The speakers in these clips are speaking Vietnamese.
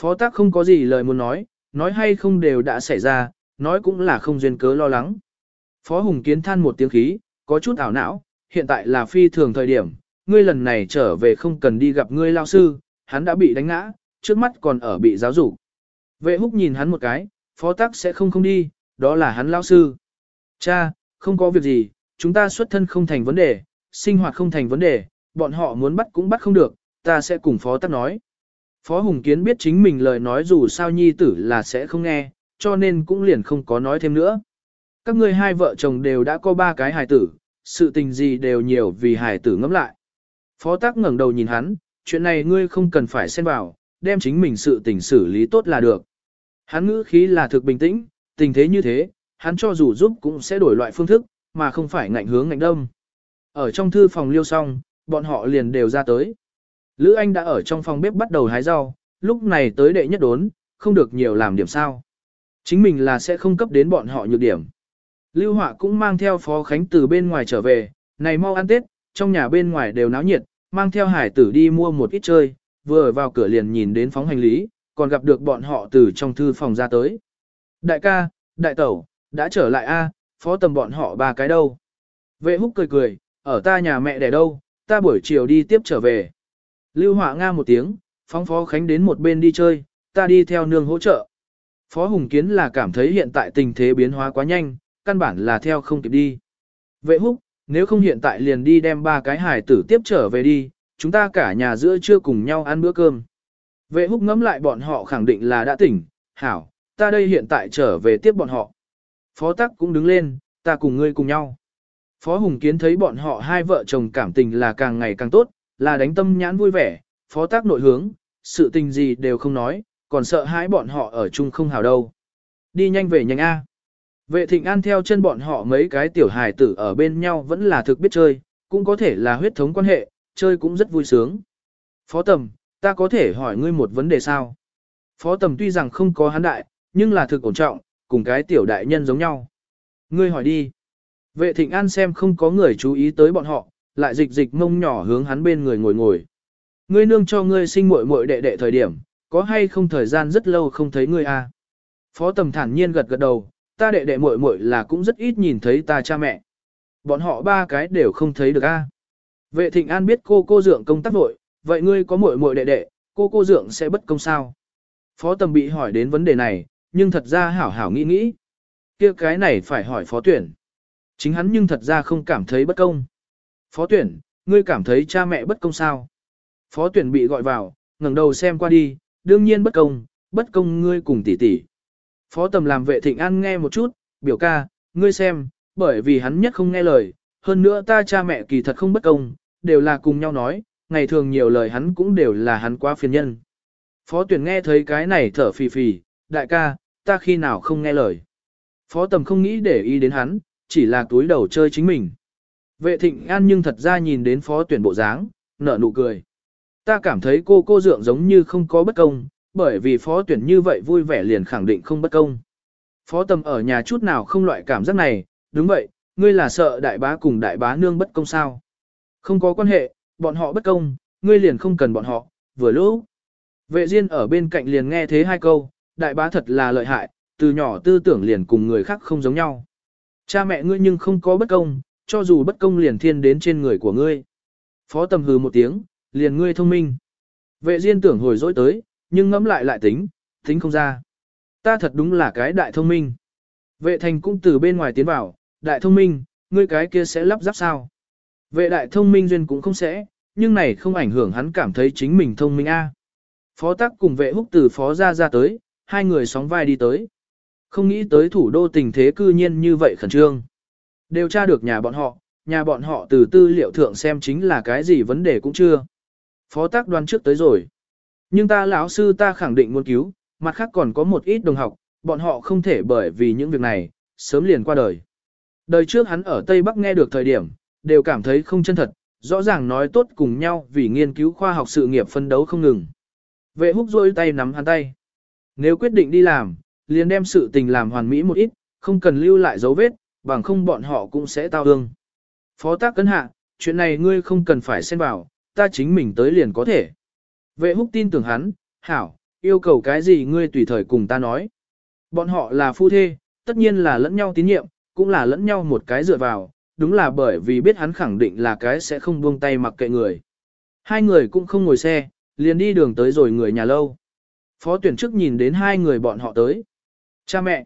Phó tác không có gì lời muốn nói, nói hay không đều đã xảy ra, nói cũng là không duyên cớ lo lắng. Phó Hùng Kiến than một tiếng khí, có chút ảo não, hiện tại là phi thường thời điểm, ngươi lần này trở về không cần đi gặp ngươi lao sư, hắn đã bị đánh ngã, trước mắt còn ở bị giáo dục. Vệ húc nhìn hắn một cái, phó tác sẽ không không đi, đó là hắn lao sư. Cha, không có việc gì, chúng ta xuất thân không thành vấn đề, sinh hoạt không thành vấn đề, bọn họ muốn bắt cũng bắt không được, ta sẽ cùng phó tác nói. Phó Hùng Kiến biết chính mình lời nói dù sao nhi tử là sẽ không nghe, cho nên cũng liền không có nói thêm nữa. Các ngươi hai vợ chồng đều đã có ba cái hài tử, sự tình gì đều nhiều vì hài tử ngẫm lại. Phó tác ngẩng đầu nhìn hắn, chuyện này ngươi không cần phải xen vào, đem chính mình sự tình xử lý tốt là được. Hắn ngữ khí là thực bình tĩnh, tình thế như thế, hắn cho dù giúp cũng sẽ đổi loại phương thức, mà không phải ngạnh hướng ngạnh đông. Ở trong thư phòng liêu xong, bọn họ liền đều ra tới. Lữ Anh đã ở trong phòng bếp bắt đầu hái rau, lúc này tới đệ nhất đốn, không được nhiều làm điểm sao. Chính mình là sẽ không cấp đến bọn họ nhược điểm. Lưu Họa cũng mang theo Phó Khánh từ bên ngoài trở về, này mau ăn Tết, trong nhà bên ngoài đều náo nhiệt, mang theo hải tử đi mua một ít chơi, vừa vào cửa liền nhìn đến phóng hành lý, còn gặp được bọn họ từ trong thư phòng ra tới. Đại ca, đại tẩu, đã trở lại a, phó tầm bọn họ ba cái đâu. Vệ húc cười cười, ở ta nhà mẹ đẻ đâu, ta buổi chiều đi tiếp trở về. Lưu Họa Nga một tiếng, phóng Phó Khánh đến một bên đi chơi, ta đi theo nương hỗ trợ. Phó Hùng Kiến là cảm thấy hiện tại tình thế biến hóa quá nhanh, căn bản là theo không kịp đi. Vệ húc, nếu không hiện tại liền đi đem ba cái hải tử tiếp trở về đi, chúng ta cả nhà giữa trưa cùng nhau ăn bữa cơm. Vệ húc ngẫm lại bọn họ khẳng định là đã tỉnh, hảo, ta đây hiện tại trở về tiếp bọn họ. Phó tắc cũng đứng lên, ta cùng ngươi cùng nhau. Phó Hùng Kiến thấy bọn họ hai vợ chồng cảm tình là càng ngày càng tốt, là đánh tâm nhãn vui vẻ, phó tác nội hướng, sự tình gì đều không nói, còn sợ hãi bọn họ ở chung không hào đâu. Đi nhanh về nhanh A. Vệ thịnh an theo chân bọn họ mấy cái tiểu hài tử ở bên nhau vẫn là thực biết chơi, cũng có thể là huyết thống quan hệ, chơi cũng rất vui sướng. Phó tầm, ta có thể hỏi ngươi một vấn đề sao? Phó tầm tuy rằng không có hán đại, nhưng là thực ổn trọng, cùng cái tiểu đại nhân giống nhau. Ngươi hỏi đi. Vệ thịnh an xem không có người chú ý tới bọn họ, lại dịch dịch mông nhỏ hướng hắn bên người ngồi ngồi. Ngươi nương cho ngươi sinh muội muội đệ đệ thời điểm, có hay không thời gian rất lâu không thấy ngươi à? Phó tầm thản nhiên gật gật đầu, ta đệ đệ muội muội là cũng rất ít nhìn thấy ta cha mẹ. Bọn họ ba cái đều không thấy được a. À? Vệ Thịnh An biết cô cô dượng công tác nội, vậy ngươi có muội muội đệ đệ, cô cô dượng sẽ bất công sao? Phó tầm bị hỏi đến vấn đề này, nhưng thật ra hảo hảo nghĩ nghĩ. kia cái này phải hỏi phó tuyển. Chính hắn nhưng thật ra không cảm thấy bất công. Phó tuyển, ngươi cảm thấy cha mẹ bất công sao? Phó tuyển bị gọi vào, ngẩng đầu xem qua đi, đương nhiên bất công, bất công ngươi cùng tỷ tỷ. Phó tầm làm vệ thịnh an nghe một chút, biểu ca, ngươi xem, bởi vì hắn nhất không nghe lời, hơn nữa ta cha mẹ kỳ thật không bất công, đều là cùng nhau nói, ngày thường nhiều lời hắn cũng đều là hắn quá phiền nhân. Phó tuyển nghe thấy cái này thở phì phì, đại ca, ta khi nào không nghe lời. Phó tầm không nghĩ để ý đến hắn, chỉ là túi đầu chơi chính mình. Vệ thịnh an nhưng thật ra nhìn đến phó tuyển bộ dáng, nở nụ cười. Ta cảm thấy cô cô dượng giống như không có bất công, bởi vì phó tuyển như vậy vui vẻ liền khẳng định không bất công. Phó tầm ở nhà chút nào không loại cảm giác này, đúng vậy, ngươi là sợ đại bá cùng đại bá nương bất công sao. Không có quan hệ, bọn họ bất công, ngươi liền không cần bọn họ, vừa lúc. Vệ Diên ở bên cạnh liền nghe thế hai câu, đại bá thật là lợi hại, từ nhỏ tư tưởng liền cùng người khác không giống nhau. Cha mẹ ngươi nhưng không có bất công, cho dù bất công liền thiên đến trên người của ngươi. Phó tầm hừ một tiếng, liền ngươi thông minh. Vệ Diên tưởng hồi dỗi tới, nhưng ngẫm lại lại tính, tính không ra. Ta thật đúng là cái đại thông minh. Vệ thành cũng từ bên ngoài tiến vào, đại thông minh, ngươi cái kia sẽ lắp ráp sao? Vệ đại thông minh duyên cũng không sẽ, nhưng này không ảnh hưởng hắn cảm thấy chính mình thông minh a. Phó tắc cùng vệ húc từ phó ra ra tới, hai người sóng vai đi tới. Không nghĩ tới thủ đô tình thế cư nhiên như vậy khẩn trương. Đều tra được nhà bọn họ, nhà bọn họ từ tư liệu thượng xem chính là cái gì vấn đề cũng chưa. Phó tác đoán trước tới rồi. Nhưng ta lão sư ta khẳng định muốn cứu, mặt khác còn có một ít đồng học, bọn họ không thể bởi vì những việc này, sớm liền qua đời. Đời trước hắn ở Tây Bắc nghe được thời điểm, đều cảm thấy không chân thật, rõ ràng nói tốt cùng nhau vì nghiên cứu khoa học sự nghiệp phân đấu không ngừng. Vệ húc rôi tay nắm hắn tay. Nếu quyết định đi làm, liền đem sự tình làm hoàn mỹ một ít, không cần lưu lại dấu vết, bằng không bọn họ cũng sẽ tao hương. Phó tác cân hạ, chuyện này ngươi không cần phải xen vào, ta chính mình tới liền có thể. Vệ húc tin tưởng hắn, hảo, yêu cầu cái gì ngươi tùy thời cùng ta nói. Bọn họ là phu thê, tất nhiên là lẫn nhau tín nhiệm, cũng là lẫn nhau một cái dựa vào, đúng là bởi vì biết hắn khẳng định là cái sẽ không buông tay mặc kệ người. Hai người cũng không ngồi xe, liền đi đường tới rồi người nhà lâu. Phó tuyển trước nhìn đến hai người bọn họ tới. Cha mẹ.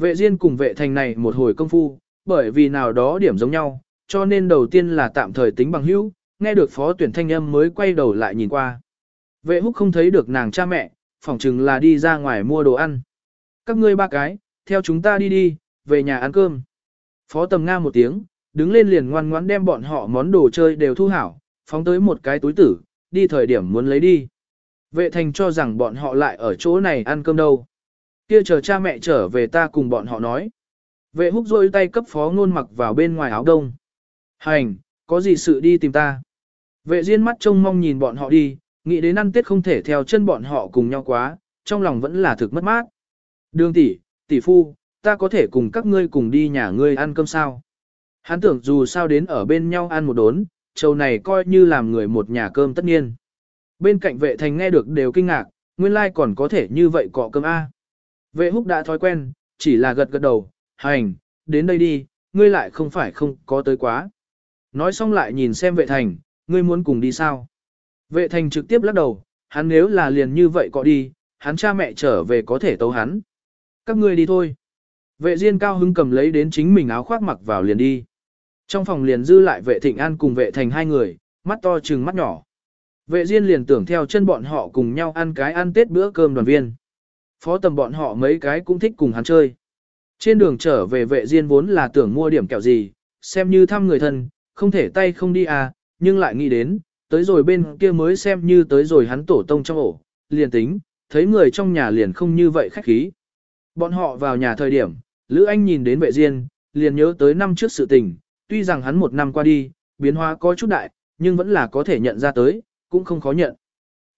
Vệ Diên cùng vệ thành này một hồi công phu, bởi vì nào đó điểm giống nhau, cho nên đầu tiên là tạm thời tính bằng hữu, nghe được phó tuyển thanh âm mới quay đầu lại nhìn qua. Vệ húc không thấy được nàng cha mẹ, phỏng chừng là đi ra ngoài mua đồ ăn. Các ngươi ba cái, theo chúng ta đi đi, về nhà ăn cơm. Phó tầm nga một tiếng, đứng lên liền ngoan ngoãn đem bọn họ món đồ chơi đều thu hảo, phóng tới một cái túi tử, đi thời điểm muốn lấy đi. Vệ thành cho rằng bọn họ lại ở chỗ này ăn cơm đâu. Kia chờ cha mẹ trở về ta cùng bọn họ nói. Vệ húc rôi tay cấp phó ngôn mặc vào bên ngoài áo đông. Hành, có gì sự đi tìm ta. Vệ diên mắt trông mong nhìn bọn họ đi, nghĩ đến ăn tết không thể theo chân bọn họ cùng nhau quá, trong lòng vẫn là thực mất mát. Đường tỷ, tỷ phu, ta có thể cùng các ngươi cùng đi nhà ngươi ăn cơm sao. Hắn tưởng dù sao đến ở bên nhau ăn một đốn, châu này coi như làm người một nhà cơm tất nhiên. Bên cạnh vệ thành nghe được đều kinh ngạc, nguyên lai like còn có thể như vậy cọ cơm A. Vệ húc đã thói quen, chỉ là gật gật đầu, hành, đến đây đi, ngươi lại không phải không có tới quá. Nói xong lại nhìn xem vệ thành, ngươi muốn cùng đi sao? Vệ thành trực tiếp lắc đầu, hắn nếu là liền như vậy có đi, hắn cha mẹ trở về có thể tấu hắn. Các ngươi đi thôi. Vệ Diên cao hứng cầm lấy đến chính mình áo khoác mặc vào liền đi. Trong phòng liền dư lại vệ thịnh an cùng vệ thành hai người, mắt to trừng mắt nhỏ. Vệ Diên liền tưởng theo chân bọn họ cùng nhau ăn cái ăn tết bữa cơm đoàn viên. Phó tầm bọn họ mấy cái cũng thích cùng hắn chơi. Trên đường trở về vệ Diên vốn là tưởng mua điểm kẹo gì, xem như thăm người thân, không thể tay không đi à, nhưng lại nghĩ đến, tới rồi bên kia mới xem như tới rồi hắn tổ tông trong ổ, liền tính, thấy người trong nhà liền không như vậy khách khí. Bọn họ vào nhà thời điểm, Lữ Anh nhìn đến vệ Diên, liền nhớ tới năm trước sự tình, tuy rằng hắn một năm qua đi, biến hóa có chút đại, nhưng vẫn là có thể nhận ra tới, cũng không khó nhận.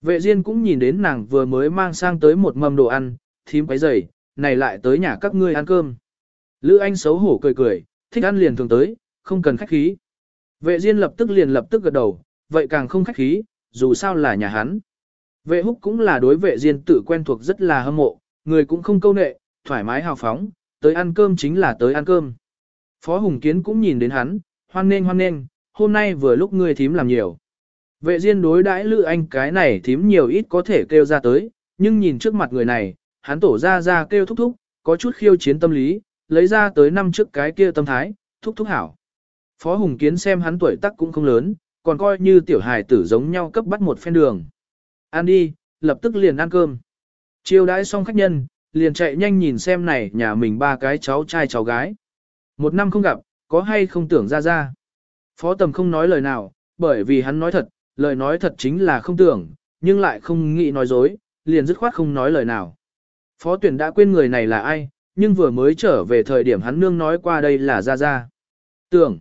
Vệ Diên cũng nhìn đến nàng vừa mới mang sang tới một mâm đồ ăn, thím quấy rầy, này lại tới nhà các ngươi ăn cơm. Lữ Anh xấu hổ cười cười, thích ăn liền thường tới, không cần khách khí. Vệ Diên lập tức liền lập tức gật đầu, vậy càng không khách khí, dù sao là nhà hắn. Vệ húc cũng là đối vệ Diên tự quen thuộc rất là hâm mộ, người cũng không câu nệ, thoải mái hào phóng, tới ăn cơm chính là tới ăn cơm. Phó Hùng Kiến cũng nhìn đến hắn, hoan nghênh hoan nghênh, hôm nay vừa lúc ngươi thím làm nhiều. Vệ Diên đối đãi Lữ Anh cái này thím nhiều ít có thể kêu ra tới, nhưng nhìn trước mặt người này, hắn tổ ra ra kêu thúc thúc, có chút khiêu chiến tâm lý, lấy ra tới năm trước cái kia tâm thái, thúc thúc hảo. Phó Hùng Kiến xem hắn tuổi tác cũng không lớn, còn coi như tiểu hài tử giống nhau cấp bắt một phen đường. Ăn đi, lập tức liền ăn cơm. Chiêu đãi xong khách nhân, liền chạy nhanh nhìn xem này nhà mình ba cái cháu trai cháu gái. Một năm không gặp, có hay không tưởng ra ra. Phó tầm không nói lời nào, bởi vì hắn nói thật, lời nói thật chính là không tưởng, nhưng lại không nghĩ nói dối, liền dứt khoát không nói lời nào. Phó tuyển đã quên người này là ai, nhưng vừa mới trở về thời điểm hắn nương nói qua đây là ra ra. Tưởng,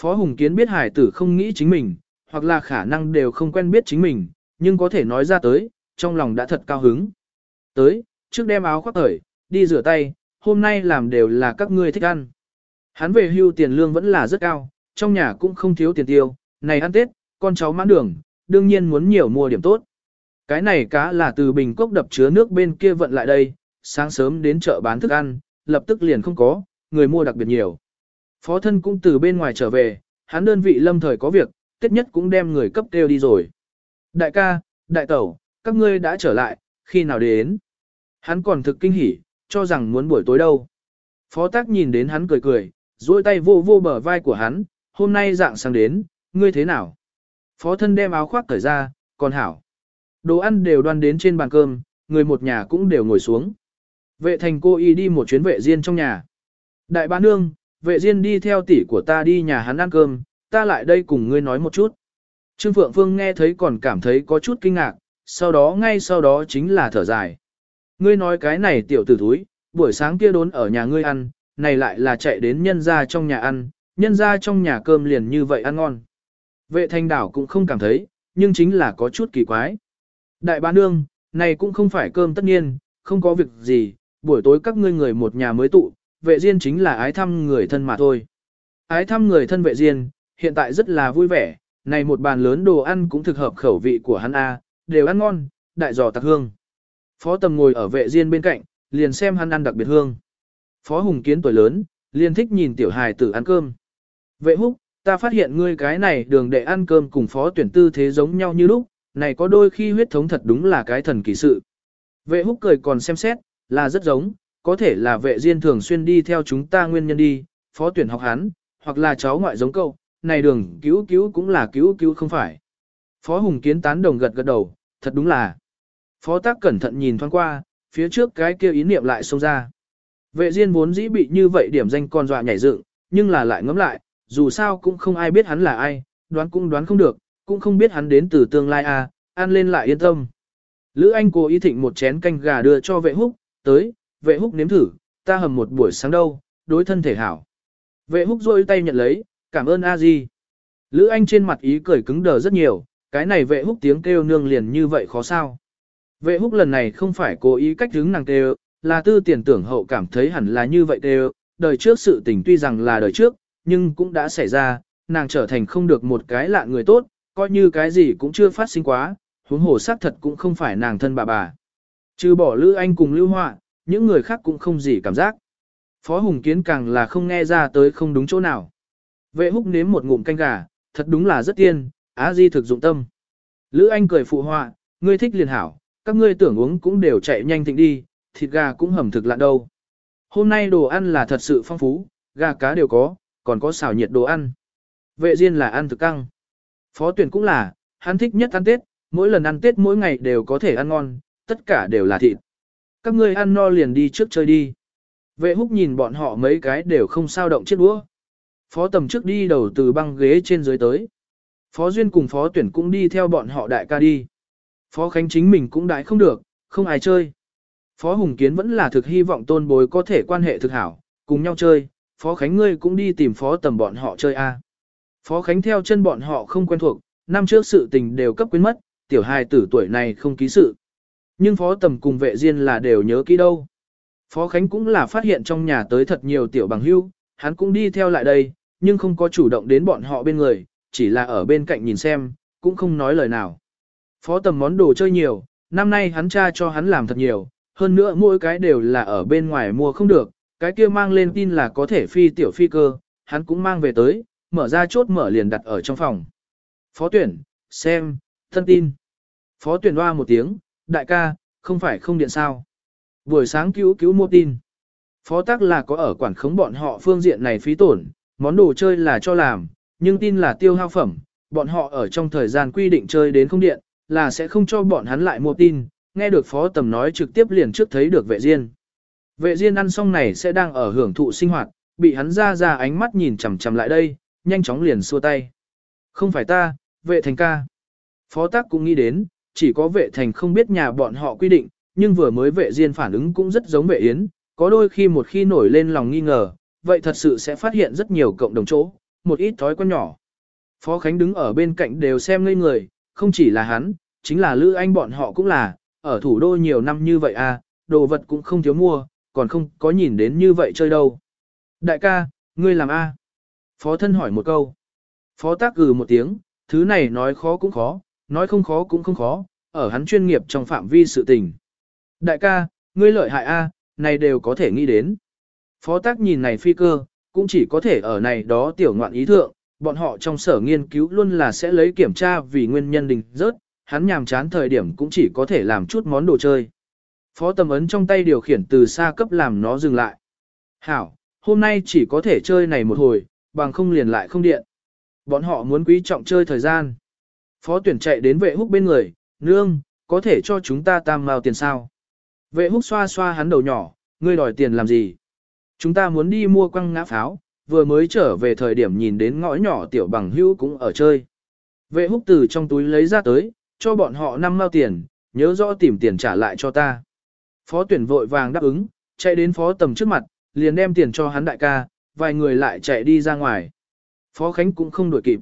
Phó Hùng Kiến biết hải tử không nghĩ chính mình, hoặc là khả năng đều không quen biết chính mình, nhưng có thể nói ra tới, trong lòng đã thật cao hứng. Tới, trước đem áo khoác thời, đi rửa tay, hôm nay làm đều là các ngươi thích ăn. Hắn về hưu tiền lương vẫn là rất cao, trong nhà cũng không thiếu tiền tiêu, này ăn Tết, con cháu mãn đường, đương nhiên muốn nhiều mua điểm tốt. Cái này cá là từ bình cốc đập chứa nước bên kia vận lại đây, sáng sớm đến chợ bán thức ăn, lập tức liền không có, người mua đặc biệt nhiều. Phó thân cũng từ bên ngoài trở về, hắn đơn vị lâm thời có việc, Tết nhất cũng đem người cấp kêu đi rồi. Đại ca, đại tẩu, các ngươi đã trở lại, khi nào đến? Hắn còn thực kinh hỉ, cho rằng muốn buổi tối đâu. Phó tác nhìn đến hắn cười cười, duỗi tay vô vô bờ vai của hắn, hôm nay dạng sáng đến, ngươi thế nào? Phó thân đem áo khoác cởi ra, còn hảo. Đồ ăn đều đoan đến trên bàn cơm, người một nhà cũng đều ngồi xuống. Vệ thành cô y đi một chuyến vệ riêng trong nhà. Đại bá nương, vệ riêng đi theo tỷ của ta đi nhà hắn ăn cơm, ta lại đây cùng ngươi nói một chút. Trương Phượng Phương nghe thấy còn cảm thấy có chút kinh ngạc, sau đó ngay sau đó chính là thở dài. Ngươi nói cái này tiểu tử thúi, buổi sáng kia đốn ở nhà ngươi ăn, này lại là chạy đến nhân ra trong nhà ăn, nhân ra trong nhà cơm liền như vậy ăn ngon. Vệ thanh đảo cũng không cảm thấy, nhưng chính là có chút kỳ quái. Đại bá nương, này cũng không phải cơm tất nhiên, không có việc gì, buổi tối các ngươi người một nhà mới tụ, vệ diên chính là ái thăm người thân mà thôi. Ái thăm người thân vệ diên, hiện tại rất là vui vẻ, này một bàn lớn đồ ăn cũng thực hợp khẩu vị của hắn A, đều ăn ngon, đại giò tạc hương. Phó tầm ngồi ở vệ diên bên cạnh, liền xem hắn ăn đặc biệt hương. Phó hùng kiến tuổi lớn, liền thích nhìn tiểu hài tử ăn cơm. Vệ húc, ta phát hiện ngươi cái này đường đệ ăn cơm cùng phó tuyển tư thế giống nhau như lúc, này có đôi khi huyết thống thật đúng là cái thần kỳ sự. Vệ húc cười còn xem xét, là rất giống, có thể là vệ diên thường xuyên đi theo chúng ta nguyên nhân đi, phó tuyển học hắn, hoặc là cháu ngoại giống câu, này đường cứu cứu cũng là cứu cứu không phải. Phó Hùng Kiến tán đồng gật gật đầu, thật đúng là. Phó tác cẩn thận nhìn thoáng qua, phía trước cái kia ý niệm lại xông ra. Vệ diên vốn dĩ bị như vậy điểm danh con dọa nhảy dựng, nhưng là lại ngẫm lại, dù sao cũng không ai biết hắn là ai, đoán cũng đoán không được, cũng không biết hắn đến từ tương lai à, ăn lên lại yên tâm. Lữ Anh cố ý thịnh một chén canh gà đưa cho vệ húc, tới, vệ húc nếm thử, ta hầm một buổi sáng đâu, đối thân thể hảo. Vệ húc rôi tay nhận lấy, cảm ơn a di. Lữ Anh trên mặt ý cười cứng đờ rất nhiều, cái này vệ húc tiếng kêu nương liền như vậy khó sao. Vệ húc lần này không phải cố ý cách đứng nàng kêu, là tư tiền tưởng hậu cảm thấy hẳn là như vậy kêu, đời trước sự tình tuy rằng là đời trước, nhưng cũng đã xảy ra, nàng trở thành không được một cái lạ người tốt, coi như cái gì cũng chưa phát sinh quá, huống hồ xác thật cũng không phải nàng thân bà bà. Trừ bỏ Lữ Anh cùng Lưu Họa, những người khác cũng không gì cảm giác. Phó Hùng Kiến càng là không nghe ra tới không đúng chỗ nào. Vệ húc nếm một ngụm canh gà, thật đúng là rất tiên, á di thực dụng tâm. Lữ Anh cười phụ họa, ngươi thích liền hảo, các ngươi tưởng uống cũng đều chạy nhanh thịnh đi, thịt gà cũng hầm thực lạ đâu. Hôm nay đồ ăn là thật sự phong phú, gà cá đều có, còn có xào nhiệt đồ ăn. Vệ Diên là ăn thực căng. Phó tuyển cũng là, hắn thích nhất ăn Tết, mỗi lần ăn Tết mỗi ngày đều có thể ăn ngon, tất cả đều là thịt. Các ngươi ăn no liền đi trước chơi đi. Vệ húc nhìn bọn họ mấy cái đều không sao động chiếc đũa. Phó tầm trước đi đầu từ băng ghế trên dưới tới. Phó Duyên cùng Phó Tuyển cũng đi theo bọn họ đại ca đi. Phó Khánh chính mình cũng đại không được, không ai chơi. Phó Hùng Kiến vẫn là thực hy vọng tôn bối có thể quan hệ thực hảo, cùng nhau chơi. Phó Khánh ngươi cũng đi tìm Phó tầm bọn họ chơi a. Phó Khánh theo chân bọn họ không quen thuộc, năm trước sự tình đều cấp quên mất, tiểu hài tử tuổi này không ký sự. Nhưng Phó tầm cùng vệ diên là đều nhớ kỹ đâu. Phó Khánh cũng là phát hiện trong nhà tới thật nhiều tiểu bằng hưu, hắn cũng đi theo lại đây, nhưng không có chủ động đến bọn họ bên người, chỉ là ở bên cạnh nhìn xem, cũng không nói lời nào. Phó tầm món đồ chơi nhiều, năm nay hắn cha cho hắn làm thật nhiều, hơn nữa mỗi cái đều là ở bên ngoài mua không được, cái kia mang lên tin là có thể phi tiểu phi cơ, hắn cũng mang về tới, mở ra chốt mở liền đặt ở trong phòng. Phó tuyển, xem, thân tin. Phó tuyển hoa một tiếng, đại ca, không phải không điện sao. Buổi sáng cứu cứu mua tin. Phó tác là có ở quản khống bọn họ phương diện này phí tổn, món đồ chơi là cho làm, nhưng tin là tiêu hao phẩm, bọn họ ở trong thời gian quy định chơi đến không điện, là sẽ không cho bọn hắn lại mua tin, nghe được phó tầm nói trực tiếp liền trước thấy được vệ riêng. Vệ diên ăn xong này sẽ đang ở hưởng thụ sinh hoạt, bị hắn ra ra ánh mắt nhìn chằm chằm lại đây, nhanh chóng liền xua tay. Không phải ta, vệ thành ca. Phó tác cũng nghĩ đến, chỉ có vệ thành không biết nhà bọn họ quy định, nhưng vừa mới vệ diên phản ứng cũng rất giống vệ yến, có đôi khi một khi nổi lên lòng nghi ngờ, vậy thật sự sẽ phát hiện rất nhiều cộng đồng chỗ, một ít thói quen nhỏ. Phó Khánh đứng ở bên cạnh đều xem ngây người, không chỉ là hắn, chính là Lữ Anh bọn họ cũng là, ở thủ đô nhiều năm như vậy à, đồ vật cũng không thiếu mua, còn không có nhìn đến như vậy chơi đâu. Đại ca, ngươi làm A. Phó thân hỏi một câu. Phó tác gừ một tiếng, thứ này nói khó cũng khó, nói không khó cũng không khó, ở hắn chuyên nghiệp trong phạm vi sự tình. Đại ca, ngươi lợi hại A, này đều có thể nghĩ đến. Phó tác nhìn này phi cơ, cũng chỉ có thể ở này đó tiểu ngoạn ý thượng, bọn họ trong sở nghiên cứu luôn là sẽ lấy kiểm tra vì nguyên nhân đình rớt, hắn nhàm chán thời điểm cũng chỉ có thể làm chút món đồ chơi. Phó tầm ấn trong tay điều khiển từ xa cấp làm nó dừng lại. Hảo, hôm nay chỉ có thể chơi này một hồi, bằng không liền lại không điện. Bọn họ muốn quý trọng chơi thời gian. Phó tuyển chạy đến vệ húc bên người, nương, có thể cho chúng ta tam mao tiền sao. Vệ húc xoa xoa hắn đầu nhỏ, ngươi đòi tiền làm gì? Chúng ta muốn đi mua quăng ngã pháo, vừa mới trở về thời điểm nhìn đến ngõ nhỏ tiểu bằng hữu cũng ở chơi. Vệ húc từ trong túi lấy ra tới, cho bọn họ năm mao tiền, nhớ rõ tìm tiền trả lại cho ta. Phó tuyển vội vàng đáp ứng, chạy đến phó tầm trước mặt, liền đem tiền cho hắn đại ca, vài người lại chạy đi ra ngoài. Phó Khánh cũng không đuổi kịp.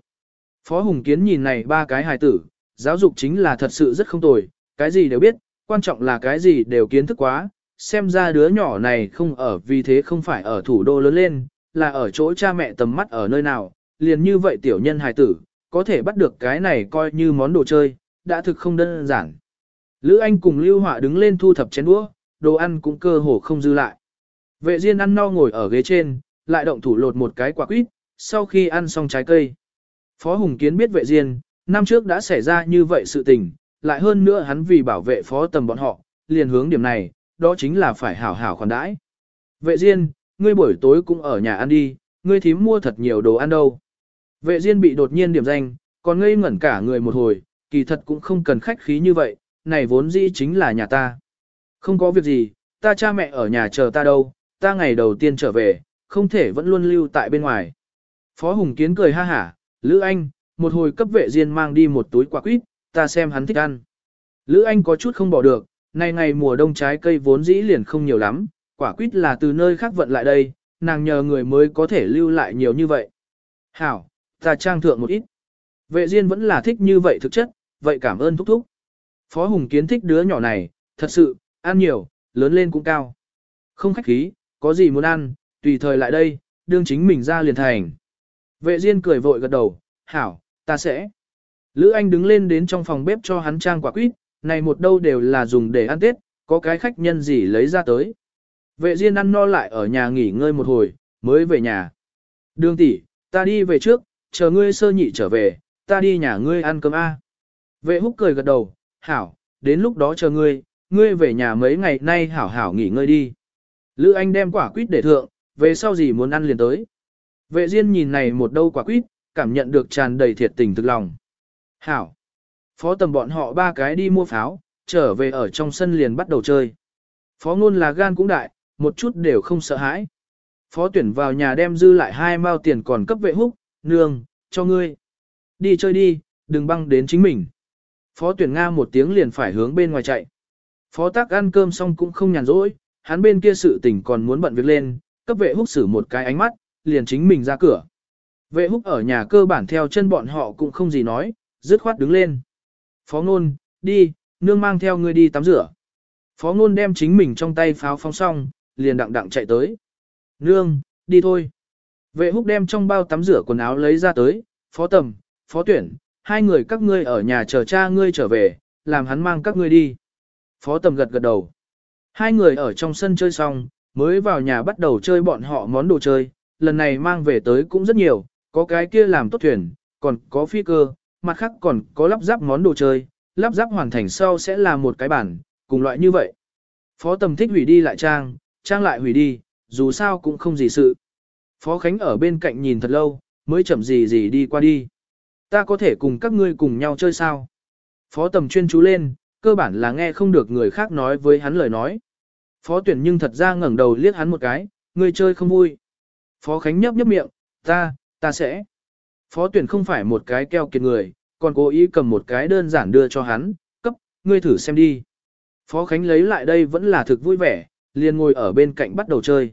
Phó Hùng Kiến nhìn này ba cái hài tử, giáo dục chính là thật sự rất không tồi, cái gì đều biết, quan trọng là cái gì đều kiến thức quá, xem ra đứa nhỏ này không ở vì thế không phải ở thủ đô lớn lên, là ở chỗ cha mẹ tầm mắt ở nơi nào, liền như vậy tiểu nhân hài tử, có thể bắt được cái này coi như món đồ chơi, đã thực không đơn giản. Lữ Anh cùng Lưu Họa đứng lên thu thập chén đũa, đồ ăn cũng cơ hồ không dư lại. Vệ Diên ăn no ngồi ở ghế trên, lại động thủ lột một cái quả quýt, sau khi ăn xong trái cây. Phó Hùng Kiến biết vệ Diên, năm trước đã xảy ra như vậy sự tình, lại hơn nữa hắn vì bảo vệ phó tầm bọn họ, liền hướng điểm này, đó chính là phải hảo hảo khoản đãi. Vệ Diên, ngươi buổi tối cũng ở nhà ăn đi, ngươi thím mua thật nhiều đồ ăn đâu. Vệ Diên bị đột nhiên điểm danh, còn ngây ngẩn cả người một hồi, kỳ thật cũng không cần khách khí như vậy, này vốn dĩ chính là nhà ta. Không có việc gì, ta cha mẹ ở nhà chờ ta đâu, ta ngày đầu tiên trở về, không thể vẫn luôn lưu tại bên ngoài. Phó Hùng Kiến cười ha hả, Lữ Anh, một hồi cấp vệ riêng mang đi một túi quả quýt, ta xem hắn thích ăn. Lữ Anh có chút không bỏ được, nay ngày mùa đông trái cây vốn dĩ liền không nhiều lắm, quả quýt là từ nơi khác vận lại đây, nàng nhờ người mới có thể lưu lại nhiều như vậy. Hảo, ta trang thượng một ít. Vệ Diên vẫn là thích như vậy thực chất, vậy cảm ơn thúc thúc. Phó Hùng Kiến thích đứa nhỏ này, thật sự, ăn nhiều, lớn lên cũng cao. Không khách khí, có gì muốn ăn, tùy thời lại đây, đương chính mình ra liền thành. Vệ Diên cười vội gật đầu, hảo, ta sẽ. Lữ Anh đứng lên đến trong phòng bếp cho hắn trang quả quýt, này một đâu đều là dùng để ăn Tết, có cái khách nhân gì lấy ra tới. Vệ Diên ăn no lại ở nhà nghỉ ngơi một hồi, mới về nhà. Đường tỷ, ta đi về trước, chờ ngươi sơ nhị trở về, ta đi nhà ngươi ăn cơm A. Vệ húc cười gật đầu, hảo, đến lúc đó chờ ngươi, ngươi về nhà mấy ngày nay hảo hảo nghỉ ngơi đi. Lữ Anh đem quả quýt để thượng, về sau gì muốn ăn liền tới. Vệ Diên nhìn này một đâu quả quýt, cảm nhận được tràn đầy thiệt tình thực lòng. Hảo. Phó tầm bọn họ ba cái đi mua pháo, trở về ở trong sân liền bắt đầu chơi. Phó ngôn là gan cũng đại, một chút đều không sợ hãi. Phó tuyển vào nhà đem dư lại hai mao tiền còn cấp vệ húc, nương, cho ngươi. Đi chơi đi, đừng băng đến chính mình. Phó tuyển Nga một tiếng liền phải hướng bên ngoài chạy. Phó tác ăn cơm xong cũng không nhàn rỗi, hắn bên kia sự tình còn muốn bận việc lên, cấp vệ húc xử một cái ánh mắt, liền chính mình ra cửa. Vệ húc ở nhà cơ bản theo chân bọn họ cũng không gì nói, dứt khoát đứng lên. Phó ngôn, đi, nương mang theo ngươi đi tắm rửa. Phó ngôn đem chính mình trong tay pháo phóng xong, liền đặng đặng chạy tới. Nương, đi thôi. Vệ húc đem trong bao tắm rửa quần áo lấy ra tới, phó tầm, phó tuyển, hai người các ngươi ở nhà chờ cha ngươi trở về, làm hắn mang các ngươi đi. Phó tầm gật gật đầu. Hai người ở trong sân chơi xong, mới vào nhà bắt đầu chơi bọn họ món đồ chơi, lần này mang về tới cũng rất nhiều, có cái kia làm tốt thuyền, còn có phi cơ, mặt khác còn có lắp ráp món đồ chơi, lắp ráp hoàn thành sau sẽ là một cái bản, cùng loại như vậy. Phó tầm thích hủy đi lại trang, trang lại hủy đi, dù sao cũng không gì sự. Phó Khánh ở bên cạnh nhìn thật lâu, mới chậm gì gì đi qua đi. Ta có thể cùng các ngươi cùng nhau chơi sao? Phó tầm chuyên chú lên, cơ bản là nghe không được người khác nói với hắn lời nói. Phó tuyển nhưng thật ra ngẩng đầu liếc hắn một cái, người chơi không vui. Phó Khánh nhấp nhấp miệng, ta, ta sẽ. Phó tuyển không phải một cái keo kiệt người, còn cố ý cầm một cái đơn giản đưa cho hắn, cấp, ngươi thử xem đi. Phó Khánh lấy lại đây vẫn là thực vui vẻ, liền ngồi ở bên cạnh bắt đầu chơi.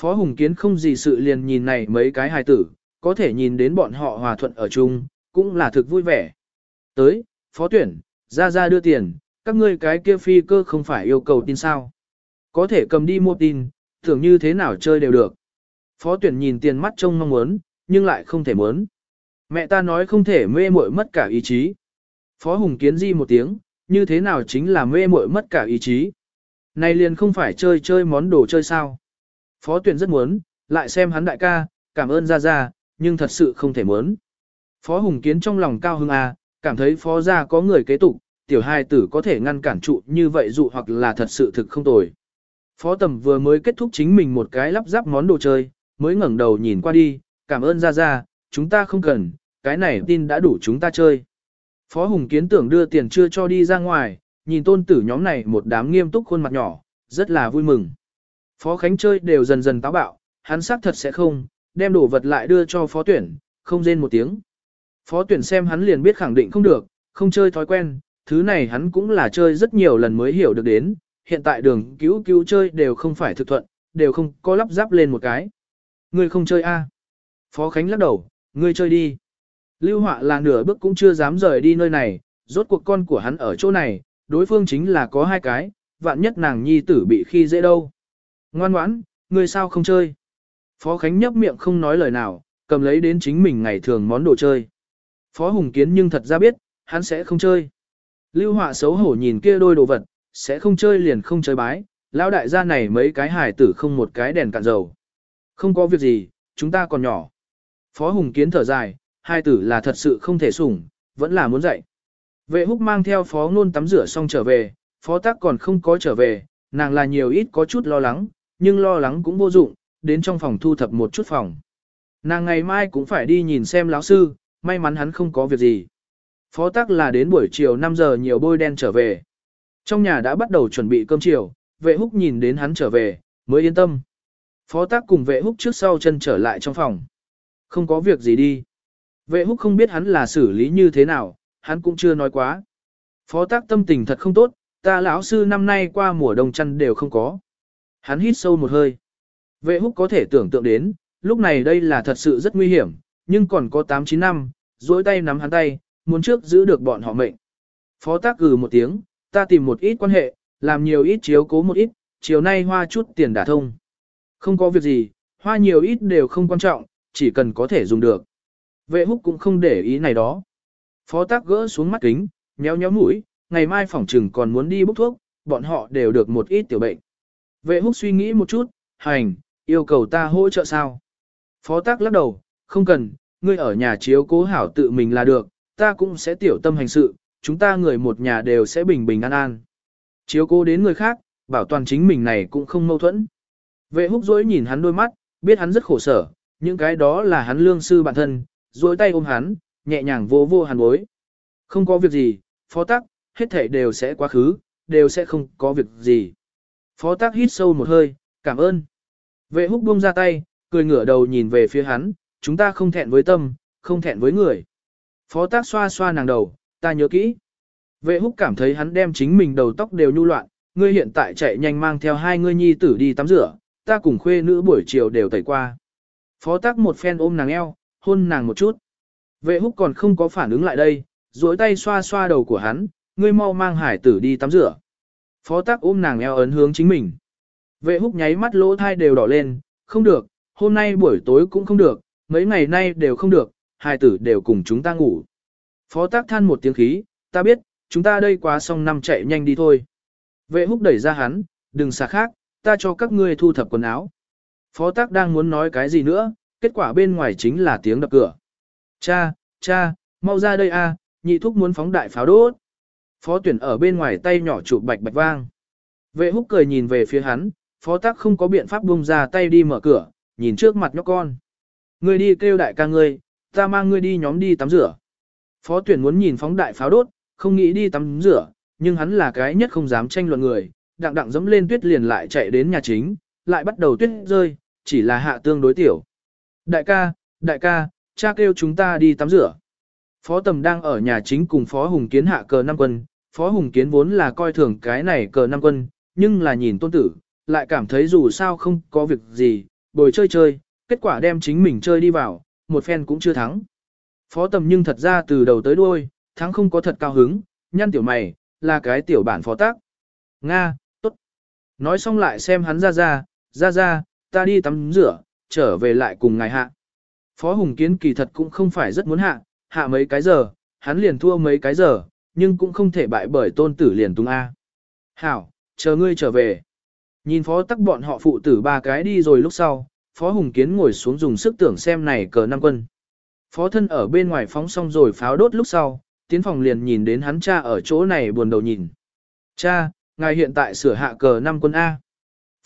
Phó Hùng Kiến không gì sự liền nhìn này mấy cái hài tử, có thể nhìn đến bọn họ hòa thuận ở chung, cũng là thực vui vẻ. Tới, Phó Tuyển, ra ra đưa tiền, các ngươi cái kia phi cơ không phải yêu cầu tin sao. Có thể cầm đi mua tin, tưởng như thế nào chơi đều được. Phó Tuyển nhìn tiền mắt trông mong muốn, nhưng lại không thể muốn. Mẹ ta nói không thể mê muội mất cả ý chí. Phó Hùng Kiến di một tiếng, như thế nào chính là mê muội mất cả ý chí. Này liền không phải chơi chơi món đồ chơi sao. Phó tuyển rất muốn, lại xem hắn đại ca, cảm ơn ra ra, nhưng thật sự không thể muốn. Phó Hùng Kiến trong lòng cao hưng à, cảm thấy phó gia có người kế tục, tiểu hai tử có thể ngăn cản trụ như vậy dụ hoặc là thật sự thực không tồi. Phó tầm vừa mới kết thúc chính mình một cái lắp ráp món đồ chơi, mới ngẩng đầu nhìn qua đi, cảm ơn ra ra, chúng ta không cần, cái này tin đã đủ chúng ta chơi. Phó Hùng Kiến tưởng đưa tiền chưa cho đi ra ngoài, nhìn tôn tử nhóm này một đám nghiêm túc khuôn mặt nhỏ, rất là vui mừng. Phó Khánh chơi đều dần dần táo bạo, hắn xác thật sẽ không, đem đồ vật lại đưa cho phó tuyển, không rên một tiếng. Phó tuyển xem hắn liền biết khẳng định không được, không chơi thói quen, thứ này hắn cũng là chơi rất nhiều lần mới hiểu được đến, hiện tại đường cứu cứu chơi đều không phải thực thuận, đều không có lắp ráp lên một cái. Ngươi không chơi a? Phó Khánh lắc đầu, ngươi chơi đi. Lưu Họa là nửa bước cũng chưa dám rời đi nơi này, rốt cuộc con của hắn ở chỗ này, đối phương chính là có hai cái, vạn nhất nàng nhi tử bị khi dễ đâu. Ngoan ngoãn, ngươi sao không chơi? Phó Khánh nhấp miệng không nói lời nào, cầm lấy đến chính mình ngày thường món đồ chơi. Phó Hùng Kiến nhưng thật ra biết, hắn sẽ không chơi. Lưu họa xấu hổ nhìn kia đôi đồ vật, sẽ không chơi liền không chơi bái, lão đại gia này mấy cái hài tử không một cái đèn cạn dầu. Không có việc gì, chúng ta còn nhỏ. Phó Hùng Kiến thở dài, hai tử là thật sự không thể sủng, vẫn là muốn dạy. Vệ húc mang theo phó ngôn tắm rửa xong trở về, phó tác còn không có trở về, nàng là nhiều ít có chút lo lắng, nhưng lo lắng cũng vô dụng, đến trong phòng thu thập một chút phòng. Nàng ngày mai cũng phải đi nhìn xem lão sư, may mắn hắn không có việc gì. Phó tác là đến buổi chiều 5 giờ nhiều bôi đen trở về. Trong nhà đã bắt đầu chuẩn bị cơm chiều, vệ húc nhìn đến hắn trở về, mới yên tâm. Phó tác cùng vệ húc trước sau chân trở lại trong phòng. Không có việc gì đi. Vệ húc không biết hắn là xử lý như thế nào, hắn cũng chưa nói quá. Phó tác tâm tình thật không tốt, ta lão sư năm nay qua mùa đông chăn đều không có. Hắn hít sâu một hơi. Vệ húc có thể tưởng tượng đến, lúc này đây là thật sự rất nguy hiểm, nhưng còn có 8-9 năm, duỗi tay nắm hắn tay, muốn trước giữ được bọn họ mệnh. Phó tác gừ một tiếng, ta tìm một ít quan hệ, làm nhiều ít chiếu cố một ít, chiều nay hoa chút tiền đả thông. Không có việc gì, hoa nhiều ít đều không quan trọng, chỉ cần có thể dùng được. Vệ húc cũng không để ý này đó. Phó tác gỡ xuống mắt kính, nhéo nhéo mũi, ngày mai phòng trừng còn muốn đi bốc thuốc, bọn họ đều được một ít tiểu bệnh. Vệ húc suy nghĩ một chút, hành, yêu cầu ta hỗ trợ sao? Phó tác lắc đầu, không cần, ngươi ở nhà chiếu cố hảo tự mình là được, ta cũng sẽ tiểu tâm hành sự, chúng ta người một nhà đều sẽ bình bình an an. Chiếu cố đến người khác, bảo toàn chính mình này cũng không mâu thuẫn. Vệ húc dối nhìn hắn đôi mắt, biết hắn rất khổ sở, những cái đó là hắn lương sư bản thân, dối tay ôm hắn, nhẹ nhàng vô vô hàn bối. Không có việc gì, phó tắc, hết thảy đều sẽ quá khứ, đều sẽ không có việc gì. Phó tắc hít sâu một hơi, cảm ơn. Vệ húc buông ra tay, cười ngửa đầu nhìn về phía hắn, chúng ta không thẹn với tâm, không thẹn với người. Phó tác xoa xoa nàng đầu, ta nhớ kỹ. Vệ húc cảm thấy hắn đem chính mình đầu tóc đều nhu loạn, ngươi hiện tại chạy nhanh mang theo hai ngươi nhi tử đi tắm rửa, ta cùng khuê nữ buổi chiều đều tẩy qua. Phó tác một phen ôm nàng eo, hôn nàng một chút. Vệ húc còn không có phản ứng lại đây, duỗi tay xoa xoa đầu của hắn, ngươi mau mang hải tử đi tắm rửa. Phó tác ôm nàng eo ấn hướng chính mình. Vệ húc nháy mắt lỗ thai đều đỏ lên, không được, hôm nay buổi tối cũng không được, mấy ngày nay đều không được, hai tử đều cùng chúng ta ngủ. Phó tác than một tiếng khí, ta biết, chúng ta đây quá xong năm chạy nhanh đi thôi. Vệ húc đẩy ra hắn, đừng xa khác, ta cho các ngươi thu thập quần áo. Phó tác đang muốn nói cái gì nữa, kết quả bên ngoài chính là tiếng đập cửa. Cha, cha, mau ra đây a, nhị thúc muốn phóng đại pháo đốt. Phó tuyển ở bên ngoài tay nhỏ chụp bạch bạch vang. Vệ húc cười nhìn về phía hắn, phó tác không có biện pháp bung ra tay đi mở cửa, nhìn trước mặt nhóc con. Ngươi đi kêu đại ca ngươi, ta mang ngươi đi nhóm đi tắm rửa. Phó tuyển muốn nhìn phóng đại pháo đốt, không nghĩ đi tắm rửa, nhưng hắn là cái nhất không dám tranh luận người, đặng đặng dẫm lên tuyết liền lại chạy đến nhà chính, lại bắt đầu tuyết rơi, chỉ là hạ tương đối tiểu. Đại ca, đại ca, cha kêu chúng ta đi tắm rửa. Phó tầm đang ở nhà chính cùng Phó Hùng Kiến hạ cờ năm quân, Phó Hùng Kiến vốn là coi thường cái này cờ năm quân, nhưng là nhìn tôn tử, lại cảm thấy dù sao không có việc gì, bồi chơi chơi, kết quả đem chính mình chơi đi vào, một phen cũng chưa thắng. Phó tầm nhưng thật ra từ đầu tới đuôi, thắng không có thật cao hứng, nhăn tiểu mày, là cái tiểu bản phó tác. Nga, tốt. Nói xong lại xem hắn ra ra, ra ra, ta đi tắm rửa, trở về lại cùng ngài hạ. Phó Hùng Kiến kỳ thật cũng không phải rất muốn hạ, hạ mấy cái giờ, hắn liền thua mấy cái giờ, nhưng cũng không thể bại bởi tôn tử liền tung A. Hảo, chờ ngươi trở về. Nhìn phó tắc bọn họ phụ tử ba cái đi rồi lúc sau, phó hùng kiến ngồi xuống dùng sức tưởng xem này cờ năm quân. Phó thân ở bên ngoài phóng xong rồi pháo đốt lúc sau, tiến phòng liền nhìn đến hắn cha ở chỗ này buồn đầu nhìn. Cha, ngài hiện tại sửa hạ cờ năm quân A.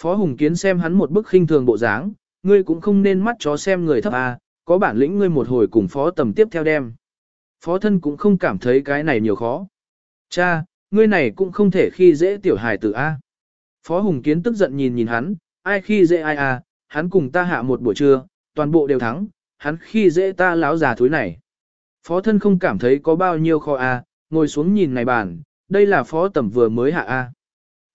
Phó hùng kiến xem hắn một bức khinh thường bộ dáng, ngươi cũng không nên mắt chó xem người thấp A, có bản lĩnh ngươi một hồi cùng phó tầm tiếp theo đem. Phó thân cũng không cảm thấy cái này nhiều khó. Cha, ngươi này cũng không thể khi dễ tiểu hài tử A. Phó Hùng Kiến tức giận nhìn nhìn hắn, ai khi dễ ai à, hắn cùng ta hạ một buổi trưa, toàn bộ đều thắng, hắn khi dễ ta láo già thúi này. Phó thân không cảm thấy có bao nhiêu kho a, ngồi xuống nhìn này bàn, đây là phó tẩm vừa mới hạ a.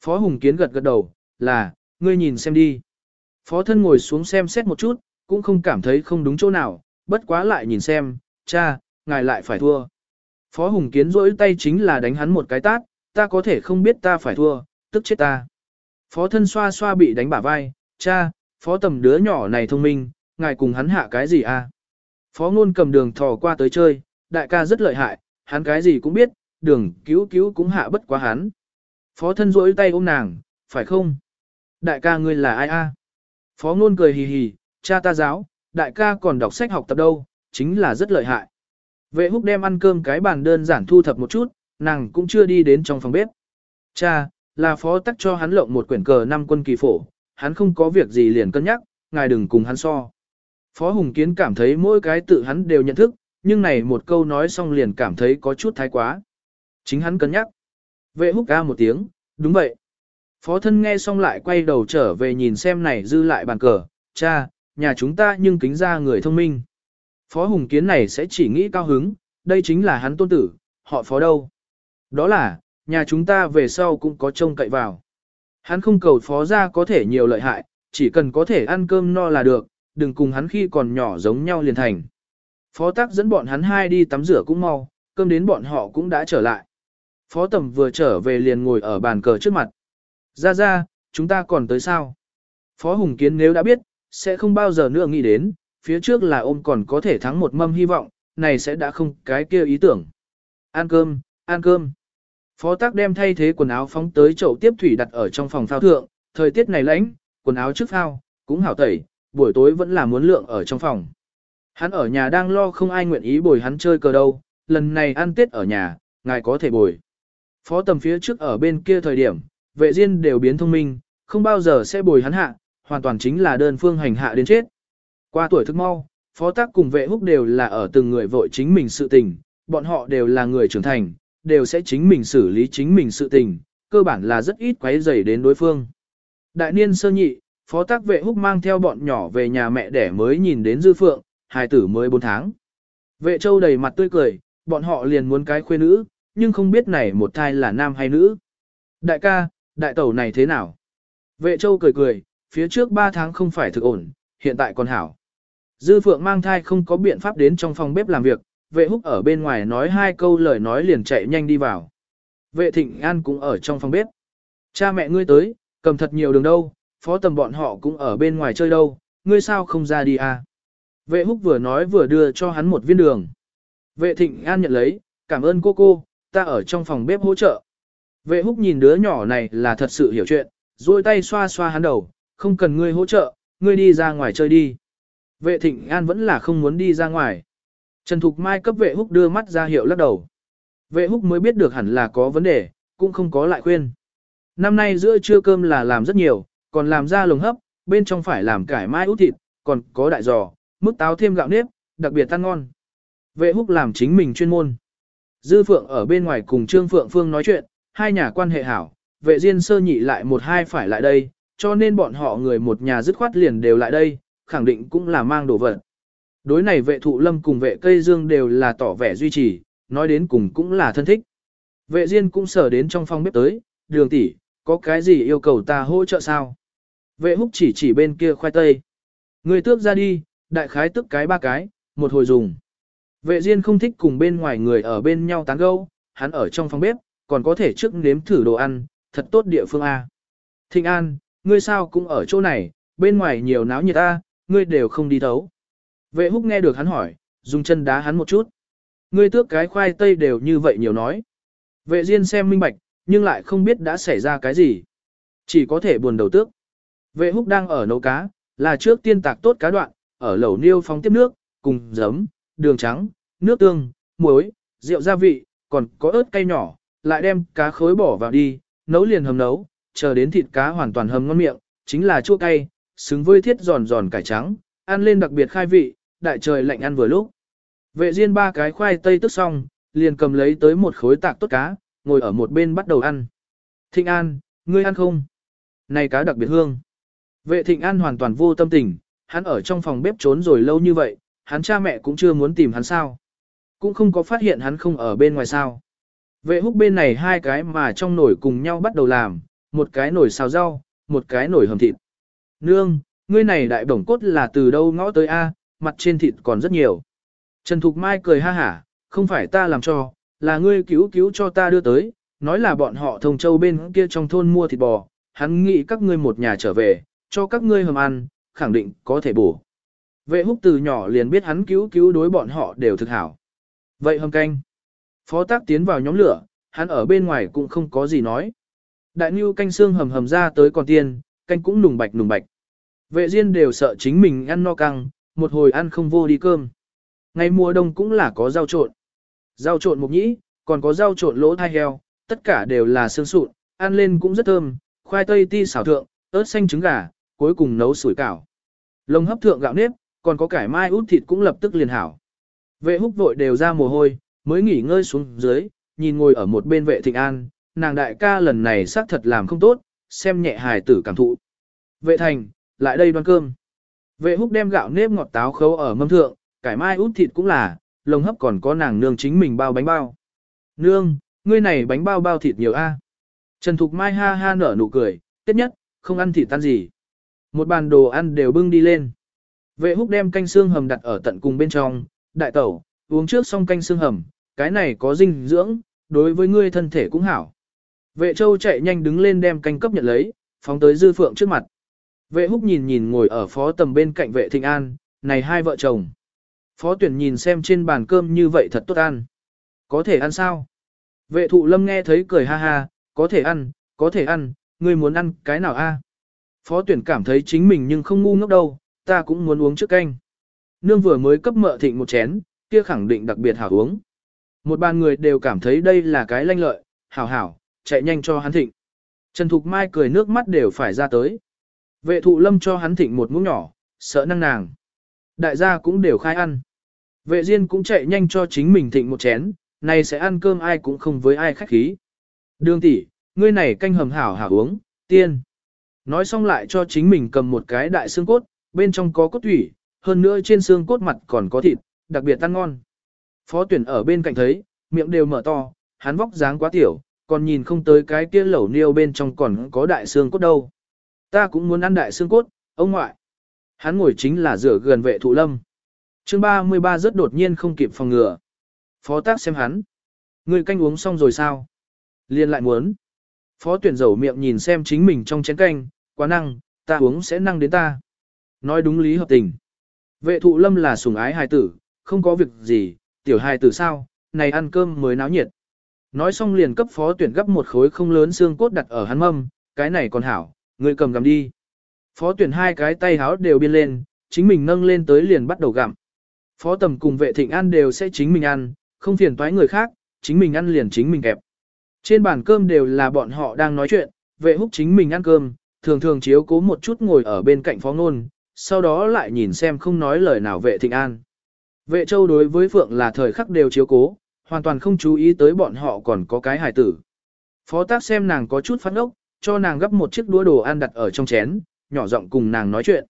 Phó Hùng Kiến gật gật đầu, là, ngươi nhìn xem đi. Phó thân ngồi xuống xem xét một chút, cũng không cảm thấy không đúng chỗ nào, bất quá lại nhìn xem, cha, ngài lại phải thua. Phó Hùng Kiến rỗi tay chính là đánh hắn một cái tát, ta có thể không biết ta phải thua, tức chết ta. Phó thân xoa xoa bị đánh bả vai, cha, phó tầm đứa nhỏ này thông minh, ngài cùng hắn hạ cái gì à? Phó ngôn cầm đường thò qua tới chơi, đại ca rất lợi hại, hắn cái gì cũng biết, đường cứu cứu cũng hạ bất quá hắn. Phó thân rỗi tay ôm nàng, phải không? Đại ca ngươi là ai a? Phó ngôn cười hì hì, cha ta giáo, đại ca còn đọc sách học tập đâu, chính là rất lợi hại. Vệ húc đem ăn cơm cái bàn đơn giản thu thập một chút, nàng cũng chưa đi đến trong phòng bếp. Cha, là phó tắc cho hắn lộng một quyển cờ năm quân kỳ phổ, hắn không có việc gì liền cân nhắc, ngài đừng cùng hắn so. Phó Hùng Kiến cảm thấy mỗi cái tự hắn đều nhận thức, nhưng này một câu nói xong liền cảm thấy có chút thái quá. Chính hắn cân nhắc. Vệ húc ca một tiếng, đúng vậy. Phó thân nghe xong lại quay đầu trở về nhìn xem này dư lại bàn cờ, cha, nhà chúng ta nhưng kính ra người thông minh. Phó Hùng Kiến này sẽ chỉ nghĩ cao hứng, đây chính là hắn tôn tử, họ phó đâu. Đó là, nhà chúng ta về sau cũng có trông cậy vào. Hắn không cầu phó ra có thể nhiều lợi hại, chỉ cần có thể ăn cơm no là được, đừng cùng hắn khi còn nhỏ giống nhau liền thành. Phó tắc dẫn bọn hắn hai đi tắm rửa cũng mau, cơm đến bọn họ cũng đã trở lại. Phó tầm vừa trở về liền ngồi ở bàn cờ trước mặt. Ra ra, chúng ta còn tới sao? Phó Hùng Kiến nếu đã biết, sẽ không bao giờ nữa nghĩ đến, phía trước là ôm còn có thể thắng một mâm hy vọng, này sẽ đã không cái kia ý tưởng. Ăn cơm, ăn cơm. Phó tác đem thay thế quần áo phóng tới chậu tiếp thủy đặt ở trong phòng phao thượng, thời tiết này lạnh, quần áo trước phao, cũng hảo tẩy, buổi tối vẫn là muốn lượng ở trong phòng. Hắn ở nhà đang lo không ai nguyện ý bồi hắn chơi cờ đâu, lần này ăn tết ở nhà, ngài có thể bồi. Phó tầm phía trước ở bên kia thời điểm, vệ riêng đều biến thông minh, không bao giờ sẽ bồi hắn hạ, hoàn toàn chính là đơn phương hành hạ đến chết. Qua tuổi thức mau, phó tác cùng vệ húc đều là ở từng người vội chính mình sự tình, bọn họ đều là người trưởng thành, đều sẽ chính mình xử lý chính mình sự tình, cơ bản là rất ít quấy rầy đến đối phương. Đại niên sơ nhị, phó tác vệ húc mang theo bọn nhỏ về nhà mẹ đẻ mới nhìn đến dư phượng, hài tử mới 4 tháng. Vệ châu đầy mặt tươi cười, bọn họ liền muốn cái khuê nữ, nhưng không biết này một thai là nam hay nữ. Đại ca, đại tẩu này thế nào? Vệ châu cười cười, phía trước 3 tháng không phải thực ổn, hiện tại còn hảo. Dư phượng mang thai không có biện pháp đến trong phòng bếp làm việc, vệ húc ở bên ngoài nói hai câu lời nói liền chạy nhanh đi vào. Vệ thịnh an cũng ở trong phòng bếp. Cha mẹ ngươi tới, cầm thật nhiều đường đâu, phó tầm bọn họ cũng ở bên ngoài chơi đâu, ngươi sao không ra đi à? Vệ húc vừa nói vừa đưa cho hắn một viên đường. Vệ thịnh an nhận lấy, cảm ơn cô cô, ta ở trong phòng bếp hỗ trợ. Vệ húc nhìn đứa nhỏ này là thật sự hiểu chuyện, duỗi tay xoa xoa hắn đầu, không cần ngươi hỗ trợ, ngươi đi ra ngoài chơi đi. Vệ thịnh an vẫn là không muốn đi ra ngoài. Trần Thục Mai cấp vệ húc đưa mắt ra hiệu lắc đầu. Vệ húc mới biết được hẳn là có vấn đề, cũng không có lại khuyên. Năm nay giữa trưa cơm là làm rất nhiều, còn làm ra lồng hấp, bên trong phải làm cải mai út thịt, còn có đại giò, mức táo thêm gạo nếp, đặc biệt ăn ngon. Vệ húc làm chính mình chuyên môn. Dư Phượng ở bên ngoài cùng Trương Phượng Phương nói chuyện, hai nhà quan hệ hảo, vệ diên sơ nhị lại một hai phải lại đây, cho nên bọn họ người một nhà dứt khoát liền đều lại đây, khẳng định cũng là mang đồ vật. Đối này vệ thụ lâm cùng vệ cây dương đều là tỏ vẻ duy trì, nói đến cùng cũng là thân thích. Vệ diên cũng sở đến trong phòng bếp tới, đường tỷ, có cái gì yêu cầu ta hỗ trợ sao? Vệ húc chỉ chỉ bên kia khoai tây. Người tước ra đi, đại khái tức cái ba cái, một hồi dùng. Vệ diên không thích cùng bên ngoài người ở bên nhau tán gẫu, hắn ở trong phòng bếp, còn có thể trước nếm thử đồ ăn, thật tốt địa phương A. Thịnh An, ngươi sao cũng ở chỗ này, bên ngoài nhiều náo nhiệt a ngươi đều không đi thấu. Vệ húc nghe được hắn hỏi, dùng chân đá hắn một chút. Ngươi tước cái khoai tây đều như vậy nhiều nói. Vệ Diên xem minh bạch, nhưng lại không biết đã xảy ra cái gì. Chỉ có thể buồn đầu tước. Vệ húc đang ở nấu cá, là trước tiên tạc tốt cá đoạn, ở lẩu niêu phóng tiếp nước, cùng giấm, đường trắng, nước tương, muối, rượu gia vị, còn có ớt cay nhỏ, lại đem cá khối bỏ vào đi, nấu liền hầm nấu, chờ đến thịt cá hoàn toàn hầm ngon miệng, chính là chua cay, xứng với thiết giòn giòn cải trắng, ăn lên đặc biệt khai vị, đại trời lạnh ăn vừa lúc. Vệ Diên ba cái khoai tây tức xong, liền cầm lấy tới một khối tạc tốt cá, ngồi ở một bên bắt đầu ăn. Thịnh An, ngươi ăn không? Này cá đặc biệt hương. Vệ Thịnh An hoàn toàn vô tâm tình, hắn ở trong phòng bếp trốn rồi lâu như vậy, hắn cha mẹ cũng chưa muốn tìm hắn sao. Cũng không có phát hiện hắn không ở bên ngoài sao. Vệ húc bên này hai cái mà trong nồi cùng nhau bắt đầu làm, một cái nồi xào rau, một cái nồi hầm thịt. Nương, ngươi này đại bổng cốt là từ đâu ngõ tới A, mặt trên thịt còn rất nhiều. Trần Thục Mai cười ha hả, không phải ta làm cho, là ngươi cứu cứu cho ta đưa tới, nói là bọn họ thông châu bên kia trong thôn mua thịt bò, hắn nghĩ các ngươi một nhà trở về, cho các ngươi hầm ăn, khẳng định có thể bổ. Vệ húc từ nhỏ liền biết hắn cứu cứu đối bọn họ đều thực hảo. Vậy hầm canh. Phó tác tiến vào nhóm lửa, hắn ở bên ngoài cũng không có gì nói. Đại Nhu canh xương hầm hầm ra tới còn tiên, canh cũng nùng bạch nùng bạch. Vệ Diên đều sợ chính mình ăn no căng, một hồi ăn không vô đi cơm. Ngày mùa đông cũng là có rau trộn. Rau trộn mục nhĩ, còn có rau trộn lỗ thai heo, tất cả đều là xương sụn, ăn lên cũng rất thơm, khoai tây ti xào thượng, ớt xanh trứng gà, cuối cùng nấu sủi cảo. Lồng hấp thượng gạo nếp, còn có cải mai út thịt cũng lập tức liền hảo. Vệ húc vội đều ra mồ hôi, mới nghỉ ngơi xuống dưới, nhìn ngồi ở một bên vệ thịnh an, nàng đại ca lần này xác thật làm không tốt, xem nhẹ hài tử cảm thụ. Vệ thành, lại đây đoan cơm. Vệ húc đem gạo nếp ngọt táo khấu ở mâm thượng, cải mai út thịt cũng là, lồng hấp còn có nàng nương chính mình bao bánh bao. Nương, ngươi này bánh bao bao thịt nhiều a. À? Trần Thục Mai ha ha nở nụ cười, tiết nhất, không ăn thịt tan gì. Một bàn đồ ăn đều bưng đi lên. Vệ húc đem canh xương hầm đặt ở tận cùng bên trong, đại tẩu, uống trước xong canh xương hầm, cái này có dinh dưỡng, đối với ngươi thân thể cũng hảo. Vệ châu chạy nhanh đứng lên đem canh cấp nhận lấy, phóng tới dư phượng trước mặt. Vệ húc nhìn nhìn ngồi ở phó tầm bên cạnh vệ thịnh an, này hai vợ chồng. Phó tuyển nhìn xem trên bàn cơm như vậy thật tốt ăn. Có thể ăn sao? Vệ thụ lâm nghe thấy cười ha ha, có thể ăn, có thể ăn, ngươi muốn ăn cái nào a? Phó tuyển cảm thấy chính mình nhưng không ngu ngốc đâu, ta cũng muốn uống trước canh. Nương vừa mới cấp mợ thịnh một chén, kia khẳng định đặc biệt hảo uống. Một bàn người đều cảm thấy đây là cái lanh lợi, hảo hảo, chạy nhanh cho hắn thịnh. Trần Thục Mai cười nước mắt đều phải ra tới. Vệ thụ lâm cho hắn thịnh một muỗng nhỏ, sợ năng nàng. Đại gia cũng đều khai ăn. Vệ Diên cũng chạy nhanh cho chính mình thịnh một chén, này sẽ ăn cơm ai cũng không với ai khách khí. Đường tỷ, ngươi này canh hầm hảo hảo uống, tiên. Nói xong lại cho chính mình cầm một cái đại xương cốt, bên trong có cốt thủy, hơn nữa trên xương cốt mặt còn có thịt, đặc biệt ăn ngon. Phó tuyển ở bên cạnh thấy, miệng đều mở to, hắn vóc dáng quá tiểu, còn nhìn không tới cái kia lẩu niêu bên trong còn có đại xương cốt đâu. Ta cũng muốn ăn đại xương cốt, ông ngoại. Hắn ngồi chính là rửa gần vệ thụ lâm. chương 33 rất đột nhiên không kịp phòng ngừa. Phó tác xem hắn. Người canh uống xong rồi sao? Liên lại muốn. Phó tuyển dầu miệng nhìn xem chính mình trong chén canh, quá năng, ta uống sẽ năng đến ta. Nói đúng lý hợp tình. Vệ thụ lâm là sủng ái hài tử, không có việc gì, tiểu hài tử sao, này ăn cơm mới náo nhiệt. Nói xong liền cấp phó tuyển gấp một khối không lớn xương cốt đặt ở hắn mâm, cái này còn hảo, người cầm gặm đi. Phó tuyển hai cái tay háo đều biên lên, chính mình nâng lên tới liền bắt đầu gặm. Phó tầm cùng vệ thịnh ăn đều sẽ chính mình ăn, không phiền toái người khác, chính mình ăn liền chính mình kẹp. Trên bàn cơm đều là bọn họ đang nói chuyện, vệ húc chính mình ăn cơm, thường thường chiếu cố một chút ngồi ở bên cạnh phó ngôn, sau đó lại nhìn xem không nói lời nào vệ thịnh an. Vệ châu đối với Phượng là thời khắc đều chiếu cố, hoàn toàn không chú ý tới bọn họ còn có cái hài tử. Phó tác xem nàng có chút phát ốc, cho nàng gấp một chiếc đũa đồ ăn đặt ở trong chén, nhỏ giọng cùng nàng nói chuyện.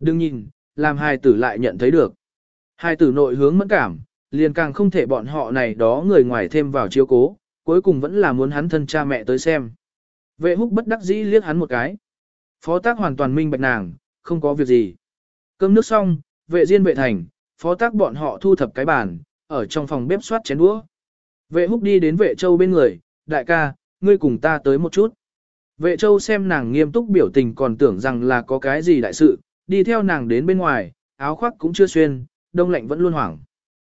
Đừng nhìn, làm hài tử lại nhận thấy được. Hài tử nội hướng mẫn cảm, liền càng không thể bọn họ này đó người ngoài thêm vào chiếu cố, cuối cùng vẫn là muốn hắn thân cha mẹ tới xem. Vệ húc bất đắc dĩ liếc hắn một cái. Phó tác hoàn toàn minh bạch nàng, không có việc gì. Cơm nước xong, vệ diên vệ thành, phó tác bọn họ thu thập cái bàn, ở trong phòng bếp soát chén đũa. Vệ húc đi đến vệ châu bên người, đại ca, ngươi cùng ta tới một chút. Vệ châu xem nàng nghiêm túc biểu tình còn tưởng rằng là có cái gì đại sự, đi theo nàng đến bên ngoài, áo khoác cũng chưa xuyên, đông lạnh vẫn luôn hoảng.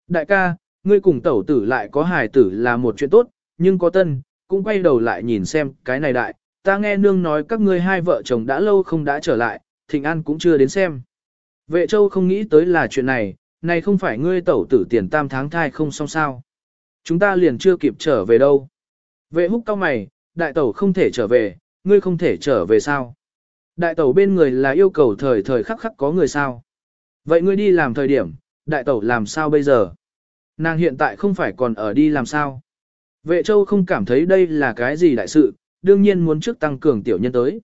Đại ca, ngươi cùng tẩu tử lại có hài tử là một chuyện tốt, nhưng có tân, cũng quay đầu lại nhìn xem cái này đại, ta nghe nương nói các ngươi hai vợ chồng đã lâu không đã trở lại, thịnh an cũng chưa đến xem. Vệ châu không nghĩ tới là chuyện này, này không phải ngươi tẩu tử tiền tam tháng thai không xong sao. Chúng ta liền chưa kịp trở về đâu. Vệ húc cao mày, đại tẩu không thể trở về, ngươi không thể trở về sao. Đại tẩu bên người là yêu cầu thời thời khắc khắc có người sao. Vậy ngươi đi làm thời điểm, đại tẩu làm sao bây giờ? Nàng hiện tại không phải còn ở đi làm sao? Vệ châu không cảm thấy đây là cái gì đại sự, đương nhiên muốn trước tăng cường tiểu nhân tới.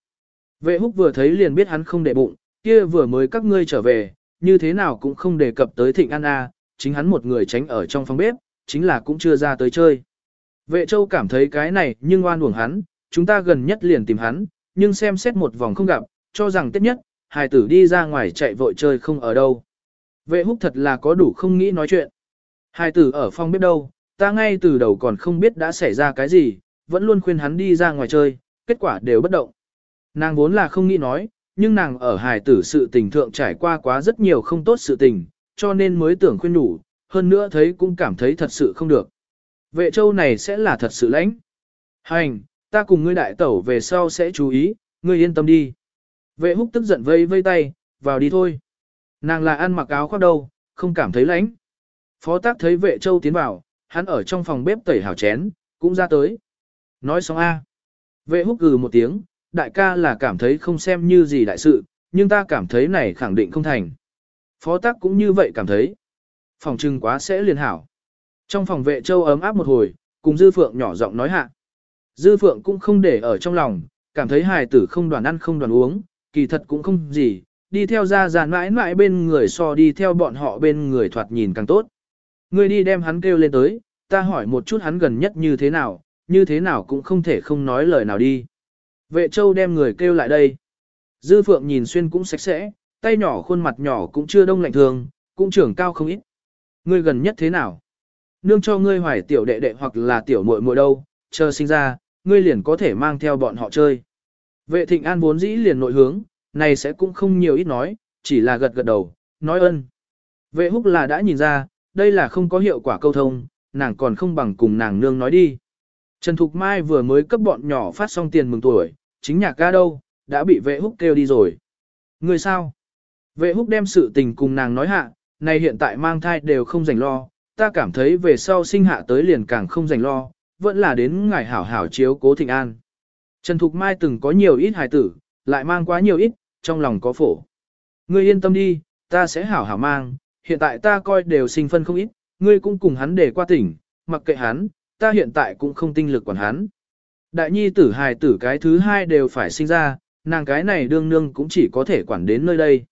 Vệ húc vừa thấy liền biết hắn không để bụng, kia vừa mới các ngươi trở về, như thế nào cũng không đề cập tới thịnh an a, chính hắn một người tránh ở trong phòng bếp, chính là cũng chưa ra tới chơi. Vệ châu cảm thấy cái này nhưng oan uổng hắn, chúng ta gần nhất liền tìm hắn, nhưng xem xét một vòng không gặp, cho rằng tiết nhất, hài tử đi ra ngoài chạy vội chơi không ở đâu. Vệ húc thật là có đủ không nghĩ nói chuyện. Hài tử ở phòng bếp đâu, ta ngay từ đầu còn không biết đã xảy ra cái gì, vẫn luôn khuyên hắn đi ra ngoài chơi, kết quả đều bất động. Nàng vốn là không nghĩ nói, nhưng nàng ở hài tử sự tình thượng trải qua quá rất nhiều không tốt sự tình, cho nên mới tưởng khuyên đủ, hơn nữa thấy cũng cảm thấy thật sự không được. Vệ châu này sẽ là thật sự lãnh. Hành, ta cùng ngươi đại tẩu về sau sẽ chú ý, ngươi yên tâm đi. Vệ húc tức giận vây vây tay, vào đi thôi. Nàng là ăn mặc áo khoác đâu, không cảm thấy lãnh. Phó tác thấy vệ châu tiến vào, hắn ở trong phòng bếp tẩy hảo chén, cũng ra tới. Nói xong A. Vệ húc gừ một tiếng, đại ca là cảm thấy không xem như gì đại sự, nhưng ta cảm thấy này khẳng định không thành. Phó tác cũng như vậy cảm thấy. Phòng trưng quá sẽ liền hảo. Trong phòng vệ châu ấm áp một hồi, cùng Dư Phượng nhỏ giọng nói hạ. Dư Phượng cũng không để ở trong lòng, cảm thấy hài tử không đoàn ăn không đoàn uống, kỳ thật cũng không gì, đi theo ra giàn mãi mãi bên người so đi theo bọn họ bên người thoạt nhìn càng tốt. Người đi đem hắn kêu lên tới, ta hỏi một chút hắn gần nhất như thế nào, như thế nào cũng không thể không nói lời nào đi. Vệ châu đem người kêu lại đây. Dư Phượng nhìn xuyên cũng sạch sẽ, tay nhỏ khuôn mặt nhỏ cũng chưa đông lạnh thường, cũng trưởng cao không ít. Ngươi gần nhất thế nào? Nương cho ngươi hoài tiểu đệ đệ hoặc là tiểu muội muội đâu, chờ sinh ra, ngươi liền có thể mang theo bọn họ chơi. Vệ thịnh an vốn dĩ liền nội hướng, này sẽ cũng không nhiều ít nói, chỉ là gật gật đầu, nói ơn. Vệ húc là đã nhìn ra, đây là không có hiệu quả câu thông, nàng còn không bằng cùng nàng nương nói đi. Trần Thục Mai vừa mới cấp bọn nhỏ phát xong tiền mừng tuổi, chính nhạc ca đâu, đã bị vệ húc kêu đi rồi. Người sao? Vệ húc đem sự tình cùng nàng nói hạ, này hiện tại mang thai đều không rảnh lo, ta cảm thấy về sau sinh hạ tới liền càng không rảnh lo, vẫn là đến ngài hảo hảo chiếu cố thịnh an. Trần Thục Mai từng có nhiều ít hài tử, lại mang quá nhiều ít, trong lòng có phổ. Ngươi yên tâm đi, ta sẽ hảo hảo mang, hiện tại ta coi đều sinh phân không ít, ngươi cũng cùng hắn để qua tỉnh, mặc kệ hắn, ta hiện tại cũng không tinh lực quản hắn. Đại nhi tử hài tử cái thứ hai đều phải sinh ra, nàng cái này đương nương cũng chỉ có thể quản đến nơi đây.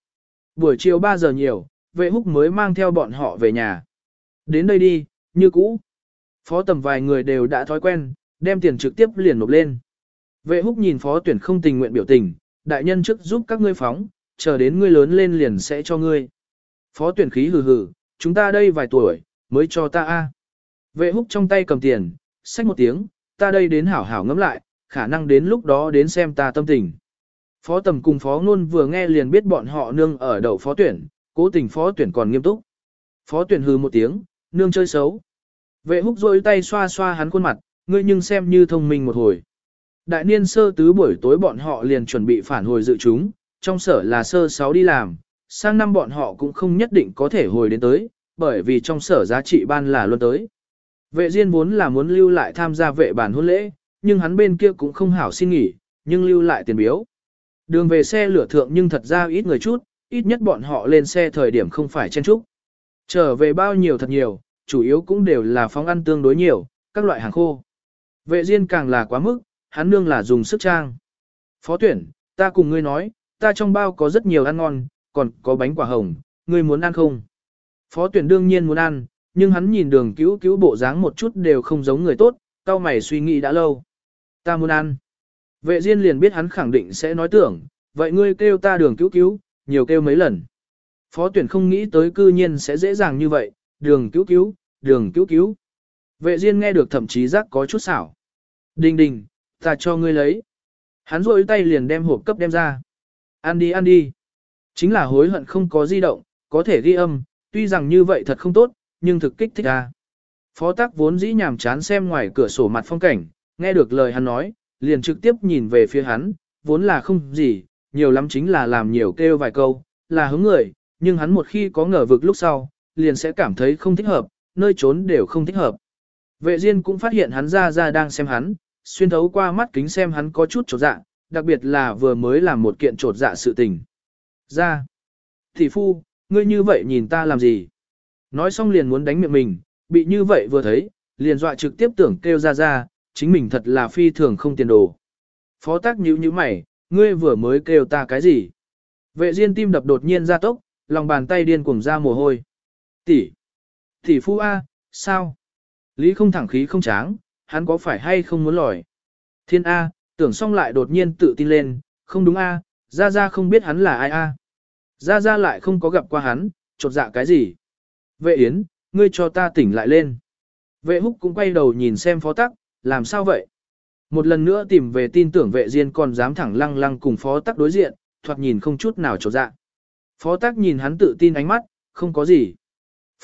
Buổi chiều 3 giờ nhiều, vệ húc mới mang theo bọn họ về nhà. Đến đây đi, như cũ. Phó tầm vài người đều đã thói quen, đem tiền trực tiếp liền nộp lên. Vệ húc nhìn phó tuyển không tình nguyện biểu tình, đại nhân trước giúp các ngươi phóng, chờ đến ngươi lớn lên liền sẽ cho ngươi. Phó tuyển khí hừ hừ, chúng ta đây vài tuổi, mới cho ta a. Vệ húc trong tay cầm tiền, xách một tiếng, ta đây đến hảo hảo ngẫm lại, khả năng đến lúc đó đến xem ta tâm tình. Phó tầm cùng phó ngôn vừa nghe liền biết bọn họ nương ở đầu phó tuyển, cố tình phó tuyển còn nghiêm túc. Phó tuyển hừ một tiếng, nương chơi xấu. Vệ húc rôi tay xoa xoa hắn khuôn mặt, ngươi nhưng xem như thông minh một hồi. Đại niên sơ tứ buổi tối bọn họ liền chuẩn bị phản hồi dự chúng, trong sở là sơ sáu đi làm, sang năm bọn họ cũng không nhất định có thể hồi đến tới, bởi vì trong sở giá trị ban là luôn tới. Vệ Diên vốn là muốn lưu lại tham gia vệ bản hôn lễ, nhưng hắn bên kia cũng không hảo xin nghỉ, nhưng lưu lại tiền biếu. Đường về xe lửa thượng nhưng thật ra ít người chút, ít nhất bọn họ lên xe thời điểm không phải chen trúc. Trở về bao nhiêu thật nhiều, chủ yếu cũng đều là phóng ăn tương đối nhiều, các loại hàng khô. Vệ Diên càng là quá mức, hắn nương là dùng sức trang. Phó tuyển, ta cùng ngươi nói, ta trong bao có rất nhiều ăn ngon, còn có bánh quả hồng, ngươi muốn ăn không? Phó tuyển đương nhiên muốn ăn, nhưng hắn nhìn đường cứu cứu bộ dáng một chút đều không giống người tốt, cao mày suy nghĩ đã lâu. Ta muốn ăn. Vệ Diên liền biết hắn khẳng định sẽ nói tưởng, vậy ngươi kêu ta đường cứu cứu, nhiều kêu mấy lần. Phó tuyển không nghĩ tới cư nhiên sẽ dễ dàng như vậy, đường cứu cứu, đường cứu cứu. Vệ Diên nghe được thậm chí giác có chút xảo. Đình đình, ta cho ngươi lấy. Hắn rôi tay liền đem hộp cấp đem ra. Ăn đi ăn đi. Chính là hối hận không có di động, có thể ghi âm, tuy rằng như vậy thật không tốt, nhưng thực kích thích à Phó tác vốn dĩ nhàm chán xem ngoài cửa sổ mặt phong cảnh, nghe được lời hắn nói, liền trực tiếp nhìn về phía hắn, vốn là không gì, nhiều lắm chính là làm nhiều kêu vài câu, là hứng người, nhưng hắn một khi có ngờ vực lúc sau, liền sẽ cảm thấy không thích hợp, nơi trốn đều không thích hợp. Vệ Diên cũng phát hiện hắn ra ra đang xem hắn, xuyên thấu qua mắt kính xem hắn có chút trột dạ, đặc biệt là vừa mới làm một kiện trột dạ sự tình. Ra. Thị phu, ngươi như vậy nhìn ta làm gì? Nói xong liền muốn đánh miệng mình, bị như vậy vừa thấy, liền dọa trực tiếp tưởng kêu ra ra, chính mình thật là phi thường không tiền đồ. Phó tác nhíu như mày, ngươi vừa mới kêu ta cái gì? Vệ diên tim đập đột nhiên ra tốc, lòng bàn tay điên cuồng ra mồ hôi. Tỷ, tỷ phu A, sao? Lý không thẳng khí không tráng, hắn có phải hay không muốn lòi? Thiên A, tưởng xong lại đột nhiên tự tin lên, không đúng A, ra ra không biết hắn là ai A. Ra ra lại không có gặp qua hắn, chột dạ cái gì? Vệ Yến, ngươi cho ta tỉnh lại lên. Vệ húc cũng quay đầu nhìn xem phó tắc, làm sao vậy? Một lần nữa tìm về tin tưởng vệ diên còn dám thẳng lăng lăng cùng phó tắc đối diện, thoạt nhìn không chút nào trột dạ. Phó tắc nhìn hắn tự tin ánh mắt, không có gì.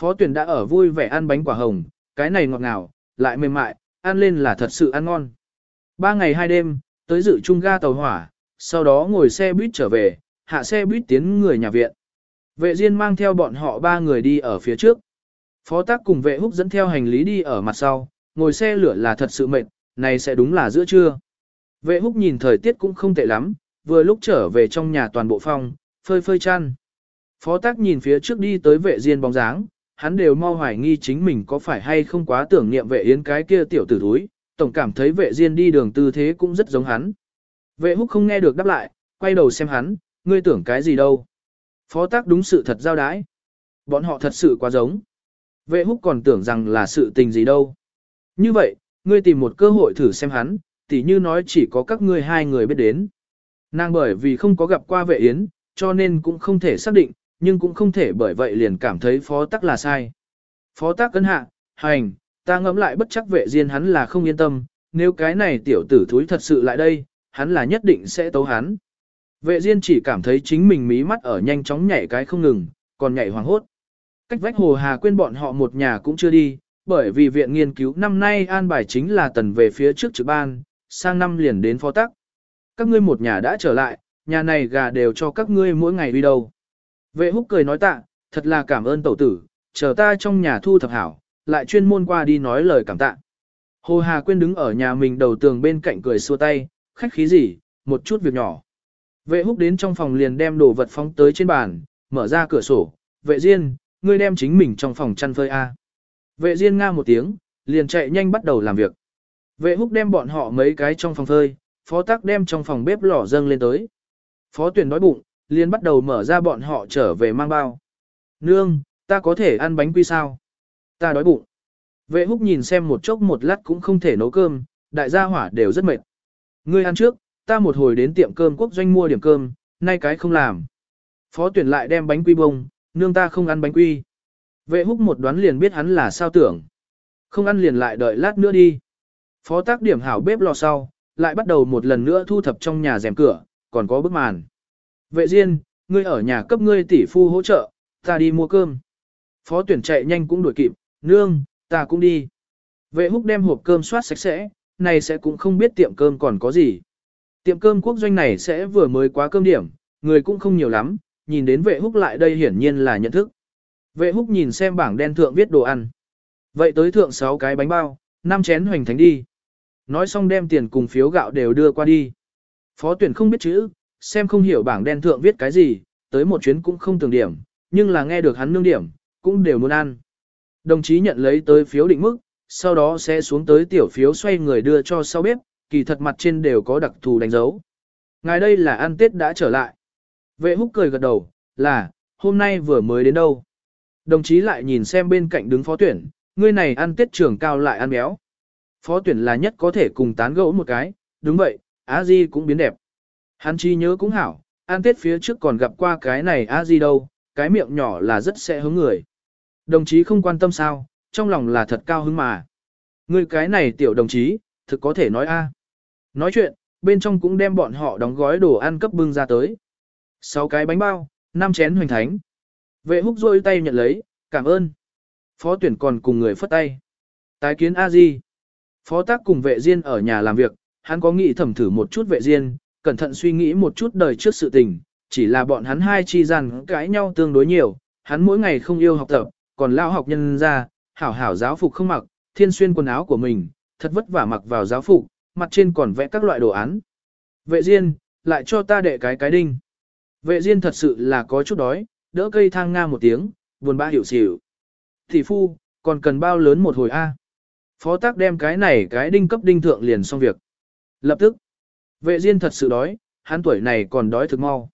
Phó tuyển đã ở vui vẻ ăn bánh quả hồng, cái này ngọt ngào, lại mềm mại, ăn lên là thật sự ăn ngon. Ba ngày hai đêm, tới dự trung ga tàu hỏa, sau đó ngồi xe buýt trở về, hạ xe buýt tiến người nhà viện. Vệ Diên mang theo bọn họ ba người đi ở phía trước. Phó tác cùng vệ húc dẫn theo hành lý đi ở mặt sau, ngồi xe lửa là thật sự mệt, này sẽ đúng là giữa trưa. Vệ húc nhìn thời tiết cũng không tệ lắm, vừa lúc trở về trong nhà toàn bộ phòng, phơi phơi chăn. Phó tác nhìn phía trước đi tới vệ diên bóng dáng, hắn đều mau hoài nghi chính mình có phải hay không quá tưởng niệm vệ yến cái kia tiểu tử thúi, tổng cảm thấy vệ diên đi đường tư thế cũng rất giống hắn. Vệ húc không nghe được đáp lại, quay đầu xem hắn, ngươi tưởng cái gì đâu. Phó tác đúng sự thật giao đái. Bọn họ thật sự quá giống. Vệ húc còn tưởng rằng là sự tình gì đâu. Như vậy, ngươi tìm một cơ hội thử xem hắn, tỉ như nói chỉ có các ngươi hai người biết đến. Nàng bởi vì không có gặp qua vệ yến, cho nên cũng không thể xác định, nhưng cũng không thể bởi vậy liền cảm thấy phó tắc là sai. Phó tắc cân hạ, hành, ta ngẫm lại bất chắc vệ diên hắn là không yên tâm, nếu cái này tiểu tử thúi thật sự lại đây, hắn là nhất định sẽ tấu hắn. Vệ diên chỉ cảm thấy chính mình mí mắt ở nhanh chóng nhảy cái không ngừng, còn nhảy hoàng hốt. Cách vách hồ hà quên bọn họ một nhà cũng chưa đi, bởi vì viện nghiên cứu năm nay an bài chính là tần về phía trước trực ban, sang năm liền đến phó tắc. Các ngươi một nhà đã trở lại, nhà này gà đều cho các ngươi mỗi ngày đi đâu. Vệ húc cười nói tạ, thật là cảm ơn tẩu tử, chờ ta trong nhà thu thập hảo, lại chuyên môn qua đi nói lời cảm tạ. Hồ Hà Quyên đứng ở nhà mình đầu tường bên cạnh cười xua tay, khách khí gì, một chút việc nhỏ. Vệ húc đến trong phòng liền đem đồ vật phóng tới trên bàn, mở ra cửa sổ, vệ diên, ngươi đem chính mình trong phòng chăn phơi A. Vệ diên nga một tiếng, liền chạy nhanh bắt đầu làm việc. Vệ húc đem bọn họ mấy cái trong phòng phơi, phó tắc đem trong phòng bếp lò dâng lên tới. Phó tuyển đói bụng, liền bắt đầu mở ra bọn họ trở về mang bao. Nương, ta có thể ăn bánh quy sao? Ta đói bụng. Vệ húc nhìn xem một chốc một lát cũng không thể nấu cơm, đại gia hỏa đều rất mệt. Ngươi ăn trước, ta một hồi đến tiệm cơm quốc doanh mua điểm cơm, nay cái không làm. Phó tuyển lại đem bánh quy bông, nương ta không ăn bánh quy. Vệ húc một đoán liền biết hắn là sao tưởng. Không ăn liền lại đợi lát nữa đi. Phó tác điểm hảo bếp lò sau, lại bắt đầu một lần nữa thu thập trong nhà rèm cửa, còn có bức màn. Vệ Diên, ngươi ở nhà cấp ngươi tỷ phu hỗ trợ, ta đi mua cơm. Phó tuyển chạy nhanh cũng đuổi kịp, nương, ta cũng đi. Vệ húc đem hộp cơm soát sạch sẽ, này sẽ cũng không biết tiệm cơm còn có gì. Tiệm cơm quốc doanh này sẽ vừa mới quá cơm điểm, người cũng không nhiều lắm, nhìn đến vệ húc lại đây hiển nhiên là nhận thức. Vệ húc nhìn xem bảng đen thượng viết đồ ăn. Vậy tới thượng 6 cái bánh bao, 5 chén hoành thánh đi. Nói xong đem tiền cùng phiếu gạo đều đưa qua đi. Phó tuyển không biết chữ, xem không hiểu bảng đen thượng viết cái gì, tới một chuyến cũng không tưởng điểm, nhưng là nghe được hắn nương điểm, cũng đều muốn ăn. Đồng chí nhận lấy tới phiếu định mức, sau đó sẽ xuống tới tiểu phiếu xoay người đưa cho sau bếp, kỳ thật mặt trên đều có đặc thù đánh dấu. Ngài đây là ăn Tết đã trở lại. Vệ húc cười gật đầu, là, hôm nay vừa mới đến đâu. Đồng chí lại nhìn xem bên cạnh đứng phó tuyển, ngươi này ăn Tết trưởng cao lại ăn béo. Phó tuyển là nhất có thể cùng tán gẫu một cái, đúng vậy, Á Di cũng biến đẹp. Hắn chi nhớ cũng hảo, ăn tết phía trước còn gặp qua cái này a gì đâu, cái miệng nhỏ là rất sẽ hứng người. Đồng chí không quan tâm sao, trong lòng là thật cao hứng mà. Người cái này tiểu đồng chí, thực có thể nói a. Nói chuyện, bên trong cũng đem bọn họ đóng gói đồ ăn cấp bưng ra tới. Sáu cái bánh bao, năm chén hoành thánh. Vệ húc rôi tay nhận lấy, cảm ơn. Phó tuyển còn cùng người phất tay. Tái kiến a di. Phó tác cùng vệ diên ở nhà làm việc, hắn có nghĩ thẩm thử một chút vệ diên, cẩn thận suy nghĩ một chút đời trước sự tình, chỉ là bọn hắn hai chi rằng cãi nhau tương đối nhiều, hắn mỗi ngày không yêu học tập, còn lao học nhân ra, hảo hảo giáo phục không mặc, thiên xuyên quần áo của mình, thật vất vả mặc vào giáo phục, mặt trên còn vẽ các loại đồ án. Vệ Diên, lại cho ta đệ cái cái đinh. Vệ Diên thật sự là có chút đói, đỡ cây thang nga một tiếng, buồn bã hiểu xỉu. Thị phu, còn cần bao lớn một hồi A. Phó tác đem cái này cái đinh cấp đinh thượng liền xong việc. Lập tức, Vệ Diên thật sự đói, hắn tuổi này còn đói thực mau.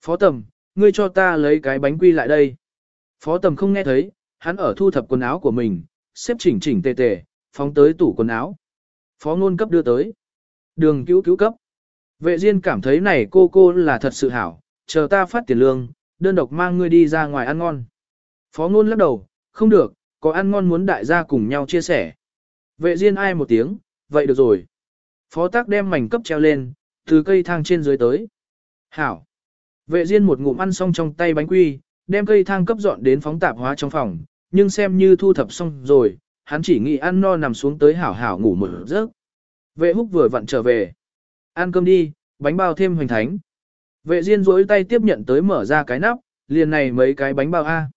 Phó Tầm, ngươi cho ta lấy cái bánh quy lại đây. Phó Tầm không nghe thấy, hắn ở thu thập quần áo của mình, xếp chỉnh chỉnh tề tề, phóng tới tủ quần áo. Phó Ngôn cấp đưa tới. Đường cứu cứu cấp. Vệ Diên cảm thấy này cô cô là thật sự hảo, chờ ta phát tiền lương, đơn độc mang ngươi đi ra ngoài ăn ngon. Phó Ngôn lắc đầu, không được, có ăn ngon muốn đại gia cùng nhau chia sẻ. Vệ Diên ai một tiếng, vậy được rồi. Phó tác đem mảnh cấp treo lên, từ cây thang trên dưới tới. Hảo. Vệ Diên một ngụm ăn xong trong tay bánh quy, đem cây thang cấp dọn đến phóng tạp hóa trong phòng, nhưng xem như thu thập xong rồi, hắn chỉ nghĩ ăn no nằm xuống tới hảo hảo ngủ một giấc. Vệ húc vừa vặn trở về. Ăn cơm đi, bánh bao thêm hoành thánh. Vệ Diên duỗi tay tiếp nhận tới mở ra cái nắp, liền này mấy cái bánh bao A.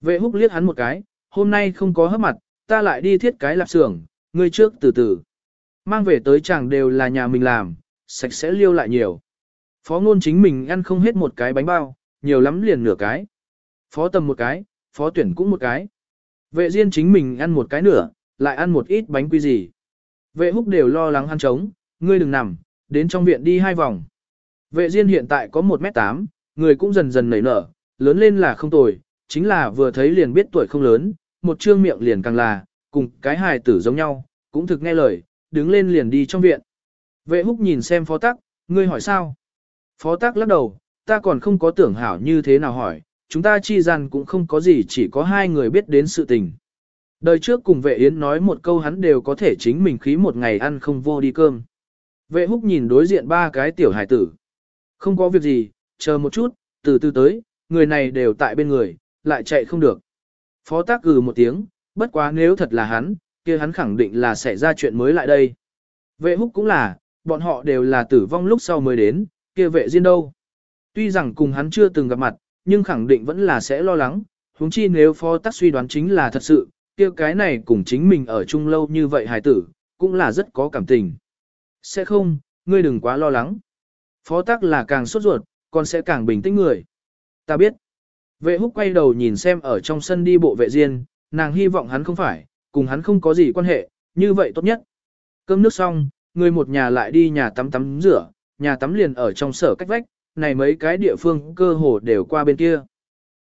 Vệ húc liếc hắn một cái, hôm nay không có hấp mặt, ta lại đi thiết cái lạp xưởng, ngươi trước từ từ. Mang về tới chàng đều là nhà mình làm, sạch sẽ liêu lại nhiều. Phó ngôn chính mình ăn không hết một cái bánh bao, nhiều lắm liền nửa cái. Phó tầm một cái, phó tuyển cũng một cái. Vệ Diên chính mình ăn một cái nửa, lại ăn một ít bánh quy gì. Vệ húc đều lo lắng ăn trống, ngươi đừng nằm, đến trong viện đi hai vòng. Vệ Diên hiện tại có 1m8, người cũng dần dần nảy nở, lớn lên là không tồi, chính là vừa thấy liền biết tuổi không lớn, một trương miệng liền càng là, cùng cái hài tử giống nhau, cũng thực nghe lời, đứng lên liền đi trong viện. Vệ húc nhìn xem phó tắc, ngươi hỏi sao? Phó tắc lắc đầu, ta còn không có tưởng hảo như thế nào hỏi, chúng ta chi gian cũng không có gì chỉ có hai người biết đến sự tình. Đời trước cùng vệ yến nói một câu hắn đều có thể chính mình khí một ngày ăn không vô đi cơm. Vệ húc nhìn đối diện ba cái tiểu hải tử. Không có việc gì, chờ một chút, từ từ tới, người này đều tại bên người, lại chạy không được. Phó tác gừ một tiếng, bất quá nếu thật là hắn, kia hắn khẳng định là sẽ ra chuyện mới lại đây. Vệ húc cũng là, bọn họ đều là tử vong lúc sau mới đến, kia vệ diên đâu. Tuy rằng cùng hắn chưa từng gặp mặt, nhưng khẳng định vẫn là sẽ lo lắng, huống chi nếu phó tác suy đoán chính là thật sự, kia cái này cùng chính mình ở chung lâu như vậy hài tử, cũng là rất có cảm tình. Sẽ không, ngươi đừng quá lo lắng. Phó tác là càng sốt ruột, còn sẽ càng bình tĩnh người. Ta biết. Vệ húc quay đầu nhìn xem ở trong sân đi bộ vệ diên, nàng hy vọng hắn không phải, cùng hắn không có gì quan hệ, như vậy tốt nhất. Cơm nước xong, người một nhà lại đi nhà tắm tắm rửa, nhà tắm liền ở trong sở cách vách, này mấy cái địa phương cơ hồ đều qua bên kia.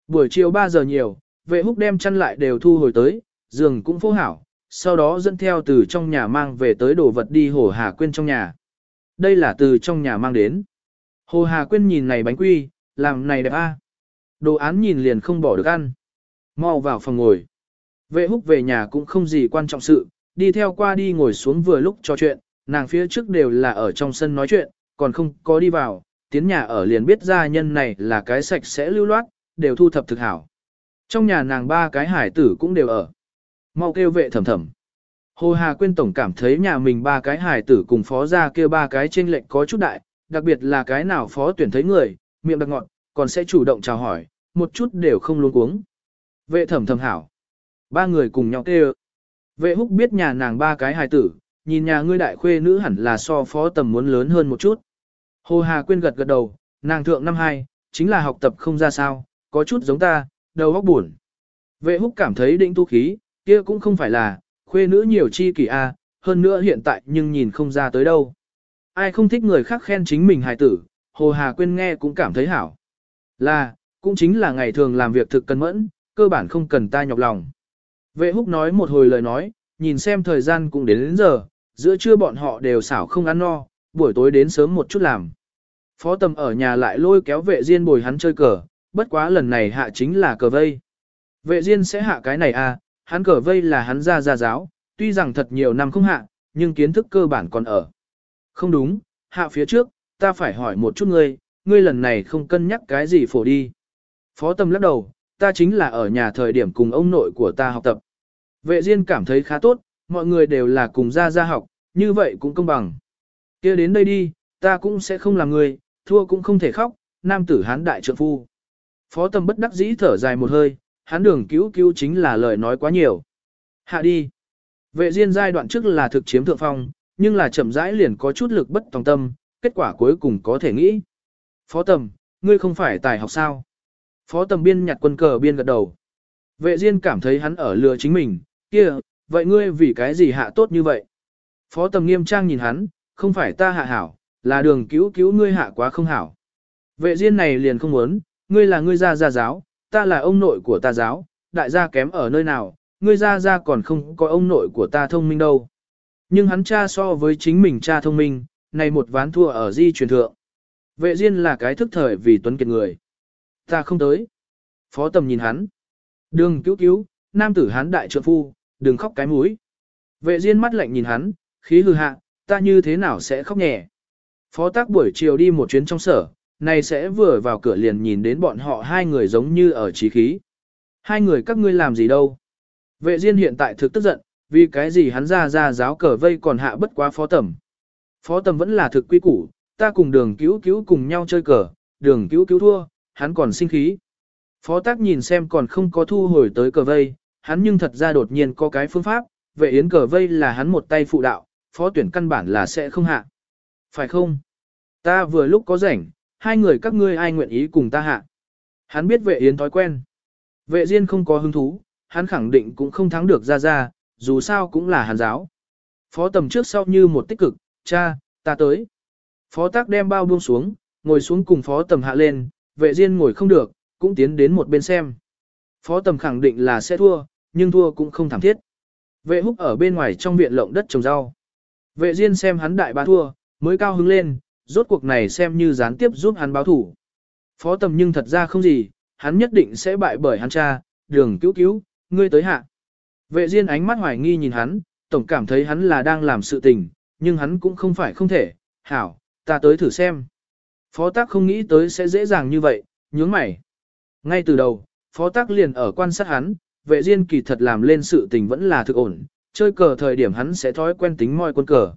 Buổi chiều 3 giờ nhiều, vệ húc đem chăn lại đều thu hồi tới, giường cũng phô hảo, sau đó dẫn theo từ trong nhà mang về tới đồ vật đi hồ Hà Quyên trong nhà. Đây là từ trong nhà mang đến. Hồ Hà Quyên nhìn này bánh quy, làm này đẹp a. Đồ án nhìn liền không bỏ được ăn. Mau vào phòng ngồi. Vệ húc về nhà cũng không gì quan trọng sự, đi theo qua đi ngồi xuống vừa lúc trò chuyện, nàng phía trước đều là ở trong sân nói chuyện, còn không có đi vào, tiến nhà ở liền biết gia nhân này là cái sạch sẽ lưu loát, đều thu thập thực hảo. Trong nhà nàng ba cái hải tử cũng đều ở. Mau kêu vệ thầm thầm. Hồ Hà Quyên Tổng cảm thấy nhà mình ba cái hải tử cùng phó ra kêu ba cái trên lệnh có chút đại, đặc biệt là cái nào phó tuyển thấy người, miệng đặc ngọn, còn sẽ chủ động chào hỏi, một chút đều không luôn cuống. Vệ thẩm thầm hảo. Ba người cùng nhau kêu. Vệ húc biết nhà nàng ba cái hài tử, nhìn nhà ngươi đại khuê nữ hẳn là so phó tầm muốn lớn hơn một chút. Hồ Hà Quyên gật gật đầu, nàng thượng năm hai, chính là học tập không ra sao, có chút giống ta, đầu óc buồn. Vệ húc cảm thấy định tu khí, kia cũng không phải là, khuê nữ nhiều chi kỷ a, hơn nữa hiện tại nhưng nhìn không ra tới đâu. Ai không thích người khác khen chính mình hài tử, Hồ Hà Quyên nghe cũng cảm thấy hảo. Là, cũng chính là ngày thường làm việc thực cân mẫn, cơ bản không cần ta nhọc lòng. Vệ húc nói một hồi lời nói, nhìn xem thời gian cũng đến đến giờ, giữa trưa bọn họ đều xảo không ăn no, buổi tối đến sớm một chút làm. Phó tầm ở nhà lại lôi kéo vệ diên bồi hắn chơi cờ, bất quá lần này hạ chính là cờ vây. Vệ diên sẽ hạ cái này à, hắn cờ vây là hắn ra gia giáo, tuy rằng thật nhiều năm không hạ, nhưng kiến thức cơ bản còn ở. Không đúng, hạ phía trước, ta phải hỏi một chút ngươi, ngươi lần này không cân nhắc cái gì phổ đi. Phó tâm lắc đầu, ta chính là ở nhà thời điểm cùng ông nội của ta học tập. Vệ Diên cảm thấy khá tốt, mọi người đều là cùng ra ra học, như vậy cũng công bằng. kia đến đây đi, ta cũng sẽ không làm người, thua cũng không thể khóc, nam tử hán đại trượng phu. Phó tâm bất đắc dĩ thở dài một hơi, hán đường cứu cứu chính là lời nói quá nhiều. Hạ đi. Vệ Diên giai đoạn trước là thực chiếm thượng phong, nhưng là chậm rãi liền có chút lực bất tòng tâm, kết quả cuối cùng có thể nghĩ. Phó tầm, ngươi không phải tài học sao? Phó tầm biên nhặt quân cờ biên gật đầu. Vệ Diên cảm thấy hắn ở lừa chính mình, kia, vậy ngươi vì cái gì hạ tốt như vậy? Phó tầm nghiêm trang nhìn hắn, không phải ta hạ hảo, là đường cứu cứu ngươi hạ quá không hảo. Vệ Diên này liền không muốn, ngươi là ngươi gia gia giáo, ta là ông nội của ta giáo, đại gia kém ở nơi nào, ngươi gia gia còn không có ông nội của ta thông minh đâu. Nhưng hắn cha so với chính mình cha thông minh, này một ván thua ở di truyền thượng. Vệ Diên là cái thức thời vì tuấn kiệt người. Ta không tới. Phó tầm nhìn hắn. Đường cứu cứu, nam tử hắn đại trượng phu, đừng khóc cái mũi. Vệ Diên mắt lạnh nhìn hắn, khí hư hạ, ta như thế nào sẽ khóc nhẹ. Phó tác buổi chiều đi một chuyến trong sở, này sẽ vừa vào cửa liền nhìn đến bọn họ hai người giống như ở trí khí. Hai người các ngươi làm gì đâu. Vệ Diên hiện tại thực tức giận, vì cái gì hắn ra ra giáo cờ vây còn hạ bất quá phó tầm. Phó tầm vẫn là thực quy củ, ta cùng đường cứu cứu cùng nhau chơi cờ, đường cứu cứu thua, hắn còn sinh khí. Phó tác nhìn xem còn không có thu hồi tới cờ vây, hắn nhưng thật ra đột nhiên có cái phương pháp, vệ yến cờ vây là hắn một tay phụ đạo, phó tuyển căn bản là sẽ không hạ. Phải không? Ta vừa lúc có rảnh, hai người các ngươi ai nguyện ý cùng ta hạ. Hắn biết vệ yến thói quen. Vệ diên không có hứng thú, hắn khẳng định cũng không thắng được ra ra, dù sao cũng là hàn giáo. Phó tầm trước sau như một tích cực, cha, ta tới. Phó tác đem bao buông xuống, ngồi xuống cùng phó tầm hạ lên, vệ diên ngồi không được, cũng tiến đến một bên xem. Phó tầm khẳng định là sẽ thua, nhưng thua cũng không thảm thiết. Vệ húc ở bên ngoài trong viện lộng đất trồng rau. Vệ diên xem hắn đại bá thua, mới cao hứng lên, rốt cuộc này xem như gián tiếp giúp hắn báo thủ. Phó tầm nhưng thật ra không gì, hắn nhất định sẽ bại bởi hắn cha, đường cứu cứu, ngươi tới hạ. Vệ diên ánh mắt hoài nghi nhìn hắn, tổng cảm thấy hắn là đang làm sự tình, nhưng hắn cũng không phải không thể, hảo, ta tới thử xem. Phó tác không nghĩ tới sẽ dễ dàng như vậy, nhướng mày. Ngay từ đầu, phó tác liền ở quan sát hắn, vệ diên kỳ thật làm lên sự tình vẫn là thực ổn, chơi cờ thời điểm hắn sẽ thói quen tính moi quân cờ.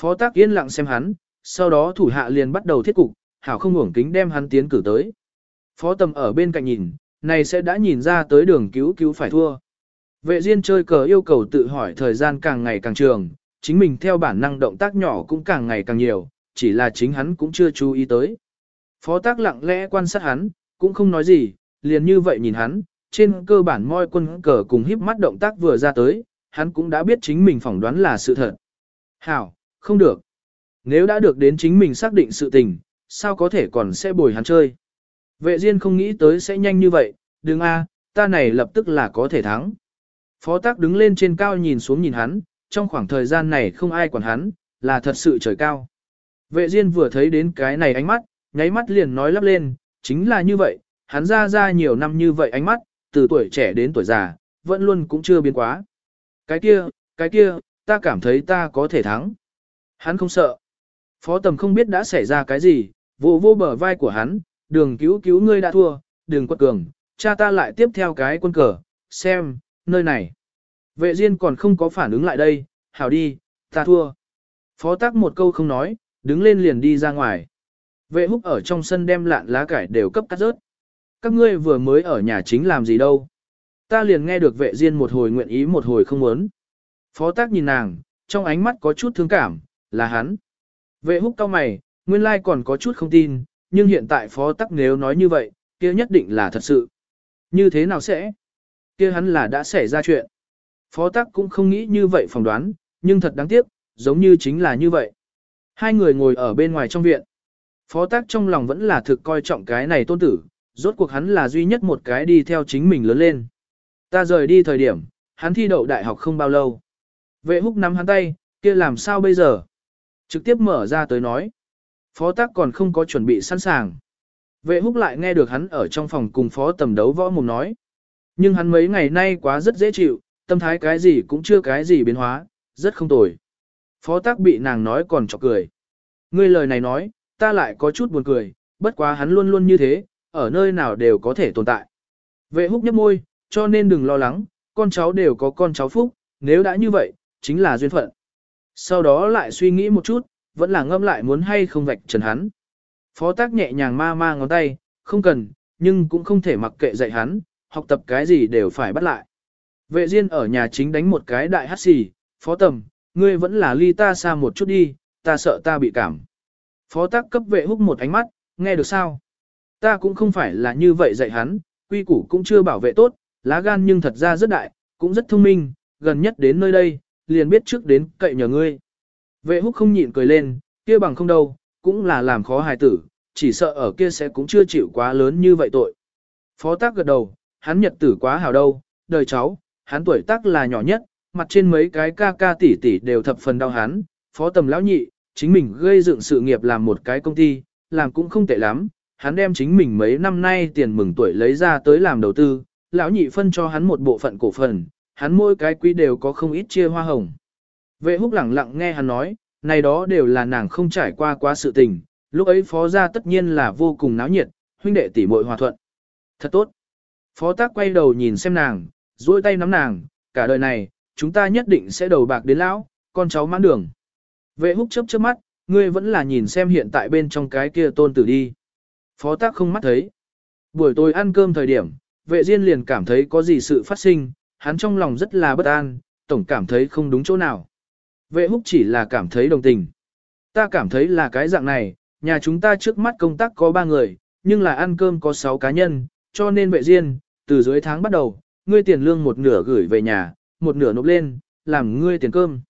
Phó tác yên lặng xem hắn, sau đó thủ hạ liền bắt đầu thiết cục, hảo không ngủng kính đem hắn tiến cử tới. Phó tầm ở bên cạnh nhìn, này sẽ đã nhìn ra tới đường cứu cứu phải thua. Vệ diên chơi cờ yêu cầu tự hỏi thời gian càng ngày càng trường, chính mình theo bản năng động tác nhỏ cũng càng ngày càng nhiều, chỉ là chính hắn cũng chưa chú ý tới. Phó tác lặng lẽ quan sát hắn, cũng không nói gì, liền như vậy nhìn hắn, trên cơ bản môi quân cờ cùng híp mắt động tác vừa ra tới, hắn cũng đã biết chính mình phỏng đoán là sự thật. Hảo, không được. Nếu đã được đến chính mình xác định sự tình, sao có thể còn sẽ bồi hắn chơi. Vệ Diên không nghĩ tới sẽ nhanh như vậy, đừng a, ta này lập tức là có thể thắng. Phó tác đứng lên trên cao nhìn xuống nhìn hắn, trong khoảng thời gian này không ai quản hắn, là thật sự trời cao. Vệ Diên vừa thấy đến cái này ánh mắt, nháy mắt liền nói lắp lên, chính là như vậy, hắn ra ra nhiều năm như vậy ánh mắt, từ tuổi trẻ đến tuổi già, vẫn luôn cũng chưa biến quá. Cái kia, cái kia, ta cảm thấy ta có thể thắng. Hắn không sợ. Phó tầm không biết đã xảy ra cái gì, vô vô bờ vai của hắn, đường cứu cứu ngươi đã thua, đường quật cường, cha ta lại tiếp theo cái quân cờ, xem, nơi này. Vệ Diên còn không có phản ứng lại đây, hảo đi, ta thua. Phó Tác một câu không nói, đứng lên liền đi ra ngoài. Vệ húc ở trong sân đem lạn lá cải đều cấp cắt rớt. Các ngươi vừa mới ở nhà chính làm gì đâu. Ta liền nghe được vệ Diên một hồi nguyện ý một hồi không muốn. Phó tác nhìn nàng, trong ánh mắt có chút thương cảm, là hắn. Vệ húc cao mày, nguyên lai còn có chút không tin, nhưng hiện tại phó Tác nếu nói như vậy, kia nhất định là thật sự. Như thế nào sẽ? kia hắn là đã xảy ra chuyện. Phó Tác cũng không nghĩ như vậy phỏng đoán, nhưng thật đáng tiếc, giống như chính là như vậy. Hai người ngồi ở bên ngoài trong viện. Phó tác trong lòng vẫn là thực coi trọng cái này tôn tử, rốt cuộc hắn là duy nhất một cái đi theo chính mình lớn lên. Ta rời đi thời điểm, hắn thi đậu đại học không bao lâu. Vệ húc nắm hắn tay, kia làm sao bây giờ? Trực tiếp mở ra tới nói. Phó tác còn không có chuẩn bị sẵn sàng. Vệ húc lại nghe được hắn ở trong phòng cùng phó tầm đấu võ mồm nói. Nhưng hắn mấy ngày nay quá rất dễ chịu, tâm thái cái gì cũng chưa cái gì biến hóa, rất không tồi. Phó tác bị nàng nói còn chọc cười. Ngươi lời này nói, ta lại có chút buồn cười, bất quá hắn luôn luôn như thế, ở nơi nào đều có thể tồn tại. Vệ húc nhấp môi, cho nên đừng lo lắng, con cháu đều có con cháu phúc, nếu đã như vậy, chính là duyên phận. Sau đó lại suy nghĩ một chút, vẫn là ngâm lại muốn hay không vạch trần hắn. Phó tác nhẹ nhàng ma ma ngón tay, không cần, nhưng cũng không thể mặc kệ dạy hắn, học tập cái gì đều phải bắt lại. Vệ Diên ở nhà chính đánh một cái đại hát xì, phó tầm, ngươi vẫn là ly ta xa một chút đi, ta sợ ta bị cảm. Phó tác cấp vệ húc một ánh mắt, nghe được sao? Ta cũng không phải là như vậy dạy hắn, quy củ cũng chưa bảo vệ tốt, lá gan nhưng thật ra rất đại, cũng rất thông minh, gần nhất đến nơi đây, liền biết trước đến cậy nhờ ngươi. Vệ húc không nhịn cười lên, kia bằng không đâu, cũng là làm khó hài tử, chỉ sợ ở kia sẽ cũng chưa chịu quá lớn như vậy tội. Phó tác gật đầu, hắn nhật tử quá hào đâu, đời cháu, hắn tuổi tác là nhỏ nhất, mặt trên mấy cái ca ca tỷ tỷ đều thập phần đau hắn, phó tầm lão nhị, chính mình gây dựng sự nghiệp làm một cái công ty, làm cũng không tệ lắm, hắn đem chính mình mấy năm nay tiền mừng tuổi lấy ra tới làm đầu tư, lão nhị phân cho hắn một bộ phận cổ phần, hắn mỗi cái quý đều có không ít chia hoa hồng. Vệ húc lẳng lặng nghe hắn nói, này đó đều là nàng không trải qua quá sự tình, lúc ấy phó gia tất nhiên là vô cùng náo nhiệt, huynh đệ tỷ muội hòa thuận. Thật tốt. Phó tác quay đầu nhìn xem nàng, duỗi tay nắm nàng, cả đời này, chúng ta nhất định sẽ đầu bạc đến lão, con cháu mãn đường. Vệ húc chớp chớp mắt, ngươi vẫn là nhìn xem hiện tại bên trong cái kia tôn tử đi. Phó tác không mắt thấy. Buổi tối ăn cơm thời điểm, vệ diên liền cảm thấy có gì sự phát sinh, hắn trong lòng rất là bất an, tổng cảm thấy không đúng chỗ nào. Vệ húc chỉ là cảm thấy đồng tình. Ta cảm thấy là cái dạng này, nhà chúng ta trước mắt công tác có 3 người, nhưng là ăn cơm có 6 cá nhân, cho nên vệ diên, từ dưới tháng bắt đầu, ngươi tiền lương một nửa gửi về nhà, một nửa nộp lên, làm ngươi tiền cơm.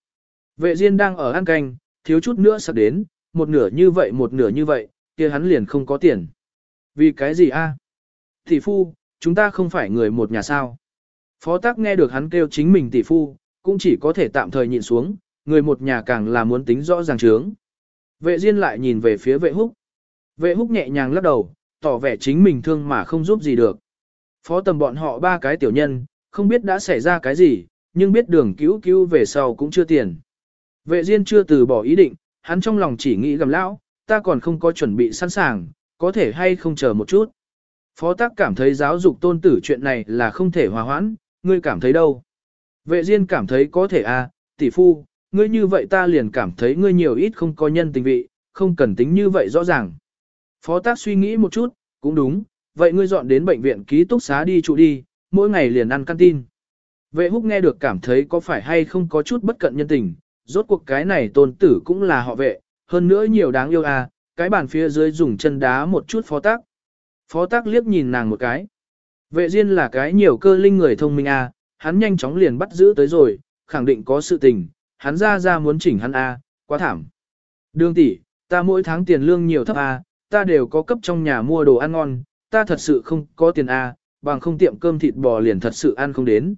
Vệ diên đang ở ăn canh, thiếu chút nữa sắp đến, một nửa như vậy một nửa như vậy, kia hắn liền không có tiền. Vì cái gì a? À? Tỷ phu, chúng ta không phải người một nhà sao. Phó tác nghe được hắn kêu chính mình tỷ phu, cũng chỉ có thể tạm thời nhịn xuống, người một nhà càng là muốn tính rõ ràng trướng. Vệ Diên lại nhìn về phía vệ húc. Vệ húc nhẹ nhàng lắc đầu, tỏ vẻ chính mình thương mà không giúp gì được. Phó tầm bọn họ ba cái tiểu nhân, không biết đã xảy ra cái gì, nhưng biết đường cứu cứu về sau cũng chưa tiền. Vệ Diên chưa từ bỏ ý định, hắn trong lòng chỉ nghĩ gầm lão, ta còn không có chuẩn bị sẵn sàng, có thể hay không chờ một chút. Phó tác cảm thấy giáo dục tôn tử chuyện này là không thể hòa hoãn, ngươi cảm thấy đâu? Vệ Diên cảm thấy có thể à, tỷ phu, ngươi như vậy ta liền cảm thấy ngươi nhiều ít không có nhân tình vị, không cần tính như vậy rõ ràng. Phó tác suy nghĩ một chút, cũng đúng, vậy ngươi dọn đến bệnh viện ký túc xá đi trụ đi, mỗi ngày liền ăn canteen. Vệ húc nghe được cảm thấy có phải hay không có chút bất cận nhân tình, rốt cuộc cái này tôn tử cũng là họ vệ, hơn nữa nhiều đáng yêu à, cái bàn phía dưới dùng chân đá một chút phó tác. Phó tác liếc nhìn nàng một cái. Vệ diên là cái nhiều cơ linh người thông minh à, hắn nhanh chóng liền bắt giữ tới rồi, khẳng định có sự tình, hắn ra ra muốn chỉnh hắn à, quá thảm. Đường tỷ, ta mỗi tháng tiền lương nhiều thấp à, ta đều có cấp trong nhà mua đồ ăn ngon, ta thật sự không có tiền à, bằng không tiệm cơm thịt bò liền thật sự ăn không đến.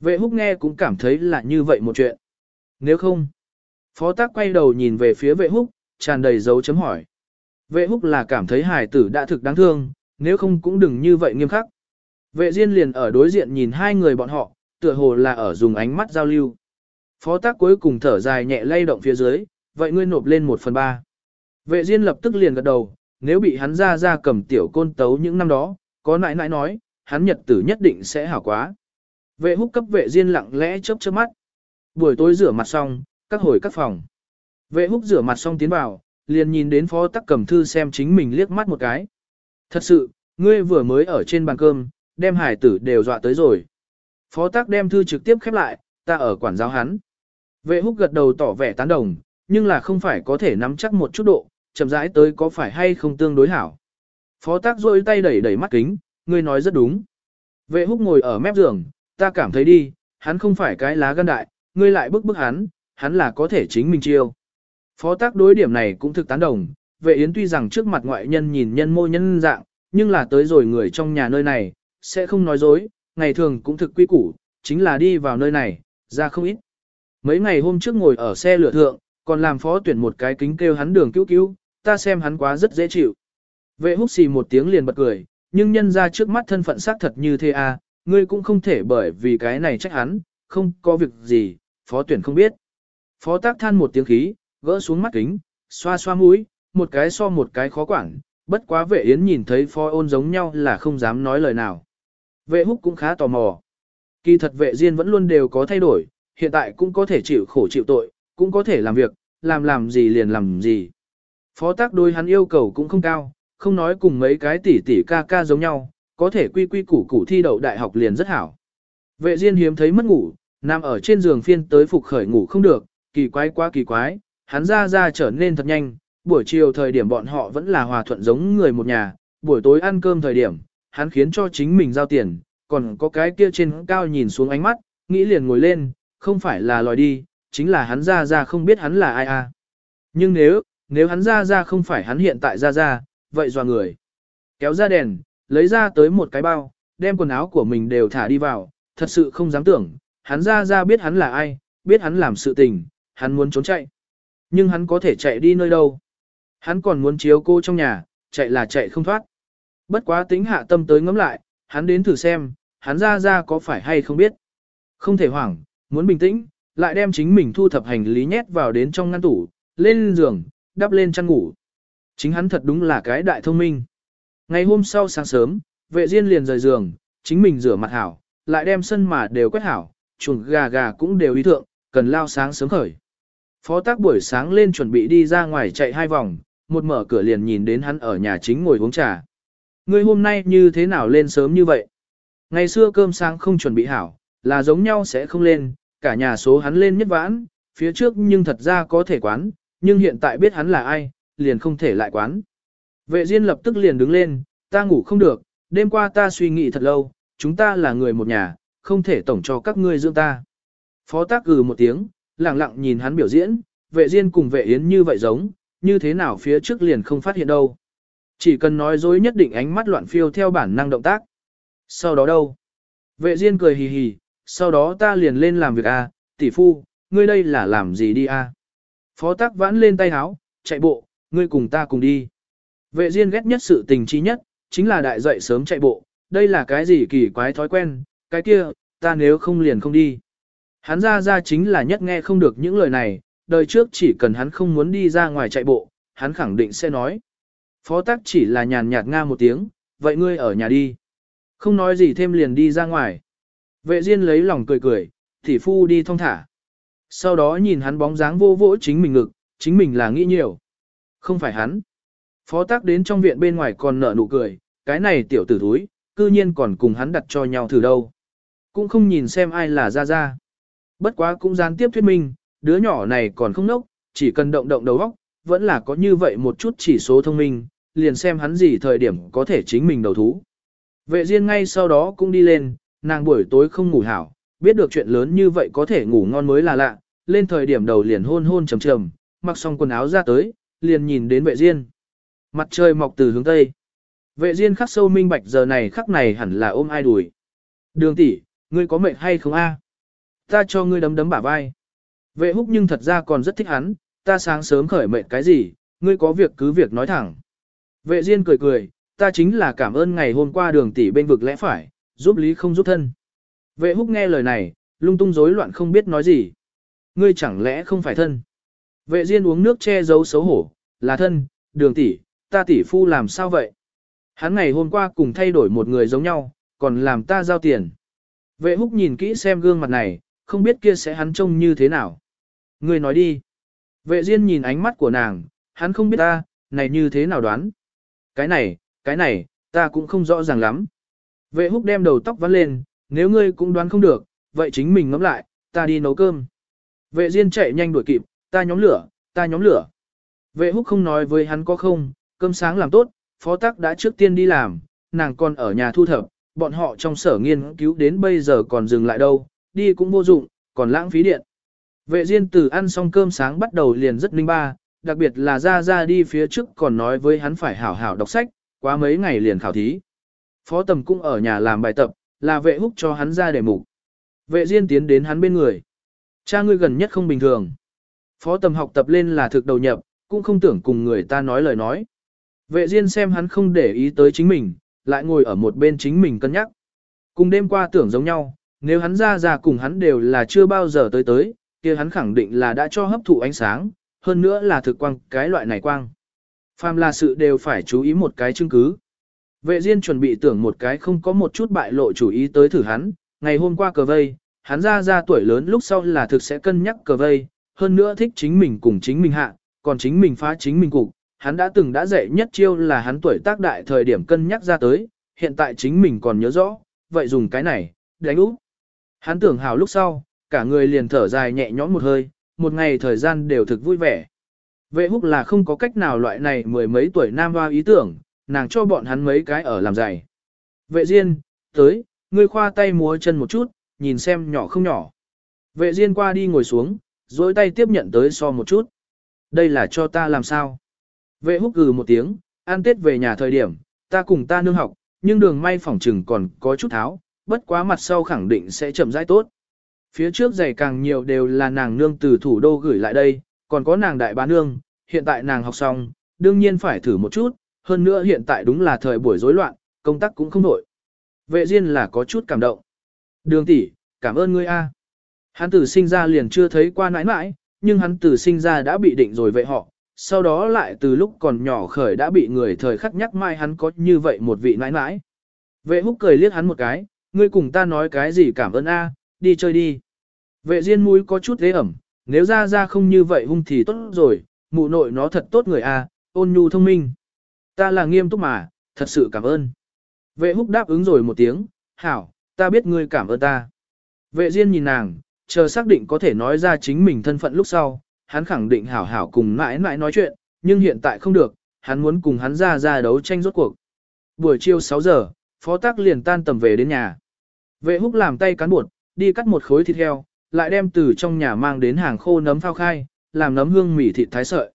Vệ húc nghe cũng cảm thấy là như vậy một chuyện. Nếu không, phó tác quay đầu nhìn về phía vệ húc, tràn đầy dấu chấm hỏi. Vệ húc là cảm thấy hài tử đã thực đáng thương, nếu không cũng đừng như vậy nghiêm khắc. Vệ Diên liền ở đối diện nhìn hai người bọn họ, tựa hồ là ở dùng ánh mắt giao lưu. Phó tác cuối cùng thở dài nhẹ lay động phía dưới, vậy ngươi nộp lên một phần ba. Vệ Diên lập tức liền gật đầu, nếu bị hắn ra ra cầm tiểu côn tấu những năm đó, có nãi nãi nói, hắn nhật tử nhất định sẽ hảo quá. Vệ húc cấp vệ Diên lặng lẽ chớp chớp mắt. Buổi tối rửa mặt xong, các hồi các phòng. Vệ húc rửa mặt xong tiến vào, liền nhìn đến phó tắc cầm thư xem chính mình liếc mắt một cái. Thật sự, ngươi vừa mới ở trên bàn cơm, đem hải tử đều dọa tới rồi. Phó tác đem thư trực tiếp khép lại, ta ở quản giáo hắn. Vệ húc gật đầu tỏ vẻ tán đồng, nhưng là không phải có thể nắm chắc một chút độ, chậm rãi tới có phải hay không tương đối hảo. Phó tác rôi tay đẩy đẩy mắt kính, ngươi nói rất đúng. Vệ húc ngồi ở mép giường, ta cảm thấy đi, hắn không phải cái lá gan đại, ngươi lại bức bức hắn, hắn là có thể chính mình chiêu. Phó tác đối điểm này cũng thực tán đồng, vệ yến tuy rằng trước mặt ngoại nhân nhìn nhân mô nhân dạng, nhưng là tới rồi người trong nhà nơi này, sẽ không nói dối, ngày thường cũng thực quy củ, chính là đi vào nơi này, ra không ít. Mấy ngày hôm trước ngồi ở xe lửa thượng, còn làm phó tuyển một cái kính kêu hắn đường cứu cứu, ta xem hắn quá rất dễ chịu. Vệ húc xì một tiếng liền bật cười, nhưng nhân ra trước mắt thân phận xác thật như thế à, ngươi cũng không thể bởi vì cái này trách hắn, không có việc gì, phó tuyển không biết. Phó tác than một tiếng khí, gỡ xuống mắt kính, xoa xoa mũi, một cái so một cái khó quản, bất quá vệ yến nhìn thấy phó ôn giống nhau là không dám nói lời nào. Vệ húc cũng khá tò mò. Kỳ thật vệ diên vẫn luôn đều có thay đổi, hiện tại cũng có thể chịu khổ chịu tội, cũng có thể làm việc, làm làm gì liền làm gì. Phó tác đôi hắn yêu cầu cũng không cao, không nói cùng mấy cái tỷ tỷ ca ca giống nhau, có thể quy quy củ củ thi đậu đại học liền rất hảo. Vệ Diên hiếm thấy mất ngủ, nằm ở trên giường phiên tới phục khởi ngủ không được, kỳ quái quá kỳ quái, hắn ra ra trở nên thật nhanh, buổi chiều thời điểm bọn họ vẫn là hòa thuận giống người một nhà, buổi tối ăn cơm thời điểm, hắn khiến cho chính mình giao tiền, còn có cái kia trên cao nhìn xuống ánh mắt, nghĩ liền ngồi lên, không phải là lòi đi, chính là hắn ra ra không biết hắn là ai à. Nhưng nếu, nếu hắn ra ra không phải hắn hiện tại ra ra, vậy dò người. Kéo ra đèn, lấy ra tới một cái bao, đem quần áo của mình đều thả đi vào, thật sự không dám tưởng, hắn ra ra biết hắn là ai, biết hắn làm sự tình, hắn muốn trốn chạy. Nhưng hắn có thể chạy đi nơi đâu. Hắn còn muốn chiếu cô trong nhà, chạy là chạy không thoát. Bất quá tính hạ tâm tới ngẫm lại, hắn đến thử xem, hắn ra ra có phải hay không biết. Không thể hoảng, muốn bình tĩnh, lại đem chính mình thu thập hành lý nhét vào đến trong ngăn tủ, lên giường, đắp lên chăn ngủ. Chính hắn thật đúng là cái đại thông minh. Ngày hôm sau sáng sớm, vệ diên liền rời giường, chính mình rửa mặt hảo, lại đem sân mà đều quét hảo, chuồng gà gà cũng đều ý thượng, cần lao sáng sớm khởi. Phó tác buổi sáng lên chuẩn bị đi ra ngoài chạy hai vòng, một mở cửa liền nhìn đến hắn ở nhà chính ngồi uống trà. Ngươi hôm nay như thế nào lên sớm như vậy? Ngày xưa cơm sáng không chuẩn bị hảo, là giống nhau sẽ không lên, cả nhà số hắn lên nhất vãn, phía trước nhưng thật ra có thể quán, nhưng hiện tại biết hắn là ai, liền không thể lại quán. Vệ Diên lập tức liền đứng lên, ta ngủ không được, đêm qua ta suy nghĩ thật lâu, chúng ta là người một nhà, không thể tổng cho các ngươi dưỡng ta. Phó tác gừ một tiếng, lặng lặng nhìn hắn biểu diễn, vệ Diên cùng vệ Yến như vậy giống, như thế nào phía trước liền không phát hiện đâu. Chỉ cần nói dối nhất định ánh mắt loạn phiêu theo bản năng động tác. Sau đó đâu? Vệ Diên cười hì hì, sau đó ta liền lên làm việc a, tỷ phu, ngươi đây là làm gì đi a? Phó tác vãn lên tay háo, chạy bộ, ngươi cùng ta cùng đi. Vệ Diên ghét nhất sự tình chi nhất, chính là đại dậy sớm chạy bộ, đây là cái gì kỳ quái thói quen, cái kia, ta nếu không liền không đi. Hắn ra ra chính là nhất nghe không được những lời này, đời trước chỉ cần hắn không muốn đi ra ngoài chạy bộ, hắn khẳng định sẽ nói. Phó tác chỉ là nhàn nhạt nga một tiếng, vậy ngươi ở nhà đi. Không nói gì thêm liền đi ra ngoài. Vệ Diên lấy lòng cười cười, thỉ phu đi thong thả. Sau đó nhìn hắn bóng dáng vô vỗ chính mình ngực, chính mình là nghĩ nhiều. Không phải hắn. Phó tác đến trong viện bên ngoài còn nở nụ cười, cái này tiểu tử thúi, cư nhiên còn cùng hắn đặt cho nhau thử đâu. Cũng không nhìn xem ai là ra ra. Bất quá cũng gián tiếp thuyết minh, đứa nhỏ này còn không nốc, chỉ cần động động đầu óc, vẫn là có như vậy một chút chỉ số thông minh, liền xem hắn gì thời điểm có thể chính mình đầu thú. Vệ Diên ngay sau đó cũng đi lên, nàng buổi tối không ngủ hảo, biết được chuyện lớn như vậy có thể ngủ ngon mới là lạ, lên thời điểm đầu liền hôn hôn trầm trầm, mặc xong quần áo ra tới, liền nhìn đến vệ Diên. Mặt trời mọc từ hướng tây. Vệ Diên khắc sâu minh bạch giờ này khắc này hẳn là ôm ai đùi. Đường tỷ, ngươi có mệt hay không a? Ta cho ngươi đấm đấm bả vai. Vệ húc nhưng thật ra còn rất thích hắn, ta sáng sớm khởi mệt cái gì, ngươi có việc cứ việc nói thẳng. Vệ Diên cười cười, ta chính là cảm ơn ngày hôm qua đường tỷ bên vực lẽ phải, giúp lý không giúp thân. Vệ húc nghe lời này, lung tung rối loạn không biết nói gì. Ngươi chẳng lẽ không phải thân? Vệ Diên uống nước che giấu xấu hổ, là thân, đường tỷ, ta tỷ phu làm sao vậy? Hắn ngày hôm qua cùng thay đổi một người giống nhau, còn làm ta giao tiền. Vệ húc nhìn kỹ xem gương mặt này, không biết kia sẽ hắn trông như thế nào. Ngươi nói đi. Vệ Diên nhìn ánh mắt của nàng, hắn không biết ta, này như thế nào đoán. Cái này, cái này, ta cũng không rõ ràng lắm. Vệ húc đem đầu tóc vắt lên, nếu ngươi cũng đoán không được, vậy chính mình ngẫm lại, ta đi nấu cơm. Vệ Diên chạy nhanh đuổi kịp, ta nhóm lửa, ta nhóm lửa. Vệ húc không nói với hắn có không, cơm sáng làm tốt, phó tắc đã trước tiên đi làm, nàng còn ở nhà thu thập, bọn họ trong sở nghiên cứu đến bây giờ còn dừng lại đâu, đi cũng vô dụng, còn lãng phí điện. Vệ Diên từ ăn xong cơm sáng bắt đầu liền rất linh ba, đặc biệt là ra ra đi phía trước còn nói với hắn phải hảo hảo đọc sách, quá mấy ngày liền khảo thí. Phó tầm cũng ở nhà làm bài tập, là vệ húc cho hắn ra đề mục. Vệ Diên tiến đến hắn bên người. Cha ngươi gần nhất không bình thường. Phó tầm học tập lên là thực đầu nhập, cũng không tưởng cùng người ta nói lời nói. Vệ Diên xem hắn không để ý tới chính mình, lại ngồi ở một bên chính mình cân nhắc. Cùng đêm qua tưởng giống nhau, nếu hắn ra ra cùng hắn đều là chưa bao giờ tới tới, kia hắn khẳng định là đã cho hấp thụ ánh sáng, hơn nữa là thực quang cái loại này quang. Phàm là sự đều phải chú ý một cái chứng cứ. Vệ Diên chuẩn bị tưởng một cái không có một chút bại lộ chủ ý tới thử hắn, ngày hôm qua cờ vây, hắn ra ra tuổi lớn lúc sau là thực sẽ cân nhắc cờ vây, hơn nữa thích chính mình cùng chính mình hạ, còn chính mình phá chính mình cục, hắn đã từng đã dạy nhất chiêu là hắn tuổi tác đại thời điểm cân nhắc ra tới, hiện tại chính mình còn nhớ rõ, vậy dùng cái này, đánh úp. Hắn tưởng hào lúc sau, cả người liền thở dài nhẹ nhõm một hơi, một ngày thời gian đều thực vui vẻ. Vệ húc là không có cách nào loại này mười mấy tuổi nam hoa ý tưởng, nàng cho bọn hắn mấy cái ở làm giày. Vệ Diên, tới, ngươi khoa tay múa chân một chút, nhìn xem nhỏ không nhỏ. Vệ Diên qua đi ngồi xuống, duỗi tay tiếp nhận tới so một chút. Đây là cho ta làm sao? Vệ húc gừ một tiếng, ăn tết về nhà thời điểm, ta cùng ta nương học, nhưng đường may phỏng trừng còn có chút tháo, bất quá mặt sau khẳng định sẽ chậm rãi tốt. Phía trước giày càng nhiều đều là nàng nương từ thủ đô gửi lại đây, còn có nàng đại bá nương, hiện tại nàng học xong, đương nhiên phải thử một chút, hơn nữa hiện tại đúng là thời buổi rối loạn, công tác cũng không nổi. Vệ Diên là có chút cảm động. Đường tỷ, cảm ơn ngươi a. Hắn tử sinh ra liền chưa thấy qua nãi nãi, nhưng hắn tử sinh ra đã bị định rồi vậy họ, sau đó lại từ lúc còn nhỏ khởi đã bị người thời khắc nhắc mai hắn có như vậy một vị nãi nãi. Vệ húc cười liếc hắn một cái, ngươi cùng ta nói cái gì cảm ơn a, đi chơi đi. Vệ diên mũi có chút thế ẩm, nếu ra ra không như vậy hung thì tốt rồi, mụ nội nó thật tốt người a, ôn nhu thông minh. Ta là nghiêm túc mà, thật sự cảm ơn. Vệ húc đáp ứng rồi một tiếng, hảo, ta biết ngươi cảm ơn ta. Vệ diên nhìn nàng, chờ xác định có thể nói ra chính mình thân phận lúc sau, hắn khẳng định hảo hảo cùng mãi mãi nói chuyện, nhưng hiện tại không được, hắn muốn cùng hắn ra ra đấu tranh rốt cuộc. Buổi chiều 6 giờ, phó tác liền tan tầm về đến nhà. Vệ húc làm tay cán bột, đi cắt một khối thịt heo, lại đem từ trong nhà mang đến hàng khô nấm phao khai, làm nấm hương mì thịt thái sợi.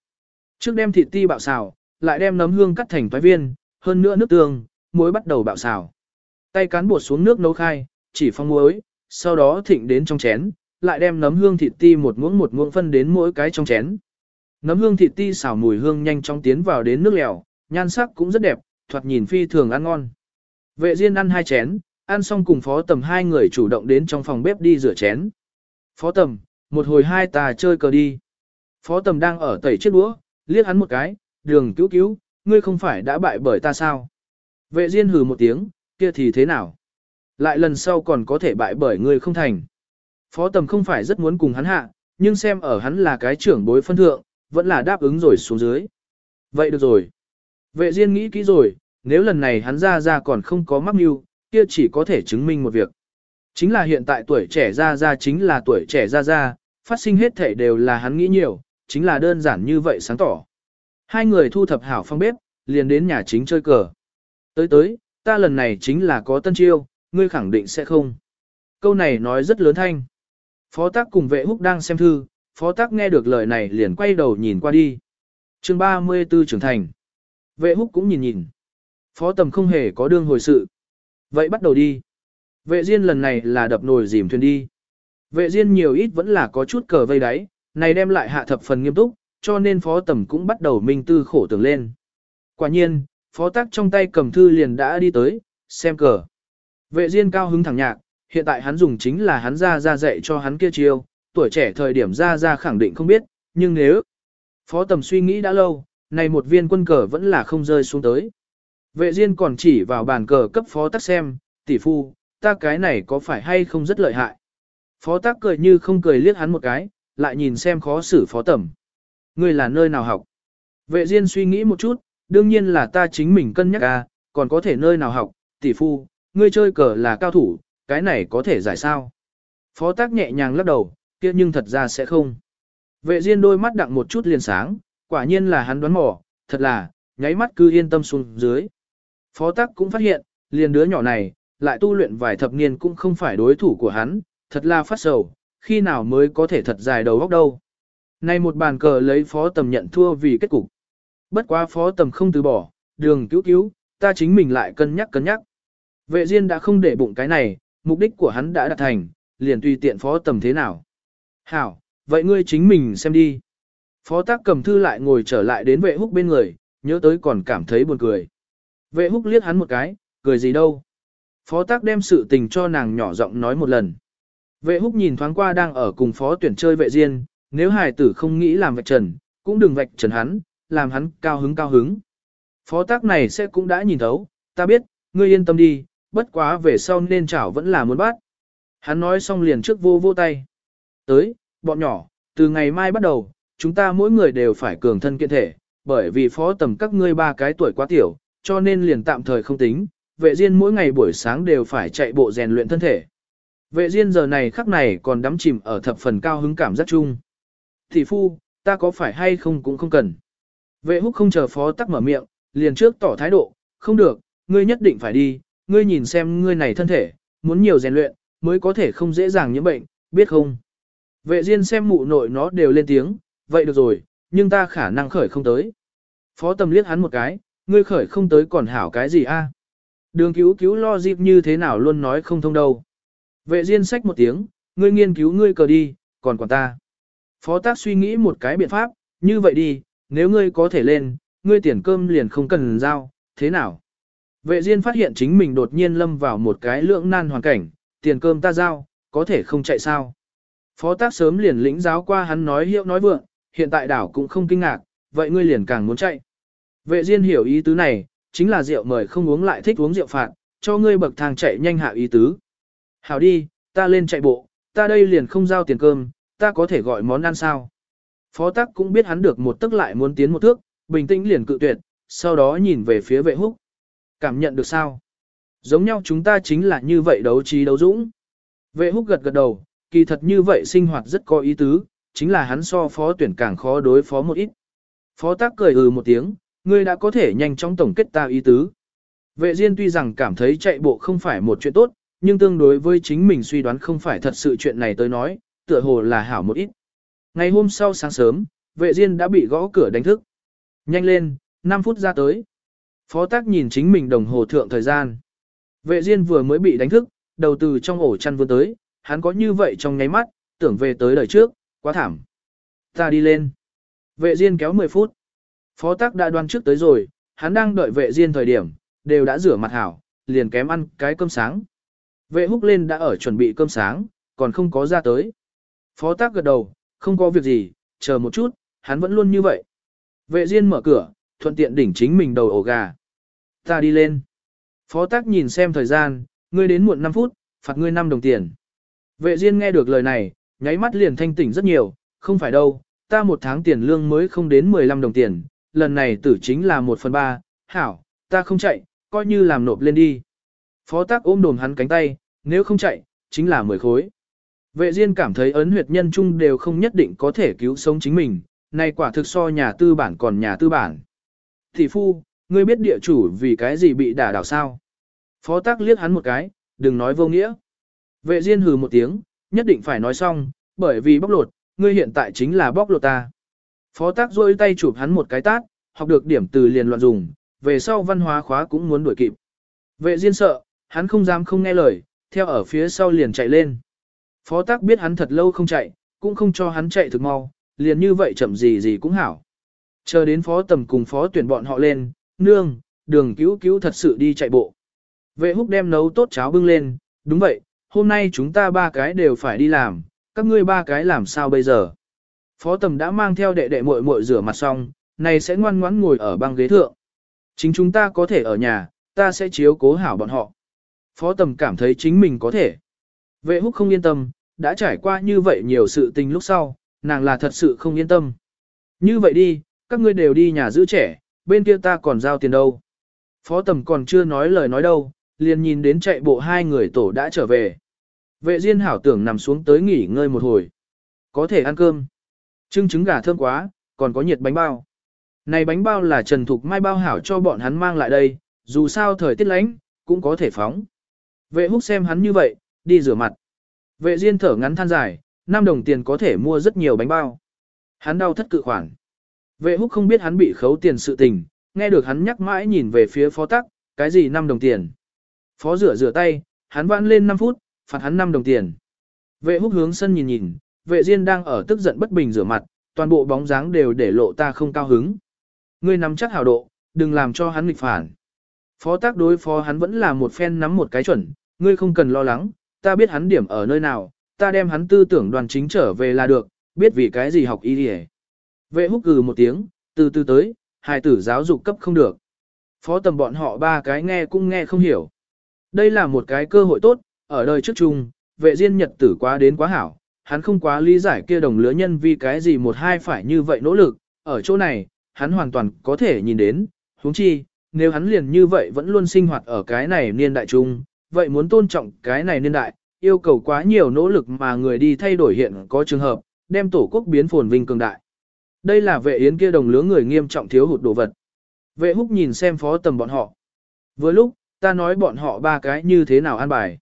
Trước đem thịt ti bạo xào, lại đem nấm hương cắt thành toái viên, hơn nữa nước tương, muối bắt đầu bạo xào. Tay cán bột xuống nước nấu khai, chỉ phong muối, sau đó thịnh đến trong chén, lại đem nấm hương thịt ti một muỗng một muỗng phân đến mỗi cái trong chén. Nấm hương thịt ti xào mùi hương nhanh chóng tiến vào đến nước lèo, nhan sắc cũng rất đẹp, thoạt nhìn phi thường ăn ngon. Vệ Diên ăn hai chén, ăn xong cùng phó tầm hai người chủ động đến trong phòng bếp đi rửa chén. Phó tầm, một hồi hai ta chơi cờ đi. Phó tầm đang ở tẩy chiếc đũa, liếc hắn một cái, đường cứu cứu, ngươi không phải đã bại bởi ta sao? Vệ Diên hừ một tiếng, kia thì thế nào? Lại lần sau còn có thể bại bởi ngươi không thành. Phó tầm không phải rất muốn cùng hắn hạ, nhưng xem ở hắn là cái trưởng bối phân thượng, vẫn là đáp ứng rồi xuống dưới. Vậy được rồi. Vệ Diên nghĩ kỹ rồi, nếu lần này hắn ra ra còn không có mắc mưu, kia chỉ có thể chứng minh một việc. Chính là hiện tại tuổi trẻ ra ra chính là tuổi trẻ ra ra, phát sinh hết thể đều là hắn nghĩ nhiều, chính là đơn giản như vậy sáng tỏ. Hai người thu thập hảo phong bếp, liền đến nhà chính chơi cờ. Tới tới, ta lần này chính là có tân chiêu, ngươi khẳng định sẽ không. Câu này nói rất lớn thanh. Phó tác cùng vệ húc đang xem thư, phó tác nghe được lời này liền quay đầu nhìn qua đi. chương 34 trưởng thành. Vệ húc cũng nhìn nhìn. Phó tầm không hề có đương hồi sự. Vậy bắt đầu đi. Vệ Diên lần này là đập nồi dìm thuyền đi. Vệ Diên nhiều ít vẫn là có chút cờ vây đáy, này đem lại hạ thập phần nghiêm túc, cho nên phó tầm cũng bắt đầu minh tư khổ tưởng lên. Quả nhiên, phó tác trong tay cầm thư liền đã đi tới, xem cờ. Vệ Diên cao hứng thẳng nhạc, hiện tại hắn dùng chính là hắn ra ra dạy cho hắn kia chiêu, tuổi trẻ thời điểm ra ra khẳng định không biết, nhưng nếu... Phó tầm suy nghĩ đã lâu, này một viên quân cờ vẫn là không rơi xuống tới. Vệ Diên còn chỉ vào bàn cờ cấp phó tác xem, tỷ phu, ta cái này có phải hay không rất lợi hại. Phó tác cười như không cười liếc hắn một cái, lại nhìn xem khó xử phó tầm. Ngươi là nơi nào học? Vệ Diên suy nghĩ một chút, đương nhiên là ta chính mình cân nhắc à, còn có thể nơi nào học, tỷ phu, ngươi chơi cờ là cao thủ, cái này có thể giải sao? Phó tác nhẹ nhàng lắc đầu, kia nhưng thật ra sẽ không. Vệ Diên đôi mắt đặng một chút liền sáng, quả nhiên là hắn đoán mò, thật là, nháy mắt cứ yên tâm xuống dưới. Phó tác cũng phát hiện, liền đứa nhỏ này, lại tu luyện vài thập niên cũng không phải đối thủ của hắn, thật là phát sầu, khi nào mới có thể thật dài đầu góc đâu. Nay một bàn cờ lấy phó tầm nhận thua vì kết cục. Bất quá phó tầm không từ bỏ, đường cứu cứu, ta chính mình lại cân nhắc cân nhắc. Vệ Diên đã không để bụng cái này, mục đích của hắn đã đạt thành, liền tùy tiện phó tầm thế nào. Hảo, vậy ngươi chính mình xem đi. Phó tác cầm thư lại ngồi trở lại đến vệ húc bên người, nhớ tới còn cảm thấy buồn cười. Vệ húc liếc hắn một cái, cười gì đâu. Phó tác đem sự tình cho nàng nhỏ giọng nói một lần. Vệ húc nhìn thoáng qua đang ở cùng phó tuyển chơi vệ diên, nếu hài tử không nghĩ làm vạch trần, cũng đừng vạch trần hắn, làm hắn cao hứng cao hứng. Phó tác này sẽ cũng đã nhìn thấu, ta biết, ngươi yên tâm đi, bất quá về sau nên chảo vẫn là muốn bắt. Hắn nói xong liền trước vô vô tay. Tới, bọn nhỏ, từ ngày mai bắt đầu, chúng ta mỗi người đều phải cường thân kiện thể, bởi vì phó tầm các ngươi ba cái tuổi quá tiểu, cho nên liền tạm thời không tính, vệ riêng mỗi ngày buổi sáng đều phải chạy bộ rèn luyện thân thể. Vệ riêng giờ này khắc này còn đắm chìm ở thập phần cao hứng cảm giác chung. Thị phu, ta có phải hay không cũng không cần. Vệ húc không chờ phó tắc mở miệng, liền trước tỏ thái độ, không được, ngươi nhất định phải đi, ngươi nhìn xem ngươi này thân thể, muốn nhiều rèn luyện, mới có thể không dễ dàng nhiễm bệnh, biết không? Vệ diên xem mụ nội nó đều lên tiếng, vậy được rồi, nhưng ta khả năng khởi không tới. Phó tầm liếc hắn một cái, ngươi khởi không tới còn hảo cái gì a? Đường cứu cứu lo dịp như thế nào luôn nói không thông đâu. Vệ diên sách một tiếng, ngươi nghiên cứu ngươi cờ đi, còn còn ta. Phó tác suy nghĩ một cái biện pháp, như vậy đi, nếu ngươi có thể lên, ngươi tiền cơm liền không cần giao, thế nào? Vệ diên phát hiện chính mình đột nhiên lâm vào một cái lưỡng nan hoàn cảnh, tiền cơm ta giao, có thể không chạy sao? Phó tác sớm liền lĩnh giáo qua hắn nói hiệu nói vượng, hiện tại đảo cũng không kinh ngạc, vậy ngươi liền càng muốn chạy. Vệ Diên hiểu ý tứ này, chính là rượu mời không uống lại thích uống rượu phạt, cho ngươi bậc thang chạy nhanh hạ ý tứ. Hảo đi, ta lên chạy bộ, ta đây liền không giao tiền cơm, ta có thể gọi món ăn sao. Phó tác cũng biết hắn được một tức lại muốn tiến một thước, bình tĩnh liền cự tuyệt, sau đó nhìn về phía vệ húc. Cảm nhận được sao? Giống nhau chúng ta chính là như vậy đấu trí đấu dũng. Vệ húc gật gật đầu, kỳ thật như vậy sinh hoạt rất có ý tứ, chính là hắn so phó tuyển càng khó đối phó một ít. Phó tác cười ừ một tiếng, ngươi đã có thể nhanh chóng tổng kết ta ý tứ. Vệ Diên tuy rằng cảm thấy chạy bộ không phải một chuyện tốt, nhưng tương đối với chính mình suy đoán không phải thật sự chuyện này tới nói, tựa hồ là hảo một ít. Ngày hôm sau sáng sớm, vệ Diên đã bị gõ cửa đánh thức. Nhanh lên, 5 phút ra tới. Phó tác nhìn chính mình đồng hồ thượng thời gian. Vệ Diên vừa mới bị đánh thức, đầu từ trong ổ chăn vươn tới, hắn có như vậy trong nháy mắt, tưởng về tới đời trước, quá thảm. Ta đi lên. Vệ Diên kéo 10 phút. Phó tác đã đoan trước tới rồi, hắn đang đợi vệ Diên thời điểm, đều đã rửa mặt hảo, liền kém ăn cái cơm sáng. Vệ húc lên đã ở chuẩn bị cơm sáng, còn không có ra tới. Phó tác gật đầu, không có việc gì, chờ một chút, hắn vẫn luôn như vậy. Vệ Diên mở cửa, thuận tiện đỉnh chính mình đầu ổ gà. Ta đi lên. Phó tác nhìn xem thời gian, ngươi đến muộn 5 phút, phạt ngươi 5 đồng tiền. Vệ Diên nghe được lời này, nháy mắt liền thanh tỉnh rất nhiều, không phải đâu, ta một tháng tiền lương mới không đến 15 đồng tiền, lần này tử chính là 1 phần 3, hảo, ta không chạy, coi như làm nộp lên đi. Phó tác ôm đồm hắn cánh tay, nếu không chạy, chính là 10 khối. Vệ Diên cảm thấy ấn huyệt nhân chung đều không nhất định có thể cứu sống chính mình, này quả thực so nhà tư bản còn nhà tư bản. Thị phu, ngươi biết địa chủ vì cái gì bị đả đảo sao? Phó tác liếc hắn một cái, đừng nói vô nghĩa. Vệ Diên hừ một tiếng, nhất định phải nói xong, bởi vì bóc lột, ngươi hiện tại chính là bóc lột ta. Phó tác rôi tay chụp hắn một cái tát, học được điểm từ liền loạn dùng, về sau văn hóa khóa cũng muốn đuổi kịp. Vệ Diên sợ, hắn không dám không nghe lời, theo ở phía sau liền chạy lên. Phó tác biết hắn thật lâu không chạy, cũng không cho hắn chạy thực mau, liền như vậy chậm gì gì cũng hảo. Chờ đến phó tầm cùng phó tuyển bọn họ lên, nương, đường cứu cứu thật sự đi chạy bộ. Vệ húc đem nấu tốt cháo bưng lên, đúng vậy, hôm nay chúng ta ba cái đều phải đi làm, các ngươi ba cái làm sao bây giờ? Phó tầm đã mang theo đệ đệ muội muội rửa mặt xong, này sẽ ngoan ngoãn ngồi ở băng ghế thượng. Chính chúng ta có thể ở nhà, ta sẽ chiếu cố hảo bọn họ. Phó tầm cảm thấy chính mình có thể. Vệ húc không yên tâm, đã trải qua như vậy nhiều sự tình lúc sau, nàng là thật sự không yên tâm. Như vậy đi, các ngươi đều đi nhà giữ trẻ, bên kia ta còn giao tiền đâu. Phó tầm còn chưa nói lời nói đâu, liền nhìn đến chạy bộ hai người tổ đã trở về. Vệ Diên hảo tưởng nằm xuống tới nghỉ ngơi một hồi. Có thể ăn cơm. Trưng trứng gà thơm quá, còn có nhiệt bánh bao. Này bánh bao là Trần Thục Mai bao hảo cho bọn hắn mang lại đây, dù sao thời tiết lánh, cũng có thể phóng. Vệ húc xem hắn như vậy, đi rửa mặt. Vệ Diên thở ngắn than dài, 5 đồng tiền có thể mua rất nhiều bánh bao. Hắn đau thất cự khoản. Vệ húc không biết hắn bị khấu tiền sự tình, nghe được hắn nhắc mãi nhìn về phía phó tắc, cái gì 5 đồng tiền. Phó rửa rửa tay, hắn vãn lên 5 phút, phạt hắn 5 đồng tiền. Vệ húc hướng sân nhìn nhìn, vệ diên đang ở tức giận bất bình rửa mặt, toàn bộ bóng dáng đều để lộ ta không cao hứng. Ngươi nắm chắc hảo độ, đừng làm cho hắn nghịch phản. Phó tác đối phó hắn vẫn là một phen nắm một cái chuẩn, ngươi không cần lo lắng, ta biết hắn điểm ở nơi nào, ta đem hắn tư tưởng đoàn chính trở về là được, biết vì cái gì học y đi Vệ húc gừ một tiếng, từ từ tới, hài tử giáo dục cấp không được. Phó tầm bọn họ ba cái nghe cũng nghe không hiểu. Đây là một cái cơ hội tốt, ở đời trước chung, vệ diên nhật tử quá đến quá hảo, hắn không quá lý giải kia đồng lứa nhân vì cái gì một hai phải như vậy nỗ lực, ở chỗ này, hắn hoàn toàn có thể nhìn đến, huống chi, nếu hắn liền như vậy vẫn luôn sinh hoạt ở cái này niên đại chung, vậy muốn tôn trọng cái này niên đại, yêu cầu quá nhiều nỗ lực mà người đi thay đổi hiện có trường hợp, đem tổ quốc biến phồn vinh cường đại. Đây là vệ yến kia đồng lứa người nghiêm trọng thiếu hụt đồ vật. Vệ húc nhìn xem phó tầm bọn họ. Vừa lúc, ta nói bọn họ ba cái như thế nào an bài.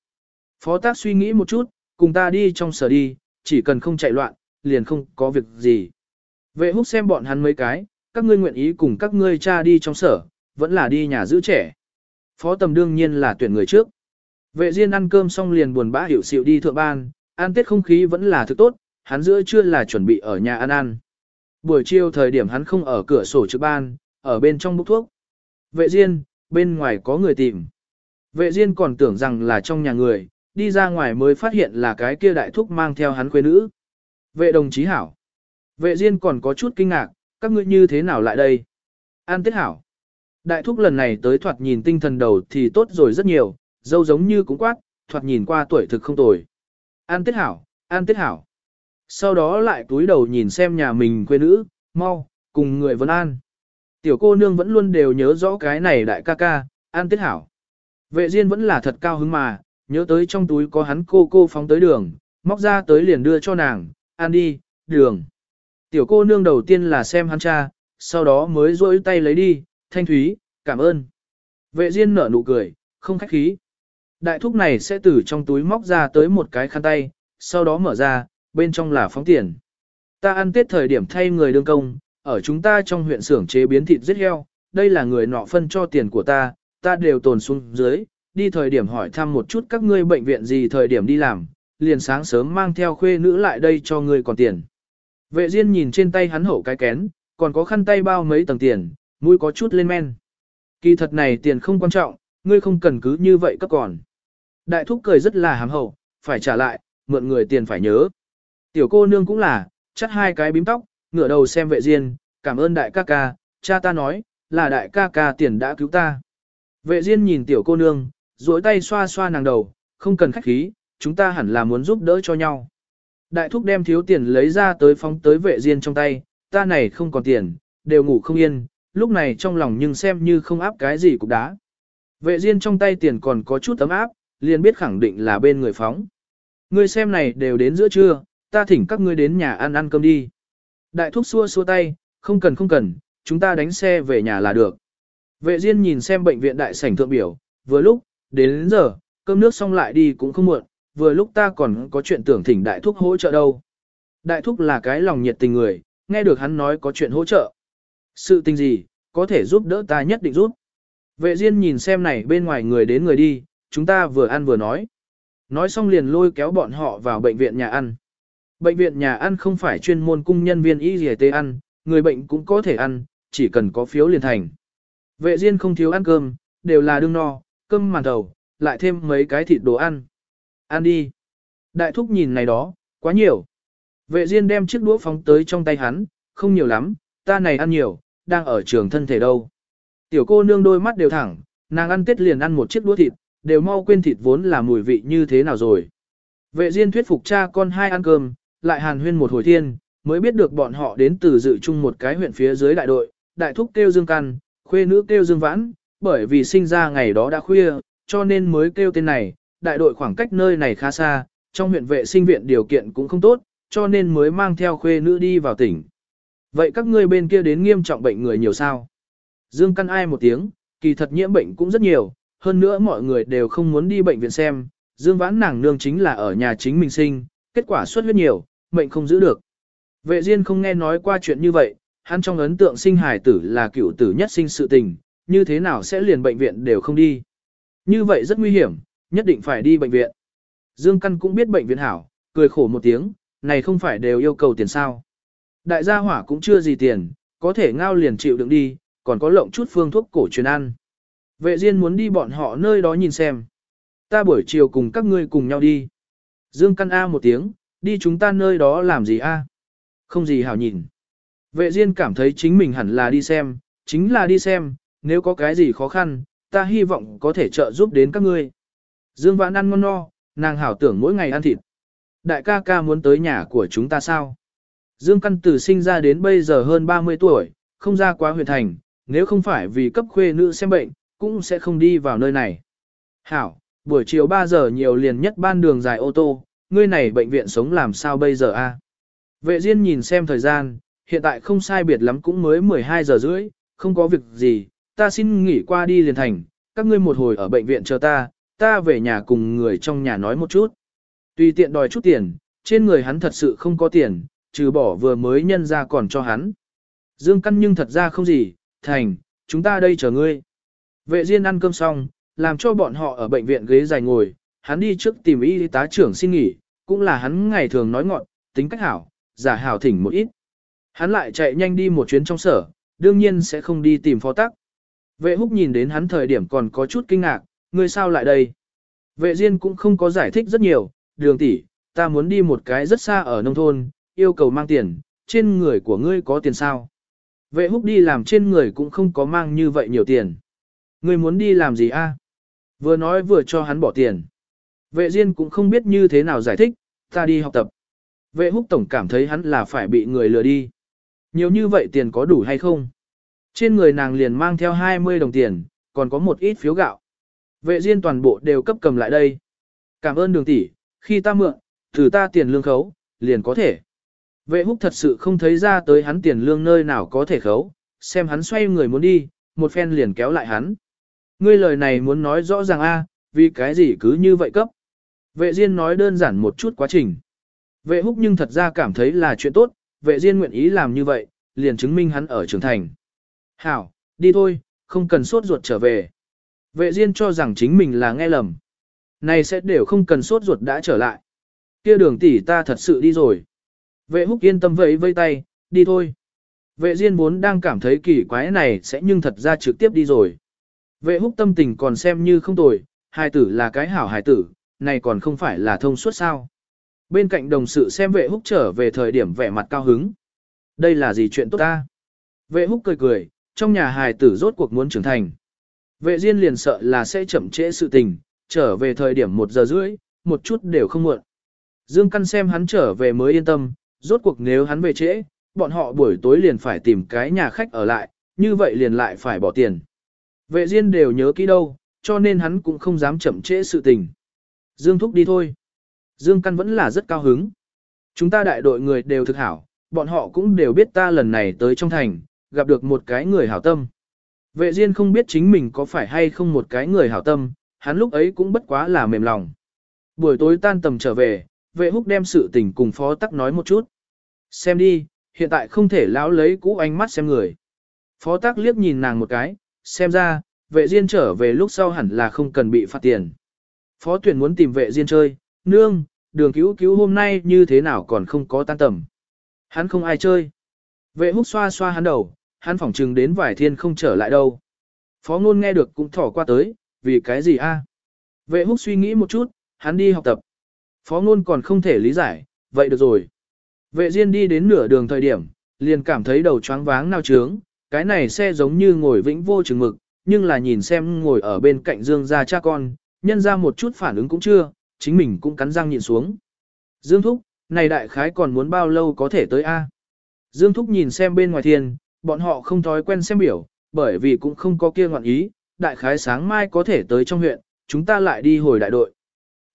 Phó tác suy nghĩ một chút, cùng ta đi trong sở đi, chỉ cần không chạy loạn, liền không có việc gì. Vệ húc xem bọn hắn mấy cái, các ngươi nguyện ý cùng các ngươi cha đi trong sở, vẫn là đi nhà giữ trẻ. Phó tầm đương nhiên là tuyển người trước. Vệ Diên ăn cơm xong liền buồn bã hiểu xịu đi thượng ban, ăn tết không khí vẫn là thứ tốt, hắn giữa trưa là chuẩn bị ở nhà ăn ăn. Buổi chiều thời điểm hắn không ở cửa sổ trực ban, ở bên trong bốc thuốc. Vệ Diên, bên ngoài có người tìm. Vệ Diên còn tưởng rằng là trong nhà người, đi ra ngoài mới phát hiện là cái kia đại thúc mang theo hắn quê nữ. Vệ đồng chí hảo. Vệ Diên còn có chút kinh ngạc, các ngươi như thế nào lại đây? An tết hảo. Đại thúc lần này tới thoạt nhìn tinh thần đầu thì tốt rồi rất nhiều, dâu giống như cũng quát, thoạt nhìn qua tuổi thực không tồi. An tết hảo, an tết hảo. Sau đó lại túi đầu nhìn xem nhà mình quê nữ, mau, cùng người vấn an. Tiểu cô nương vẫn luôn đều nhớ rõ cái này đại ca ca, an tiết hảo. Vệ Diên vẫn là thật cao hứng mà, nhớ tới trong túi có hắn cô cô phóng tới đường, móc ra tới liền đưa cho nàng, an đi, đường. Tiểu cô nương đầu tiên là xem hắn cha, sau đó mới rôi tay lấy đi, thanh thúy, cảm ơn. Vệ Diên nở nụ cười, không khách khí. Đại thúc này sẽ từ trong túi móc ra tới một cái khăn tay, sau đó mở ra, bên trong là phóng tiền. Ta ăn tết thời điểm thay người đương công, ở chúng ta trong huyện xưởng chế biến thịt giết heo, đây là người nọ phân cho tiền của ta, ta đều tồn xuống dưới, đi thời điểm hỏi thăm một chút các ngươi bệnh viện gì thời điểm đi làm, liền sáng sớm mang theo khuê nữ lại đây cho ngươi còn tiền. Vệ Diên nhìn trên tay hắn hổ cái kén, còn có khăn tay bao mấy tầng tiền, mũi có chút lên men. Kỳ thật này tiền không quan trọng, ngươi không cần cứ như vậy cấp còn. Đại thúc cười rất là hàm hậu, phải trả lại, mượn người tiền phải nhớ. Tiểu cô nương cũng là, chắt hai cái bím tóc, ngửa đầu xem vệ diên, cảm ơn đại ca ca, cha ta nói, là đại ca ca tiền đã cứu ta. Vệ diên nhìn tiểu cô nương, duỗi tay xoa xoa nàng đầu, không cần khách khí, chúng ta hẳn là muốn giúp đỡ cho nhau. Đại thúc đem thiếu tiền lấy ra tới phóng tới vệ diên trong tay, ta này không còn tiền, đều ngủ không yên, lúc này trong lòng nhưng xem như không áp cái gì cũng đá. Vệ diên trong tay tiền còn có chút tấm áp, liền biết khẳng định là bên người phóng. Người xem này đều đến giữa trưa, ta thỉnh các ngươi đến nhà ăn ăn cơm đi. Đại thúc xua xua tay, không cần không cần, chúng ta đánh xe về nhà là được. Vệ Diên nhìn xem bệnh viện đại sảnh thượng biểu, vừa lúc, đến, đến giờ, cơm nước xong lại đi cũng không muộn, vừa lúc ta còn có chuyện tưởng thỉnh đại thúc hỗ trợ đâu. Đại thúc là cái lòng nhiệt tình người, nghe được hắn nói có chuyện hỗ trợ. Sự tình gì, có thể giúp đỡ ta nhất định giúp. Vệ Diên nhìn xem này bên ngoài người đến người đi, chúng ta vừa ăn vừa nói. Nói xong liền lôi kéo bọn họ vào bệnh viện nhà ăn. Bệnh viện nhà ăn không phải chuyên môn cung nhân viên y dì ăn, người bệnh cũng có thể ăn, chỉ cần có phiếu liền thành. Vệ Diên không thiếu ăn cơm, đều là đương no, cơm màn đầu, lại thêm mấy cái thịt đồ ăn. Ăn đi. Đại thúc nhìn này đó, quá nhiều. Vệ Diên đem chiếc đũa phóng tới trong tay hắn, không nhiều lắm, ta này ăn nhiều, đang ở trường thân thể đâu. Tiểu cô nương đôi mắt đều thẳng, nàng ăn tết liền ăn một chiếc đũa thịt, đều mau quên thịt vốn là mùi vị như thế nào rồi. Vệ Diên thuyết phục cha con hai ăn cơm, lại hàn huyên một hồi thiên, mới biết được bọn họ đến từ dự chung một cái huyện phía dưới đại đội, đại thúc kêu Dương Căn, khuê nữ kêu Dương Vãn, bởi vì sinh ra ngày đó đã khuya, cho nên mới kêu tên này, đại đội khoảng cách nơi này khá xa, trong huyện vệ sinh viện điều kiện cũng không tốt, cho nên mới mang theo khuê nữ đi vào tỉnh. Vậy các ngươi bên kia đến nghiêm trọng bệnh người nhiều sao? Dương Căn ai một tiếng, kỳ thật nhiễm bệnh cũng rất nhiều, hơn nữa mọi người đều không muốn đi bệnh viện xem, Dương Vãn nàng nương chính là ở nhà chính mình sinh, kết quả xuất huyết nhiều, mệnh không giữ được. Vệ Diên không nghe nói qua chuyện như vậy, hắn trong ấn tượng sinh hải tử là cựu tử nhất sinh sự tình, như thế nào sẽ liền bệnh viện đều không đi. Như vậy rất nguy hiểm, nhất định phải đi bệnh viện. Dương Căn cũng biết bệnh viện hảo, cười khổ một tiếng, này không phải đều yêu cầu tiền sao. Đại gia hỏa cũng chưa gì tiền, có thể ngao liền chịu đựng đi, còn có lộng chút phương thuốc cổ truyền ăn. Vệ Diên muốn đi bọn họ nơi đó nhìn xem. Ta buổi chiều cùng các ngươi cùng nhau đi. Dương Căn A một tiếng, đi chúng ta nơi đó làm gì A? Không gì hảo nhìn. Vệ Diên cảm thấy chính mình hẳn là đi xem, chính là đi xem, nếu có cái gì khó khăn, ta hy vọng có thể trợ giúp đến các ngươi. Dương Vãn ăn ngon no, nàng hảo tưởng mỗi ngày ăn thịt. Đại ca ca muốn tới nhà của chúng ta sao? Dương Căn Tử sinh ra đến bây giờ hơn 30 tuổi, không ra quá huyện thành, nếu không phải vì cấp khuê nữ xem bệnh, cũng sẽ không đi vào nơi này. Hảo, buổi chiều 3 giờ nhiều liền nhất ban đường dài ô tô, ngươi này bệnh viện sống làm sao bây giờ a? Vệ Diên nhìn xem thời gian, hiện tại không sai biệt lắm cũng mới 12 giờ rưỡi, không có việc gì, ta xin nghỉ qua đi liền thành, các ngươi một hồi ở bệnh viện chờ ta, ta về nhà cùng người trong nhà nói một chút. Tùy tiện đòi chút tiền, trên người hắn thật sự không có tiền, trừ bỏ vừa mới nhân ra còn cho hắn. Dương Căn nhưng thật ra không gì, thành, chúng ta đây chờ ngươi. Vệ Diên ăn cơm xong, làm cho bọn họ ở bệnh viện ghế dài ngồi, hắn đi trước tìm y tá trưởng xin nghỉ, cũng là hắn ngày thường nói ngọn, tính cách hảo, giả hảo thỉnh một ít. Hắn lại chạy nhanh đi một chuyến trong sở, đương nhiên sẽ không đi tìm phó tắc. Vệ húc nhìn đến hắn thời điểm còn có chút kinh ngạc, ngươi sao lại đây? Vệ Diên cũng không có giải thích rất nhiều, đường tỷ, ta muốn đi một cái rất xa ở nông thôn, yêu cầu mang tiền, trên người của ngươi có tiền sao? Vệ húc đi làm trên người cũng không có mang như vậy nhiều tiền. Ngươi muốn đi làm gì a? Vừa nói vừa cho hắn bỏ tiền. Vệ Diên cũng không biết như thế nào giải thích, ta đi học tập. Vệ húc tổng cảm thấy hắn là phải bị người lừa đi. Nhiều như vậy tiền có đủ hay không? Trên người nàng liền mang theo 20 đồng tiền, còn có một ít phiếu gạo. Vệ riêng toàn bộ đều cấp cầm lại đây. Cảm ơn đường tỷ, khi ta mượn, thử ta tiền lương khấu, liền có thể. Vệ húc thật sự không thấy ra tới hắn tiền lương nơi nào có thể khấu, xem hắn xoay người muốn đi, một phen liền kéo lại hắn. Ngươi lời này muốn nói rõ ràng a, vì cái gì cứ như vậy cấp. Vệ Diên nói đơn giản một chút quá trình. Vệ húc nhưng thật ra cảm thấy là chuyện tốt, vệ Diên nguyện ý làm như vậy, liền chứng minh hắn ở trưởng thành. Hảo, đi thôi, không cần sốt ruột trở về. Vệ Diên cho rằng chính mình là nghe lầm. Này sẽ đều không cần sốt ruột đã trở lại. Kia đường tỷ ta thật sự đi rồi. Vệ húc yên tâm vẫy vây tay, đi thôi. Vệ Diên vốn đang cảm thấy kỳ quái này sẽ nhưng thật ra trực tiếp đi rồi. Vệ húc tâm tình còn xem như không tồi, hài tử là cái hảo hài tử, này còn không phải là thông suốt sao. Bên cạnh đồng sự xem vệ húc trở về thời điểm vẻ mặt cao hứng. Đây là gì chuyện tốt ta? Vệ húc cười cười, trong nhà hài tử rốt cuộc muốn trưởng thành. Vệ Diên liền sợ là sẽ chậm trễ sự tình, trở về thời điểm một giờ rưỡi, một chút đều không muộn. Dương Căn xem hắn trở về mới yên tâm, rốt cuộc nếu hắn về trễ, bọn họ buổi tối liền phải tìm cái nhà khách ở lại, như vậy liền lại phải bỏ tiền. Vệ Diên đều nhớ kỹ đâu, cho nên hắn cũng không dám chậm trễ sự tình. Dương Thúc đi thôi. Dương Căn vẫn là rất cao hứng. Chúng ta đại đội người đều thực hảo, bọn họ cũng đều biết ta lần này tới trong thành, gặp được một cái người hảo tâm. Vệ Diên không biết chính mình có phải hay không một cái người hảo tâm, hắn lúc ấy cũng bất quá là mềm lòng. Buổi tối tan tầm trở về, vệ húc đem sự tình cùng phó tắc nói một chút. Xem đi, hiện tại không thể lão lấy cũ ánh mắt xem người. Phó tắc liếc nhìn nàng một cái, xem ra, vệ Diên trở về lúc sau hẳn là không cần bị phạt tiền. Phó tuyển muốn tìm vệ Diên chơi, nương, đường cứu cứu hôm nay như thế nào còn không có tan tầm. Hắn không ai chơi. Vệ húc xoa xoa hắn đầu, hắn phỏng chừng đến vài thiên không trở lại đâu. Phó ngôn nghe được cũng thỏ qua tới, vì cái gì a? Vệ húc suy nghĩ một chút, hắn đi học tập. Phó ngôn còn không thể lý giải, vậy được rồi. Vệ Diên đi đến nửa đường thời điểm, liền cảm thấy đầu choáng váng nao trướng, cái này xe giống như ngồi vĩnh vô chừng mực, nhưng là nhìn xem ngồi ở bên cạnh Dương gia cha con, nhân ra một chút phản ứng cũng chưa, chính mình cũng cắn răng nhìn xuống. Dương Thúc, này đại khái còn muốn bao lâu có thể tới A? Dương Thúc nhìn xem bên ngoài thiên, bọn họ không thói quen xem biểu, bởi vì cũng không có kia ngoạn ý, đại khái sáng mai có thể tới trong huyện, chúng ta lại đi hồi đại đội.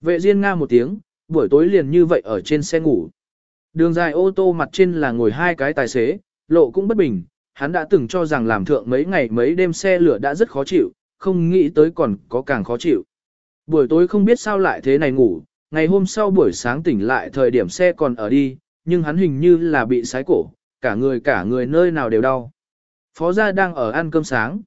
Vệ Diên Nga một tiếng, buổi tối liền như vậy ở trên xe ngủ. Đường dài ô tô mặt trên là ngồi hai cái tài xế, lộ cũng bất bình, hắn đã từng cho rằng làm thượng mấy ngày mấy đêm xe lửa đã rất khó chịu, không nghĩ tới còn có càng khó chịu. Buổi tối không biết sao lại thế này ngủ, ngày hôm sau buổi sáng tỉnh lại thời điểm xe còn ở đi, nhưng hắn hình như là bị sái cổ, cả người cả người nơi nào đều đau. Phó gia đang ở ăn cơm sáng.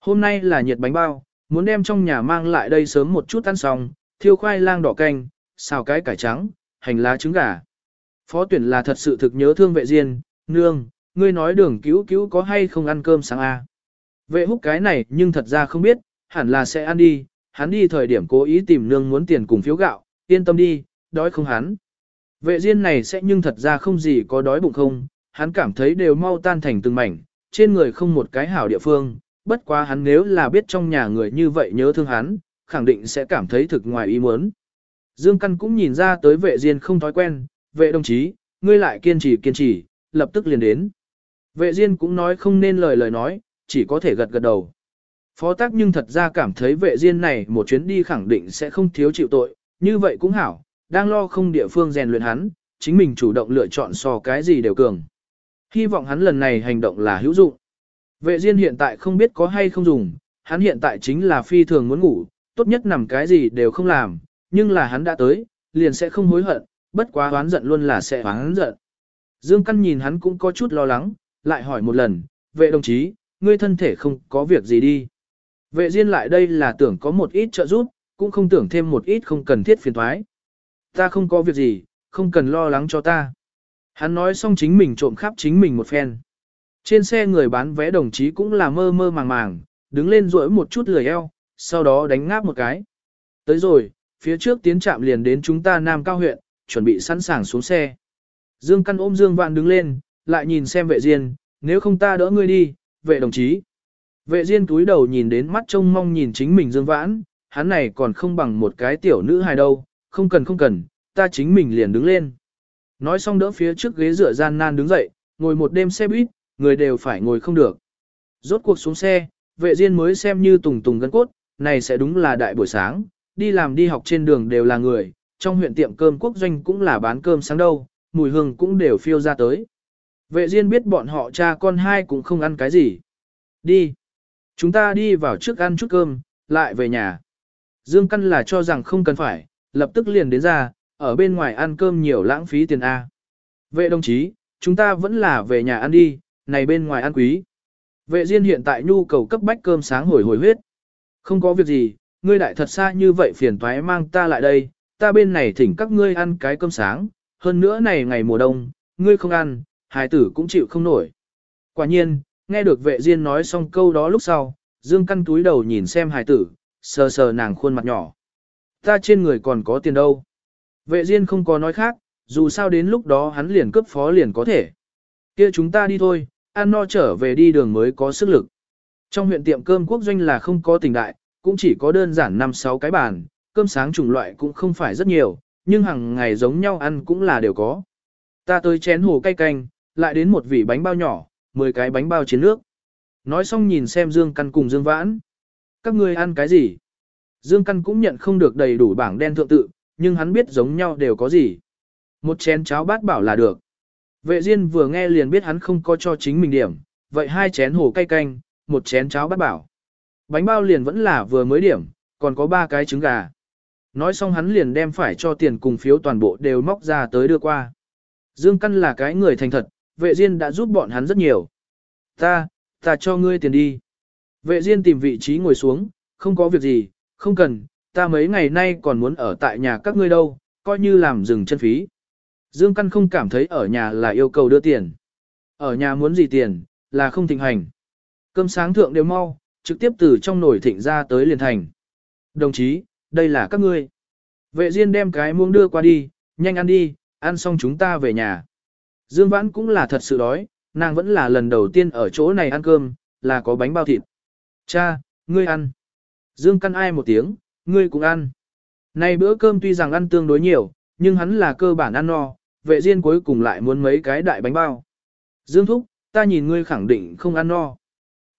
Hôm nay là nhiệt bánh bao, muốn đem trong nhà mang lại đây sớm một chút ăn xong, thiêu khoai lang đỏ canh, xào cái cải trắng, hành lá trứng gà. Phó tuyển là thật sự thực nhớ thương vệ diên, nương, ngươi nói đường cứu cứu có hay không ăn cơm sáng? À? Vệ húc cái này nhưng thật ra không biết, hẳn là sẽ ăn đi, hắn đi thời điểm cố ý tìm nương muốn tiền cùng phiếu gạo, yên tâm đi, đói không hắn. Vệ diên này sẽ nhưng thật ra không gì có đói bụng không, hắn cảm thấy đều mau tan thành từng mảnh, trên người không một cái hảo địa phương, bất quá hắn nếu là biết trong nhà người như vậy nhớ thương hắn, khẳng định sẽ cảm thấy thực ngoài ý muốn. Dương Căn cũng nhìn ra tới vệ diên không thói quen, vệ đồng chí, ngươi lại kiên trì kiên trì, lập tức liền đến. Vệ diên cũng nói không nên lời lời nói, chỉ có thể gật gật đầu. Phó tác nhưng thật ra cảm thấy vệ riêng này một chuyến đi khẳng định sẽ không thiếu chịu tội, như vậy cũng hảo, đang lo không địa phương rèn luyện hắn, chính mình chủ động lựa chọn so cái gì đều cường. Hy vọng hắn lần này hành động là hữu dụng. Vệ riêng hiện tại không biết có hay không dùng, hắn hiện tại chính là phi thường muốn ngủ, tốt nhất nằm cái gì đều không làm, nhưng là hắn đã tới, liền sẽ không hối hận, bất quá oán giận luôn là sẽ oán giận. Dương Căn nhìn hắn cũng có chút lo lắng, lại hỏi một lần, vệ đồng chí, ngươi thân thể không có việc gì đi. Vệ Diên lại đây là tưởng có một ít trợ giúp, cũng không tưởng thêm một ít không cần thiết phiền toái. Ta không có việc gì, không cần lo lắng cho ta. Hắn nói xong chính mình trộm khắp chính mình một phen. Trên xe người bán vé đồng chí cũng là mơ mơ màng màng, đứng lên rỗi một chút lười eo, sau đó đánh ngáp một cái. Tới rồi, phía trước tiến trạm liền đến chúng ta Nam Cao huyện, chuẩn bị sẵn sàng xuống xe. Dương Căn ôm Dương Vạn đứng lên, lại nhìn xem vệ diên, nếu không ta đỡ ngươi đi, vệ đồng chí. Vệ diên túi đầu nhìn đến mắt trông mong nhìn chính mình Dương Vãn, hắn này còn không bằng một cái tiểu nữ hài đâu, không cần không cần, ta chính mình liền đứng lên. Nói xong đỡ phía trước ghế dựa gian nan đứng dậy, ngồi một đêm xe buýt, người đều phải ngồi không được. Rốt cuộc xuống xe, vệ diên mới xem như tùng tùng gân cốt, này sẽ đúng là đại buổi sáng, đi làm đi học trên đường đều là người, trong huyện tiệm cơm quốc doanh cũng là bán cơm sáng đâu, mùi hương cũng đều phiêu ra tới. Vệ Diên biết bọn họ cha con hai cũng không ăn cái gì. Đi. Chúng ta đi vào trước ăn chút cơm, lại về nhà. Dương Căn là cho rằng không cần phải, lập tức liền đến ra, ở bên ngoài ăn cơm nhiều lãng phí tiền A. Vệ đồng chí, chúng ta vẫn là về nhà ăn đi, này bên ngoài ăn quý. Vệ Diên hiện tại nhu cầu cấp bách cơm sáng hồi hồi huyết. Không có việc gì, ngươi đại thật xa như vậy phiền toái mang ta lại đây, ta bên này thỉnh các ngươi ăn cái cơm sáng, hơn nữa này ngày mùa đông, ngươi không ăn, hài tử cũng chịu không nổi. Quả nhiên, nghe được vệ diên nói xong câu đó lúc sau, Dương Căn túi đầu nhìn xem hài tử, sờ sờ nàng khuôn mặt nhỏ. Ta trên người còn có tiền đâu. Vệ diên không có nói khác, dù sao đến lúc đó hắn liền cấp phó liền có thể. kia chúng ta đi thôi, ăn no trở về đi đường mới có sức lực. Trong huyện tiệm cơm quốc doanh là không có tình đại, cũng chỉ có đơn giản 5-6 cái bàn, cơm sáng chủng loại cũng không phải rất nhiều, nhưng hàng ngày giống nhau ăn cũng là đều có. Ta tới chén hồ cay canh, lại đến một vỉ bánh bao nhỏ, 10 cái bánh bao chiến nước. Nói xong nhìn xem Dương Căn cùng Dương Vãn. Các ngươi ăn cái gì? Dương Căn cũng nhận không được đầy đủ bảng đen thượng tự, nhưng hắn biết giống nhau đều có gì. Một chén cháo bát bảo là được. Vệ Diên vừa nghe liền biết hắn không có cho chính mình điểm, vậy hai chén hồ cay canh, một chén cháo bát bảo. Bánh bao liền vẫn là vừa mới điểm, còn có ba cái trứng gà. Nói xong hắn liền đem phải cho tiền cùng phiếu toàn bộ đều móc ra tới đưa qua. Dương Căn là cái người thành thật, vệ diên đã giúp bọn hắn rất nhiều. Ta, ta cho ngươi tiền đi. Vệ diên tìm vị trí ngồi xuống, không có việc gì, không cần, ta mấy ngày nay còn muốn ở tại nhà các ngươi đâu, coi như làm dừng chân phí. Dương Căn không cảm thấy ở nhà là yêu cầu đưa tiền. Ở nhà muốn gì tiền, là không thịnh hành. Cơm sáng thượng đều mau, trực tiếp từ trong nồi thịnh ra tới liền thành. Đồng chí, đây là các ngươi. Vệ Diên đem cái muỗng đưa qua đi, nhanh ăn đi, ăn xong chúng ta về nhà. Dương Vãn cũng là thật sự đói, nàng vẫn là lần đầu tiên ở chỗ này ăn cơm, là có bánh bao thịt. Cha, ngươi ăn. Dương căn ai một tiếng, ngươi cũng ăn. Nay bữa cơm tuy rằng ăn tương đối nhiều, nhưng hắn là cơ bản ăn no, vệ Diên cuối cùng lại muốn mấy cái đại bánh bao. Dương Thúc, ta nhìn ngươi khẳng định không ăn no.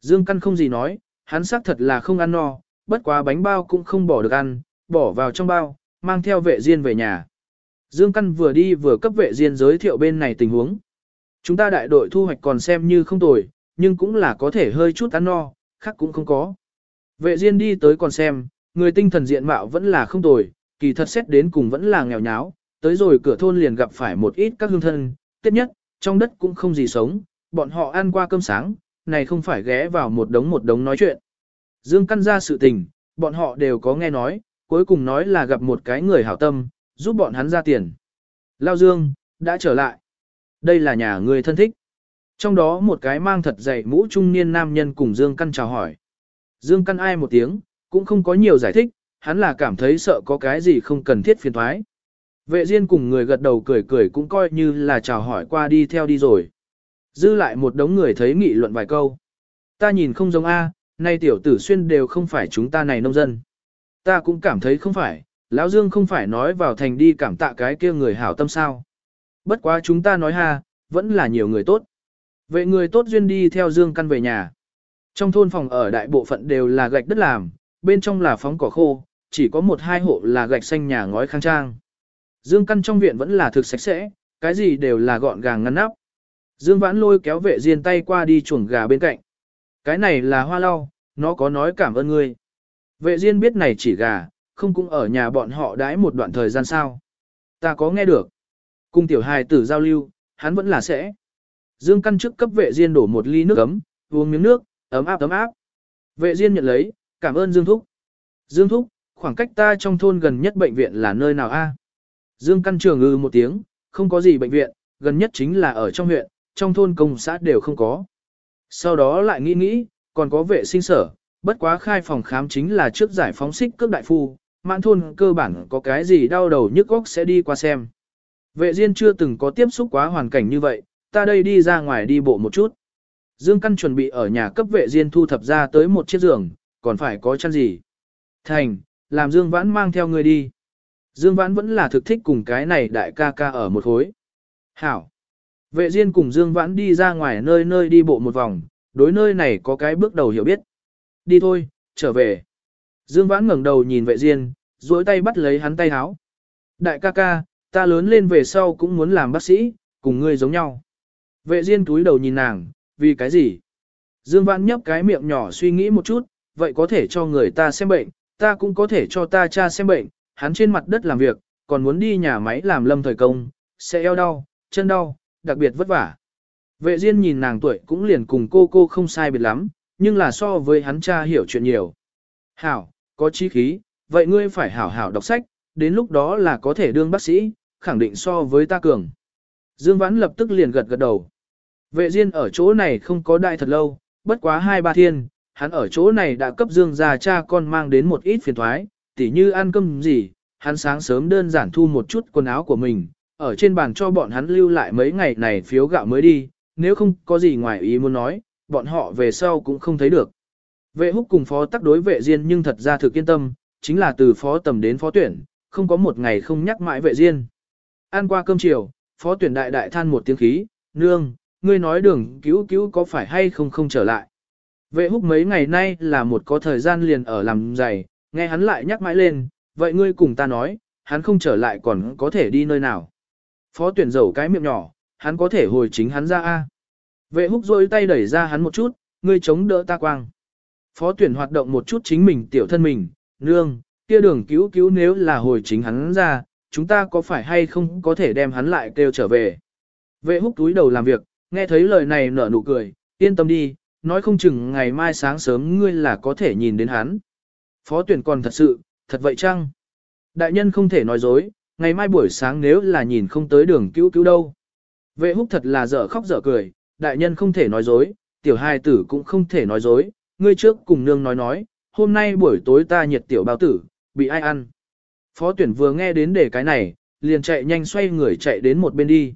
Dương Căn không gì nói, hắn xác thật là không ăn no, bất quá bánh bao cũng không bỏ được ăn, bỏ vào trong bao, mang theo vệ diên về nhà. Dương Căn vừa đi vừa cấp vệ diên giới thiệu bên này tình huống. Chúng ta đại đội thu hoạch còn xem như không tồi, nhưng cũng là có thể hơi chút ăn no, khác cũng không có. Vệ diên đi tới còn xem, người tinh thần diện mạo vẫn là không tồi, kỳ thật xét đến cùng vẫn là nghèo nháo, tới rồi cửa thôn liền gặp phải một ít các hương thân, tiếp nhất, trong đất cũng không gì sống, bọn họ ăn qua cơm sáng, này không phải ghé vào một đống một đống nói chuyện. Dương căn ra sự tình, bọn họ đều có nghe nói, cuối cùng nói là gặp một cái người hảo tâm, giúp bọn hắn ra tiền. Lao Dương, đã trở lại. Đây là nhà người thân thích. Trong đó một cái mang thật dày mũ trung niên nam nhân cùng Dương Căn chào hỏi. Dương Căn ai một tiếng, cũng không có nhiều giải thích, hắn là cảm thấy sợ có cái gì không cần thiết phiền thoái. Vệ Diên cùng người gật đầu cười cười cũng coi như là chào hỏi qua đi theo đi rồi. Dư lại một đống người thấy nghị luận vài câu. Ta nhìn không giống A, nay tiểu tử xuyên đều không phải chúng ta này nông dân. Ta cũng cảm thấy không phải, lão Dương không phải nói vào thành đi cảm tạ cái kia người hảo tâm sao. Bất quá chúng ta nói ha, vẫn là nhiều người tốt. Vậy người tốt duyên đi theo Dương căn về nhà. Trong thôn phòng ở đại bộ phận đều là gạch đất làm, bên trong là phóng cỏ khô, chỉ có một hai hộ là gạch xanh nhà ngói khang trang. Dương căn trong viện vẫn là thực sạch sẽ, cái gì đều là gọn gàng ngăn nắp. Dương vãn lôi kéo vệ diên tay qua đi chuồng gà bên cạnh. Cái này là hoa lau, nó có nói cảm ơn ngươi. Vệ Diên biết này chỉ gà, không cũng ở nhà bọn họ đãi một đoạn thời gian sao. Ta có nghe được. Cung tiểu hài tử giao lưu, hắn vẫn là sẽ. Dương căn trước cấp vệ Diên đổ một ly nước ấm, uống miếng nước, ấm áp ấm áp. Vệ Diên nhận lấy, cảm ơn Dương Thúc. Dương Thúc, khoảng cách ta trong thôn gần nhất bệnh viện là nơi nào a? Dương căn trường ư một tiếng, không có gì bệnh viện, gần nhất chính là ở trong huyện, trong thôn công xã đều không có. Sau đó lại nghĩ nghĩ, còn có vệ sinh sở, bất quá khai phòng khám chính là trước giải phóng xích cước đại phu, mãn thôn cơ bản có cái gì đau đầu nhức óc sẽ đi qua xem. Vệ Diên chưa từng có tiếp xúc quá hoàn cảnh như vậy, ta đây đi ra ngoài đi bộ một chút. Dương Căn chuẩn bị ở nhà cấp vệ Diên thu thập ra tới một chiếc giường, còn phải có chăn gì. Thành, làm Dương Vãn mang theo người đi. Dương Vãn vẫn là thực thích cùng cái này đại ca ca ở một khối. Hảo. Vệ Diên cùng Dương Vãn đi ra ngoài nơi nơi đi bộ một vòng, đối nơi này có cái bước đầu hiểu biết. Đi thôi, trở về. Dương Vãn ngẩng đầu nhìn vệ Diên, duỗi tay bắt lấy hắn tay háo. Đại ca ca, ta lớn lên về sau cũng muốn làm bác sĩ, cùng ngươi giống nhau. Vệ Diên túi đầu nhìn nàng, vì cái gì? Dương Vãn nhấp cái miệng nhỏ suy nghĩ một chút, vậy có thể cho người ta xem bệnh, ta cũng có thể cho ta cha xem bệnh, hắn trên mặt đất làm việc, còn muốn đi nhà máy làm lâm thời công, sẽ eo đau, chân đau, đặc biệt vất vả. Vệ Diên nhìn nàng tuổi cũng liền cùng cô cô không sai biệt lắm, nhưng là so với hắn cha hiểu chuyện nhiều. Hảo, có chí khí, vậy ngươi phải hảo hảo đọc sách, đến lúc đó là có thể đương bác sĩ, khẳng định so với ta cường. Dương Vãn lập tức liền gật gật đầu. Vệ Diên ở chỗ này không có đại thật lâu, bất quá hai ba thiên, hắn ở chỗ này đã cấp Dương gia cha con mang đến một ít phiền thoái, tỉ như ăn cơm gì, hắn sáng sớm đơn giản thu một chút quần áo của mình, ở trên bàn cho bọn hắn lưu lại mấy ngày này phiếu gạo mới đi, nếu không có gì ngoài ý muốn nói, bọn họ về sau cũng không thấy được. Vệ húc cùng phó tắc đối vệ diên nhưng thật ra thực yên tâm, chính là từ phó tầm đến phó tuyển, không có một ngày không nhắc mãi vệ diên. Ăn qua cơm chiều, phó tuyển đại đại than một tiếng khí, nương, ngươi nói đường cứu cứu có phải hay không không trở lại. Vệ húc mấy ngày nay là một có thời gian liền ở làm giày, nghe hắn lại nhắc mãi lên, vậy ngươi cùng ta nói, hắn không trở lại còn có thể đi nơi nào. Phó tuyển dầu cái miệng nhỏ, hắn có thể hồi chính hắn ra A. Vệ húc rôi tay đẩy ra hắn một chút, ngươi chống đỡ ta quang. Phó tuyển hoạt động một chút chính mình tiểu thân mình, nương, kia đường cứu cứu nếu là hồi chính hắn ra, chúng ta có phải hay không có thể đem hắn lại kêu trở về. Vệ húc túi đầu làm việc, nghe thấy lời này nở nụ cười, yên tâm đi, nói không chừng ngày mai sáng sớm ngươi là có thể nhìn đến hắn. Phó tuyển còn thật sự, thật vậy chăng? Đại nhân không thể nói dối, ngày mai buổi sáng nếu là nhìn không tới đường cứu cứu đâu. Vệ húc thật là dở khóc dở cười, đại nhân không thể nói dối, tiểu hài tử cũng không thể nói dối, ngươi trước cùng nương nói nói, hôm nay buổi tối ta nhiệt tiểu bao tử, bị ai ăn. Phó tuyển vừa nghe đến để cái này, liền chạy nhanh xoay người chạy đến một bên đi.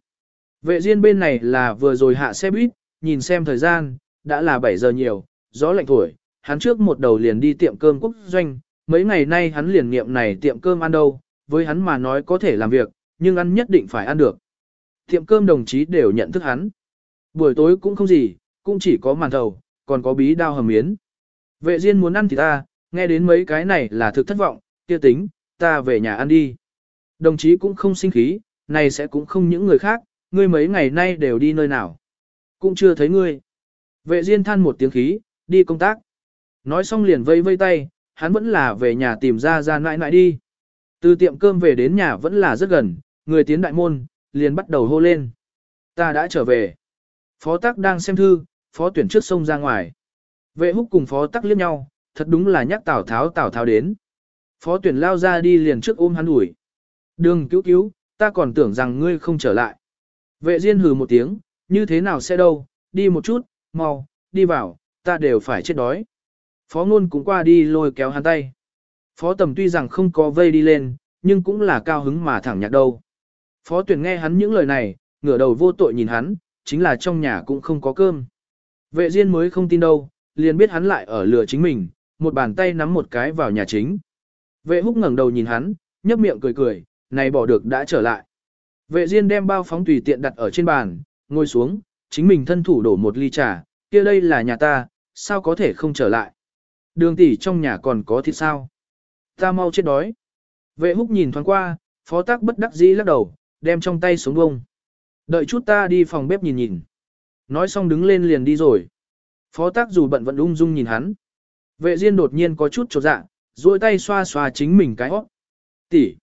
Vệ riêng bên này là vừa rồi hạ xe buýt, nhìn xem thời gian, đã là 7 giờ nhiều, gió lạnh thổi, hắn trước một đầu liền đi tiệm cơm quốc doanh, mấy ngày nay hắn liền nghiệm này tiệm cơm ăn đâu, với hắn mà nói có thể làm việc, nhưng ăn nhất định phải ăn được. Tiệm cơm đồng chí đều nhận thức hắn. Buổi tối cũng không gì, cũng chỉ có màn thầu, còn có bí đao hầm miến. Vệ Diên muốn ăn thì ta, nghe đến mấy cái này là thực thất vọng, kia tính, ta về nhà ăn đi. Đồng chí cũng không sinh khí, này sẽ cũng không những người khác, ngươi mấy ngày nay đều đi nơi nào. Cũng chưa thấy ngươi. Vệ Diên than một tiếng khí, đi công tác. Nói xong liền vây vây tay, hắn vẫn là về nhà tìm ra ra nãi nãi đi. Từ tiệm cơm về đến nhà vẫn là rất gần, người tiến đại môn, liền bắt đầu hô lên. Ta đã trở về. Phó tắc đang xem thư, phó tuyển trước sông ra ngoài. Vệ húc cùng phó tắc liếc nhau, thật đúng là nhắc Tào Tháo Tào Tháo đến. Phó tuyển lao ra đi liền trước ôm hắn ủi. Đường cứu cứu, ta còn tưởng rằng ngươi không trở lại. Vệ Diên hừ một tiếng, như thế nào sẽ đâu, đi một chút, mau, đi vào, ta đều phải chết đói. Phó ngôn cũng qua đi lôi kéo hắn tay. Phó tầm tuy rằng không có vây đi lên, nhưng cũng là cao hứng mà thẳng nhạc đâu. Phó tuyển nghe hắn những lời này, ngửa đầu vô tội nhìn hắn, chính là trong nhà cũng không có cơm. Vệ Diên mới không tin đâu, liền biết hắn lại ở lừa chính mình, một bàn tay nắm một cái vào nhà chính. Vệ húc ngẩng đầu nhìn hắn, nhấp miệng cười cười, này bỏ được đã trở lại. Vệ Diên đem bao phóng tùy tiện đặt ở trên bàn, ngồi xuống, chính mình thân thủ đổ một ly trà, kia đây là nhà ta, sao có thể không trở lại. Đường tỷ trong nhà còn có thịt sao. Ta mau chết đói. Vệ húc nhìn thoáng qua, phó tác bất đắc dĩ lắc đầu, đem trong tay xuống bông. Đợi chút ta đi phòng bếp nhìn nhìn. Nói xong đứng lên liền đi rồi. Phó tác dù bận vẫn ung dung nhìn hắn. Vệ Diên đột nhiên có chút chột dạ, duỗi tay xoa xoa chính mình cái hót. Tỷ,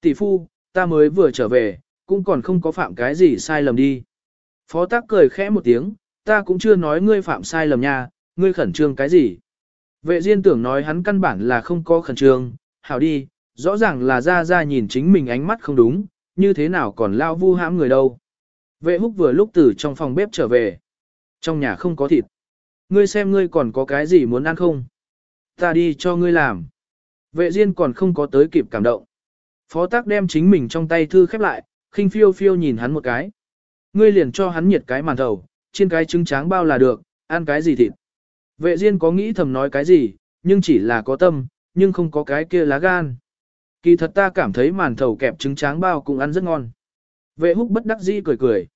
tỷ phu, ta mới vừa trở về, cũng còn không có phạm cái gì sai lầm đi. Phó tác cười khẽ một tiếng, ta cũng chưa nói ngươi phạm sai lầm nha, ngươi khẩn trương cái gì. Vệ Diên tưởng nói hắn căn bản là không có khẩn trương, hảo đi, rõ ràng là ra ra nhìn chính mình ánh mắt không đúng, như thế nào còn lao vu hãm người đâu. Vệ húc vừa lúc từ trong phòng bếp trở về. Trong nhà không có thịt. Ngươi xem ngươi còn có cái gì muốn ăn không? Ta đi cho ngươi làm. Vệ Diên còn không có tới kịp cảm động. Phó tác đem chính mình trong tay thư khép lại, khinh phiêu phiêu nhìn hắn một cái. Ngươi liền cho hắn nhiệt cái màn thầu, trên cái trứng tráng bao là được, ăn cái gì thịt. Vệ Diên có nghĩ thầm nói cái gì, nhưng chỉ là có tâm, nhưng không có cái kia lá gan. Kỳ thật ta cảm thấy màn thầu kẹp trứng tráng bao cũng ăn rất ngon. Vệ húc bất đắc dĩ cười cười.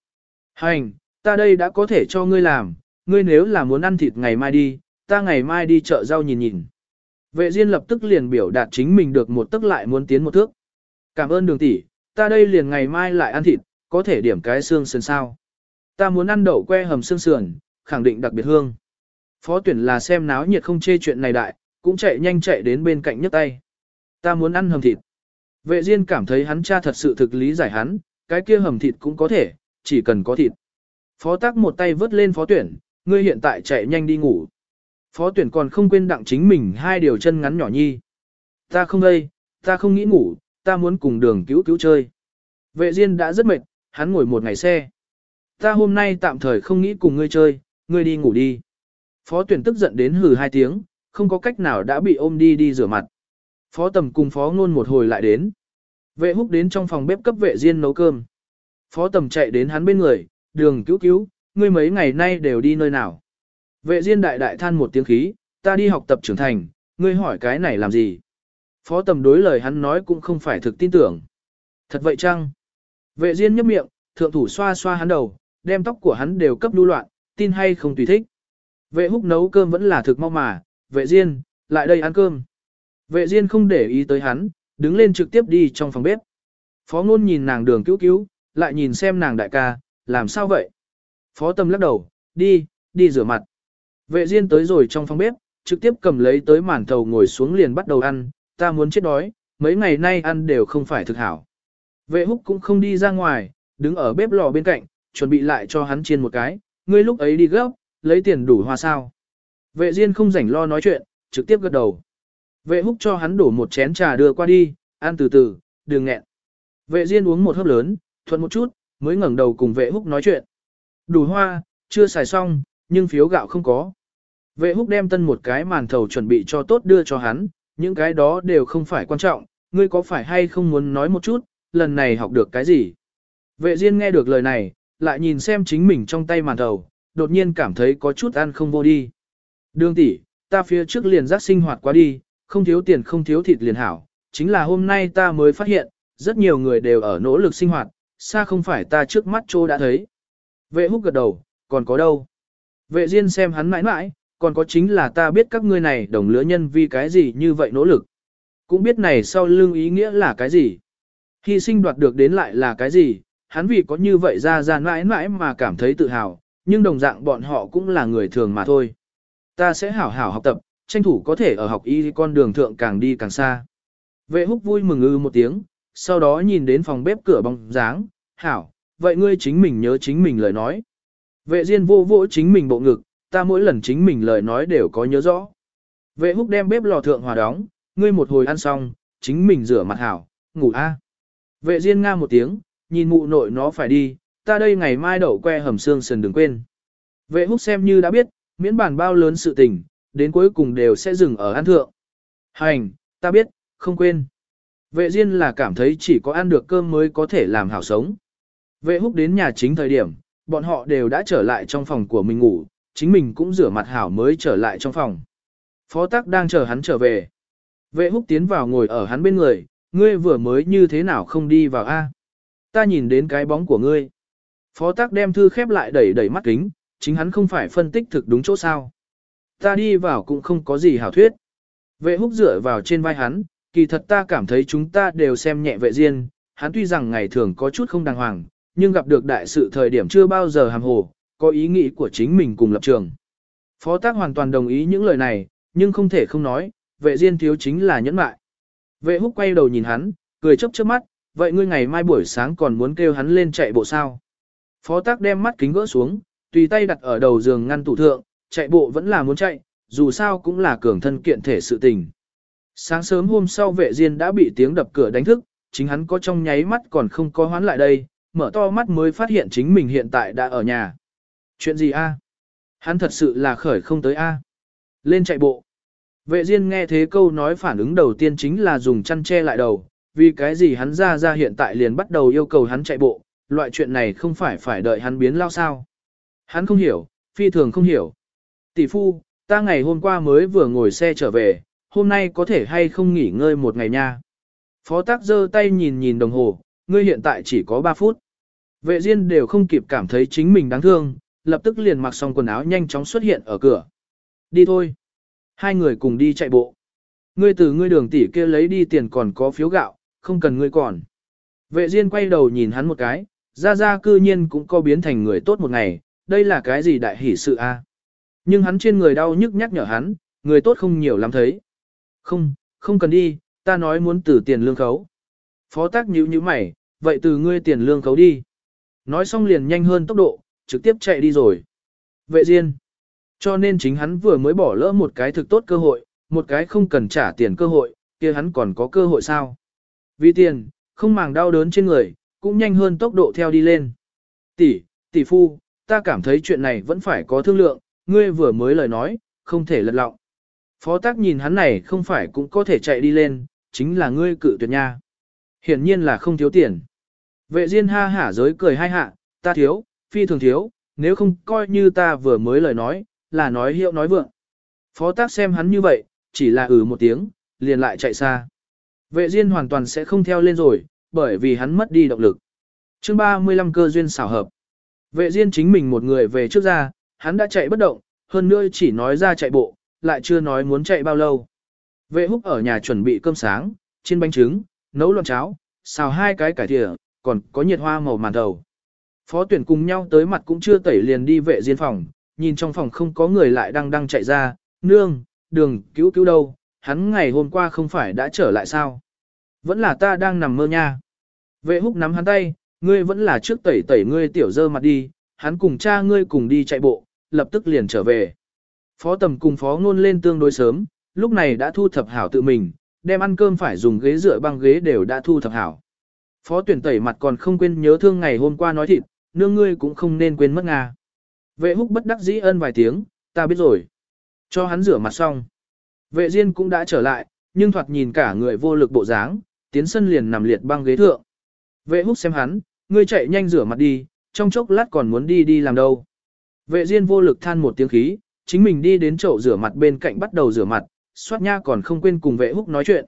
Hành, ta đây đã có thể cho ngươi làm, ngươi nếu là muốn ăn thịt ngày mai đi, ta ngày mai đi chợ rau nhìn nhìn. Vệ Diên lập tức liền biểu đạt chính mình được một tức lại muốn tiến một thước. Cảm ơn đường tỷ, ta đây liền ngày mai lại ăn thịt, có thể điểm cái xương sườn sao. Ta muốn ăn đậu que hầm xương sườn, khẳng định đặc biệt hương. Phó tuyển là xem náo nhiệt không chê chuyện này đại, cũng chạy nhanh chạy đến bên cạnh nhấc tay. Ta muốn ăn hầm thịt. Vệ Diên cảm thấy hắn cha thật sự thực lý giải hắn, cái kia hầm thịt cũng có thể, chỉ cần có thịt. Phó tác một tay vớt lên phó tuyển, ngươi hiện tại chạy nhanh đi ngủ. Phó tuyển còn không quên đặng chính mình hai điều chân ngắn nhỏ nhi. Ta không đây, ta không nghĩ ngủ, ta muốn cùng đường cứu cứu chơi. Vệ Diên đã rất mệt, hắn ngồi một ngày xe. Ta hôm nay tạm thời không nghĩ cùng ngươi chơi, ngươi đi ngủ đi. Phó tuyển tức giận đến hừ hai tiếng, không có cách nào đã bị ôm đi đi rửa mặt. Phó tầm cùng phó ngôn một hồi lại đến. Vệ húc đến trong phòng bếp cấp vệ Diên nấu cơm. Phó tầm chạy đến hắn bên người, đường cứu cứu, ngươi mấy ngày nay đều đi nơi nào. Vệ Diên đại đại than một tiếng khí, ta đi học tập trưởng thành, ngươi hỏi cái này làm gì. Phó tầm đối lời hắn nói cũng không phải thực tin tưởng. Thật vậy chăng? Vệ Diên nhấp miệng, thượng thủ xoa xoa hắn đầu, đem tóc của hắn đều cấp đu loạn, tin hay không tùy thích. Vệ húc nấu cơm vẫn là thực mau mà, vệ Diên, lại đây ăn cơm. Vệ Diên không để ý tới hắn, đứng lên trực tiếp đi trong phòng bếp. Phó ngôn nhìn nàng đường cứu cứu, lại nhìn xem nàng đại ca, làm sao vậy? Phó tâm lắc đầu, đi, đi rửa mặt. Vệ Diên tới rồi trong phòng bếp, trực tiếp cầm lấy tới màn thầu ngồi xuống liền bắt đầu ăn, ta muốn chết đói, mấy ngày nay ăn đều không phải thực hảo. Vệ húc cũng không đi ra ngoài, đứng ở bếp lò bên cạnh, chuẩn bị lại cho hắn chiên một cái, ngươi lúc ấy đi gấp, lấy tiền đủ hoa sao. Vệ Diên không rảnh lo nói chuyện, trực tiếp gật đầu. Vệ húc cho hắn đổ một chén trà đưa qua đi, ăn từ từ, đừng nghẹn. Vệ Diên uống một hớp lớn, thuận một chút, mới ngẩng đầu cùng vệ húc nói chuyện. Đủ hoa, chưa xài xong, nhưng phiếu gạo không có. Vệ húc đem tân một cái màn thầu chuẩn bị cho tốt đưa cho hắn, những cái đó đều không phải quan trọng, ngươi có phải hay không muốn nói một chút, lần này học được cái gì. Vệ Diên nghe được lời này, lại nhìn xem chính mình trong tay màn thầu, đột nhiên cảm thấy có chút ăn không vô đi. Đường tỷ, ta phía trước liền giác sinh hoạt quá đi, không thiếu tiền không thiếu thịt liền hảo, chính là hôm nay ta mới phát hiện, rất nhiều người đều ở nỗ lực sinh hoạt, xa không phải ta trước mắt trô đã thấy. Vệ húc gật đầu, còn có đâu? Vệ Diên xem hắn mãi mãi, còn có chính là ta biết các ngươi này đồng lứa nhân vì cái gì như vậy nỗ lực. Cũng biết này sau lưng ý nghĩa là cái gì. Hy sinh đoạt được đến lại là cái gì, hắn vì có như vậy ra ra mãi mãi mà cảm thấy tự hào, nhưng đồng dạng bọn họ cũng là người thường mà thôi. Ta sẽ hảo hảo học tập, tranh thủ có thể ở học y con đường thượng càng đi càng xa. Vệ húc vui mừng ư một tiếng, sau đó nhìn đến phòng bếp cửa bóng dáng, hảo, vậy ngươi chính mình nhớ chính mình lời nói. Vệ Diên vô vỗ chính mình bộ ngực, ta mỗi lần chính mình lời nói đều có nhớ rõ. Vệ húc đem bếp lò thượng hòa đóng, ngươi một hồi ăn xong, chính mình rửa mặt hảo, ngủ a. Vệ Diên nga một tiếng, nhìn mụ nội nó phải đi, ta đây ngày mai đậu que hầm xương sườn đừng quên. Vệ húc xem như đã biết, miễn bản bao lớn sự tình, đến cuối cùng đều sẽ dừng ở ăn thượng. Hành, ta biết, không quên. Vệ Diên là cảm thấy chỉ có ăn được cơm mới có thể làm hảo sống. Vệ húc đến nhà chính thời điểm, bọn họ đều đã trở lại trong phòng của mình ngủ, chính mình cũng rửa mặt hảo mới trở lại trong phòng. Phó tắc đang chờ hắn trở về. Vệ húc tiến vào ngồi ở hắn bên người, ngươi vừa mới như thế nào không đi vào A. Ta nhìn đến cái bóng của ngươi. Phó tắc đem thư khép lại đẩy đẩy mắt kính, chính hắn không phải phân tích thực đúng chỗ sao. Ta đi vào cũng không có gì hảo thuyết. Vệ húc dựa vào trên vai hắn, kỳ thật ta cảm thấy chúng ta đều xem nhẹ vệ riêng, hắn tuy rằng ngày thường có chút không đàng hoàng, nhưng gặp được đại sự thời điểm chưa bao giờ hàm hồ, có ý nghĩ của chính mình cùng lập trường. Phó tác hoàn toàn đồng ý những lời này, nhưng không thể không nói, vệ diên thiếu chính là nhẫn mại. Vệ húc quay đầu nhìn hắn, cười chớp chớp mắt, vậy ngươi ngày mai buổi sáng còn muốn kêu hắn lên chạy bộ sao? Phó tác đem mắt kính gỡ xuống, tùy tay đặt ở đầu giường ngăn tủ thượng, chạy bộ vẫn là muốn chạy, dù sao cũng là cường thân kiện thể sự tình. Sáng sớm hôm sau vệ diên đã bị tiếng đập cửa đánh thức, chính hắn có trong nháy mắt còn không có hoán lại đây, mở to mắt mới phát hiện chính mình hiện tại đã ở nhà. Chuyện gì a? Hắn thật sự là khởi không tới a. Lên chạy bộ. Vệ Diên nghe thế câu nói phản ứng đầu tiên chính là dùng chăn che lại đầu, vì cái gì hắn ra ra hiện tại liền bắt đầu yêu cầu hắn chạy bộ, loại chuyện này không phải phải đợi hắn biến lao sao. Hắn không hiểu, phi thường không hiểu. Tỷ phu, ta ngày hôm qua mới vừa ngồi xe trở về, hôm nay có thể hay không nghỉ ngơi một ngày nha. Phó tác giơ tay nhìn nhìn đồng hồ, ngươi hiện tại chỉ có 3 phút. Vệ Diên đều không kịp cảm thấy chính mình đáng thương, lập tức liền mặc xong quần áo nhanh chóng xuất hiện ở cửa. Đi thôi. Hai người cùng đi chạy bộ. Ngươi từ ngươi đường tỷ kia lấy đi tiền còn có phiếu gạo, không cần ngươi còn. Vệ Diên quay đầu nhìn hắn một cái, ra ra cư nhiên cũng có biến thành người tốt một ngày, đây là cái gì đại hỉ sự a? Nhưng hắn trên người đau nhức nhắc nhở hắn, người tốt không nhiều lắm thấy. Không, không cần đi, ta nói muốn từ tiền lương khấu. Phó tác nhíu nhíu mày, vậy từ ngươi tiền lương khấu đi. Nói xong liền nhanh hơn tốc độ, trực tiếp chạy đi rồi. Vệ Diên. Cho nên chính hắn vừa mới bỏ lỡ một cái thực tốt cơ hội, một cái không cần trả tiền cơ hội, kia hắn còn có cơ hội sao? Vì tiền, không màng đau đớn trên người, cũng nhanh hơn tốc độ theo đi lên. Tỷ, tỷ phu, ta cảm thấy chuyện này vẫn phải có thương lượng, ngươi vừa mới lời nói, không thể lật lọng. Phó tác nhìn hắn này không phải cũng có thể chạy đi lên, chính là ngươi cự tuyệt nha. Hiển nhiên là không thiếu tiền. Vệ Diên ha hả giới cười hai hạ, ta thiếu, phi thường thiếu, nếu không coi như ta vừa mới lời nói, là nói hiệu nói vượng. Phó tác xem hắn như vậy, chỉ là ừ một tiếng, liền lại chạy xa. Vệ Diên hoàn toàn sẽ không theo lên rồi, bởi vì hắn mất đi động lực. chương 35 cơ duyên xảo hợp. Vệ Diên chính mình một người về trước ra, hắn đã chạy bất động, hơn nữa chỉ nói ra chạy bộ, lại chưa nói muốn chạy bao lâu. Vệ húc ở nhà chuẩn bị cơm sáng, chiên bánh trứng, nấu loạn cháo, xào hai cái cải thìa, còn có nhiệt hoa màu màn đầu. Phó tuyển cùng nhau tới mặt cũng chưa tẩy liền đi vệ diên phòng, nhìn trong phòng không có người lại đang đang chạy ra, nương, đường, cứu cứu đâu, hắn ngày hôm qua không phải đã trở lại sao? Vẫn là ta đang nằm mơ nha. Vệ húc nắm hắn tay, ngươi vẫn là trước tẩy tẩy ngươi tiểu dơ mặt đi, hắn cùng cha ngươi cùng đi chạy bộ, lập tức liền trở về. Phó tầm cùng phó ngôn lên tương đối sớm, lúc này đã thu thập hảo tự mình, đem ăn cơm phải dùng ghế dựa băng ghế đều đã thu thập hảo. Phó tuyển tẩy mặt còn không quên nhớ thương ngày hôm qua nói thịt, nương ngươi cũng không nên quên mất Nga. Vệ húc bất đắc dĩ ân vài tiếng, ta biết rồi. Cho hắn rửa mặt xong. Vệ Diên cũng đã trở lại, nhưng thoạt nhìn cả người vô lực bộ dáng, tiến sân liền nằm liệt băng ghế thượng. Vệ húc xem hắn, ngươi chạy nhanh rửa mặt đi, trong chốc lát còn muốn đi đi làm đâu. Vệ Diên vô lực than một tiếng khí, chính mình đi đến chậu rửa mặt bên cạnh bắt đầu rửa mặt, soát nha còn không quên cùng vệ húc nói chuyện.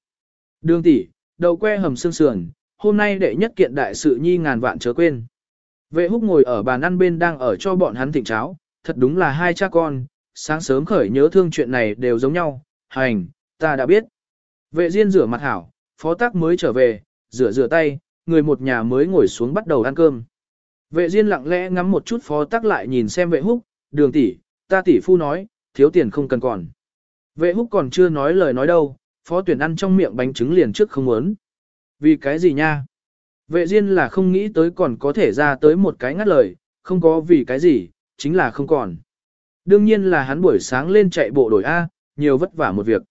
Đường tỷ, đầu que hầm xương sườn, hôm nay đệ nhất kiện đại sự nhi ngàn vạn chớ quên. Vệ húc ngồi ở bàn ăn bên đang ở cho bọn hắn thịnh cháo, thật đúng là hai cha con, sáng sớm khởi nhớ thương chuyện này đều giống nhau, hành, ta đã biết. Vệ Diên rửa mặt hảo, phó tác mới trở về, rửa rửa tay, người một nhà mới ngồi xuống bắt đầu ăn cơm. Vệ Diên lặng lẽ ngắm một chút phó tác lại nhìn xem vệ húc, đường tỷ, ta tỷ phu nói, thiếu tiền không cần còn. Vệ húc còn chưa nói lời nói đâu, phó tuyển ăn trong miệng bánh trứng liền trước không muốn. Vì cái gì nha? Vệ Diên là không nghĩ tới còn có thể ra tới một cái ngắt lời, không có vì cái gì, chính là không còn. Đương nhiên là hắn buổi sáng lên chạy bộ đổi A, nhiều vất vả một việc.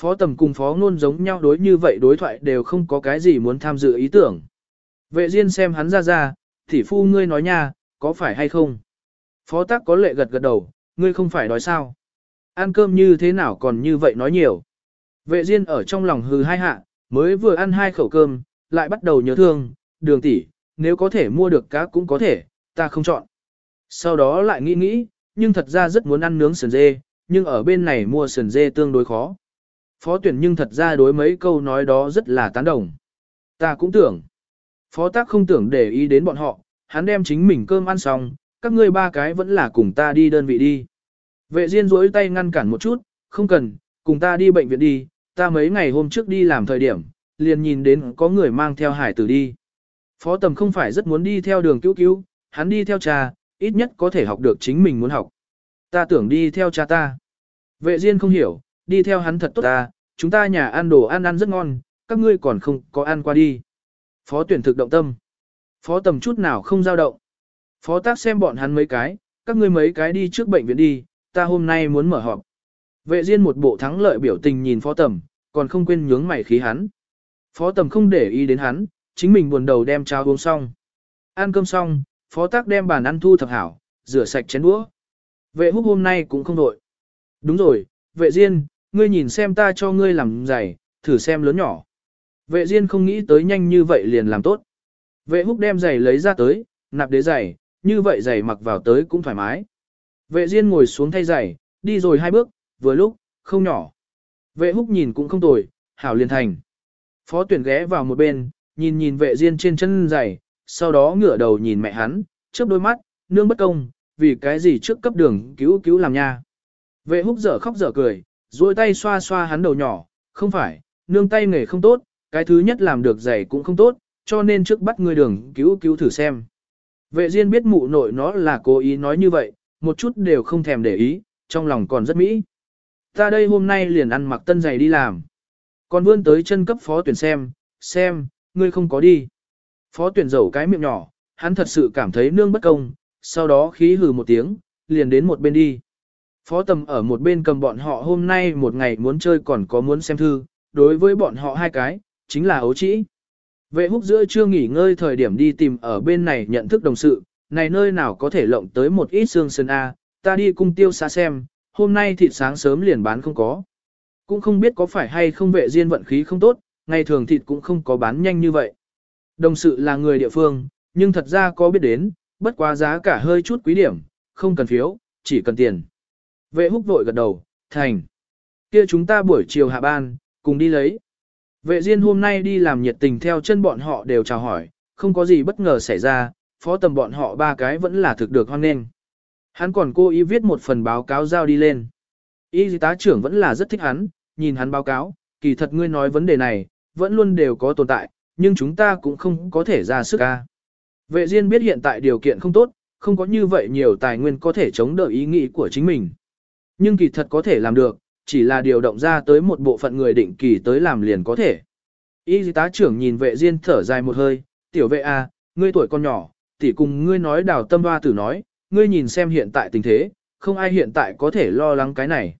Phó tầm cùng phó ngôn giống nhau đối như vậy đối thoại đều không có cái gì muốn tham dự ý tưởng. Vệ Diên xem hắn ra ra, thì phu ngươi nói nha, có phải hay không? Phó tác có lệ gật gật đầu, ngươi không phải nói sao? Ăn cơm như thế nào còn như vậy nói nhiều. Vệ Diên ở trong lòng hừ hai hạ, mới vừa ăn hai khẩu cơm, lại bắt đầu nhớ thương, đường tỷ, nếu có thể mua được cá cũng có thể, ta không chọn. Sau đó lại nghĩ nghĩ, nhưng thật ra rất muốn ăn nướng sườn dê, nhưng ở bên này mua sườn dê tương đối khó. Phó tuyển nhưng thật ra đối mấy câu nói đó rất là tán đồng. Ta cũng tưởng. Phó tác không tưởng để ý đến bọn họ, hắn đem chính mình cơm ăn xong, các ngươi ba cái vẫn là cùng ta đi đơn vị đi. Vệ Diên duỗi tay ngăn cản một chút, không cần, cùng ta đi bệnh viện đi, ta mấy ngày hôm trước đi làm thời điểm, liền nhìn đến có người mang theo hải tử đi. Phó tầm không phải rất muốn đi theo đường cứu cứu, hắn đi theo cha, ít nhất có thể học được chính mình muốn học. Ta tưởng đi theo cha ta. Vệ Diên không hiểu, đi theo hắn thật tốt ta, chúng ta nhà ăn đồ ăn ăn rất ngon, các ngươi còn không có ăn qua đi. Phó tuyển thực động tâm. Phó tầm chút nào không dao động. Phó tác xem bọn hắn mấy cái, các ngươi mấy cái đi trước bệnh viện đi, ta hôm nay muốn mở họp. Vệ Diên một bộ thắng lợi biểu tình nhìn phó tầm, còn không quên nhướng mày khí hắn. Phó tầm không để ý đến hắn, chính mình buồn đầu đem cháo uống xong. Ăn cơm xong, phó tác đem bàn ăn thu thập hảo, rửa sạch chén đũa. Vệ húc hôm nay cũng không đội. Đúng rồi, vệ Diên, ngươi nhìn xem ta cho ngươi làm giày, thử xem lớn nhỏ. Vệ Diên không nghĩ tới nhanh như vậy liền làm tốt. Vệ húc đem giày lấy ra tới, nạp đế giày, như vậy giày mặc vào tới cũng thoải mái. Vệ Diên ngồi xuống thay giày, đi rồi hai bước, vừa lúc, không nhỏ. Vệ húc nhìn cũng không tồi, hảo liền thành. Phó tuyển ghé vào một bên, nhìn nhìn vệ Diên trên chân giày, sau đó ngửa đầu nhìn mẹ hắn, chớp đôi mắt, nương bất công, vì cái gì trước cấp đường cứu cứu làm nha. Vệ húc dở khóc dở cười, duỗi tay xoa xoa hắn đầu nhỏ, không phải, nương tay nghề không tốt, cái thứ nhất làm được giày cũng không tốt, cho nên trước bắt người đường cứu cứu thử xem. Vệ Diên biết mụ nội nó là cố ý nói như vậy, một chút đều không thèm để ý, trong lòng còn rất mỹ. Ta đây hôm nay liền ăn mặc tân giày đi làm. Còn vươn tới chân cấp phó tuyển xem, xem, ngươi không có đi. Phó tuyển dầu cái miệng nhỏ, hắn thật sự cảm thấy nương bất công, sau đó khí hừ một tiếng, liền đến một bên đi. Phó tầm ở một bên cầm bọn họ hôm nay một ngày muốn chơi còn có muốn xem thư, đối với bọn họ hai cái, chính là ấu trĩ. Vệ húc giữa chưa nghỉ ngơi thời điểm đi tìm ở bên này nhận thức đồng sự, này nơi nào có thể lộng tới một ít xương sơn A, ta đi cung tiêu xa xem, hôm nay thịt sáng sớm liền bán không có. Cũng không biết có phải hay không vệ diên vận khí không tốt, ngày thường thịt cũng không có bán nhanh như vậy. Đồng sự là người địa phương, nhưng thật ra có biết đến, bất quá giá cả hơi chút quý điểm, không cần phiếu, chỉ cần tiền. Vệ húc vội gật đầu, thành. kia chúng ta buổi chiều hạ ban, cùng đi lấy. Vệ Diên hôm nay đi làm nhiệt tình theo chân bọn họ đều chào hỏi, không có gì bất ngờ xảy ra, phó tầm bọn họ ba cái vẫn là thực được hoan nghênh. Hắn còn cố ý viết một phần báo cáo giao đi lên. Y tá trưởng vẫn là rất thích hắn, nhìn hắn báo cáo, kỳ thật ngươi nói vấn đề này, vẫn luôn đều có tồn tại, nhưng chúng ta cũng không có thể ra sức ca. Vệ Diên biết hiện tại điều kiện không tốt, không có như vậy nhiều tài nguyên có thể chống đỡ ý nghĩ của chính mình. Nhưng kỳ thật có thể làm được, chỉ là điều động ra tới một bộ phận người định kỳ tới làm liền có thể. Y tá trưởng nhìn vệ Diên thở dài một hơi, tiểu vệ a, à, ngươi tuổi con nhỏ, tỷ cùng ngươi nói đào tâm hoa tử nói, ngươi nhìn xem hiện tại tình thế, không ai hiện tại có thể lo lắng cái này.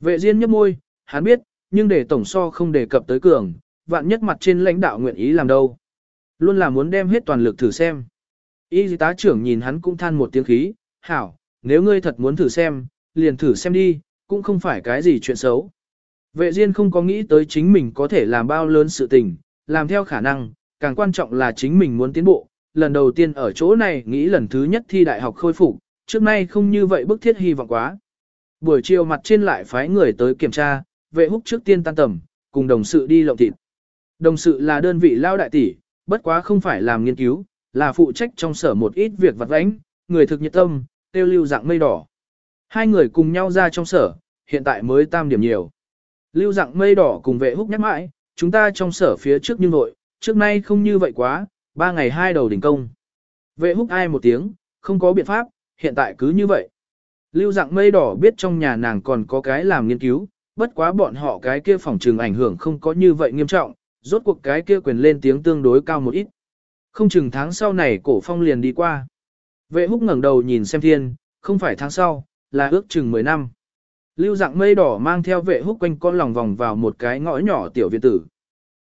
Vệ Diên nhấp môi, hắn biết, nhưng để tổng so không đề cập tới cường, vạn nhất mặt trên lãnh đạo nguyện ý làm đâu. Luôn là muốn đem hết toàn lực thử xem. Y tá trưởng nhìn hắn cũng than một tiếng khí, hảo, nếu ngươi thật muốn thử xem, liền thử xem đi, cũng không phải cái gì chuyện xấu. Vệ Diên không có nghĩ tới chính mình có thể làm bao lớn sự tình, làm theo khả năng, càng quan trọng là chính mình muốn tiến bộ. Lần đầu tiên ở chỗ này nghĩ lần thứ nhất thi đại học khôi phục, trước nay không như vậy bức thiết hy vọng quá. Buổi chiều mặt trên lại phái người tới kiểm tra, vệ húc trước tiên tan tầm, cùng đồng sự đi lộng thịt. Đồng sự là đơn vị lao đại tỷ, bất quá không phải làm nghiên cứu, là phụ trách trong sở một ít việc vặt vãnh, người thực nhiệt tâm, tiêu lưu dạng mây đỏ. Hai người cùng nhau ra trong sở, hiện tại mới tam điểm nhiều. Lưu dạng mây đỏ cùng vệ húc nhắc mãi, chúng ta trong sở phía trước như nội, trước nay không như vậy quá, ba ngày hai đầu đỉnh công. Vệ húc ai một tiếng, không có biện pháp, hiện tại cứ như vậy. Lưu dạng mây đỏ biết trong nhà nàng còn có cái làm nghiên cứu, bất quá bọn họ cái kia phòng trường ảnh hưởng không có như vậy nghiêm trọng, rốt cuộc cái kia quyền lên tiếng tương đối cao một ít. Không chừng tháng sau này cổ phong liền đi qua. Vệ húc ngẩng đầu nhìn xem thiên, không phải tháng sau, là ước chừng 10 năm. Lưu dạng mây đỏ mang theo vệ húc quanh con lòng vòng vào một cái ngõ nhỏ tiểu viện tử.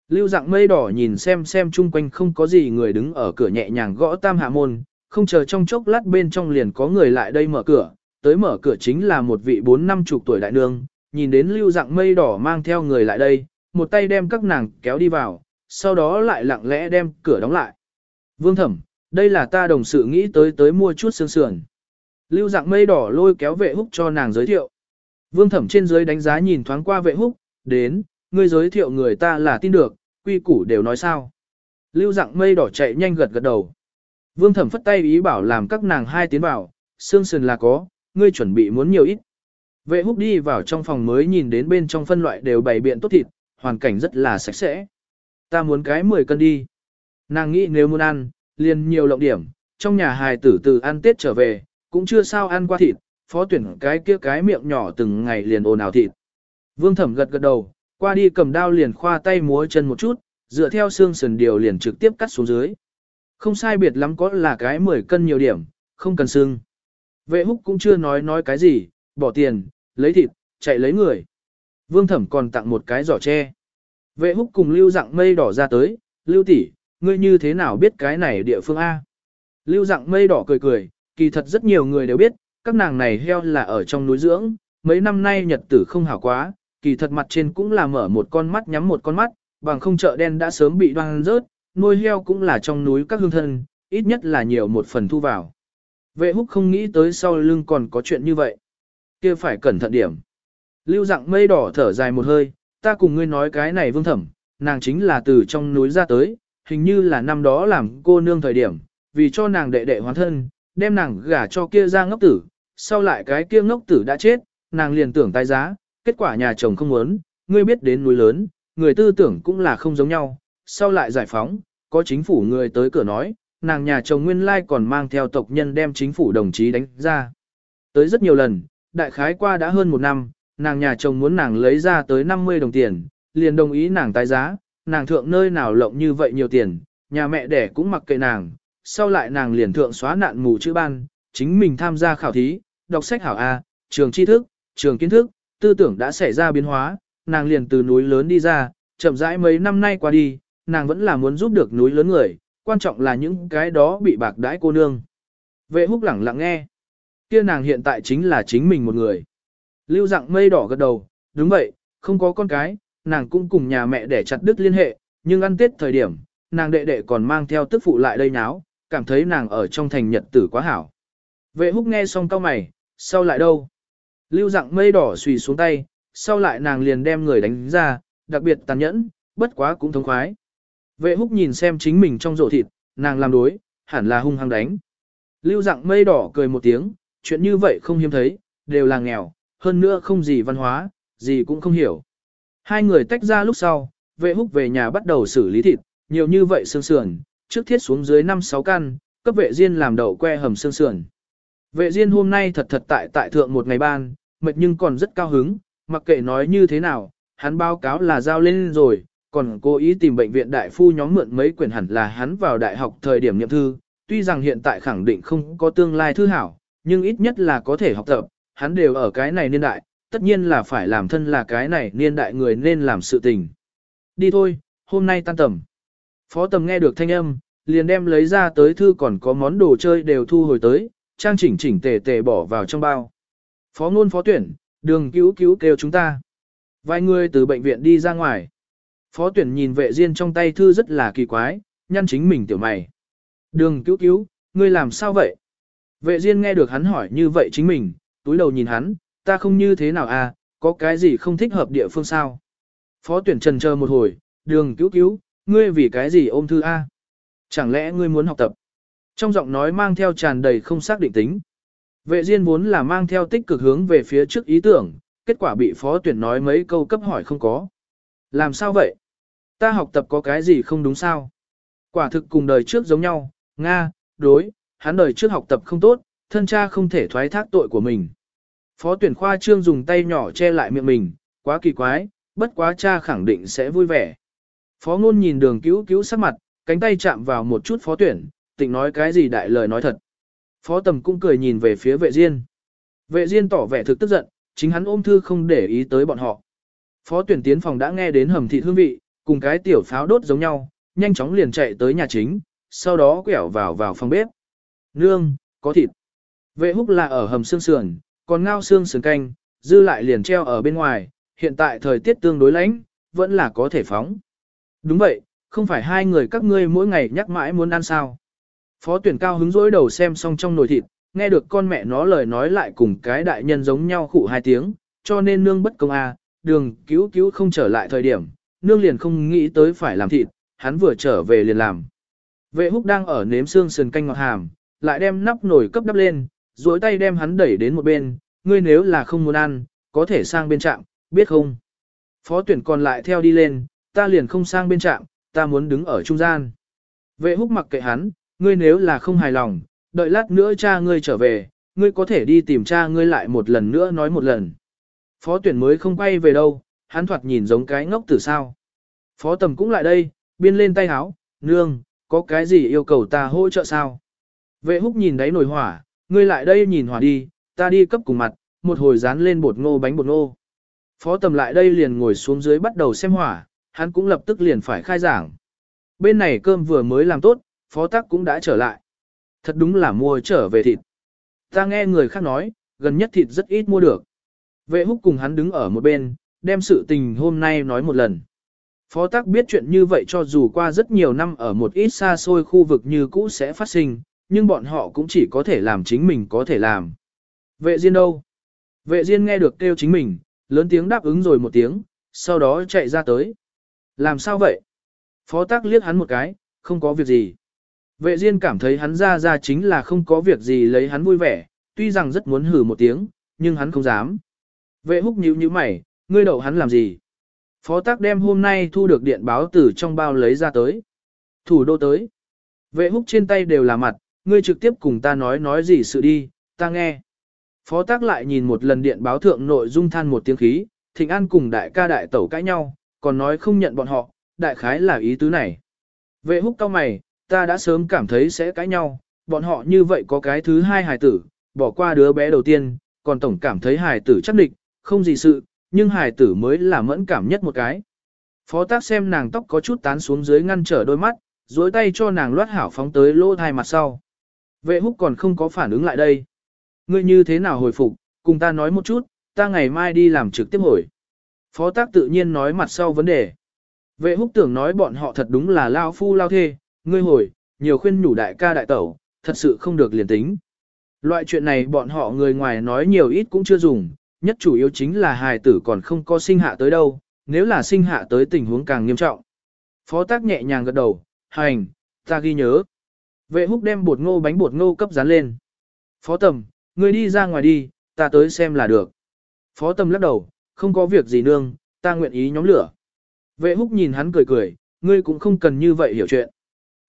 Lưu dạng mây đỏ nhìn xem xem chung quanh không có gì người đứng ở cửa nhẹ nhàng gõ tam hạ môn, không chờ trong chốc lát bên trong liền có người lại đây mở cửa, tới mở cửa chính là một vị bốn năm chục tuổi đại nương, nhìn đến lưu dạng mây đỏ mang theo người lại đây, một tay đem các nàng kéo đi vào, sau đó lại lặng lẽ đem cửa đóng lại. Vương thẩm, đây là ta đồng sự nghĩ tới tới mua chút xương sườn. Lưu dạng mây đỏ lôi kéo vệ húc cho nàng giới thiệu. Vương thẩm trên dưới đánh giá nhìn thoáng qua vệ húc, đến, ngươi giới thiệu người ta là tin được, quy củ đều nói sao. Lưu dạng mây đỏ chạy nhanh gật gật đầu. Vương thẩm phất tay ý bảo làm các nàng hai tiến vào, xương sườn là có, ngươi chuẩn bị muốn nhiều ít. Vệ húc đi vào trong phòng mới nhìn đến bên trong phân loại đều bày biện tốt thịt, hoàn cảnh rất là sạch sẽ. Ta muốn cái 10 cân đi. Nàng nghĩ nếu muốn ăn, liền nhiều lộng điểm, trong nhà hài tử từ ăn tết trở về, cũng chưa sao ăn qua thịt, phó tuyển cái kia cái miệng nhỏ từng ngày liền ồn ào thịt. Vương thẩm gật gật đầu, qua đi cầm đao liền khoa tay múa chân một chút, dựa theo xương sườn điều liền trực tiếp cắt xuống dưới. Không sai biệt lắm có là cái 10 cân nhiều điểm, không cần xương. Vệ húc cũng chưa nói nói cái gì, bỏ tiền, lấy thịt, chạy lấy người. Vương thẩm còn tặng một cái giỏ tre. Vệ húc cùng lưu dạng mây đỏ ra tới, lưu tỷ, ngươi như thế nào biết cái này địa phương A. Lưu dạng mây đỏ cười cười, kỳ thật rất nhiều người đều biết, các nàng này heo là ở trong núi dưỡng, mấy năm nay nhật tử không hảo quá, kỳ thật mặt trên cũng là mở một con mắt nhắm một con mắt, bằng không chợ đen đã sớm bị đoan rớt, nuôi heo cũng là trong núi các hương thân, ít nhất là nhiều một phần thu vào. Vệ húc không nghĩ tới sau lưng còn có chuyện như vậy. kia phải cẩn thận điểm. Lưu dạng mây đỏ thở dài một hơi, ta cùng ngươi nói cái này vương thẩm, nàng chính là từ trong núi ra tới, hình như là năm đó làm cô nương thời điểm, vì cho nàng đệ đệ hóa thân, đem nàng gả cho kia ra ngốc tử, sau lại cái kia ngốc tử đã chết, nàng liền tưởng tái giá, kết quả nhà chồng không muốn, ngươi biết đến núi lớn, người tư tưởng cũng là không giống nhau, sau lại giải phóng, có chính phủ người tới cửa nói, nàng nhà chồng nguyên lai còn mang theo tộc nhân đem chính phủ đồng chí đánh ra. Tới rất nhiều lần, đại khái qua đã hơn một năm, nàng nhà chồng muốn nàng lấy ra tới 50 đồng tiền, liền đồng ý nàng tái giá, nàng thượng nơi nào lộng như vậy nhiều tiền, nhà mẹ đẻ cũng mặc kệ nàng, sau lại nàng liền thượng xóa nạn mù chữ ban, chính mình tham gia khảo thí, đọc sách hảo A, trường tri thức, trường kiến thức, tư tưởng đã xảy ra biến hóa, nàng liền từ núi lớn đi ra, chậm rãi mấy năm nay qua đi, nàng vẫn là muốn giúp được núi lớn người, quan trọng là những cái đó bị bạc đãi cô nương. Vệ húc lẳng lặng nghe. Kia nàng hiện tại chính là chính mình một người. Lưu dặng mây đỏ gật đầu, đúng vậy, không có con cái, nàng cũng cùng nhà mẹ để chặt đứt liên hệ, nhưng ăn tết thời điểm, nàng đệ đệ còn mang theo tức phụ lại đây náo, cảm thấy nàng ở trong thành nhật tử quá hảo. Vệ húc nghe xong cau mày, sau lại đâu? Lưu dặng mây đỏ xùy xuống tay, sau lại nàng liền đem người đánh ra, đặc biệt tàn nhẫn, bất quá cũng thống khoái. Vệ húc nhìn xem chính mình trong rổ thịt, nàng làm đối, hẳn là hung hăng đánh. Lưu dặng mây đỏ cười một tiếng, chuyện như vậy không hiếm thấy, đều là nghèo, hơn nữa không gì văn hóa, gì cũng không hiểu. Hai người tách ra lúc sau, vệ húc về nhà bắt đầu xử lý thịt, nhiều như vậy xương sườn, trước thiết xuống dưới 5-6 căn, cấp vệ riêng làm đậu que hầm xương sườn. Vệ riêng hôm nay thật thật tại tại thượng một ngày ban, mệt nhưng còn rất cao hứng, mặc kệ nói như thế nào, hắn báo cáo là giao lên rồi, còn cố ý tìm bệnh viện đại phu nhóm mượn mấy quyển hẳn là hắn vào đại học thời điểm nhậm thư, tuy rằng hiện tại khẳng định không có tương lai thư hảo, nhưng ít nhất là có thể học tập, hắn đều ở cái này niên đại, tất nhiên là phải làm thân là cái này niên đại người nên làm sự tình. Đi thôi, hôm nay tan tầm. Phó tầm nghe được thanh âm, liền đem lấy ra tới thư còn có món đồ chơi đều thu hồi tới, trang chỉnh chỉnh tề tề bỏ vào trong bao. Phó ngôn phó tuyển, đường cứu cứu kêu chúng ta. Vài người từ bệnh viện đi ra ngoài. Phó tuyển nhìn vệ riêng trong tay thư rất là kỳ quái, nhăn chính mình tiểu mày. Đường cứu cứu, ngươi làm sao vậy? Vệ riêng nghe được hắn hỏi như vậy chính mình, túi đầu nhìn hắn, ta không như thế nào à, có cái gì không thích hợp địa phương sao? Phó tuyển trần chờ một hồi, đường cứu cứu, ngươi vì cái gì ôm thư A? Chẳng lẽ ngươi muốn học tập? Trong giọng nói mang theo tràn đầy không xác định tính. Vệ Diên vốn là mang theo tích cực hướng về phía trước ý tưởng, kết quả bị phó tuyển nói mấy câu cấp hỏi không có. Làm sao vậy? Ta học tập có cái gì không đúng sao? Quả thực cùng đời trước giống nhau, Nga, đối, hắn đời trước học tập không tốt, thân cha không thể thoái thác tội của mình. Phó tuyển khoa trương dùng tay nhỏ che lại miệng mình, quá kỳ quái, bất quá cha khẳng định sẽ vui vẻ. Phó ngôn nhìn đường cứu cứu sắc mặt, cánh tay chạm vào một chút phó tuyển, tịnh nói cái gì đại lời nói thật. Phó tầm cũng cười nhìn về phía vệ diên. Vệ diên tỏ vẻ thực tức giận, chính hắn ôm thư không để ý tới bọn họ. Phó tuyển tiến phòng đã nghe đến hầm thịt hương vị, cùng cái tiểu pháo đốt giống nhau, nhanh chóng liền chạy tới nhà chính, sau đó quẹo vào vào phòng bếp. Nương, có thịt. Vệ húc là ở hầm xương sườn, còn ngao xương sườn canh, dư lại liền treo ở bên ngoài, hiện tại thời tiết tương đối lạnh, vẫn là có thể phóng. Đúng vậy, không phải hai người các ngươi mỗi ngày nhắc mãi muốn ăn sao. Phó tuyển cao hứng dối đầu xem xong trong nồi thịt, nghe được con mẹ nó lời nói lại cùng cái đại nhân giống nhau khụ hai tiếng, cho nên nương bất công a, đường cứu cứu không trở lại thời điểm, nương liền không nghĩ tới phải làm thịt, hắn vừa trở về liền làm. Vệ húc đang ở nếm xương sườn canh ngọt hàm, lại đem nắp nồi cấp đắp lên, duỗi tay đem hắn đẩy đến một bên, ngươi nếu là không muốn ăn, có thể sang bên trạm, biết không? Phó tuyển còn lại theo đi lên, ta liền không sang bên trạm, ta muốn đứng ở trung gian. Vệ húc mặc kệ hắn, ngươi nếu là không hài lòng, đợi lát nữa cha ngươi trở về, ngươi có thể đi tìm cha ngươi lại một lần nữa nói một lần. Phó tuyển mới không quay về đâu, hắn thoạt nhìn giống cái ngốc tử sao. Phó tầm cũng lại đây, biên lên tay háo, nương, có cái gì yêu cầu ta hỗ trợ sao? Vệ húc nhìn đáy nồi hỏa, ngươi lại đây nhìn hỏa đi, ta đi cấp cùng mặt, một hồi dán lên bột ngô bánh bột ngô. Phó tầm lại đây liền ngồi xuống dưới bắt đầu xem hỏa, hắn cũng lập tức liền phải khai giảng. Bên này cơm vừa mới làm tốt, phó tắc cũng đã trở lại. Thật đúng là mua trở về thịt. Ta nghe người khác nói, gần nhất thịt rất ít mua được. Vệ húc cùng hắn đứng ở một bên, đem sự tình hôm nay nói một lần. Phó tắc biết chuyện như vậy cho dù qua rất nhiều năm ở một ít xa xôi khu vực như cũ sẽ phát sinh, nhưng bọn họ cũng chỉ có thể làm chính mình có thể làm. Vệ Diên đâu? Vệ Diên nghe được kêu chính mình, lớn tiếng đáp ứng rồi một tiếng, sau đó chạy ra tới. Làm sao vậy? Phó tác liếc hắn một cái, không có việc gì. Vệ Diên cảm thấy hắn ra ra chính là không có việc gì lấy hắn vui vẻ, tuy rằng rất muốn hử một tiếng, nhưng hắn không dám. Vệ húc nhíu nhíu mày, ngươi đậu hắn làm gì? Phó tác đem hôm nay thu được điện báo từ trong bao lấy ra tới. Thủ đô tới. Vệ húc trên tay đều là mặt, ngươi trực tiếp cùng ta nói nói gì sự đi, ta nghe. Phó tác lại nhìn một lần điện báo thượng nội dung than một tiếng khí, thịnh an cùng đại ca đại tẩu cãi nhau, còn nói không nhận bọn họ, đại khái là ý tứ này. Vệ húc cao mày, ta đã sớm cảm thấy sẽ cãi nhau, bọn họ như vậy có cái thứ hai hài tử, bỏ qua đứa bé đầu tiên, còn tổng cảm thấy hài tử chắc địch, không gì sự, nhưng hài tử mới là mẫn cảm nhất một cái. Phó tác xem nàng tóc có chút tán xuống dưới ngăn trở đôi mắt, duỗi tay cho nàng loát hảo phóng tới lỗ thai mặt sau. Vệ húc còn không có phản ứng lại đây. Ngươi như thế nào hồi phục, cùng ta nói một chút, ta ngày mai đi làm trực tiếp hồi. Phó tác tự nhiên nói mặt sau vấn đề. Vệ húc tưởng nói bọn họ thật đúng là lao phu lao thê, ngươi hồi, nhiều khuyên nhủ đại ca đại tẩu, thật sự không được liền tính. Loại chuyện này bọn họ người ngoài nói nhiều ít cũng chưa dùng, nhất chủ yếu chính là hài tử còn không có sinh hạ tới đâu, nếu là sinh hạ tới tình huống càng nghiêm trọng. Phó tác nhẹ nhàng gật đầu, hành, ta ghi nhớ. Vệ húc đem bột ngô bánh bột ngô cấp dán lên. Phó tầm, ngươi đi ra ngoài đi, ta tới xem là được. Phó tầm lắc đầu, không có việc gì nương, ta nguyện ý nhóm lửa. Vệ húc nhìn hắn cười cười, ngươi cũng không cần như vậy hiểu chuyện.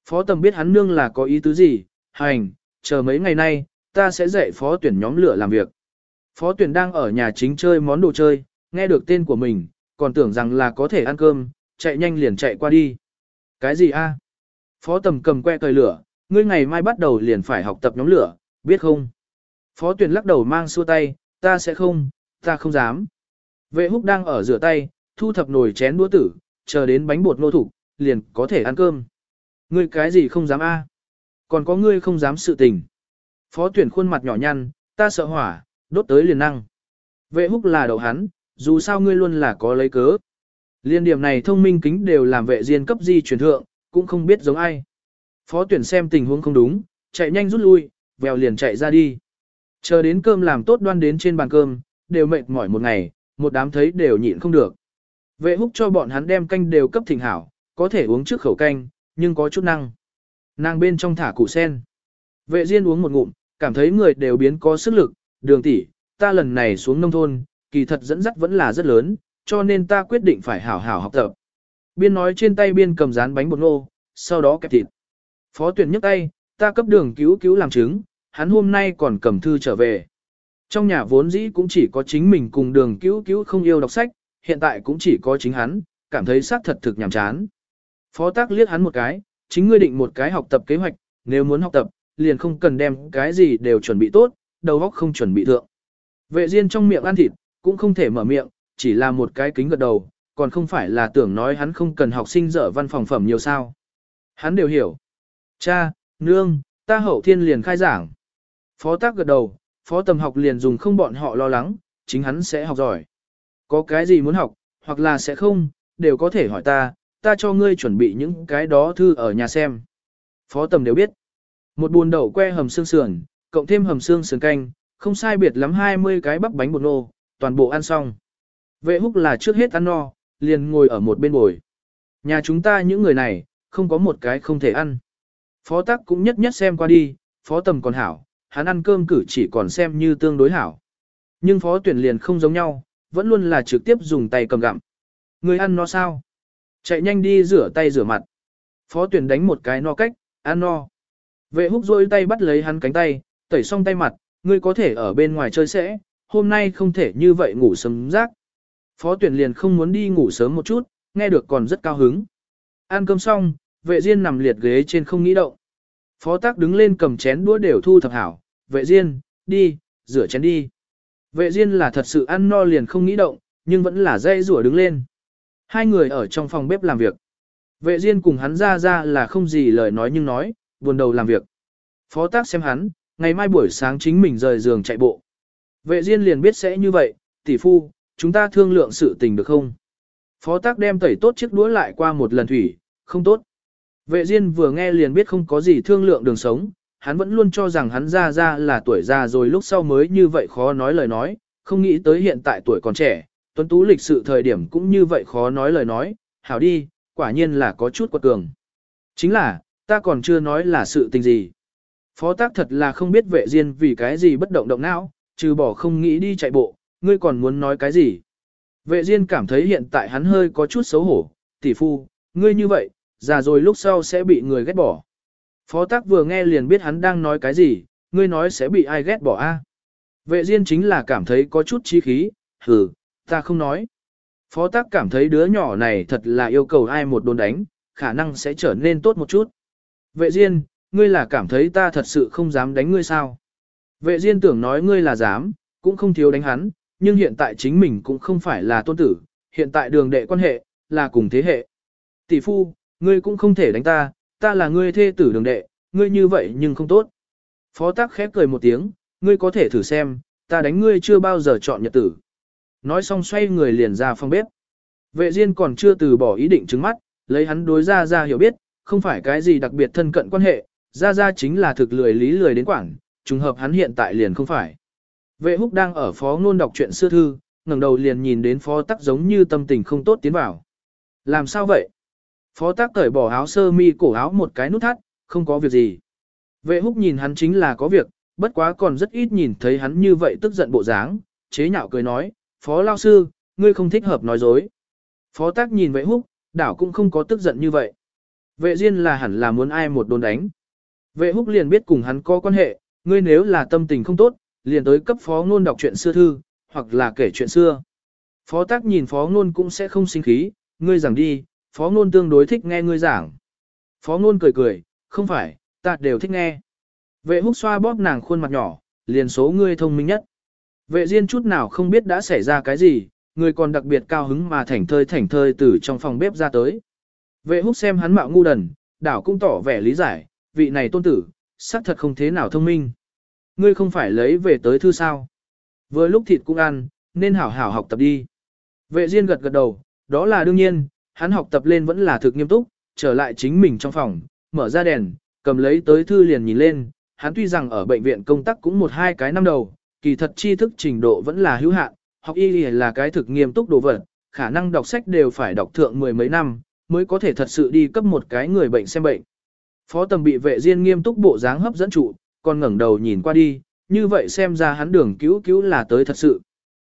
Phó tầm biết hắn nương là có ý tứ gì, hành, chờ mấy ngày nay, ta sẽ dạy phó tuyển nhóm lửa làm việc. Phó tuyển đang ở nhà chính chơi món đồ chơi, nghe được tên của mình, còn tưởng rằng là có thể ăn cơm, chạy nhanh liền chạy qua đi. Cái gì a? Phó tầm cầm que cởi lửa, ngươi ngày mai bắt đầu liền phải học tập nhóm lửa, biết không? Phó tuyển lắc đầu mang xua tay, ta sẽ không, ta không dám. Vệ húc đang ở rửa tay, thu thập nồi chén đũa tử, chờ đến bánh bột nô thủ, liền có thể ăn cơm. Ngươi cái gì không dám a? Còn có ngươi không dám sự tình. Phó tuyển khuôn mặt nhỏ nhăn, ta sợ hỏa, đốt tới liền năng. Vệ húc là đầu hắn, dù sao ngươi luôn là có lấy cớ. Liên điểm này thông minh kính đều làm vệ diên cấp di truyền thượng, cũng không biết giống ai. Phó tuyển xem tình huống không đúng, chạy nhanh rút lui, vèo liền chạy ra đi. Chờ đến cơm làm tốt đoan đến trên bàn cơm, đều mệt mỏi một ngày, một đám thấy đều nhịn không được. Vệ húc cho bọn hắn đem canh đều cấp thịnh hảo, có thể uống trước khẩu canh, nhưng có chút năng. Nàng bên trong thả củ sen. Vệ Diên uống một ngụm, cảm thấy người đều biến có sức lực, đường tỷ, ta lần này xuống nông thôn, kỳ thật dẫn dắt vẫn là rất lớn, cho nên ta quyết định phải hảo hảo học tập. Biên nói trên tay biên cầm rán bánh bột ngô, sau đó kẹp thịt. Phó tuyển nhấc tay, ta cấp đường cứu cứu làm chứng, hắn hôm nay còn cầm thư trở về. Trong nhà vốn dĩ cũng chỉ có chính mình cùng đường cứu cứu không yêu đọc sách, hiện tại cũng chỉ có chính hắn, cảm thấy xác thật thực nhàm chán. Phó tác liếc hắn một cái, chính ngươi định một cái học tập kế hoạch, nếu muốn học tập, liền không cần đem cái gì đều chuẩn bị tốt, đầu óc không chuẩn bị thượng. Vệ Diên trong miệng ăn thịt, cũng không thể mở miệng, chỉ là một cái kính gật đầu, còn không phải là tưởng nói hắn không cần học sinh dở văn phòng phẩm nhiều sao. Hắn đều hiểu. Cha, nương, ta hậu thiên liền khai giảng. Phó tác gật đầu, phó tầm học liền dùng không bọn họ lo lắng, chính hắn sẽ học giỏi. Có cái gì muốn học, hoặc là sẽ không, đều có thể hỏi ta, ta cho ngươi chuẩn bị những cái đó thư ở nhà xem. Phó tầm đều biết. Một buồn đậu que hầm xương sườn, cộng thêm hầm xương sườn canh, không sai biệt lắm 20 cái bắp bánh bột nô, toàn bộ ăn xong. Vệ húc là trước hết ăn no, liền ngồi ở một bên bồi. Nhà chúng ta những người này, không có một cái không thể ăn. Phó tắc cũng nhất nhất xem qua đi, phó tầm còn hảo, hắn ăn cơm cử chỉ còn xem như tương đối hảo. Nhưng phó tuyển liền không giống nhau, vẫn luôn là trực tiếp dùng tay cầm gặm. Người ăn no sao? Chạy nhanh đi rửa tay rửa mặt. Phó tuyển đánh một cái no cách, ăn no. Vệ húc rôi tay bắt lấy hắn cánh tay, tẩy xong tay mặt, ngươi có thể ở bên ngoài chơi sẽ, hôm nay không thể như vậy ngủ sớm rác. Phó tuyển liền không muốn đi ngủ sớm một chút, nghe được còn rất cao hứng. Ăn cơm xong, vệ diên nằm liệt ghế trên không nghĩ động. Phó tác đứng lên cầm chén đũa đều thu thập hảo, vệ diên, đi, rửa chén đi. Vệ diên là thật sự ăn no liền không nghĩ động, nhưng vẫn là dây rủa đứng lên. Hai người ở trong phòng bếp làm việc. Vệ Diên cùng hắn ra ra là không gì lời nói nhưng nói, buồn đầu làm việc. Phó tác xem hắn, ngày mai buổi sáng chính mình rời giường chạy bộ. Vệ Diên liền biết sẽ như vậy, tỷ phu, chúng ta thương lượng sự tình được không? Phó tác đem tẩy tốt chiếc đũa lại qua một lần thủy, không tốt. Vệ Diên vừa nghe liền biết không có gì thương lượng đường sống, hắn vẫn luôn cho rằng hắn ra ra là tuổi già rồi lúc sau mới như vậy khó nói lời nói, không nghĩ tới hiện tại tuổi còn trẻ, Tuấn Tú lịch sự thời điểm cũng như vậy khó nói lời nói, hảo đi, quả nhiên là có chút quật cường. Chính là, ta còn chưa nói là sự tình gì. Phó tác thật là không biết vệ diên vì cái gì bất động động não, trừ bỏ không nghĩ đi chạy bộ, ngươi còn muốn nói cái gì. Vệ diên cảm thấy hiện tại hắn hơi có chút xấu hổ, tỷ phu, ngươi như vậy, già rồi lúc sau sẽ bị người ghét bỏ. Phó tác vừa nghe liền biết hắn đang nói cái gì, ngươi nói sẽ bị ai ghét bỏ a? Vệ diên chính là cảm thấy có chút chí khí, hừ, ta không nói. Phó tác cảm thấy đứa nhỏ này thật là yêu cầu ai một đồn đánh, khả năng sẽ trở nên tốt một chút. Vệ diên, ngươi là cảm thấy ta thật sự không dám đánh ngươi sao? Vệ diên tưởng nói ngươi là dám, cũng không thiếu đánh hắn, nhưng hiện tại chính mình cũng không phải là tôn tử, hiện tại đường đệ quan hệ, là cùng thế hệ. Tỷ phu, ngươi cũng không thể đánh ta, ta là ngươi thê tử đường đệ, ngươi như vậy nhưng không tốt. Phó tác khép cười một tiếng, ngươi có thể thử xem, ta đánh ngươi chưa bao giờ chọn nhật tử. Nói xong xoay người liền ra phòng bếp. Vệ Diên còn chưa từ bỏ ý định trứng mắt, lấy hắn đối ra ra hiểu biết, không phải cái gì đặc biệt thân cận quan hệ, ra ra chính là thực lười lý lười đến quảng, trùng hợp hắn hiện tại liền không phải. Vệ húc đang ở phó ngôn đọc chuyện xưa thư, ngẩng đầu liền nhìn đến phó tắc giống như tâm tình không tốt tiến vào. Làm sao vậy? Phó tác cởi bỏ áo sơ mi cổ áo một cái nút thắt, không có việc gì. Vệ húc nhìn hắn chính là có việc, bất quá còn rất ít nhìn thấy hắn như vậy tức giận bộ dáng, chế nhạo cười nói, phó lao sư, ngươi không thích hợp nói dối. Phó tác nhìn vệ húc, đảo cũng không có tức giận như vậy. Vệ diên là hẳn là muốn ai một đồn đánh. Vệ húc liền biết cùng hắn có quan hệ, ngươi nếu là tâm tình không tốt, liền tới cấp phó ngôn đọc chuyện xưa thư, hoặc là kể chuyện xưa. Phó tác nhìn phó ngôn cũng sẽ không sinh khí, ngươi rằng đi, phó ngôn tương đối thích nghe ngươi giảng. Phó ngôn cười cười, không phải, ta đều thích nghe. Vệ húc xoa bóp nàng khuôn mặt nhỏ, liền số ngươi thông minh nhất. Vệ diên chút nào không biết đã xảy ra cái gì, người còn đặc biệt cao hứng mà thảnh thơi thảnh thơi từ trong phòng bếp ra tới. Vệ húc xem hắn mạo ngu đần, đảo cũng tỏ vẻ lý giải, vị này tôn tử, xác thật không thế nào thông minh. Ngươi không phải lấy về tới thư sao. Vừa lúc thịt cũng ăn, nên hảo hảo học tập đi. Vệ Diên gật gật đầu, đó là đương nhiên, hắn học tập lên vẫn là thực nghiêm túc, trở lại chính mình trong phòng, mở ra đèn, cầm lấy tới thư liền nhìn lên, hắn tuy rằng ở bệnh viện công tác cũng một hai cái năm đầu, kỳ thật tri thức trình độ vẫn là hữu hạn, học y là cái thực nghiêm túc đồ vật, khả năng đọc sách đều phải đọc thượng mười mấy năm, mới có thể thật sự đi cấp một cái người bệnh xem bệnh. Phó tầm bị vệ riêng nghiêm túc bộ dáng hấp dẫn trụ, còn ngẩng đầu nhìn qua đi, như vậy xem ra hắn đường cứu cứu là tới thật sự.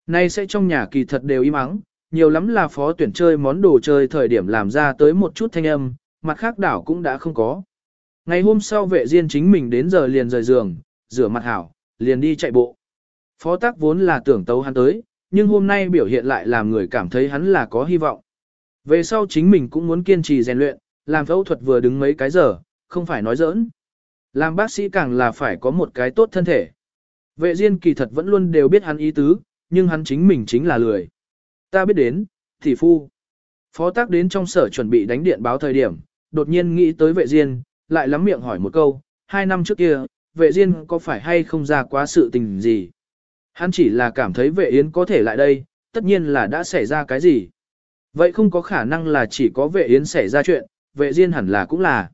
Nay sẽ trong nhà kỳ thật đều im ắng, nhiều lắm là phó tuyển chơi món đồ chơi thời điểm làm ra tới một chút thanh âm, mặt khác đảo cũng đã không có. Ngày hôm sau vệ diên chính mình đến giờ liền rời giường, rửa mặt hảo, liền đi chạy bộ. Phó tác vốn là tưởng tấu hắn tới, nhưng hôm nay biểu hiện lại làm người cảm thấy hắn là có hy vọng. Về sau chính mình cũng muốn kiên trì rèn luyện, làm phẫu thuật vừa đứng mấy cái giờ, không phải nói giỡn. Làm bác sĩ càng là phải có một cái tốt thân thể. Vệ Diên kỳ thật vẫn luôn đều biết hắn ý tứ, nhưng hắn chính mình chính là lười. Ta biết đến, thị phu. Phó tác đến trong sở chuẩn bị đánh điện báo thời điểm, đột nhiên nghĩ tới vệ Diên, lại lắm miệng hỏi một câu, hai năm trước kia, vệ Diên có phải hay không ra quá sự tình gì? Hắn chỉ là cảm thấy vệ Yến có thể lại đây, tất nhiên là đã xảy ra cái gì. Vậy không có khả năng là chỉ có vệ Yến xảy ra chuyện, vệ Diên hẳn là cũng là.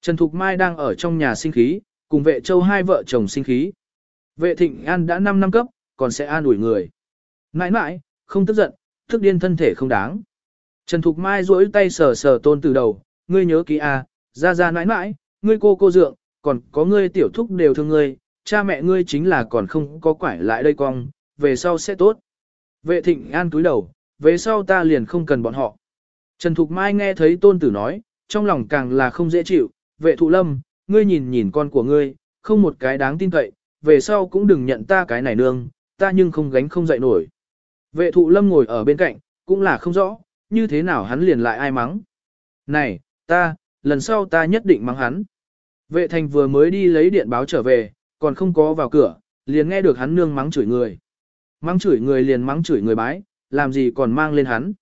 Trần Thục Mai đang ở trong nhà sinh khí, cùng vệ châu hai vợ chồng sinh khí. Vệ thịnh an đã 5 năm cấp, còn sẽ an ủi người. Nãi nãi, không tức giận, thức điên thân thể không đáng. Trần Thục Mai duỗi tay sờ sờ tôn từ đầu, ngươi nhớ kỹ à, ra ra nãi nãi, ngươi cô cô dượng, còn có ngươi tiểu thúc đều thương ngươi, cha mẹ ngươi chính là còn không có quải lại đây cong, về sau sẽ tốt. Vệ thịnh an túi đầu, về sau ta liền không cần bọn họ. Trần Thục Mai nghe thấy tôn tử nói, trong lòng càng là không dễ chịu, vệ thụ lâm, ngươi nhìn nhìn con của ngươi, không một cái đáng tin cậy, về sau cũng đừng nhận ta cái này nương, ta nhưng không gánh không dậy nổi. Vệ thụ lâm ngồi ở bên cạnh, cũng là không rõ, như thế nào hắn liền lại ai mắng. Này, ta, lần sau ta nhất định mắng hắn. Vệ thành vừa mới đi lấy điện báo trở về, còn không có vào cửa, liền nghe được hắn nương mắng chửi người. Mắng chửi người liền mắng chửi người bái, làm gì còn mang lên hắn.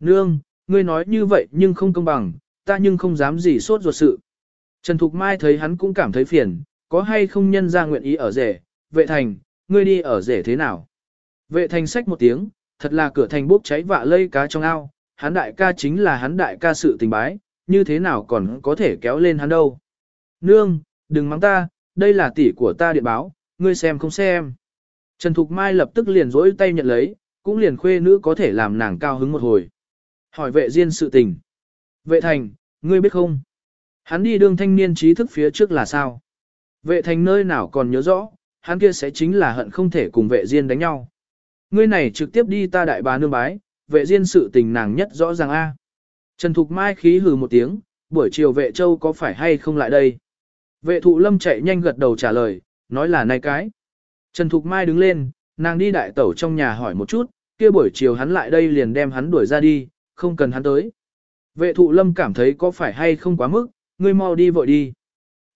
Nương, ngươi nói như vậy nhưng không công bằng, ta nhưng không dám gì sốt ruột sự. Trần Thục Mai thấy hắn cũng cảm thấy phiền, có hay không nhân ra nguyện ý ở rể, vệ thành, ngươi đi ở rể thế nào? Vệ thành sách một tiếng, thật là cửa thành bốc cháy vạ lây cá trong ao, hắn đại ca chính là hắn đại ca sự tình bái, như thế nào còn có thể kéo lên hắn đâu? Nương, đừng mắng ta, đây là tỷ của ta điện báo, ngươi xem không xem. Trần Thục Mai lập tức liền rỗi tay nhận lấy, cũng liền khuê nữ có thể làm nàng cao hứng một hồi. Hỏi vệ diên sự tình. Vệ thành, ngươi biết không? Hắn đi đường thanh niên trí thức phía trước là sao? Vệ thành nơi nào còn nhớ rõ, hắn kia sẽ chính là hận không thể cùng vệ diên đánh nhau. Ngươi này trực tiếp đi ta đại bá nương bái, vệ diên sự tình nàng nhất rõ ràng a. Trần Thục Mai khí hừ một tiếng, buổi chiều vệ châu có phải hay không lại đây? Vệ thụ lâm chạy nhanh gật đầu trả lời, nói là này cái. Trần Thục Mai đứng lên, nàng đi đại tẩu trong nhà hỏi một chút, kia buổi chiều hắn lại đây liền đem hắn đuổi ra đi, không cần hắn tới. Vệ thụ lâm cảm thấy có phải hay không quá mức, ngươi mau đi vội đi.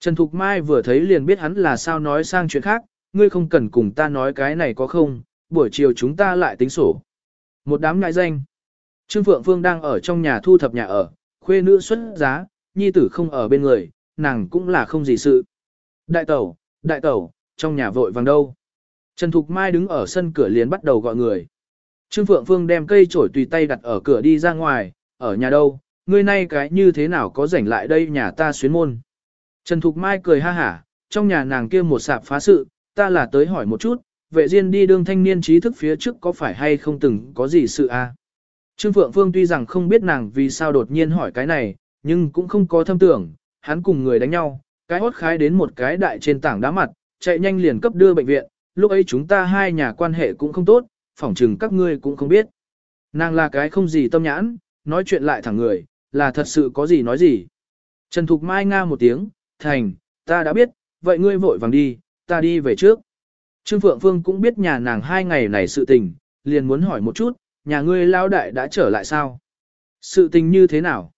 Trần Thục Mai vừa thấy liền biết hắn là sao nói sang chuyện khác, ngươi không cần cùng ta nói cái này có không, buổi chiều chúng ta lại tính sổ. Một đám ngại danh. Trương Phượng Phương đang ở trong nhà thu thập nhà ở, khuê nữ xuất giá, nhi tử không ở bên người, nàng cũng là không gì sự. Đại tẩu, đại tẩu, trong nhà vội vàng đâu. Trần Thục Mai đứng ở sân cửa liền bắt đầu gọi người. Trương Phượng Phương đem cây chổi tùy tay đặt ở cửa đi ra ngoài, ở nhà đâu, ngươi nay cái như thế nào có rảnh lại đây nhà ta xuyến môn. Trần Thục Mai cười ha hả, trong nhà nàng kia một sạp phá sự, ta là tới hỏi một chút, vệ diên đi đương thanh niên trí thức phía trước có phải hay không từng có gì sự a? À? Trương Phượng Phương tuy rằng không biết nàng vì sao đột nhiên hỏi cái này, nhưng cũng không có thâm tưởng, hắn cùng người đánh nhau, cái hốt khái đến một cái đại trên tảng đá mặt, chạy nhanh liền cấp đưa bệnh viện, lúc ấy chúng ta hai nhà quan hệ cũng không tốt, phỏng chừng các ngươi cũng không biết. Nàng là cái không gì tâm nhãn, nói chuyện lại thẳng người, là thật sự có gì nói gì. Trần Thục Mai nga một tiếng, thành, ta đã biết, vậy ngươi vội vàng đi, ta đi về trước. Trương Phượng Phương cũng biết nhà nàng hai ngày này sự tình, liền muốn hỏi một chút, nhà ngươi lao đại đã trở lại sao? Sự tình như thế nào?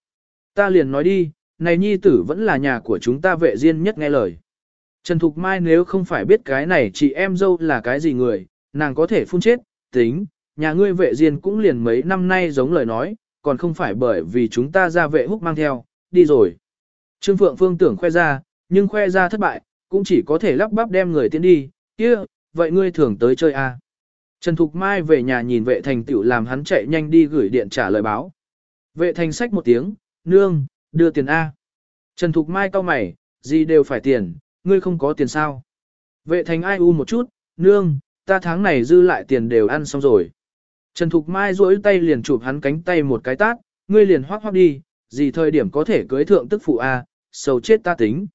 Ta liền nói đi, này nhi tử vẫn là nhà của chúng ta vệ riêng nhất nghe lời. Trần Thục Mai nếu không phải biết cái này chị em dâu là cái gì người, nàng có thể phun chết, tính, nhà ngươi vệ riêng cũng liền mấy năm nay giống lời nói, còn không phải bởi vì chúng ta ra vệ húc mang theo, đi rồi. Trương Phượng Phương tưởng khoe ra, nhưng khoe ra thất bại, cũng chỉ có thể lắp bắp đem người tiến đi, kia, vậy ngươi thường tới chơi à. Trần Thục Mai về nhà nhìn vệ thành tựu làm hắn chạy nhanh đi gửi điện trả lời báo. Vệ thành sách một tiếng, nương, đưa tiền A. Trần Thục Mai cau mày, gì đều phải tiền, ngươi không có tiền sao. Vệ thành ai u một chút, nương, ta tháng này dư lại tiền đều ăn xong rồi. Trần Thục Mai duỗi tay liền chụp hắn cánh tay một cái tát, ngươi liền hoác hoác đi, gì thời điểm có thể cưới thượng tức phụ A, sầu chết ta tính.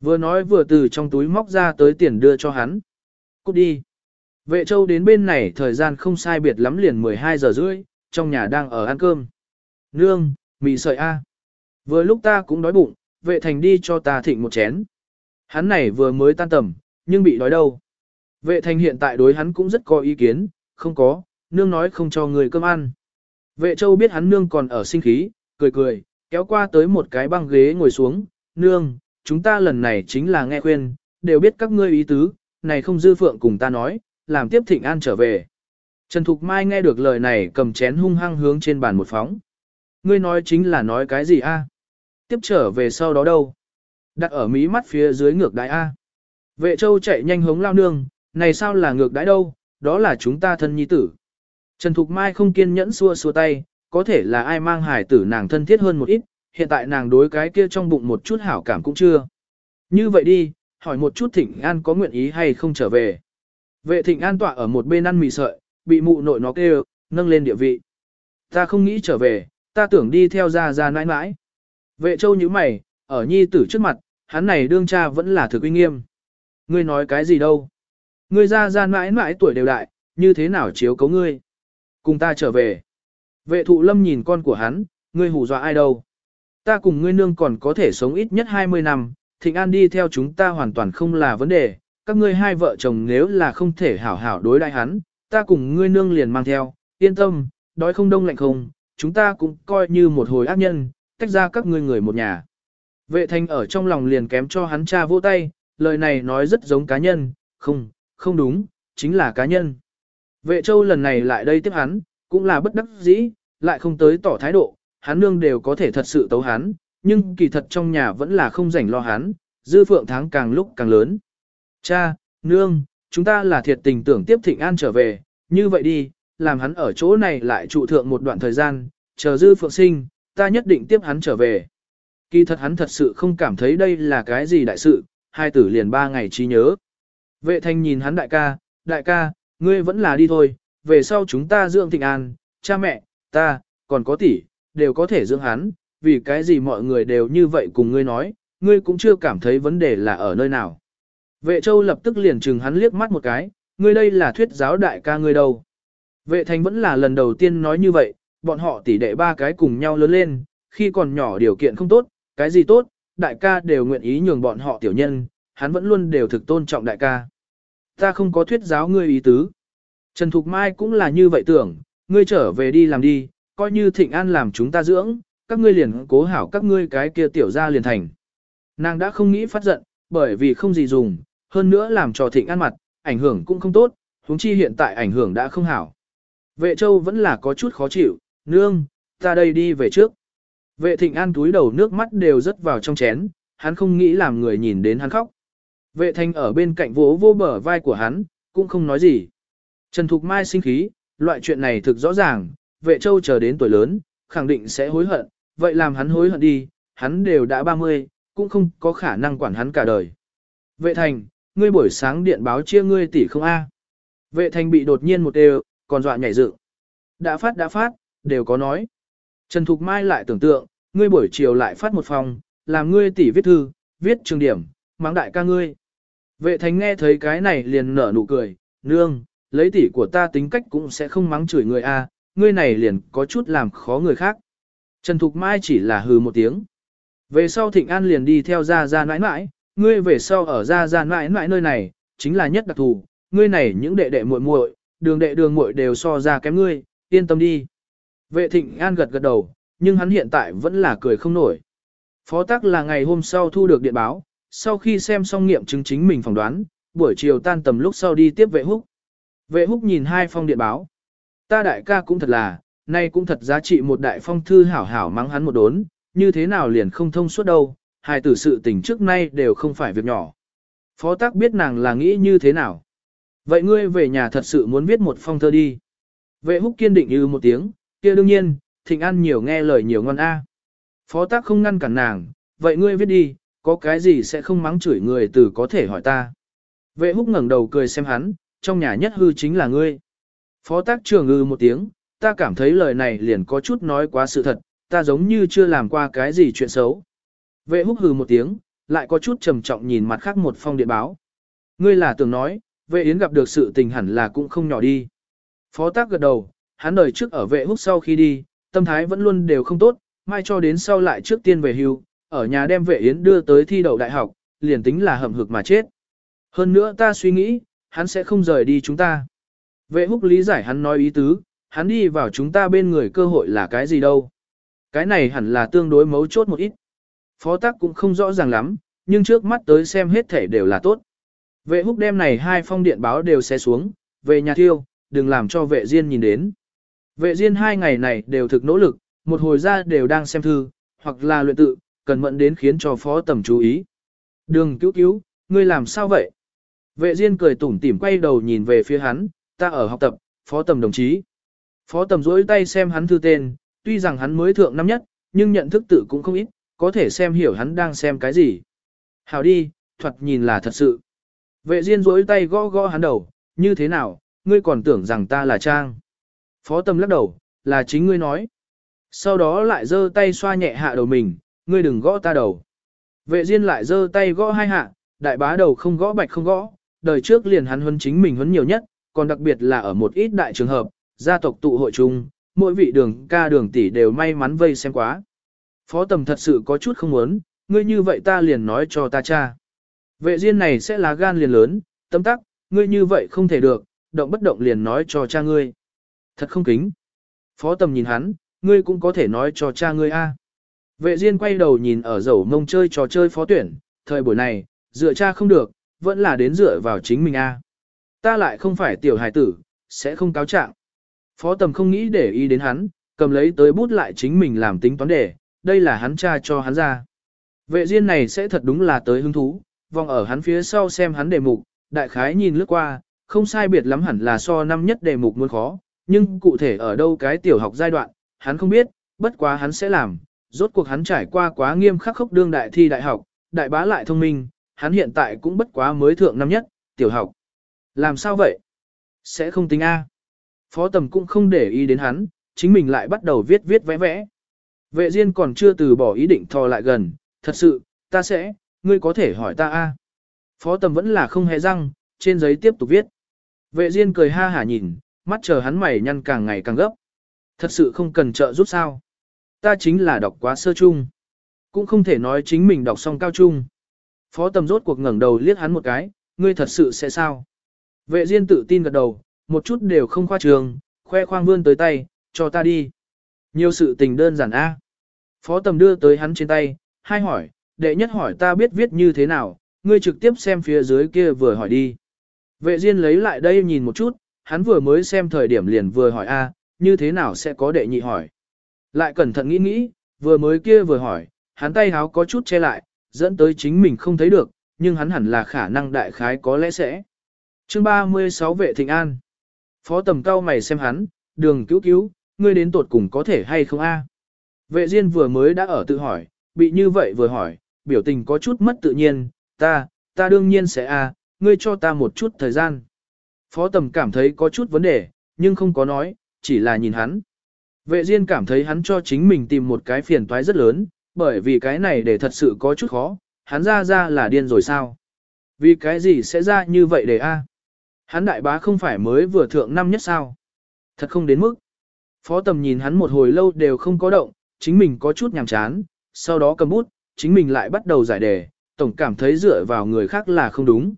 Vừa nói vừa từ trong túi móc ra tới tiền đưa cho hắn. Cút đi. Vệ châu đến bên này thời gian không sai biệt lắm liền 12 giờ rưỡi, trong nhà đang ở ăn cơm. Nương, mì sợi A. Vừa lúc ta cũng đói bụng, vệ thành đi cho ta thịnh một chén. Hắn này vừa mới tan tầm, nhưng bị đói đâu. Vệ thành hiện tại đối hắn cũng rất có ý kiến, không có, nương nói không cho người cơm ăn. Vệ châu biết hắn nương còn ở sinh khí, cười cười, kéo qua tới một cái băng ghế ngồi xuống, nương, chúng ta lần này chính là nghe khuyên, đều biết các ngươi ý tứ, này không dư phượng cùng ta nói, làm tiếp thịnh an trở về. Trần Thục Mai nghe được lời này cầm chén hung hăng hướng trên bàn một phóng. Ngươi nói chính là nói cái gì a? Tiếp trở về sau đó đâu? Đặt ở mí mắt phía dưới ngược đái a. Vệ châu chạy nhanh hống lao nương, này sao là ngược đái đâu, đó là chúng ta thân nhi tử. Trần Thục Mai không kiên nhẫn xua xua tay, có thể là ai mang hải tử nàng thân thiết hơn một ít, hiện tại nàng đối cái kia trong bụng một chút hảo cảm cũng chưa. Như vậy đi, hỏi một chút Thịnh An có nguyện ý hay không trở về. Vệ Thịnh An tọa ở một bên ăn mì sợi, bị mụ nội nó kêu, nâng lên địa vị. Ta không nghĩ trở về, ta tưởng đi theo ra ra nãi nãi. Vệ châu như mày, ở nhi tử trước mặt, hắn này đương cha vẫn là thực uy nghiêm. Ngươi nói cái gì đâu? Ngươi ra ra nãi nãi tuổi đều đại, như thế nào chiếu cấu ngươi? Cùng ta trở về. Vệ thụ lâm nhìn con của hắn, ngươi hù dọa ai đâu? Ta cùng ngươi nương còn có thể sống ít nhất 20 năm, thịnh an đi theo chúng ta hoàn toàn không là vấn đề. Các ngươi hai vợ chồng nếu là không thể hảo hảo đối đại hắn, ta cùng ngươi nương liền mang theo, yên tâm, đói không đông lạnh không, chúng ta cũng coi như một hồi ác nhân, tách ra các ngươi người một nhà. Vệ thanh ở trong lòng liền kém cho hắn cha vỗ tay, lời này nói rất giống cá nhân, không, không đúng, chính là cá nhân. Vệ châu lần này lại đây tiếp hắn, cũng là bất đắc dĩ, lại không tới tỏ thái độ, hắn nương đều có thể thật sự tấu hắn, nhưng kỳ thật trong nhà vẫn là không rảnh lo hắn, dư phượng tháng càng lúc càng lớn. Cha, nương, chúng ta là thiệt tình tưởng tiếp thịnh an trở về, như vậy đi, làm hắn ở chỗ này lại trụ thượng một đoạn thời gian, chờ dư phượng sinh, ta nhất định tiếp hắn trở về. Kỳ thật hắn thật sự không cảm thấy đây là cái gì đại sự, hai tử liền ba ngày trí nhớ. Vệ thanh nhìn hắn đại ca, đại ca, ngươi vẫn là đi thôi, về sau chúng ta dưỡng thịnh an, cha mẹ, ta, còn có tỷ, đều có thể dưỡng hắn, vì cái gì mọi người đều như vậy cùng ngươi nói, ngươi cũng chưa cảm thấy vấn đề là ở nơi nào. Vệ châu lập tức liền chừng hắn liếc mắt một cái, ngươi đây là thuyết giáo đại ca ngươi đâu. Vệ thành vẫn là lần đầu tiên nói như vậy, bọn họ tỷ đệ ba cái cùng nhau lớn lên, khi còn nhỏ điều kiện không tốt, cái gì tốt, đại ca đều nguyện ý nhường bọn họ tiểu nhân, hắn vẫn luôn đều thực tôn trọng đại ca. Ta không có thuyết giáo ngươi ý tứ. Trần Thục Mai cũng là như vậy tưởng, ngươi trở về đi làm đi, coi như thịnh an làm chúng ta dưỡng, các ngươi liền cố hảo các ngươi cái kia tiểu ra liền thành. Nàng đã không nghĩ phát giận, bởi vì không gì dùng, hơn nữa làm cho thịnh ăn mặt, ảnh hưởng cũng không tốt, huống chi hiện tại ảnh hưởng đã không hảo. Vệ châu vẫn là có chút khó chịu, nương, ta đây đi về trước. Vệ thịnh an túi đầu nước mắt đều rớt vào trong chén, hắn không nghĩ làm người nhìn đến hắn khóc. Vệ thanh ở bên cạnh vỗ vô bờ vai của hắn, cũng không nói gì. Trần Thục Mai sinh khí, loại chuyện này thực rõ ràng, vệ châu chờ đến tuổi lớn, khẳng định sẽ hối hận, vậy làm hắn hối hận đi, hắn đều đã 30, cũng không có khả năng quản hắn cả đời. Vệ thành, ngươi buổi sáng điện báo chia ngươi tỷ không a? Vệ thành bị đột nhiên một đều, còn dọa nhảy dựng. Đã phát đã phát, đều có nói. Trần Thục Mai lại tưởng tượng, ngươi buổi chiều lại phát một phòng, làm ngươi tỷ viết thư, viết trường điểm, mắng đại ca ngươi. Vệ thành nghe thấy cái này liền nở nụ cười, nương, lấy tỷ của ta tính cách cũng sẽ không mắng chửi người a, ngươi này liền có chút làm khó người khác. Trần Thục Mai chỉ là hừ một tiếng. Về sau Thịnh An liền đi theo ra ra nãi nãi, ngươi về sau ở ra ra nãi nãi nơi này, chính là nhất đặc thù, ngươi này những đệ đệ muội muội, đường đệ đường muội đều so ra kém ngươi, yên tâm đi. Vệ Thịnh An gật gật đầu, nhưng hắn hiện tại vẫn là cười không nổi. Phó tắc là ngày hôm sau thu được điện báo, sau khi xem xong nghiệm chứng chính mình phỏng đoán, buổi chiều tan tầm lúc sau đi tiếp vệ húc. Vệ húc nhìn hai phong điện báo. Ta đại ca cũng thật là, nay cũng thật giá trị một đại phong thư hảo hảo mắng hắn một đốn, như thế nào liền không thông suốt đâu, hai tử sự tình trước nay đều không phải việc nhỏ. Phó tác biết nàng là nghĩ như thế nào. Vậy ngươi về nhà thật sự muốn viết một phong thơ đi. Vệ húc kiên định như một tiếng, kia đương nhiên, thịnh an nhiều nghe lời nhiều ngon a. Phó tác không ngăn cản nàng, vậy ngươi viết đi, có cái gì sẽ không mắng chửi người từ có thể hỏi ta. Vệ húc ngẩng đầu cười xem hắn, trong nhà nhất hư chính là ngươi. Phó tác trường ư một tiếng, ta cảm thấy lời này liền có chút nói quá sự thật, ta giống như chưa làm qua cái gì chuyện xấu. Vệ húc hừ một tiếng, lại có chút trầm trọng nhìn mặt khác một phong điện báo. Ngươi là tưởng nói, vệ yến gặp được sự tình hẳn là cũng không nhỏ đi. Phó tác gật đầu, hắn đời trước ở vệ húc sau khi đi, tâm thái vẫn luôn đều không tốt, mai cho đến sau lại trước tiên về hưu, ở nhà đem vệ yến đưa tới thi đậu đại học, liền tính là hầm hực mà chết. Hơn nữa ta suy nghĩ, hắn sẽ không rời đi chúng ta. Vệ húc lý giải hắn nói ý tứ, hắn đi vào chúng ta bên người cơ hội là cái gì đâu. Cái này hẳn là tương đối mấu chốt một ít. Phó tác cũng không rõ ràng lắm, nhưng trước mắt tới xem hết thể đều là tốt. Vệ húc đem này hai phong điện báo đều xé xuống, về nhà thiêu, đừng làm cho vệ Diên nhìn đến. Vệ Diên hai ngày này đều thực nỗ lực, một hồi ra đều đang xem thư, hoặc là luyện tự, cần mẫn đến khiến cho phó tầm chú ý. Đường cứu cứu, ngươi làm sao vậy? Vệ Diên cười tủm tỉm quay đầu nhìn về phía hắn, ta ở học tập, phó tầm đồng chí. Phó tầm rỗi tay xem hắn thư tên, tuy rằng hắn mới thượng năm nhất, nhưng nhận thức tự cũng không ít, có thể xem hiểu hắn đang xem cái gì. Hảo đi, thuật nhìn là thật sự. Vệ Diên rỗi tay gõ gõ hắn đầu, như thế nào, ngươi còn tưởng rằng ta là Trang. Phó tầm lắc đầu, là chính ngươi nói. Sau đó lại giơ tay xoa nhẹ hạ đầu mình, ngươi đừng gõ ta đầu. Vệ Diên lại giơ tay gõ hai hạ, đại bá đầu không gõ bạch không gõ, đời trước liền hắn huấn chính mình huấn nhiều nhất, còn đặc biệt là ở một ít đại trường hợp, gia tộc tụ hội chung, mỗi vị đường ca đường tỷ đều may mắn vây xem quá. Phó tầm thật sự có chút không muốn, ngươi như vậy ta liền nói cho ta cha. Vệ duyên này sẽ là gan liền lớn, tâm tắc, ngươi như vậy không thể được, động bất động liền nói cho cha ngươi. Thật không kính. Phó tầm nhìn hắn, ngươi cũng có thể nói cho cha ngươi a. Vệ duyên quay đầu nhìn ở dầu mông chơi trò chơi phó tuyển, thời buổi này, dựa cha không được, vẫn là đến dựa vào chính mình a. Ta lại không phải tiểu hài tử, sẽ không cáo trạng. Phó tầm không nghĩ để ý đến hắn, cầm lấy tới bút lại chính mình làm tính toán đề, đây là hắn cha cho hắn ra. Vệ diên này sẽ thật đúng là tới hứng thú, vòng ở hắn phía sau xem hắn đề mục, đại khái nhìn lướt qua, không sai biệt lắm hẳn là so năm nhất đề mục muốn khó, nhưng cụ thể ở đâu cái tiểu học giai đoạn, hắn không biết, bất quá hắn sẽ làm, rốt cuộc hắn trải qua quá nghiêm khắc khốc đương đại thi đại học, đại bá lại thông minh, hắn hiện tại cũng bất quá mới thượng năm nhất, tiểu học. Làm sao vậy? Sẽ không tính A. Phó tầm cũng không để ý đến hắn, chính mình lại bắt đầu viết viết vẽ vẽ. Vệ Diên còn chưa từ bỏ ý định thò lại gần, thật sự, ta sẽ, ngươi có thể hỏi ta a. Phó tầm vẫn là không hề răng, trên giấy tiếp tục viết. Vệ Diên cười ha hả nhìn, mắt chờ hắn mày nhăn càng ngày càng gấp. Thật sự không cần trợ giúp sao. Ta chính là đọc quá sơ chung. Cũng không thể nói chính mình đọc xong cao trung. Phó tầm rốt cuộc ngẩng đầu liếc hắn một cái, ngươi thật sự sẽ sao? Vệ Diên tự tin gật đầu, một chút đều không khoa trường, khoe khoang vươn tới tay, cho ta đi. Nhiều sự tình đơn giản a. Phó tầm đưa tới hắn trên tay, hai hỏi, đệ nhất hỏi ta biết viết như thế nào, ngươi trực tiếp xem phía dưới kia vừa hỏi đi. Vệ Diên lấy lại đây nhìn một chút, hắn vừa mới xem thời điểm liền vừa hỏi a, như thế nào sẽ có đệ nhị hỏi. Lại cẩn thận nghĩ nghĩ, vừa mới kia vừa hỏi, hắn tay háo có chút che lại, dẫn tới chính mình không thấy được, nhưng hắn hẳn là khả năng đại khái có lẽ sẽ. Chương 36 vệ thịnh an. Phó tầm cao mày xem hắn, đường cứu cứu, ngươi đến tột cùng có thể hay không a? Vệ Diên vừa mới đã ở tự hỏi, bị như vậy vừa hỏi, biểu tình có chút mất tự nhiên, ta, ta đương nhiên sẽ a, ngươi cho ta một chút thời gian. Phó tầm cảm thấy có chút vấn đề, nhưng không có nói, chỉ là nhìn hắn. Vệ Diên cảm thấy hắn cho chính mình tìm một cái phiền toái rất lớn, bởi vì cái này để thật sự có chút khó, hắn ra ra là điên rồi sao? Vì cái gì sẽ ra như vậy để a? Hắn đại bá không phải mới vừa thượng năm nhất sao? Thật không đến mức. Phó tầm nhìn hắn một hồi lâu đều không có động, chính mình có chút nhàm chán, sau đó cầm bút, chính mình lại bắt đầu giải đề, tổng cảm thấy dựa vào người khác là không đúng.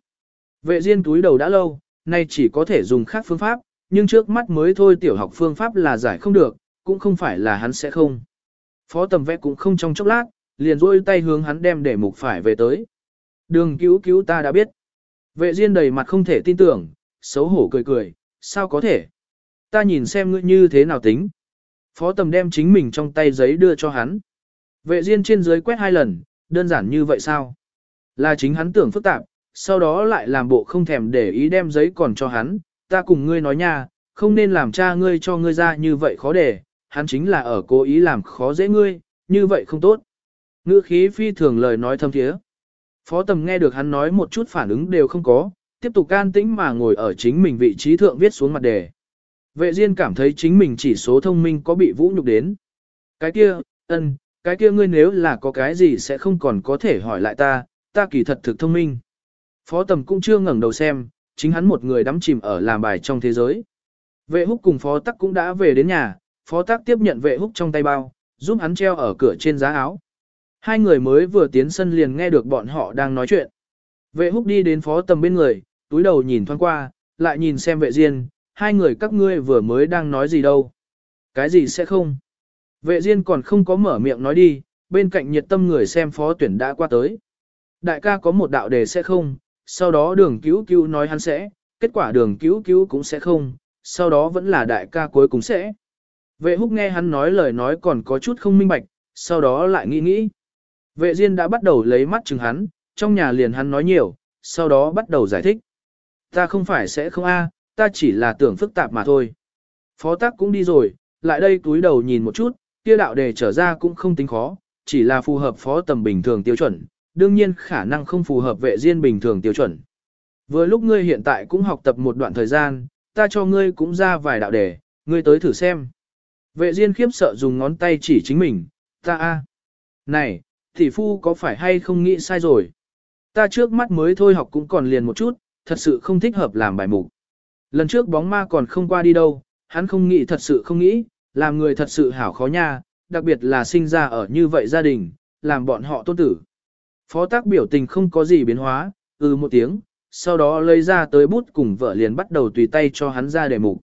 Vệ riêng túi đầu đã lâu, nay chỉ có thể dùng khác phương pháp, nhưng trước mắt mới thôi tiểu học phương pháp là giải không được, cũng không phải là hắn sẽ không. Phó tầm vẽ cũng không trong chốc lát, liền rôi tay hướng hắn đem để mục phải về tới. Đường cứu cứu ta đã biết. Vệ riêng đầy mặt không thể tin tưởng, xấu hổ cười cười, sao có thể? Ta nhìn xem ngươi như thế nào tính. Phó tầm đem chính mình trong tay giấy đưa cho hắn. Vệ Diên trên dưới quét hai lần, đơn giản như vậy sao? Là chính hắn tưởng phức tạp, sau đó lại làm bộ không thèm để ý đem giấy còn cho hắn. Ta cùng ngươi nói nha, không nên làm cha ngươi cho ngươi ra như vậy khó để, hắn chính là ở cố ý làm khó dễ ngươi, như vậy không tốt. Ngữ khí phi thường lời nói thâm thiế. Phó tầm nghe được hắn nói một chút phản ứng đều không có, tiếp tục can tĩnh mà ngồi ở chính mình vị trí thượng viết xuống mặt đề. Vệ Diên cảm thấy chính mình chỉ số thông minh có bị vũ nhục đến. Cái kia, ân, cái kia ngươi nếu là có cái gì sẽ không còn có thể hỏi lại ta, ta kỳ thật thực thông minh. Phó tầm cũng chưa ngẩng đầu xem, chính hắn một người đắm chìm ở làm bài trong thế giới. Vệ húc cùng phó tắc cũng đã về đến nhà, phó tắc tiếp nhận vệ húc trong tay bao, giúp hắn treo ở cửa trên giá áo. Hai người mới vừa tiến sân liền nghe được bọn họ đang nói chuyện. Vệ húc đi đến phó tầm bên người, túi đầu nhìn thoáng qua, lại nhìn xem vệ diên, hai người các ngươi vừa mới đang nói gì đâu. Cái gì sẽ không? Vệ diên còn không có mở miệng nói đi, bên cạnh nhiệt tâm người xem phó tuyển đã qua tới. Đại ca có một đạo đề sẽ không, sau đó đường cứu cứu nói hắn sẽ, kết quả đường cứu cứu cũng sẽ không, sau đó vẫn là đại ca cuối cùng sẽ. Vệ húc nghe hắn nói lời nói còn có chút không minh bạch, sau đó lại nghĩ nghĩ. Vệ Diên đã bắt đầu lấy mắt chừng hắn, trong nhà liền hắn nói nhiều, sau đó bắt đầu giải thích. Ta không phải sẽ không a, ta chỉ là tưởng phức tạp mà thôi. Phó tác cũng đi rồi, lại đây túi đầu nhìn một chút, kia đạo đề trở ra cũng không tính khó, chỉ là phù hợp phó tầm bình thường tiêu chuẩn, đương nhiên khả năng không phù hợp vệ Diên bình thường tiêu chuẩn. Vừa lúc ngươi hiện tại cũng học tập một đoạn thời gian, ta cho ngươi cũng ra vài đạo đề, ngươi tới thử xem. Vệ Diên khiếp sợ dùng ngón tay chỉ chính mình, ta a, Này, tỷ phu có phải hay không nghĩ sai rồi? Ta trước mắt mới thôi học cũng còn liền một chút, thật sự không thích hợp làm bài mục. Lần trước bóng ma còn không qua đi đâu, hắn không nghĩ thật sự không nghĩ, làm người thật sự hảo khó nha, đặc biệt là sinh ra ở như vậy gia đình, làm bọn họ tôn tử. Phó tác biểu tình không có gì biến hóa, ừ một tiếng, sau đó lấy ra tới bút cùng vợ liền bắt đầu tùy tay cho hắn ra đề mục.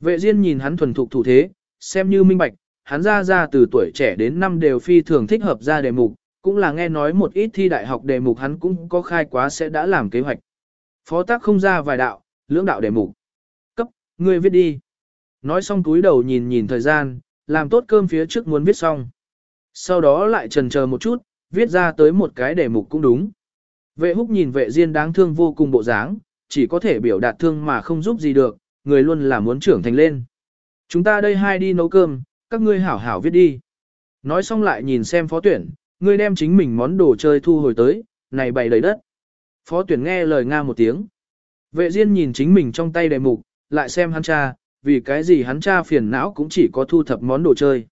Vệ Diên nhìn hắn thuần thục thủ thế, xem như minh bạch, hắn ra ra từ tuổi trẻ đến năm đều phi thường thích hợp ra đề mục, cũng là nghe nói một ít thi đại học đề mục hắn cũng có khai quá sẽ đã làm kế hoạch. Phó tác không ra vài đạo, lưỡng đạo đề mục. Cấp, ngươi viết đi. Nói xong túi đầu nhìn nhìn thời gian, làm tốt cơm phía trước muốn viết xong. Sau đó lại trần chờ một chút, viết ra tới một cái đề mục cũng đúng. Vệ húc nhìn vệ diên đáng thương vô cùng bộ dáng, chỉ có thể biểu đạt thương mà không giúp gì được, người luôn là muốn trưởng thành lên. Chúng ta đây hai đi nấu cơm, các ngươi hảo hảo viết đi. Nói xong lại nhìn xem phó tuyển, ngươi đem chính mình món đồ chơi thu hồi tới, này bày đầy đất. Phó tuyển nghe lời nga một tiếng. Vệ Diên nhìn chính mình trong tay đề mục, lại xem hắn cha, vì cái gì hắn cha phiền não cũng chỉ có thu thập món đồ chơi.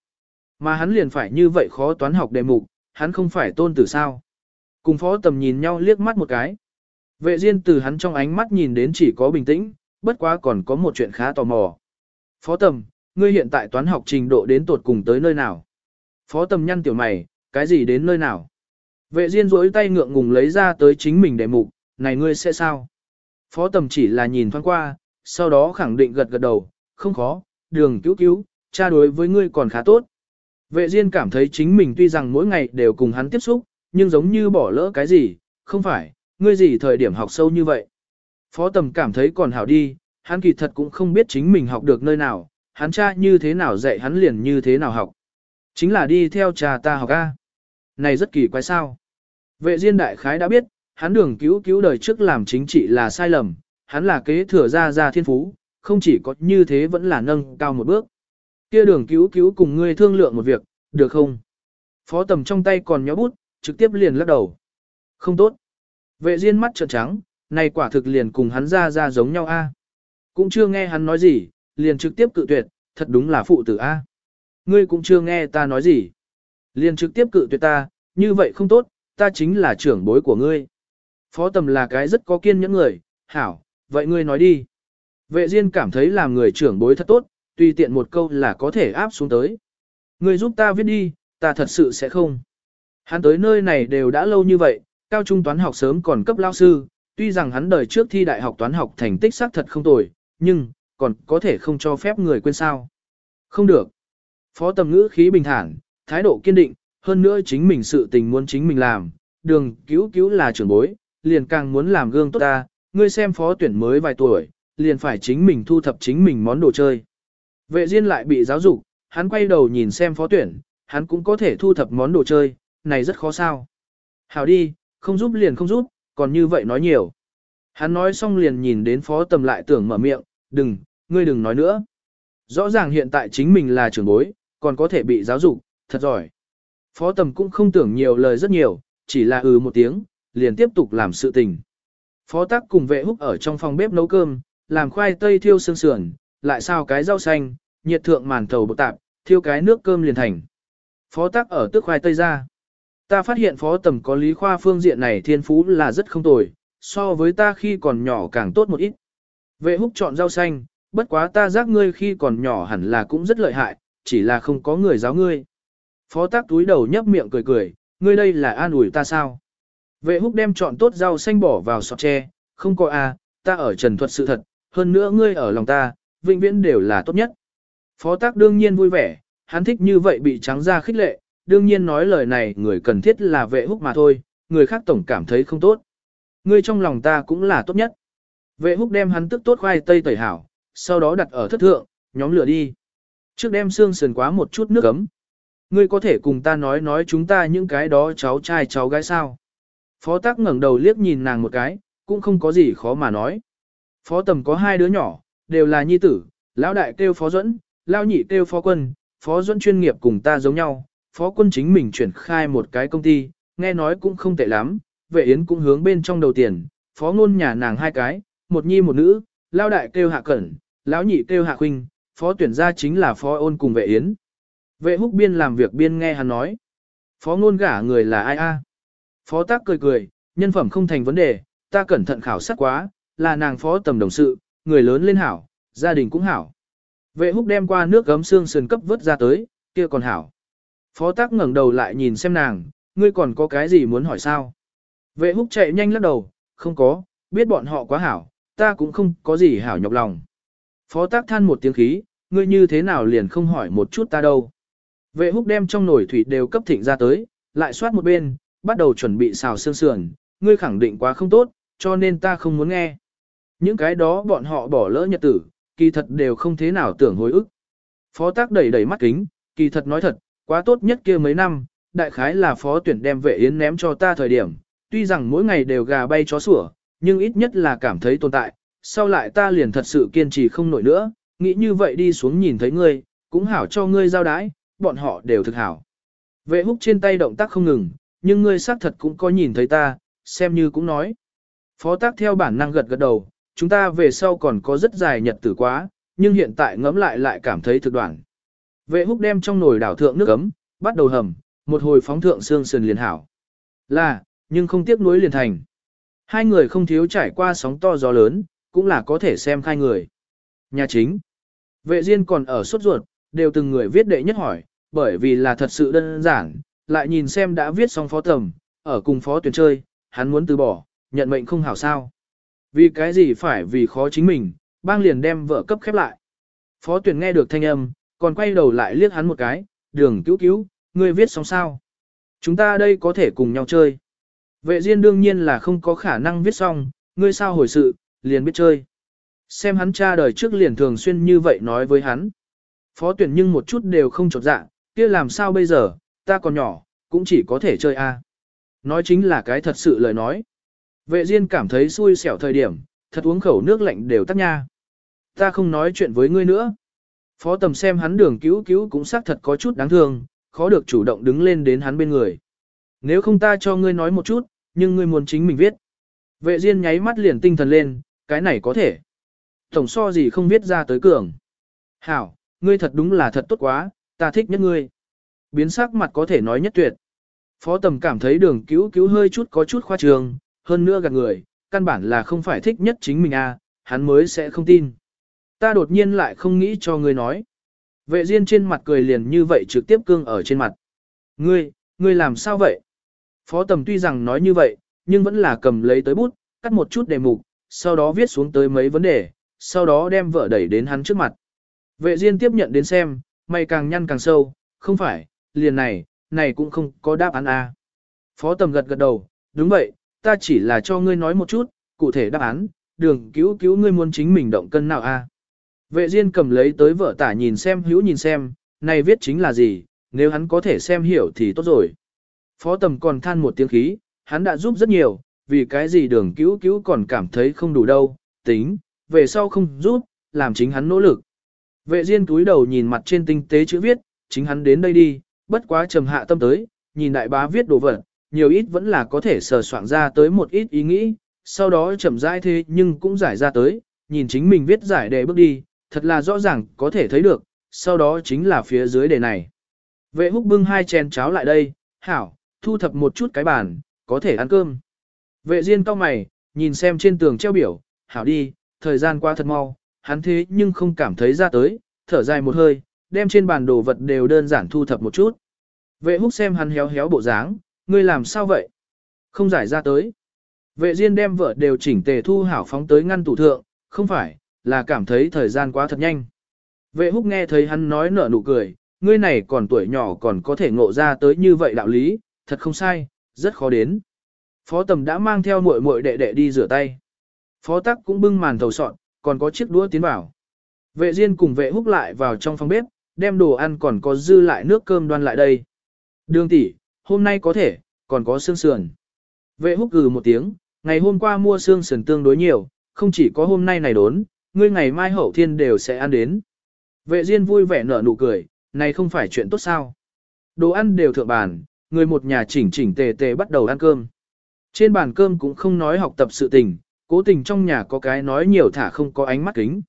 Mà hắn liền phải như vậy khó toán học đề mục, hắn không phải tôn tử sao. Cùng phó tầm nhìn nhau liếc mắt một cái. Vệ diên từ hắn trong ánh mắt nhìn đến chỉ có bình tĩnh, bất quá còn có một chuyện khá tò mò. Phó tầm, ngươi hiện tại toán học trình độ đến tột cùng tới nơi nào? Phó tầm nhăn tiểu mày, cái gì đến nơi nào? Vệ diên rỗi tay ngượng ngùng lấy ra tới chính mình đề mục, này ngươi sẽ sao? Phó tầm chỉ là nhìn thoáng qua, sau đó khẳng định gật gật đầu, không khó, đường cứu cứu, cha đối với ngươi còn khá tốt. Vệ Diên cảm thấy chính mình tuy rằng mỗi ngày đều cùng hắn tiếp xúc, nhưng giống như bỏ lỡ cái gì, không phải, ngươi gì thời điểm học sâu như vậy. Phó tầm cảm thấy còn hảo đi, hắn kỳ thật cũng không biết chính mình học được nơi nào, hắn cha như thế nào dạy hắn liền như thế nào học. Chính là đi theo cha ta học A. Này rất kỳ quái sao. Vệ Diên đại khái đã biết, hắn đường cứu cứu đời trước làm chính trị là sai lầm, hắn là kế thừa ra ra thiên phú, không chỉ có như thế vẫn là nâng cao một bước. Kia đường cứu cứu cùng ngươi thương lượng một việc, được không? Phó tầm trong tay còn nhó bút, trực tiếp liền lắc đầu. Không tốt. Vệ diên mắt trợn trắng, này quả thực liền cùng hắn ra ra giống nhau a. Cũng chưa nghe hắn nói gì, liền trực tiếp cự tuyệt, thật đúng là phụ tử a. Ngươi cũng chưa nghe ta nói gì. Liền trực tiếp cự tuyệt ta, như vậy không tốt, ta chính là trưởng bối của ngươi. Phó tầm là cái rất có kiên nhẫn người, hảo, vậy ngươi nói đi. Vệ Diên cảm thấy làm người trưởng bối thật tốt, tùy tiện một câu là có thể áp xuống tới. Ngươi giúp ta viết đi, ta thật sự sẽ không. Hắn tới nơi này đều đã lâu như vậy, cao trung toán học sớm còn cấp lao sư, tuy rằng hắn đời trước thi đại học toán học thành tích xác thật không tồi, nhưng, còn có thể không cho phép người quên sao. Không được. Phó tầm ngữ khí bình thản, thái độ kiên định, hơn nữa chính mình sự tình muốn chính mình làm, đường cứu cứu là trưởng bối, liền càng muốn làm gương tốt ta, ngươi xem phó tuyển mới vài tuổi, liền phải chính mình thu thập chính mình món đồ chơi. Vệ Diên lại bị giáo dục, hắn quay đầu nhìn xem phó tuyển, hắn cũng có thể thu thập món đồ chơi, này rất khó sao. Hảo đi, không giúp liền không giúp, còn như vậy nói nhiều. Hắn nói xong liền nhìn đến phó tầm lại tưởng mở miệng, đừng, ngươi đừng nói nữa. Rõ ràng hiện tại chính mình là trưởng bối, còn có thể bị giáo dục, thật giỏi. Phó tầm cũng không tưởng nhiều lời rất nhiều, chỉ là ừ một tiếng, liền tiếp tục làm sự tình. Phó tác cùng vệ húc ở trong phòng bếp nấu cơm, làm khoai tây thiêu xương sườn, lại sao cái rau xanh, nhiệt thượng màn thầu bột tạp, thiêu cái nước cơm liền thành. Phó tác ở tức khoai tây ra. Ta phát hiện phó tầm có lý khoa phương diện này thiên phú là rất không tồi, so với ta khi còn nhỏ càng tốt một ít. Vệ húc chọn rau xanh, bất quá ta giác ngươi khi còn nhỏ hẳn là cũng rất lợi hại, chỉ là không có người giáo ngươi. Phó tác túi đầu nhấp miệng cười cười, ngươi đây là an ủi ta sao? Vệ húc đem chọn tốt rau xanh bỏ vào sọt tre, không có a, ta ở trần thuật sự thật, hơn nữa ngươi ở lòng ta, vĩnh viễn đều là tốt nhất. Phó tác đương nhiên vui vẻ, hắn thích như vậy bị trắng ra khích lệ, đương nhiên nói lời này người cần thiết là vệ húc mà thôi, người khác tổng cảm thấy không tốt. Ngươi trong lòng ta cũng là tốt nhất. Vệ húc đem hắn tức tốt khoai tây tẩy hảo, sau đó đặt ở thất thượng, nhóm lửa đi. Trước đem xương sườn quá một chút nước ấm. Ngươi có thể cùng ta nói nói chúng ta những cái đó cháu trai cháu gái sao. Phó tác ngẩng đầu liếc nhìn nàng một cái, cũng không có gì khó mà nói. Phó tầm có hai đứa nhỏ, đều là nhi tử, lão đại kêu phó dẫn, lão nhị kêu phó quân, phó dẫn chuyên nghiệp cùng ta giống nhau, phó quân chính mình chuyển khai một cái công ty, nghe nói cũng không tệ lắm, vệ yến cũng hướng bên trong đầu tiền, phó ngôn nhà nàng hai cái, một nhi một nữ, lão đại kêu hạ cẩn, lão nhị kêu hạ huynh, phó tuyển gia chính là phó ôn cùng vệ yến. Vệ húc biên làm việc biên nghe hắn nói. Phó ngôn gả người là ai a? Phó tác cười cười, nhân phẩm không thành vấn đề, ta cẩn thận khảo sát quá, là nàng phó tầm đồng sự, người lớn lên hảo, gia đình cũng hảo. Vệ húc đem qua nước gấm xương sườn cấp vớt ra tới, kia còn hảo. Phó tác ngẩng đầu lại nhìn xem nàng, ngươi còn có cái gì muốn hỏi sao? Vệ húc chạy nhanh lắc đầu, không có, biết bọn họ quá hảo, ta cũng không có gì hảo nhọc lòng. Phó tác than một tiếng khí, ngươi như thế nào liền không hỏi một chút ta đâu. Vệ húc đem trong nồi thủy đều cấp thịnh ra tới, lại xoát một bên, bắt đầu chuẩn bị xào xương sườn, ngươi khẳng định quá không tốt, cho nên ta không muốn nghe. Những cái đó bọn họ bỏ lỡ nhật tử, kỳ thật đều không thế nào tưởng hối ức. Phó tác đẩy đẩy mắt kính, kỳ thật nói thật, quá tốt nhất kia mấy năm, đại khái là phó tuyển đem vệ yến ném cho ta thời điểm, tuy rằng mỗi ngày đều gà bay chó sủa, nhưng ít nhất là cảm thấy tồn tại, sau lại ta liền thật sự kiên trì không nổi nữa, nghĩ như vậy đi xuống nhìn thấy ngươi, cũng hảo cho ngươi giao đái, bọn họ đều thực hảo. Vệ húc trên tay động tác không ngừng, nhưng ngươi xác thật cũng có nhìn thấy ta, xem như cũng nói. Phó tác theo bản năng gật gật đầu, chúng ta về sau còn có rất dài nhật tử quá, nhưng hiện tại ngẫm lại lại cảm thấy thực đoạn. Vệ húc đem trong nồi đảo thượng nước ấm, bắt đầu hầm, một hồi phóng thượng xương sườn liền hảo. Là, nhưng không tiếc nuối liền thành. Hai người không thiếu trải qua sóng to gió lớn, cũng là có thể xem khai người. Nhà chính. Vệ Diên còn ở suốt ruột, đều từng người viết đệ nhất hỏi, bởi vì là thật sự đơn giản, lại nhìn xem đã viết xong phó tầm, ở cùng phó tuyển chơi, hắn muốn từ bỏ, nhận mệnh không hảo sao. Vì cái gì phải vì khó chính mình, bang liền đem vợ cấp khép lại. Phó tuyển nghe được thanh âm, còn quay đầu lại liếc hắn một cái, đường cứu cứu, ngươi viết xong sao. Chúng ta đây có thể cùng nhau chơi. Vệ Diên đương nhiên là không có khả năng viết xong, ngươi sao hồi sự, liền biết chơi. Xem hắn cha đời trước liền thường xuyên như vậy nói với hắn. Phó tuyển nhưng một chút đều không chột dạ, kia làm sao bây giờ, ta còn nhỏ, cũng chỉ có thể chơi a. Nói chính là cái thật sự lời nói. Vệ Diên cảm thấy xui xẻo thời điểm, thật uống khẩu nước lạnh đều tắt nha. Ta không nói chuyện với ngươi nữa. Phó tầm xem hắn đường cứu cứu cũng xác thật có chút đáng thương, khó được chủ động đứng lên đến hắn bên người. Nếu không ta cho ngươi nói một chút, nhưng ngươi muốn chính mình viết. Vệ Diên nháy mắt liền tinh thần lên, cái này có thể. Tổng so gì không viết ra tới cường. Hảo, ngươi thật đúng là thật tốt quá, ta thích nhất ngươi. Biến sắc mặt có thể nói nhất tuyệt. Phó tầm cảm thấy đường cứu cứu hơi chút có chút khoa trường, hơn nữa gạt người, căn bản là không phải thích nhất chính mình à, hắn mới sẽ không tin. Ta đột nhiên lại không nghĩ cho ngươi nói. Vệ Diên trên mặt cười liền như vậy trực tiếp cương ở trên mặt. Ngươi, ngươi làm sao vậy? Phó tầm tuy rằng nói như vậy, nhưng vẫn là cầm lấy tới bút, cắt một chút đề mục, sau đó viết xuống tới mấy vấn đề, sau đó đem vợ đẩy đến hắn trước mặt. Vệ Diên tiếp nhận đến xem, mày càng nhăn càng sâu, không phải, liền này, này cũng không có đáp án A. Phó tầm gật gật đầu, đúng vậy, ta chỉ là cho ngươi nói một chút, cụ thể đáp án, đường cứu cứu ngươi muốn chính mình động cân nào A. Vệ Diên cầm lấy tới vợ tả nhìn xem hữu nhìn xem, này viết chính là gì, nếu hắn có thể xem hiểu thì tốt rồi. Phó tầm còn than một tiếng khí, hắn đã giúp rất nhiều, vì cái gì đường cứu cứu còn cảm thấy không đủ đâu, tính, về sau không giúp, làm chính hắn nỗ lực. Vệ Diên túi đầu nhìn mặt trên tinh tế chữ viết, chính hắn đến đây đi, bất quá trầm hạ tâm tới, nhìn đại bá viết đồ vật, nhiều ít vẫn là có thể sờ soạn ra tới một ít ý nghĩ, sau đó chậm rãi thế nhưng cũng giải ra tới, nhìn chính mình viết giải đề bước đi, thật là rõ ràng có thể thấy được, sau đó chính là phía dưới đề này. Vệ húc bưng hai chén cháo lại đây, hảo, thu thập một chút cái bàn, có thể ăn cơm. Vệ Diên cao mày, nhìn xem trên tường treo biểu, hảo đi, thời gian qua thật mau, hắn thế nhưng không cảm thấy ra tới, thở dài một hơi, đem trên bàn đồ vật đều đơn giản thu thập một chút. Vệ húc xem hắn héo héo bộ dáng, ngươi làm sao vậy? Không giải ra tới. Vệ Diên đem vợ đều chỉnh tề thu hảo phóng tới ngăn tủ thượng, không phải, là cảm thấy thời gian quá thật nhanh. Vệ húc nghe thấy hắn nói nở nụ cười, ngươi này còn tuổi nhỏ còn có thể ngộ ra tới như vậy đạo lý, thật không sai, rất khó đến. Phó tầm đã mang theo muội muội đệ đệ đi rửa tay. Phó tắc cũng bưng màn thầu sọn, còn có chiếc đũa tiến vào. Vệ Diên cùng vệ húc lại vào trong phòng bếp, đem đồ ăn còn có dư lại nước cơm đoan lại đây. Đường tỷ, hôm nay có thể, còn có xương sườn. Vệ húc gừ một tiếng, ngày hôm qua mua xương sườn tương đối nhiều, không chỉ có hôm nay này đốn, ngươi ngày mai hậu thiên đều sẽ ăn đến. Vệ Diên vui vẻ nở nụ cười, này không phải chuyện tốt sao. Đồ ăn đều thượng bàn, người một nhà chỉnh chỉnh tề tề bắt đầu ăn cơm. Trên bàn cơm cũng không nói học tập sự tình, cố tình trong nhà có cái nói nhiều thả không có ánh mắt kính.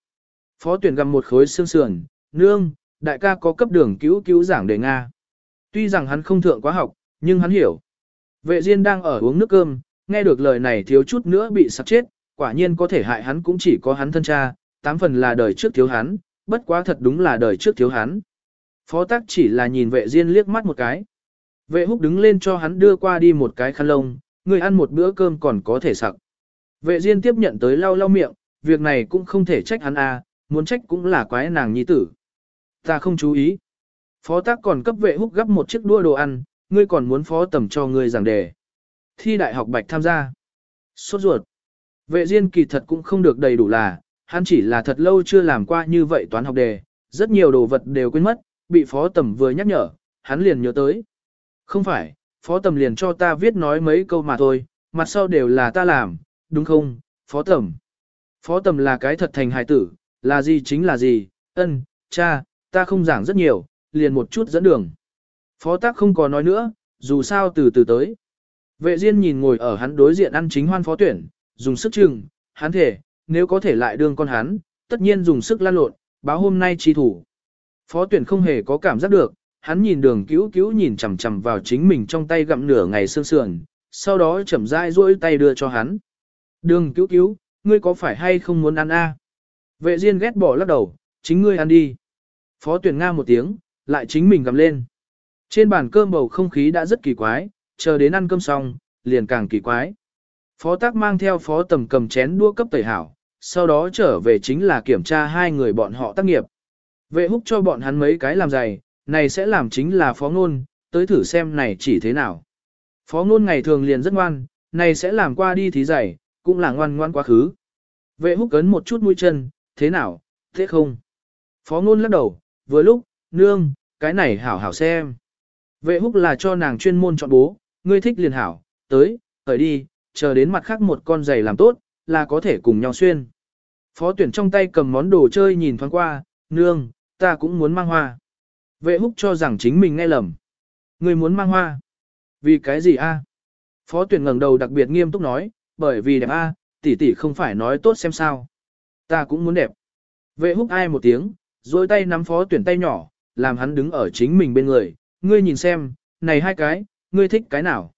Phó tuyển gặm một khối xương sườn, nương, đại ca có cấp đường cứu cứu giảng đề Nga. Tuy rằng hắn không thượng quá học, nhưng hắn hiểu. Vệ Diên đang ở uống nước cơm, nghe được lời này thiếu chút nữa bị sặc chết, quả nhiên có thể hại hắn cũng chỉ có hắn thân cha, tám phần là đời trước thiếu hắn, bất quá thật đúng là đời trước thiếu hắn. Phó tắc chỉ là nhìn vệ Diên liếc mắt một cái. Vệ húc đứng lên cho hắn đưa qua đi một cái khăn lông, người ăn một bữa cơm còn có thể sặc. Vệ Diên tiếp nhận tới lau lau miệng, việc này cũng không thể trách hắn à, muốn trách cũng là quái nàng nhi tử. Ta không chú ý. Phó tác còn cấp vệ húc gấp một chiếc đua đồ ăn, ngươi còn muốn phó tầm cho ngươi giảng đề. Thi đại học bạch tham gia. Sốt ruột. Vệ Diên kỳ thật cũng không được đầy đủ là, hắn chỉ là thật lâu chưa làm qua như vậy toán học đề, rất nhiều đồ vật đều quên mất, bị phó tầm vừa nhắc nhở, hắn liền nhớ tới. Không phải, phó tầm liền cho ta viết nói mấy câu mà thôi, mặt sau đều là ta làm, đúng không, phó tầm. Phó tầm là cái thật thành hài tử, là gì chính là gì, ân, cha, ta không giảng rất nhiều, liền một chút dẫn đường. Phó tác không có nói nữa, dù sao từ từ tới. Vệ Diên nhìn ngồi ở hắn đối diện ăn chính hoan phó tuyển, dùng sức chừng, hắn thể, nếu có thể lại đương con hắn, tất nhiên dùng sức lan lộn, báo hôm nay chi thủ. Phó tuyển không hề có cảm giác được, hắn nhìn đường cứu cứu nhìn chằm chằm vào chính mình trong tay gặm nửa ngày sương sườn, sau đó chậm rãi duỗi tay đưa cho hắn. Đường cứu cứu, ngươi có phải hay không muốn ăn a? Vệ Diên ghét bỏ lắc đầu, chính ngươi ăn đi. Phó tuyển nga một tiếng, lại chính mình gầm lên. Trên bàn cơm bầu không khí đã rất kỳ quái, chờ đến ăn cơm xong, liền càng kỳ quái. Phó tác mang theo phó tầm cầm chén đua cấp tẩy hảo, sau đó trở về chính là kiểm tra hai người bọn họ tác nghiệp. Vệ húc cho bọn hắn mấy cái làm giày, này sẽ làm chính là phó ngôn, tới thử xem này chỉ thế nào. Phó ngôn ngày thường liền rất ngoan, này sẽ làm qua đi thí giày, cũng là ngoan ngoan quá khứ. Vệ húc cấn một chút mũi chân, thế nào, thế không? Phó ngôn lắc đầu, vừa lúc, nương, cái này hảo hảo xem. Vệ húc là cho nàng chuyên môn chọn bố, ngươi thích liền hảo, tới, tới đi, chờ đến mặt khác một con giày làm tốt, là có thể cùng nhau xuyên. Phó tuyển trong tay cầm món đồ chơi nhìn thoáng qua, nương, ta cũng muốn mang hoa. Vệ húc cho rằng chính mình nghe lầm. Ngươi muốn mang hoa. Vì cái gì a? Phó tuyển ngẩng đầu đặc biệt nghiêm túc nói, bởi vì đẹp a, tỷ tỷ không phải nói tốt xem sao. Ta cũng muốn đẹp. Vệ húc ai một tiếng, rồi tay nắm phó tuyển tay nhỏ, làm hắn đứng ở chính mình bên người. Ngươi nhìn xem, này hai cái, ngươi thích cái nào?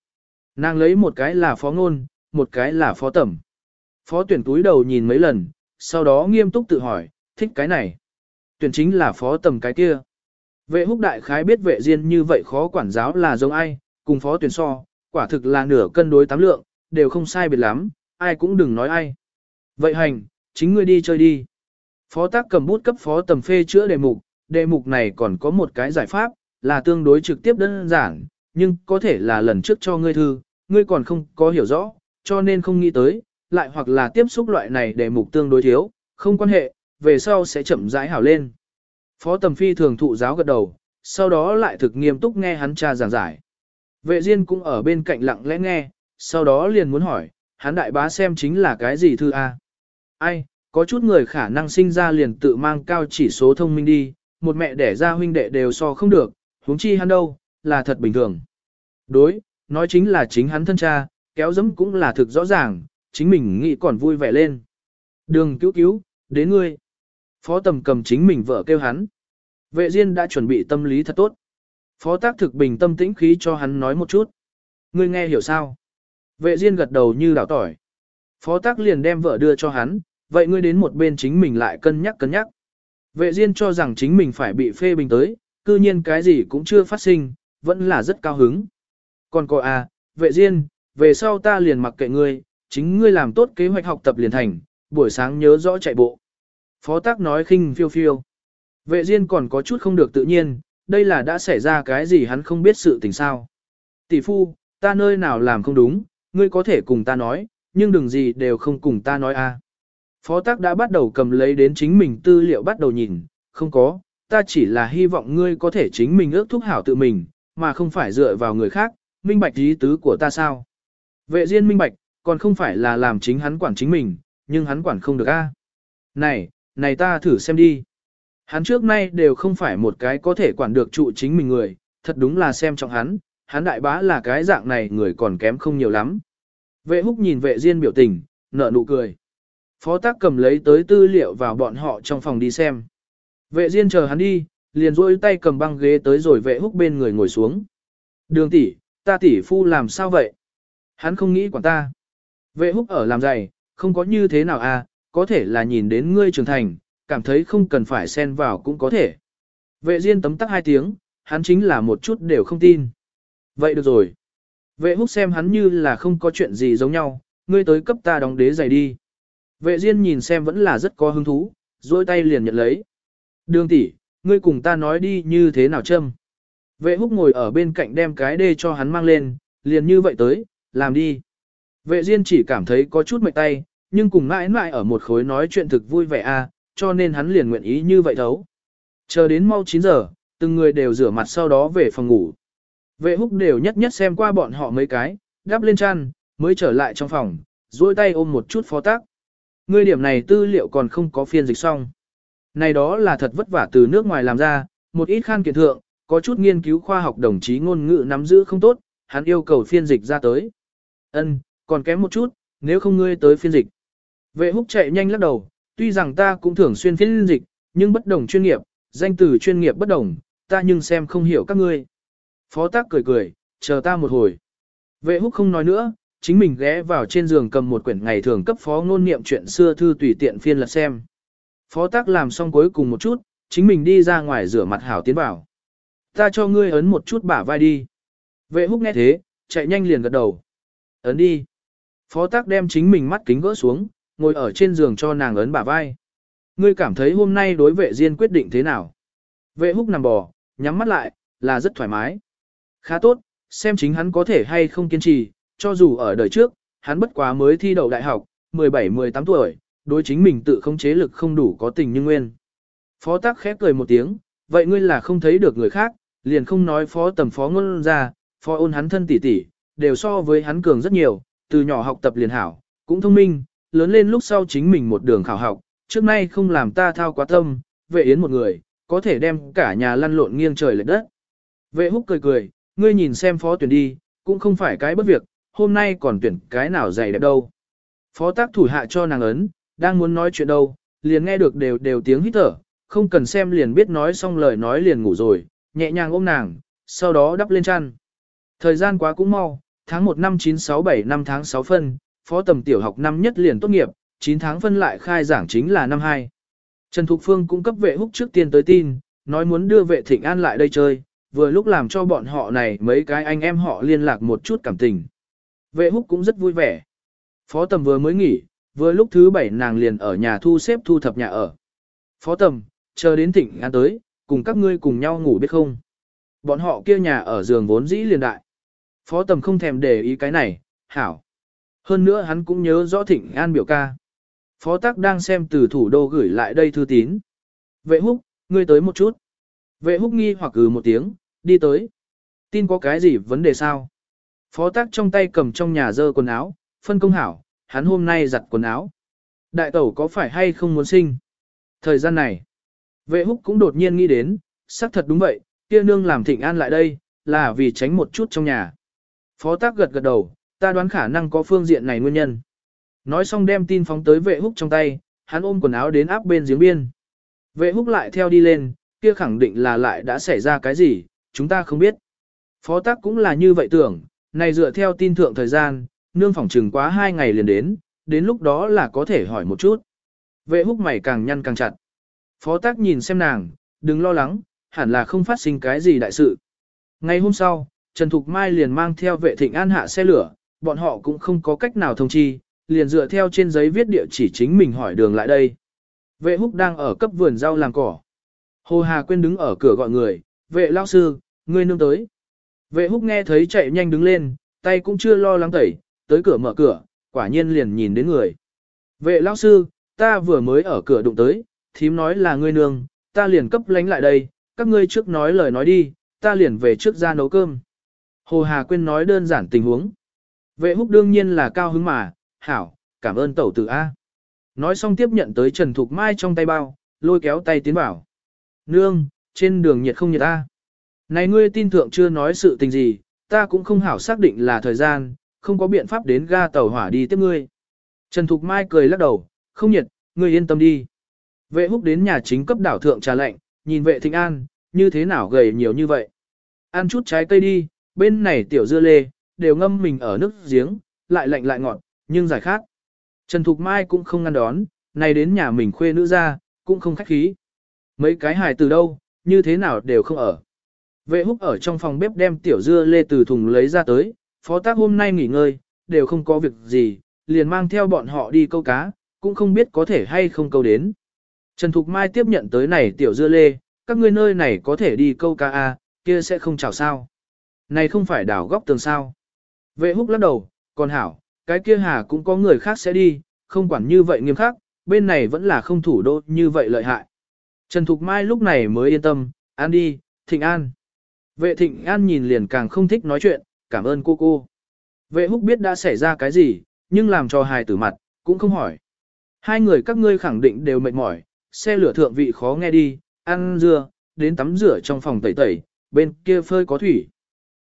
Nàng lấy một cái là phó ngôn, một cái là phó tẩm. Phó tuyển túi đầu nhìn mấy lần, sau đó nghiêm túc tự hỏi, thích cái này. Tuyển chính là phó tầm cái kia. Vệ húc đại khái biết vệ diên như vậy khó quản giáo là giống ai, cùng phó tuyển so, quả thực là nửa cân đối tám lượng, đều không sai biệt lắm, ai cũng đừng nói ai. Vậy hành, chính ngươi đi chơi đi. Phó tác cầm bút cấp phó tầm phê chữa đề mục, đề mục này còn có một cái giải pháp, là tương đối trực tiếp đơn giản, nhưng có thể là lần trước cho ngươi thư, ngươi còn không có hiểu rõ, cho nên không nghĩ tới, lại hoặc là tiếp xúc loại này đề mục tương đối thiếu, không quan hệ, về sau sẽ chậm rãi hảo lên. Phó tầm phi thường thụ giáo gật đầu, sau đó lại thực nghiêm túc nghe hắn cha giảng giải. Vệ Diên cũng ở bên cạnh lặng lẽ nghe, sau đó liền muốn hỏi, hắn đại bá xem chính là cái gì thư A. Ai, có chút người khả năng sinh ra liền tự mang cao chỉ số thông minh đi, một mẹ đẻ ra huynh đệ đều so không được, huống chi hắn đâu, là thật bình thường. Đối, nói chính là chính hắn thân cha, kéo dẫm cũng là thực rõ ràng, chính mình nghĩ còn vui vẻ lên. Đường cứu cứu, đến ngươi. Phó tầm cầm chính mình vợ kêu hắn. Vệ Diên đã chuẩn bị tâm lý thật tốt. Phó tác thực bình tâm tĩnh khí cho hắn nói một chút. Ngươi nghe hiểu sao? Vệ Diên gật đầu như đảo tỏi. Phó tác liền đem vợ đưa cho hắn, vậy ngươi đến một bên chính mình lại cân nhắc cân nhắc. Vệ Diên cho rằng chính mình phải bị phê bình tới, cư nhiên cái gì cũng chưa phát sinh, vẫn là rất cao hứng. Còn cô à, vệ Diên, về sau ta liền mặc kệ ngươi, chính ngươi làm tốt kế hoạch học tập liền thành, buổi sáng nhớ rõ chạy bộ. Phó tác nói khinh phiêu phiêu. Vệ Diên còn có chút không được tự nhiên, đây là đã xảy ra cái gì hắn không biết sự tình sao. Tỷ phu, ta nơi nào làm không đúng, ngươi có thể cùng ta nói, nhưng đừng gì đều không cùng ta nói a. Phó tác đã bắt đầu cầm lấy đến chính mình tư liệu bắt đầu nhìn, không có, ta chỉ là hy vọng ngươi có thể chính mình ước thúc hảo tự mình, mà không phải dựa vào người khác, minh bạch ý tứ của ta sao. Vệ Diên minh bạch, còn không phải là làm chính hắn quản chính mình, nhưng hắn quản không được a. Này, này ta thử xem đi. Hắn trước nay đều không phải một cái có thể quản được trụ chính mình người, thật đúng là xem trọng hắn, hắn đại bá là cái dạng này người còn kém không nhiều lắm. Vệ húc nhìn vệ diên biểu tình, nở nụ cười. Phó tác cầm lấy tới tư liệu vào bọn họ trong phòng đi xem. Vệ diên chờ hắn đi, liền rôi tay cầm băng ghế tới rồi vệ húc bên người ngồi xuống. Đường tỷ, ta tỷ phu làm sao vậy? Hắn không nghĩ quản ta. Vệ húc ở làm dày, không có như thế nào à, có thể là nhìn đến ngươi trưởng thành, cảm thấy không cần phải xen vào cũng có thể. Vệ Diên tấm tắc hai tiếng, hắn chính là một chút đều không tin. Vậy được rồi. Vệ húc xem hắn như là không có chuyện gì giống nhau, ngươi tới cấp ta đóng đế giày đi. Vệ Diên nhìn xem vẫn là rất có hứng thú, duỗi tay liền nhận lấy. Đường tỷ, ngươi cùng ta nói đi như thế nào châm. Vệ húc ngồi ở bên cạnh đem cái đê cho hắn mang lên, liền như vậy tới, làm đi. Vệ Diên chỉ cảm thấy có chút mệt tay, nhưng cùng mãi mãi ở một khối nói chuyện thực vui vẻ a, cho nên hắn liền nguyện ý như vậy thấu. Chờ đến mau 9 giờ, từng người đều rửa mặt sau đó về phòng ngủ. Vệ húc đều nhất nhất xem qua bọn họ mấy cái, đáp lên chăn, mới trở lại trong phòng, duỗi tay ôm một chút phó tác. Ngươi điểm này tư liệu còn không có phiên dịch xong. Này đó là thật vất vả từ nước ngoài làm ra, một ít khan kiện thượng, có chút nghiên cứu khoa học đồng chí ngôn ngữ nắm giữ không tốt, hắn yêu cầu phiên dịch ra tới. Ân, còn kém một chút, nếu không ngươi tới phiên dịch. Vệ húc chạy nhanh lắc đầu, tuy rằng ta cũng thường xuyên phiên dịch, nhưng bất đồng chuyên nghiệp, danh từ chuyên nghiệp bất đồng, ta nhưng xem không hiểu các ngươi. Phó tác cười cười, chờ ta một hồi. Vệ húc không nói nữa, chính mình ghé vào trên giường cầm một quyển ngày thường cấp phó ngôn niệm chuyện xưa thư tùy tiện phiên lật xem. Phó tác làm xong cuối cùng một chút, chính mình đi ra ngoài rửa mặt hảo tiến vào. Ta cho ngươi ấn một chút bả vai đi. Vệ húc nghe thế, chạy nhanh liền gật đầu. Ấn đi. Phó tác đem chính mình mắt kính gỡ xuống, ngồi ở trên giường cho nàng ấn bả vai. Ngươi cảm thấy hôm nay đối vệ Diên quyết định thế nào? Vệ húc nằm bò, nhắm mắt lại, là rất thoải mái. Khá tốt, xem chính hắn có thể hay không kiên trì, cho dù ở đời trước, hắn bất quá mới thi đậu đại học, 17-18 tuổi, đối chính mình tự không chế lực không đủ có tình như nguyên. Phó tắc khép cười một tiếng, vậy ngươi là không thấy được người khác, liền không nói phó tầm phó ngôn ra, phó ôn hắn thân tỷ tỷ, đều so với hắn cường rất nhiều, từ nhỏ học tập liền hảo, cũng thông minh, lớn lên lúc sau chính mình một đường khảo học, trước nay không làm ta thao quá tâm, vệ yến một người, có thể đem cả nhà lăn lộn nghiêng trời lệch đất. Vệ húc cười cười, ngươi nhìn xem phó tuyển đi, cũng không phải cái bất việc, hôm nay còn tuyển cái nào dày đẹp đâu. Phó tác thủ hạ cho nàng ấn, đang muốn nói chuyện đâu, liền nghe được đều đều tiếng hít thở, không cần xem liền biết nói xong lời nói liền ngủ rồi, nhẹ nhàng ôm nàng, sau đó đắp lên chăn. Thời gian quá cũng mau, tháng 1 năm 967 năm tháng 6 phân, phó tầm tiểu học năm nhất liền tốt nghiệp, 9 tháng phân lại khai giảng chính là năm 2. Trần Thục Phương cũng cấp vệ húc trước tiên tới tin, nói muốn đưa vệ thịnh an lại đây chơi, vừa lúc làm cho bọn họ này mấy cái anh em họ liên lạc một chút cảm tình. Vệ húc cũng rất vui vẻ. Phó tầm vừa mới nghỉ, vừa lúc thứ bảy nàng liền ở nhà thu xếp thu thập nhà ở. Phó tầm, chờ đến thịnh an tới, cùng các ngươi cùng nhau ngủ biết không? Bọn họ kia nhà ở giường vốn dĩ liền đại. Phó tầm không thèm để ý cái này, hảo. Hơn nữa hắn cũng nhớ rõ thịnh an biểu ca. Phó tắc đang xem từ thủ đô gửi lại đây thư tín. Vệ húc, ngươi tới một chút. Vệ húc nghi hoặc ừ một tiếng, đi tới. Tin có cái gì vấn đề sao? Phó tác trong tay cầm trong nhà dơ quần áo, phân công hảo, hắn hôm nay giặt quần áo. Đại tẩu có phải hay không muốn sinh? Thời gian này, vệ húc cũng đột nhiên nghĩ đến, xác thật đúng vậy, kia nương làm thịnh an lại đây, là vì tránh một chút trong nhà. Phó tác gật gật đầu, ta đoán khả năng có phương diện này nguyên nhân. Nói xong đem tin phóng tới vệ húc trong tay, hắn ôm quần áo đến áp bên giếng biên. Vệ húc lại theo đi lên, kia khẳng định là lại đã xảy ra cái gì, chúng ta không biết. Phó tác cũng là như vậy tưởng, này dựa theo tin thượng thời gian, nương phỏng trừng quá hai ngày liền đến, đến lúc đó là có thể hỏi một chút. Vệ húc mày càng nhăn càng chặt. Phó tác nhìn xem nàng, đừng lo lắng, hẳn là không phát sinh cái gì đại sự. Ngày hôm sau, Trần Thục Mai liền mang theo vệ thịnh an hạ xe lửa, bọn họ cũng không có cách nào thông chi, liền dựa theo trên giấy viết địa chỉ chính mình hỏi đường lại đây. Vệ húc đang ở cấp vườn rau làm cỏ. Hồ Hà Quyên đứng ở cửa gọi người, vệ lao sư, ngươi nương tới. Vệ húc nghe thấy chạy nhanh đứng lên, tay cũng chưa lo lắng tẩy, tới cửa mở cửa, quả nhiên liền nhìn đến người. Vệ lao sư, ta vừa mới ở cửa đụng tới, thím nói là ngươi nương, ta liền cấp lánh lại đây, các ngươi trước nói lời nói đi, ta liền về trước ra nấu cơm. Hồ Hà Quyên nói đơn giản tình huống. Vệ húc đương nhiên là cao hứng mà, hảo, cảm ơn tẩu tử A. Nói xong tiếp nhận tới Trần Thục Mai trong tay bao, lôi kéo tay tiến vào. Nương, trên đường nhiệt không nhiệt ta, Này ngươi tin thượng chưa nói sự tình gì, ta cũng không hảo xác định là thời gian, không có biện pháp đến ga tàu hỏa đi tiếp ngươi. Trần Thục Mai cười lắc đầu, không nhiệt, ngươi yên tâm đi. Vệ húc đến nhà chính cấp đảo thượng trà lệnh, nhìn vệ thịnh an, như thế nào gầy nhiều như vậy. Ăn chút trái cây đi, bên này tiểu dưa lê, đều ngâm mình ở nước giếng, lại lạnh lại ngọt, nhưng giải khát. Trần Thục Mai cũng không ngăn đón, này đến nhà mình khuê nữ ra, cũng không khách khí. Mấy cái hài từ đâu, như thế nào đều không ở. Vệ húc ở trong phòng bếp đem tiểu dưa lê từ thùng lấy ra tới, phó tác hôm nay nghỉ ngơi, đều không có việc gì, liền mang theo bọn họ đi câu cá, cũng không biết có thể hay không câu đến. Trần Thục Mai tiếp nhận tới này tiểu dưa lê, các ngươi nơi này có thể đi câu cá à, kia sẽ không chào sao. Này không phải đảo góc tường sao. Vệ húc lắc đầu, còn hảo, cái kia hà cũng có người khác sẽ đi, không quản như vậy nghiêm khắc, bên này vẫn là không thủ đô như vậy lợi hại. Trần Thục Mai lúc này mới yên tâm, an đi, thịnh an. Vệ thịnh an nhìn liền càng không thích nói chuyện, cảm ơn cô cô. Vệ húc biết đã xảy ra cái gì, nhưng làm cho hài tử mặt, cũng không hỏi. Hai người các ngươi khẳng định đều mệt mỏi, xe lửa thượng vị khó nghe đi, ăn dưa, đến tắm rửa trong phòng tẩy tẩy, bên kia phơi có thủy.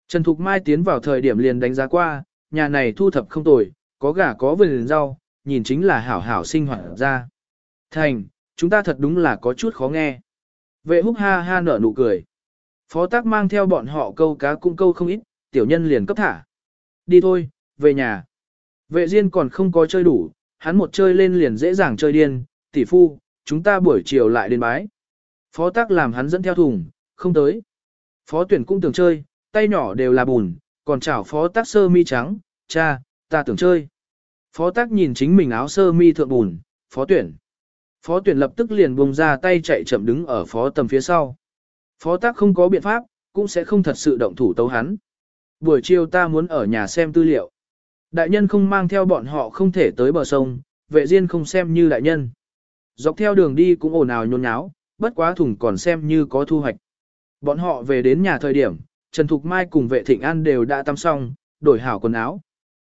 Trần Thục Mai tiến vào thời điểm liền đánh giá qua, nhà này thu thập không tồi, có gà có vườn rau, nhìn chính là hảo hảo sinh hoạt ra. Thành, chúng ta thật đúng là có chút khó nghe. Vệ húc ha ha nở nụ cười. Phó tác mang theo bọn họ câu cá cung câu không ít, tiểu nhân liền cấp thả. Đi thôi, về nhà. Vệ Diên còn không có chơi đủ, hắn một chơi lên liền dễ dàng chơi điên, tỷ phu, chúng ta buổi chiều lại đến bái. Phó tác làm hắn dẫn theo thùng, không tới. Phó tuyển cũng tưởng chơi, tay nhỏ đều là bùn, còn chảo phó tác sơ mi trắng, cha, ta tưởng chơi. Phó tác nhìn chính mình áo sơ mi thượng bùn, phó tuyển. Phó tuyển lập tức liền bùng ra tay chạy chậm đứng ở phó tầm phía sau. Phó tác không có biện pháp, cũng sẽ không thật sự động thủ tấu hắn. Buổi chiều ta muốn ở nhà xem tư liệu. Đại nhân không mang theo bọn họ không thể tới bờ sông, vệ riêng không xem như đại nhân. Dọc theo đường đi cũng ồn ào nhôn nháo, bất quá thùng còn xem như có thu hoạch. Bọn họ về đến nhà thời điểm, Trần Thục Mai cùng vệ thịnh an đều đã tắm xong, đổi hảo quần áo.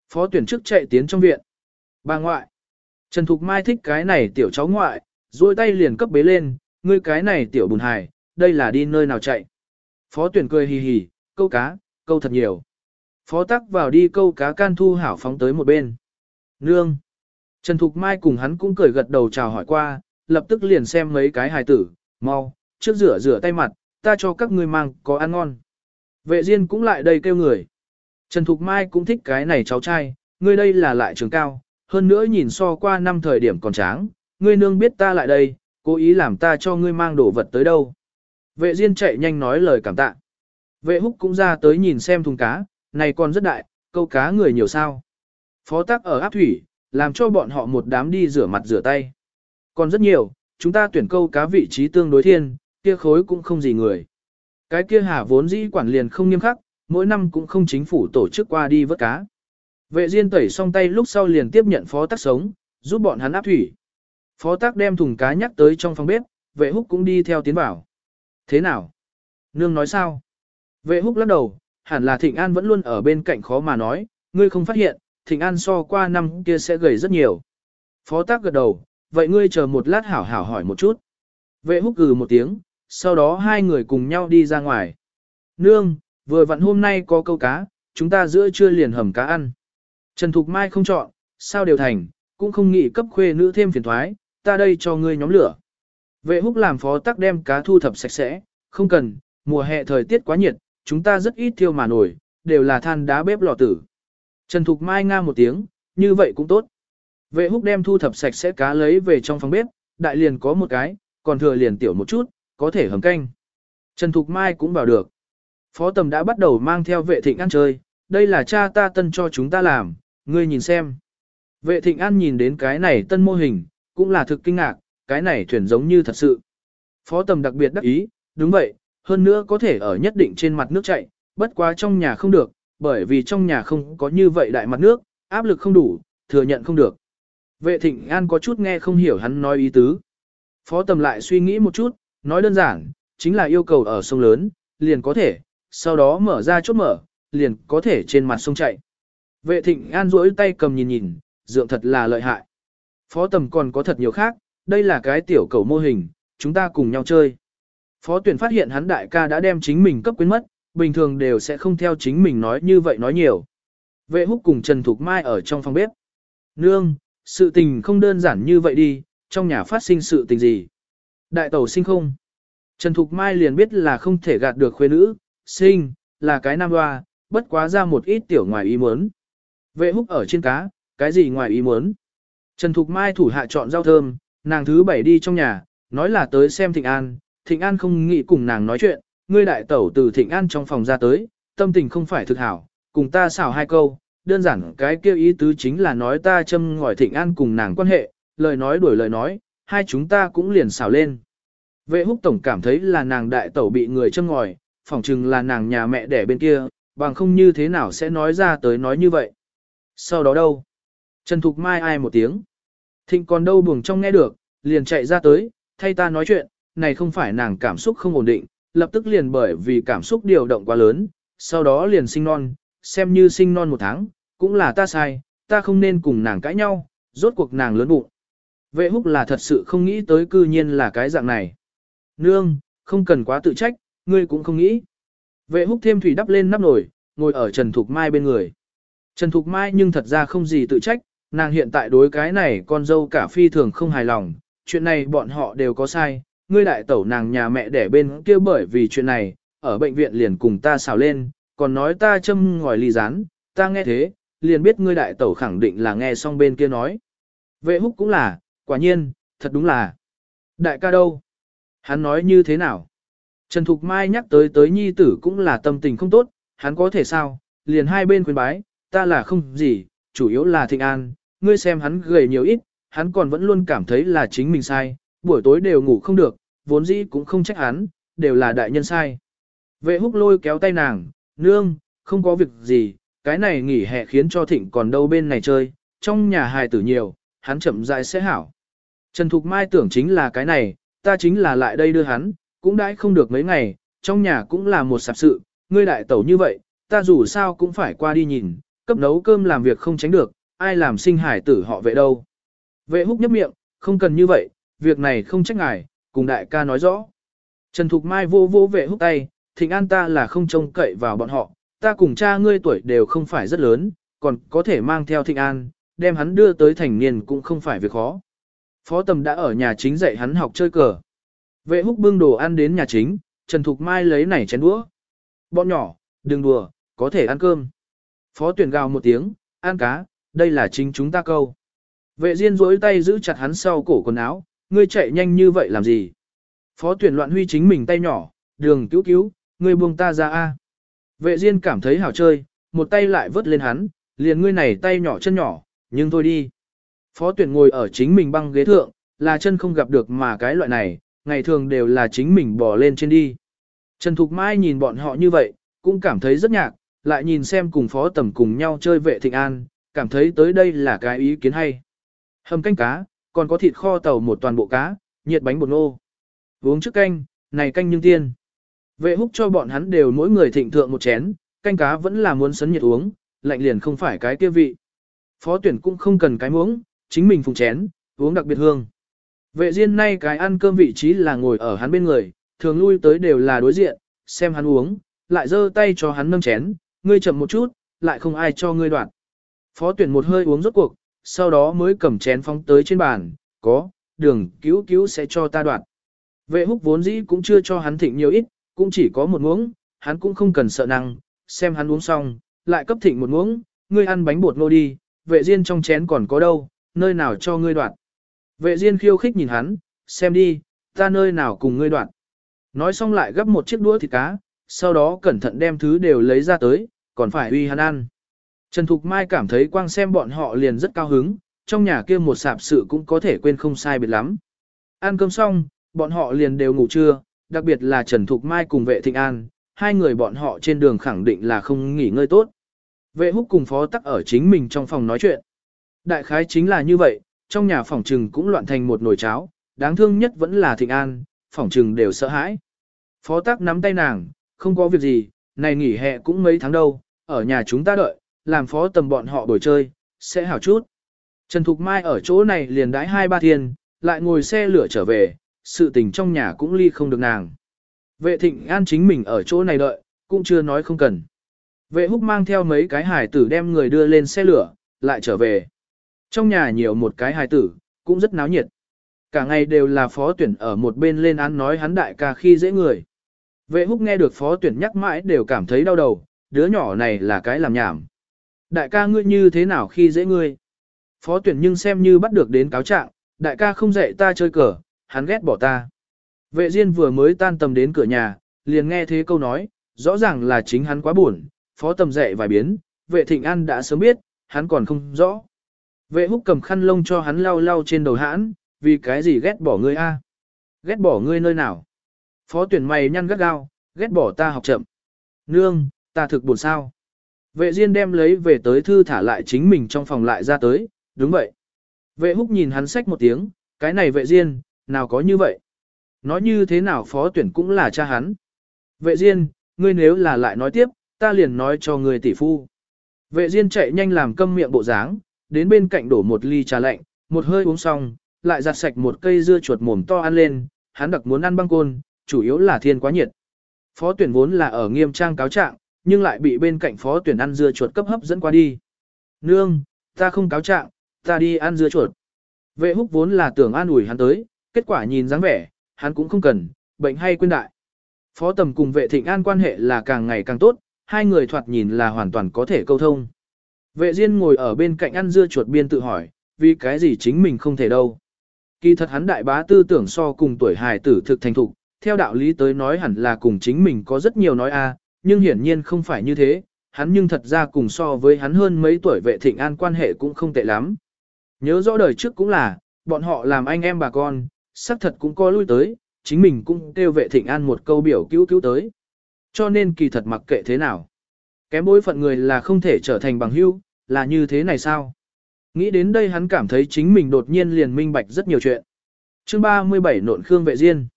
Phó tuyển trước chạy tiến trong viện. Bà ngoại. Trần Thục Mai thích cái này tiểu cháu ngoại, duỗi tay liền cấp bế lên, ngươi cái này tiểu bùn hài, đây là đi nơi nào chạy. Phó tuyển cười hì hì, câu cá, câu thật nhiều. Phó tắc vào đi câu cá can thu hảo phóng tới một bên. Nương. Trần Thục Mai cùng hắn cũng cười gật đầu chào hỏi qua, lập tức liền xem mấy cái hài tử, mau, trước rửa rửa tay mặt, ta cho các ngươi mang có ăn ngon. Vệ Diên cũng lại đây kêu người. Trần Thục Mai cũng thích cái này cháu trai, ngươi đây là lại trường cao, hơn nữa nhìn so qua năm thời điểm còn tráng, ngươi nương biết ta lại đây, cố ý làm ta cho ngươi mang đồ vật tới đâu. Vệ Diên chạy nhanh nói lời cảm tạ. Vệ Húc cũng ra tới nhìn xem thùng cá, này còn rất đại, câu cá người nhiều sao. Phó tác ở áp thủy, làm cho bọn họ một đám đi rửa mặt rửa tay. Còn rất nhiều, chúng ta tuyển câu cá vị trí tương đối thiên, kia khối cũng không gì người. Cái kia hà vốn dĩ quản liền không nghiêm khắc, mỗi năm cũng không chính phủ tổ chức qua đi vớt cá. Vệ Diên tẩy xong tay lúc sau liền tiếp nhận phó tác sống, giúp bọn hắn áp thủy. Phó tác đem thùng cá nhắc tới trong phòng bếp, vệ húc cũng đi theo tiến vào. Thế nào? Nương nói sao? Vệ húc lắc đầu, hẳn là Thịnh An vẫn luôn ở bên cạnh khó mà nói, ngươi không phát hiện, Thịnh An so qua năm kia sẽ gầy rất nhiều. Phó tác gật đầu, vậy ngươi chờ một lát hảo hảo hỏi một chút. Vệ húc gừ một tiếng, sau đó hai người cùng nhau đi ra ngoài. Nương, vừa vặn hôm nay có câu cá, chúng ta giữa trưa liền hầm cá ăn. Trần Thục Mai không chọn, sao đều thành, cũng không nghĩ cấp khuê nữ thêm phiền thoái, ta đây cho ngươi nhóm lửa. Vệ húc làm phó tắc đem cá thu thập sạch sẽ, không cần, mùa hè thời tiết quá nhiệt, chúng ta rất ít thiêu mà nổi, đều là than đá bếp lò tử. Trần Thục Mai nga một tiếng, như vậy cũng tốt. Vệ húc đem thu thập sạch sẽ cá lấy về trong phòng bếp, đại liền có một cái, còn thừa liền tiểu một chút, có thể hầm canh. Trần Thục Mai cũng bảo được. Phó tầm đã bắt đầu mang theo vệ thịnh ăn chơi, đây là cha ta tân cho chúng ta làm, ngươi nhìn xem. Vệ thịnh an nhìn đến cái này tân mô hình, cũng là thực kinh ngạc, cái này thuyền giống như thật sự. Phó tầm đặc biệt đắc ý, đúng vậy, hơn nữa có thể ở nhất định trên mặt nước chạy, bất quá trong nhà không được, bởi vì trong nhà không có như vậy đại mặt nước, áp lực không đủ, thừa nhận không được. Vệ thịnh an có chút nghe không hiểu hắn nói ý tứ. Phó tầm lại suy nghĩ một chút, nói đơn giản, chính là yêu cầu ở sông lớn, liền có thể, sau đó mở ra chốt mở, liền có thể trên mặt sông chạy. Vệ thịnh an rỗi tay cầm nhìn nhìn, dượng thật là lợi hại. Phó tầm còn có thật nhiều khác, đây là cái tiểu cầu mô hình, chúng ta cùng nhau chơi. Phó tuyển phát hiện hắn đại ca đã đem chính mình cấp quyến mất, bình thường đều sẽ không theo chính mình nói như vậy nói nhiều. Vệ húc cùng Trần Thục Mai ở trong phòng bếp. Nương, sự tình không đơn giản như vậy đi, trong nhà phát sinh sự tình gì. Đại tẩu sinh không? Trần Thục Mai liền biết là không thể gạt được khuê nữ, sinh, là cái nam hoa, bất quá ra một ít tiểu ngoài ý muốn. Vệ húc ở trên cá, cái gì ngoài ý muốn. Trần Thục Mai thủ hạ chọn rau thơm, nàng thứ bảy đi trong nhà, nói là tới xem Thịnh An, Thịnh An không nghĩ cùng nàng nói chuyện, ngươi đại tẩu từ Thịnh An trong phòng ra tới, tâm tình không phải thực hảo, cùng ta xảo hai câu, đơn giản cái kêu ý tứ chính là nói ta châm ngòi Thịnh An cùng nàng quan hệ, lời nói đuổi lời nói, hai chúng ta cũng liền xảo lên. Vệ húc tổng cảm thấy là nàng đại tẩu bị người châm ngòi, phỏng chừng là nàng nhà mẹ đẻ bên kia, bằng không như thế nào sẽ nói ra tới nói như vậy. Sau đó đâu? Trần Thục Mai ai một tiếng. Thịnh còn đâu buồng trong nghe được, liền chạy ra tới, thay ta nói chuyện, này không phải nàng cảm xúc không ổn định, lập tức liền bởi vì cảm xúc điều động quá lớn, sau đó liền sinh non, xem như sinh non một tháng, cũng là ta sai, ta không nên cùng nàng cãi nhau, rốt cuộc nàng lớn bụng. Vệ húc là thật sự không nghĩ tới cư nhiên là cái dạng này. Nương, không cần quá tự trách, ngươi cũng không nghĩ. Vệ húc thêm thủy đắp lên nắp nồi, ngồi ở Trần Thục Mai bên người. Trần Thục Mai nhưng thật ra không gì tự trách, nàng hiện tại đối cái này con dâu cả phi thường không hài lòng, chuyện này bọn họ đều có sai, ngươi đại tẩu nàng nhà mẹ đẻ bên kia bởi vì chuyện này, ở bệnh viện liền cùng ta xào lên, còn nói ta châm ngòi ly rán, ta nghe thế, liền biết ngươi đại tẩu khẳng định là nghe xong bên kia nói. Vệ húc cũng là, quả nhiên, thật đúng là. Đại ca đâu? Hắn nói như thế nào? Trần Thục Mai nhắc tới tới nhi tử cũng là tâm tình không tốt, hắn có thể sao, liền hai bên khuyên bái, ta là không gì, chủ yếu là thịnh an, ngươi xem hắn gầy nhiều ít, hắn còn vẫn luôn cảm thấy là chính mình sai, buổi tối đều ngủ không được, vốn dĩ cũng không trách hắn, đều là đại nhân sai. Vệ húc lôi kéo tay nàng, nương, không có việc gì, cái này nghỉ hè khiến cho thịnh còn đâu bên này chơi, trong nhà hài tử nhiều, hắn chậm rãi sẽ hảo. Trần Thục Mai tưởng chính là cái này, ta chính là lại đây đưa hắn, cũng đãi không được mấy ngày, trong nhà cũng là một sạp sự, ngươi đại tẩu như vậy, ta dù sao cũng phải qua đi nhìn, cấp nấu cơm làm việc không tránh được, ai làm sinh hải tử họ vệ đâu. Vệ húc nhấp miệng, không cần như vậy, việc này không trách ngài, cùng đại ca nói rõ. Trần Thục Mai vô vô vệ húc tay, thịnh an ta là không trông cậy vào bọn họ, ta cùng cha ngươi tuổi đều không phải rất lớn, còn có thể mang theo thịnh an, đem hắn đưa tới thành niên cũng không phải việc khó. Phó tầm đã ở nhà chính dạy hắn học chơi cờ. Vệ húc bưng đồ ăn đến nhà chính, Trần Thục Mai lấy nảy chén đũa. Bọn nhỏ, đừng đùa, có thể ăn cơm. Phó tuyển gào một tiếng, An cá, đây là chính chúng ta câu. Vệ Diên duỗi tay giữ chặt hắn sau cổ quần áo, ngươi chạy nhanh như vậy làm gì? Phó tuyển loạn huy chính mình tay nhỏ, đường cứu cứu, ngươi buông ta ra a. Vệ Diên cảm thấy hảo chơi, một tay lại vớt lên hắn, liền ngươi này tay nhỏ chân nhỏ, nhưng thôi đi. Phó tuyển ngồi ở chính mình băng ghế thượng, là chân không gặp được mà cái loại này, ngày thường đều là chính mình bò lên trên đi. Trần Thục Mai nhìn bọn họ như vậy, cũng cảm thấy rất nhạc, lại nhìn xem cùng phó tầm cùng nhau chơi vệ thịnh an, cảm thấy tới đây là cái ý kiến hay. Hầm canh cá, còn có thịt kho tàu một toàn bộ cá, nhiệt bánh bột nô. Uống trước canh, này canh nhưng tiên. Vệ húc cho bọn hắn đều mỗi người thịnh thượng một chén, canh cá vẫn là muốn sấn nhiệt uống, lạnh liền không phải cái kia vị. Phó tuyển cũng không cần cái muỗng, chính mình phùng chén, uống đặc biệt hương. Vệ riêng nay cái ăn cơm vị trí là ngồi ở hắn bên người, thường lui tới đều là đối diện, xem hắn uống, lại giơ tay cho hắn nâng chén, ngươi chậm một chút, lại không ai cho ngươi đoạn. Phó tuyển một hơi uống rốt cuộc, sau đó mới cầm chén phóng tới trên bàn, có, đường cứu cứu sẽ cho ta đoạn. Vệ húc vốn dĩ cũng chưa cho hắn thịnh nhiều ít, cũng chỉ có một muỗng, hắn cũng không cần sợ năng, xem hắn uống xong, lại cấp thịnh một muỗng, ngươi ăn bánh bột ngô đi, vệ diên trong chén còn có đâu, nơi nào cho ngươi đoạn. Vệ Diên khiêu khích nhìn hắn, xem đi, ta nơi nào cùng ngươi đoạn. Nói xong lại gấp một chiếc đũa thịt cá, sau đó cẩn thận đem thứ đều lấy ra tới, còn phải uy hắn ăn. Trần Thục Mai cảm thấy quang xem bọn họ liền rất cao hứng, trong nhà kia một sạp sự cũng có thể quên không sai biệt lắm. Ăn cơm xong, bọn họ liền đều ngủ trưa, đặc biệt là Trần Thục Mai cùng vệ Thịnh An, hai người bọn họ trên đường khẳng định là không nghỉ ngơi tốt. Vệ húc cùng phó tắc ở chính mình trong phòng nói chuyện. Đại khái chính là như vậy, trong nhà phòng trừng cũng loạn thành một nồi cháo, đáng thương nhất vẫn là Thịnh An, phòng trừng đều sợ hãi. Phó tác nắm tay nàng, không có việc gì, này nghỉ hè cũng mấy tháng đâu, ở nhà chúng ta đợi, làm phó tầm bọn họ buổi chơi, sẽ hảo chút. Trần Thục Mai ở chỗ này liền đái hai ba thiên, lại ngồi xe lửa trở về, sự tình trong nhà cũng ly không được nàng. Vệ thịnh an chính mình ở chỗ này đợi, cũng chưa nói không cần. Vệ húc mang theo mấy cái hải tử đem người đưa lên xe lửa, lại trở về. Trong nhà nhiều một cái hài tử, cũng rất náo nhiệt. Cả ngày đều là phó tuyển ở một bên lên án nói hắn đại ca khi dễ người. Vệ húc nghe được phó tuyển nhắc mãi đều cảm thấy đau đầu, đứa nhỏ này là cái làm nhảm. Đại ca ngươi như thế nào khi dễ ngươi? Phó tuyển nhưng xem như bắt được đến cáo trạng, đại ca không dạy ta chơi cờ, hắn ghét bỏ ta. Vệ Diên vừa mới tan tầm đến cửa nhà, liền nghe thế câu nói, rõ ràng là chính hắn quá buồn, phó tầm dạy vài biến, vệ thịnh an đã sớm biết, hắn còn không rõ. Vệ húc cầm khăn lông cho hắn lau lau trên đầu hãn, vì cái gì ghét bỏ ngươi a? Ghét bỏ ngươi nơi nào? Phó tuyển mày nhăn gắt gao, ghét bỏ ta học chậm. Nương, ta thực buồn sao. Vệ Diên đem lấy về tới thư thả lại chính mình trong phòng lại ra tới, đúng vậy. Vệ húc nhìn hắn sách một tiếng, cái này vệ Diên, nào có như vậy. Nói như thế nào phó tuyển cũng là cha hắn. Vệ Diên, ngươi nếu là lại nói tiếp, ta liền nói cho ngươi tỷ phu. Vệ Diên chạy nhanh làm câm miệng bộ dáng, đến bên cạnh đổ một ly trà lạnh, một hơi uống xong, lại giặt sạch một cây dưa chuột mồm to ăn lên, hắn đặc muốn ăn băng côn, chủ yếu là thiên quá nhiệt. Phó tuyển vốn là ở nghiêm trang cáo trạng, nhưng lại bị bên cạnh phó tuyển ăn dưa chuột cấp hấp dẫn qua đi. Nương, ta không cáo trạng, ta đi ăn dưa chuột. Vệ húc vốn là tưởng an ủi hắn tới, kết quả nhìn dáng vẻ, hắn cũng không cần, bệnh hay quên đại. Phó tầm cùng vệ thịnh an quan hệ là càng ngày càng tốt, hai người thoạt nhìn là hoàn toàn có thể câu thông. Vệ Diên ngồi ở bên cạnh ăn dưa chuột biên tự hỏi, vì cái gì chính mình không thể đâu. Kỳ thật hắn đại bá tư tưởng so cùng tuổi hài tử thực thành thục, theo đạo lý tới nói hẳn là cùng chính mình có rất nhiều nói a, nhưng hiển nhiên không phải như thế, hắn nhưng thật ra cùng so với hắn hơn mấy tuổi vệ thịnh an quan hệ cũng không tệ lắm. Nhớ rõ đời trước cũng là, bọn họ làm anh em bà con, xác thật cũng có lui tới, chính mình cũng kêu vệ thịnh an một câu biểu cứu cứu tới. Cho nên kỳ thật mặc kệ thế nào. Kém bối phận người là không thể trở thành bằng hữu, là như thế này sao? Nghĩ đến đây hắn cảm thấy chính mình đột nhiên liền minh bạch rất nhiều chuyện. Chương 37 nộn Khương Vệ Diên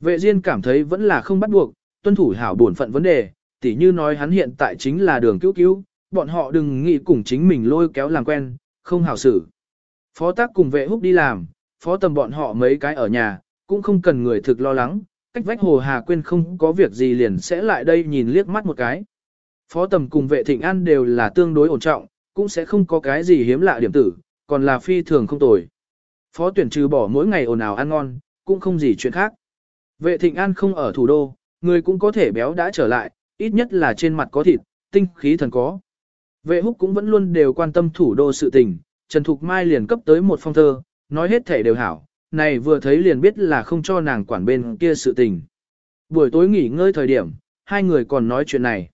Vệ Diên cảm thấy vẫn là không bắt buộc, tuân thủ hảo bổn phận vấn đề, tỉ như nói hắn hiện tại chính là đường cứu cứu, bọn họ đừng nghĩ cùng chính mình lôi kéo làm quen, không hảo xử. Phó tác cùng vệ húc đi làm, phó tầm bọn họ mấy cái ở nhà, cũng không cần người thực lo lắng, cách vách hồ hà quên không có việc gì liền sẽ lại đây nhìn liếc mắt một cái. Phó tầm cùng vệ thịnh an đều là tương đối ổn trọng, cũng sẽ không có cái gì hiếm lạ điểm tử, còn là phi thường không tồi. Phó tuyển trừ bỏ mỗi ngày ồn ào ăn ngon, cũng không gì chuyện khác. Vệ thịnh an không ở thủ đô, người cũng có thể béo đã trở lại, ít nhất là trên mặt có thịt, tinh khí thần có. Vệ húc cũng vẫn luôn đều quan tâm thủ đô sự tình, Trần Thục Mai liền cấp tới một phong thơ, nói hết thể đều hảo, này vừa thấy liền biết là không cho nàng quản bên kia sự tình. Buổi tối nghỉ ngơi thời điểm, hai người còn nói chuyện này.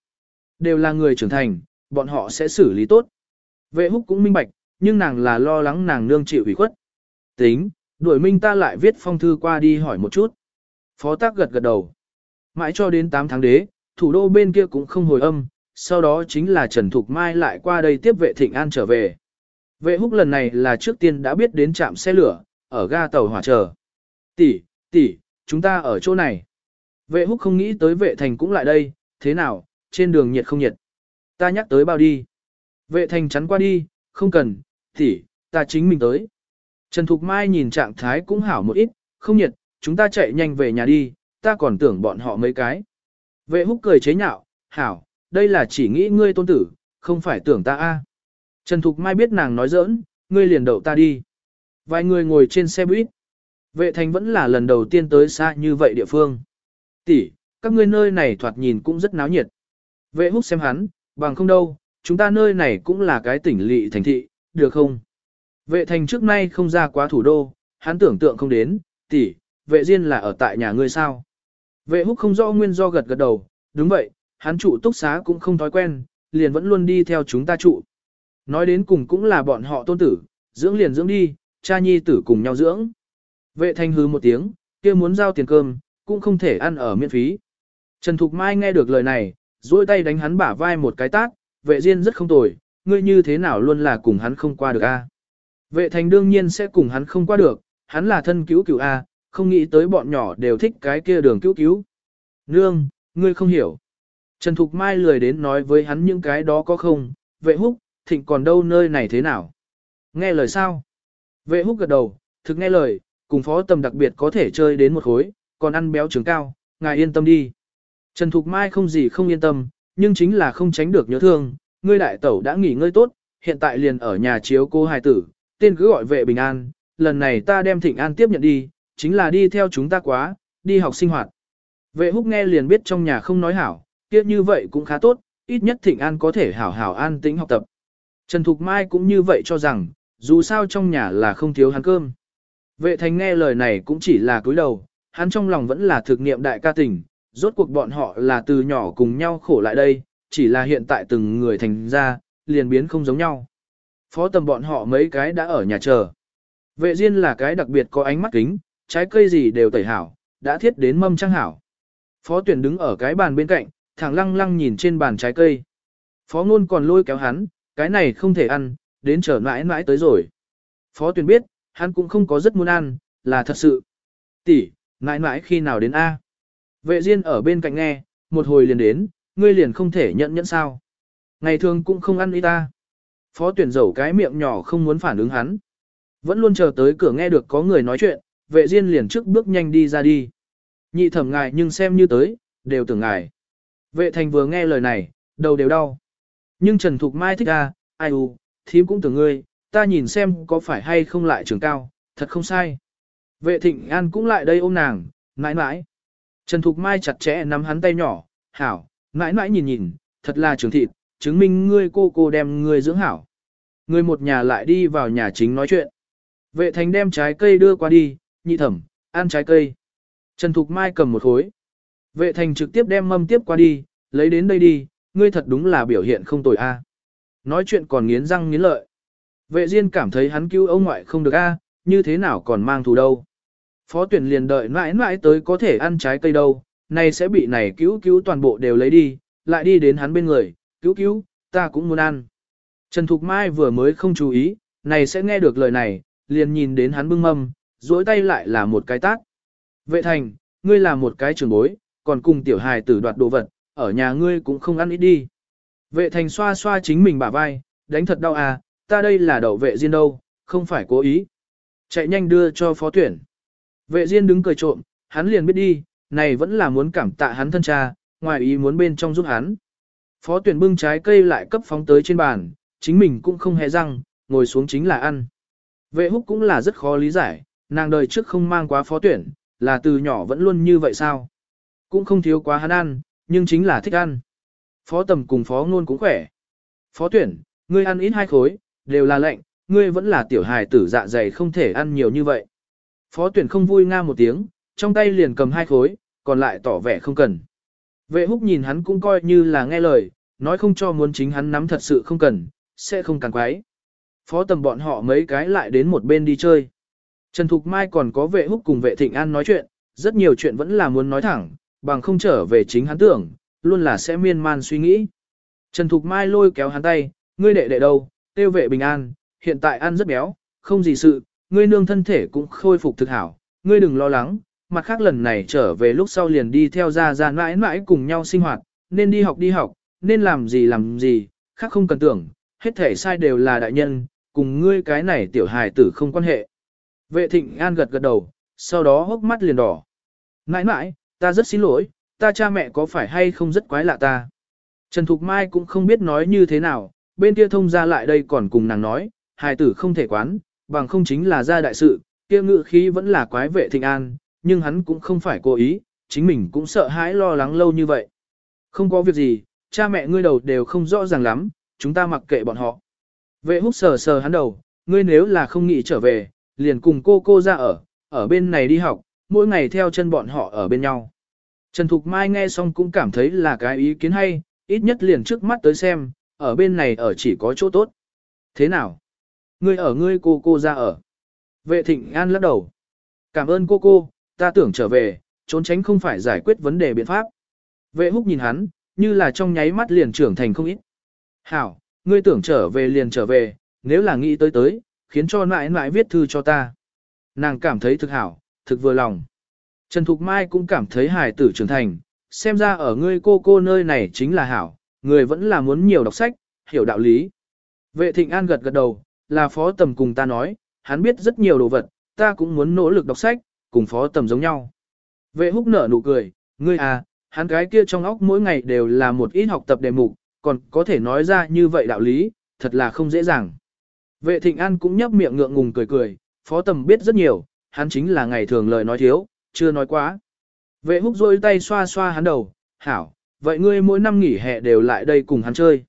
Đều là người trưởng thành, bọn họ sẽ xử lý tốt. Vệ húc cũng minh bạch, nhưng nàng là lo lắng nàng nương chịu ủy khuất. Tính, đuổi minh ta lại viết phong thư qua đi hỏi một chút. Phó tác gật gật đầu. Mãi cho đến 8 tháng đế, thủ đô bên kia cũng không hồi âm, sau đó chính là Trần Thục Mai lại qua đây tiếp vệ Thịnh An trở về. Vệ húc lần này là trước tiên đã biết đến trạm xe lửa, ở ga tàu hỏa chờ. Tỷ, tỷ, chúng ta ở chỗ này. Vệ húc không nghĩ tới vệ thành cũng lại đây, thế nào, trên đường nhiệt không nhiệt. Ta nhắc tới bao đi. Vệ thành chắn qua đi, không cần, tỷ, ta chính mình tới. Trần Thục Mai nhìn trạng thái cũng hảo một ít, không nhiệt, chúng ta chạy nhanh về nhà đi, ta còn tưởng bọn họ mấy cái. Vệ húc cười chế nhạo, hảo, đây là chỉ nghĩ ngươi tôn tử, không phải tưởng ta a. Trần Thục Mai biết nàng nói giỡn, ngươi liền đậu ta đi. Vài người ngồi trên xe buýt. Vệ thành vẫn là lần đầu tiên tới xa như vậy địa phương. Tỷ, các ngươi nơi này thoạt nhìn cũng rất náo nhiệt. Vệ húc xem hắn, bằng không đâu, chúng ta nơi này cũng là cái tỉnh lỵ thành thị, được không? Vệ thành trước nay không ra quá thủ đô, hắn tưởng tượng không đến, tỷ, vệ diên là ở tại nhà ngươi sao? Vệ húc không rõ nguyên do gật gật đầu, đúng vậy, hắn trụ túc xá cũng không thói quen, liền vẫn luôn đi theo chúng ta trụ. Nói đến cùng cũng là bọn họ tôn tử, dưỡng liền dưỡng đi, cha nhi tử cùng nhau dưỡng. Vệ thanh hứ một tiếng, kia muốn giao tiền cơm, cũng không thể ăn ở miễn phí. Trần Thục Mai nghe được lời này, duỗi tay đánh hắn bả vai một cái tát, vệ diên rất không tồi, ngươi như thế nào luôn là cùng hắn không qua được a? Vệ thành đương nhiên sẽ cùng hắn không qua được, hắn là thân cứu cứu a, không nghĩ tới bọn nhỏ đều thích cái kia đường cứu cứu. Nương, ngươi không hiểu. Trần Thục Mai lười đến nói với hắn những cái đó có không, vệ húc, thịnh còn đâu nơi này thế nào. Nghe lời sao? Vệ húc gật đầu, thực nghe lời, cùng phó tầm đặc biệt có thể chơi đến một khối, còn ăn béo trứng cao, ngài yên tâm đi. Trần Thục Mai không gì không yên tâm, nhưng chính là không tránh được nhớ thương, ngươi đại tẩu đã nghỉ ngơi tốt, hiện tại liền ở nhà chiếu cô hài tử, tên cứ gọi vệ bình an, lần này ta đem thịnh an tiếp nhận đi, chính là đi theo chúng ta quá, đi học sinh hoạt. Vệ húc nghe liền biết trong nhà không nói hảo, kia như vậy cũng khá tốt, ít nhất thịnh an có thể hảo hảo an tĩnh học tập. Trần Thục Mai cũng như vậy cho rằng, dù sao trong nhà là không thiếu hắn cơm. Vệ thành nghe lời này cũng chỉ là cúi đầu, hắn trong lòng vẫn là thực niệm đại ca tình, rốt cuộc bọn họ là từ nhỏ cùng nhau khổ lại đây, chỉ là hiện tại từng người thành ra, liền biến không giống nhau. Phó tầm bọn họ mấy cái đã ở nhà chờ. Vệ Diên là cái đặc biệt có ánh mắt kính, trái cây gì đều tẩy hảo, đã thiết đến mâm trang hảo. Phó tuyển đứng ở cái bàn bên cạnh, thẳng lăng lăng nhìn trên bàn trái cây. Phó ngôn còn lôi kéo hắn, cái này không thể ăn, đến trở mãi mãi tới rồi. Phó tuyển biết, hắn cũng không có rất muốn ăn, là thật sự. Tỷ, mãi mãi khi nào đến A. Vệ Diên ở bên cạnh nghe, một hồi liền đến, ngươi liền không thể nhận nhẫn sao. Ngày thường cũng không ăn ý ta. Phó tuyển dầu cái miệng nhỏ không muốn phản ứng hắn. Vẫn luôn chờ tới cửa nghe được có người nói chuyện, vệ Diên liền trước bước nhanh đi ra đi. Nhị thẩm ngài nhưng xem như tới, đều tưởng ngài. Vệ thành vừa nghe lời này, đầu đều đau. Nhưng Trần Thục Mai thích à, ai u, thím cũng tưởng ngươi, ta nhìn xem có phải hay không lại trường cao, thật không sai. Vệ thịnh an cũng lại đây ôm nàng, mãi mãi. Trần Thục Mai chặt chẽ nắm hắn tay nhỏ, hảo, mãi mãi nhìn nhìn, thật là trường thịt, chứng minh ngươi cô cô đem ngươi dưỡng hảo. Ngươi một nhà lại đi vào nhà chính nói chuyện. Vệ thành đem trái cây đưa qua đi, nhị thẩm, ăn trái cây. Trần Thục Mai cầm một khối. Vệ thành trực tiếp đem mâm tiếp qua đi, lấy đến đây đi, ngươi thật đúng là biểu hiện không tồi a. Nói chuyện còn nghiến răng nghiến lợi. Vệ Diên cảm thấy hắn cứu ông ngoại không được a, như thế nào còn mang thù đâu. Phó tuyển liền đợi mãi mãi tới có thể ăn trái cây đâu, này sẽ bị này cứu cứu toàn bộ đều lấy đi, lại đi đến hắn bên người, cứu cứu, ta cũng muốn ăn. Trần Thục Mai vừa mới không chú ý, này sẽ nghe được lời này, liền nhìn đến hắn bưng mâm, duỗi tay lại là một cái tát. Vệ thành, ngươi là một cái trường bối, còn cùng tiểu hài tử đoạt đồ vật, ở nhà ngươi cũng không ăn ít đi. Vệ thành xoa xoa chính mình bả vai, đánh thật đau à, ta đây là đậu vệ diên đâu, không phải cố ý. Chạy nhanh đưa cho phó tuyển. Vệ diên đứng cười trộm, hắn liền biết đi, này vẫn là muốn cảm tạ hắn thân cha, ngoài ý muốn bên trong giúp hắn. Phó tuyển bưng trái cây lại cấp phóng tới trên bàn, chính mình cũng không hề răng, ngồi xuống chính là ăn. Vệ húc cũng là rất khó lý giải, nàng đời trước không mang quá phó tuyển, là từ nhỏ vẫn luôn như vậy sao? Cũng không thiếu quá hắn ăn, nhưng chính là thích ăn. Phó tầm cùng phó ngôn cũng khỏe. Phó tuyển, ngươi ăn ít hai khối, đều là lệnh, ngươi vẫn là tiểu hài tử dạ dày không thể ăn nhiều như vậy. Phó tuyển không vui nga một tiếng, trong tay liền cầm hai khối, còn lại tỏ vẻ không cần. Vệ húc nhìn hắn cũng coi như là nghe lời, nói không cho muốn chính hắn nắm thật sự không cần, sẽ không càng quái. Phó tầm bọn họ mấy cái lại đến một bên đi chơi. Trần Thục Mai còn có vệ húc cùng vệ thịnh an nói chuyện, rất nhiều chuyện vẫn là muốn nói thẳng, bằng không trở về chính hắn tưởng, luôn là sẽ miên man suy nghĩ. Trần Thục Mai lôi kéo hắn tay, ngươi đệ đệ đâu, tiêu vệ bình an, hiện tại ăn rất béo, không gì sự, ngươi nương thân thể cũng khôi phục thực hảo, ngươi đừng lo lắng, mặt khác lần này trở về lúc sau liền đi theo ra ra mãi mãi cùng nhau sinh hoạt, nên đi học đi học, nên làm gì làm gì, khác không cần tưởng, hết thể sai đều là đại nhân, cùng ngươi cái này tiểu hài tử không quan hệ. Vệ thịnh an gật gật đầu, sau đó hốc mắt liền đỏ. Nãi nãi, ta rất xin lỗi, ta cha mẹ có phải hay không rất quái lạ ta. Trần Thục Mai cũng không biết nói như thế nào, bên kia thông ra lại đây còn cùng nàng nói, hài tử không thể quán, bằng không chính là ra đại sự, kia ngự khí vẫn là quái vệ thịnh an, nhưng hắn cũng không phải cố ý, chính mình cũng sợ hãi lo lắng lâu như vậy. Không có việc gì, cha mẹ ngươi đầu đều không rõ ràng lắm, chúng ta mặc kệ bọn họ. Vệ húc sờ sờ hắn đầu, ngươi nếu là không nghĩ trở về, liền cùng cô cô ra ở, ở bên này đi học, mỗi ngày theo chân bọn họ ở bên nhau. Trần Thục Mai nghe xong cũng cảm thấy là cái ý kiến hay, ít nhất liền trước mắt tới xem, ở bên này ở chỉ có chỗ tốt. Thế nào? Ngươi ở ngươi cô cô ra ở. Vệ thịnh an lắc đầu. Cảm ơn cô cô, ta tưởng trở về, trốn tránh không phải giải quyết vấn đề biện pháp. Vệ húc nhìn hắn, như là trong nháy mắt liền trưởng thành không ít. Hảo, ngươi tưởng trở về liền trở về, nếu là nghĩ tới tới, khiến cho nãi nãi viết thư cho ta. Nàng cảm thấy thực hảo, thực vừa lòng. Trần Thục Mai cũng cảm thấy hài tử trưởng thành, xem ra ở ngươi cô cô nơi này chính là hảo, người vẫn là muốn nhiều đọc sách, hiểu đạo lý. Vệ thịnh an gật gật đầu, là phó tầm cùng ta nói, hắn biết rất nhiều đồ vật, ta cũng muốn nỗ lực đọc sách, cùng phó tầm giống nhau. Vệ húc nở nụ cười, ngươi à, hắn cái kia trong óc mỗi ngày đều là một ít học tập đề mục, còn có thể nói ra như vậy đạo lý, thật là không dễ dàng. Vệ thịnh an cũng nhấp miệng ngượng ngùng cười cười, phó tầm biết rất nhiều, hắn chính là ngày thường lời nói thiếu, chưa nói quá. Vệ húc rôi tay xoa xoa hắn đầu, hảo, vậy ngươi mỗi năm nghỉ hè đều lại đây cùng hắn chơi.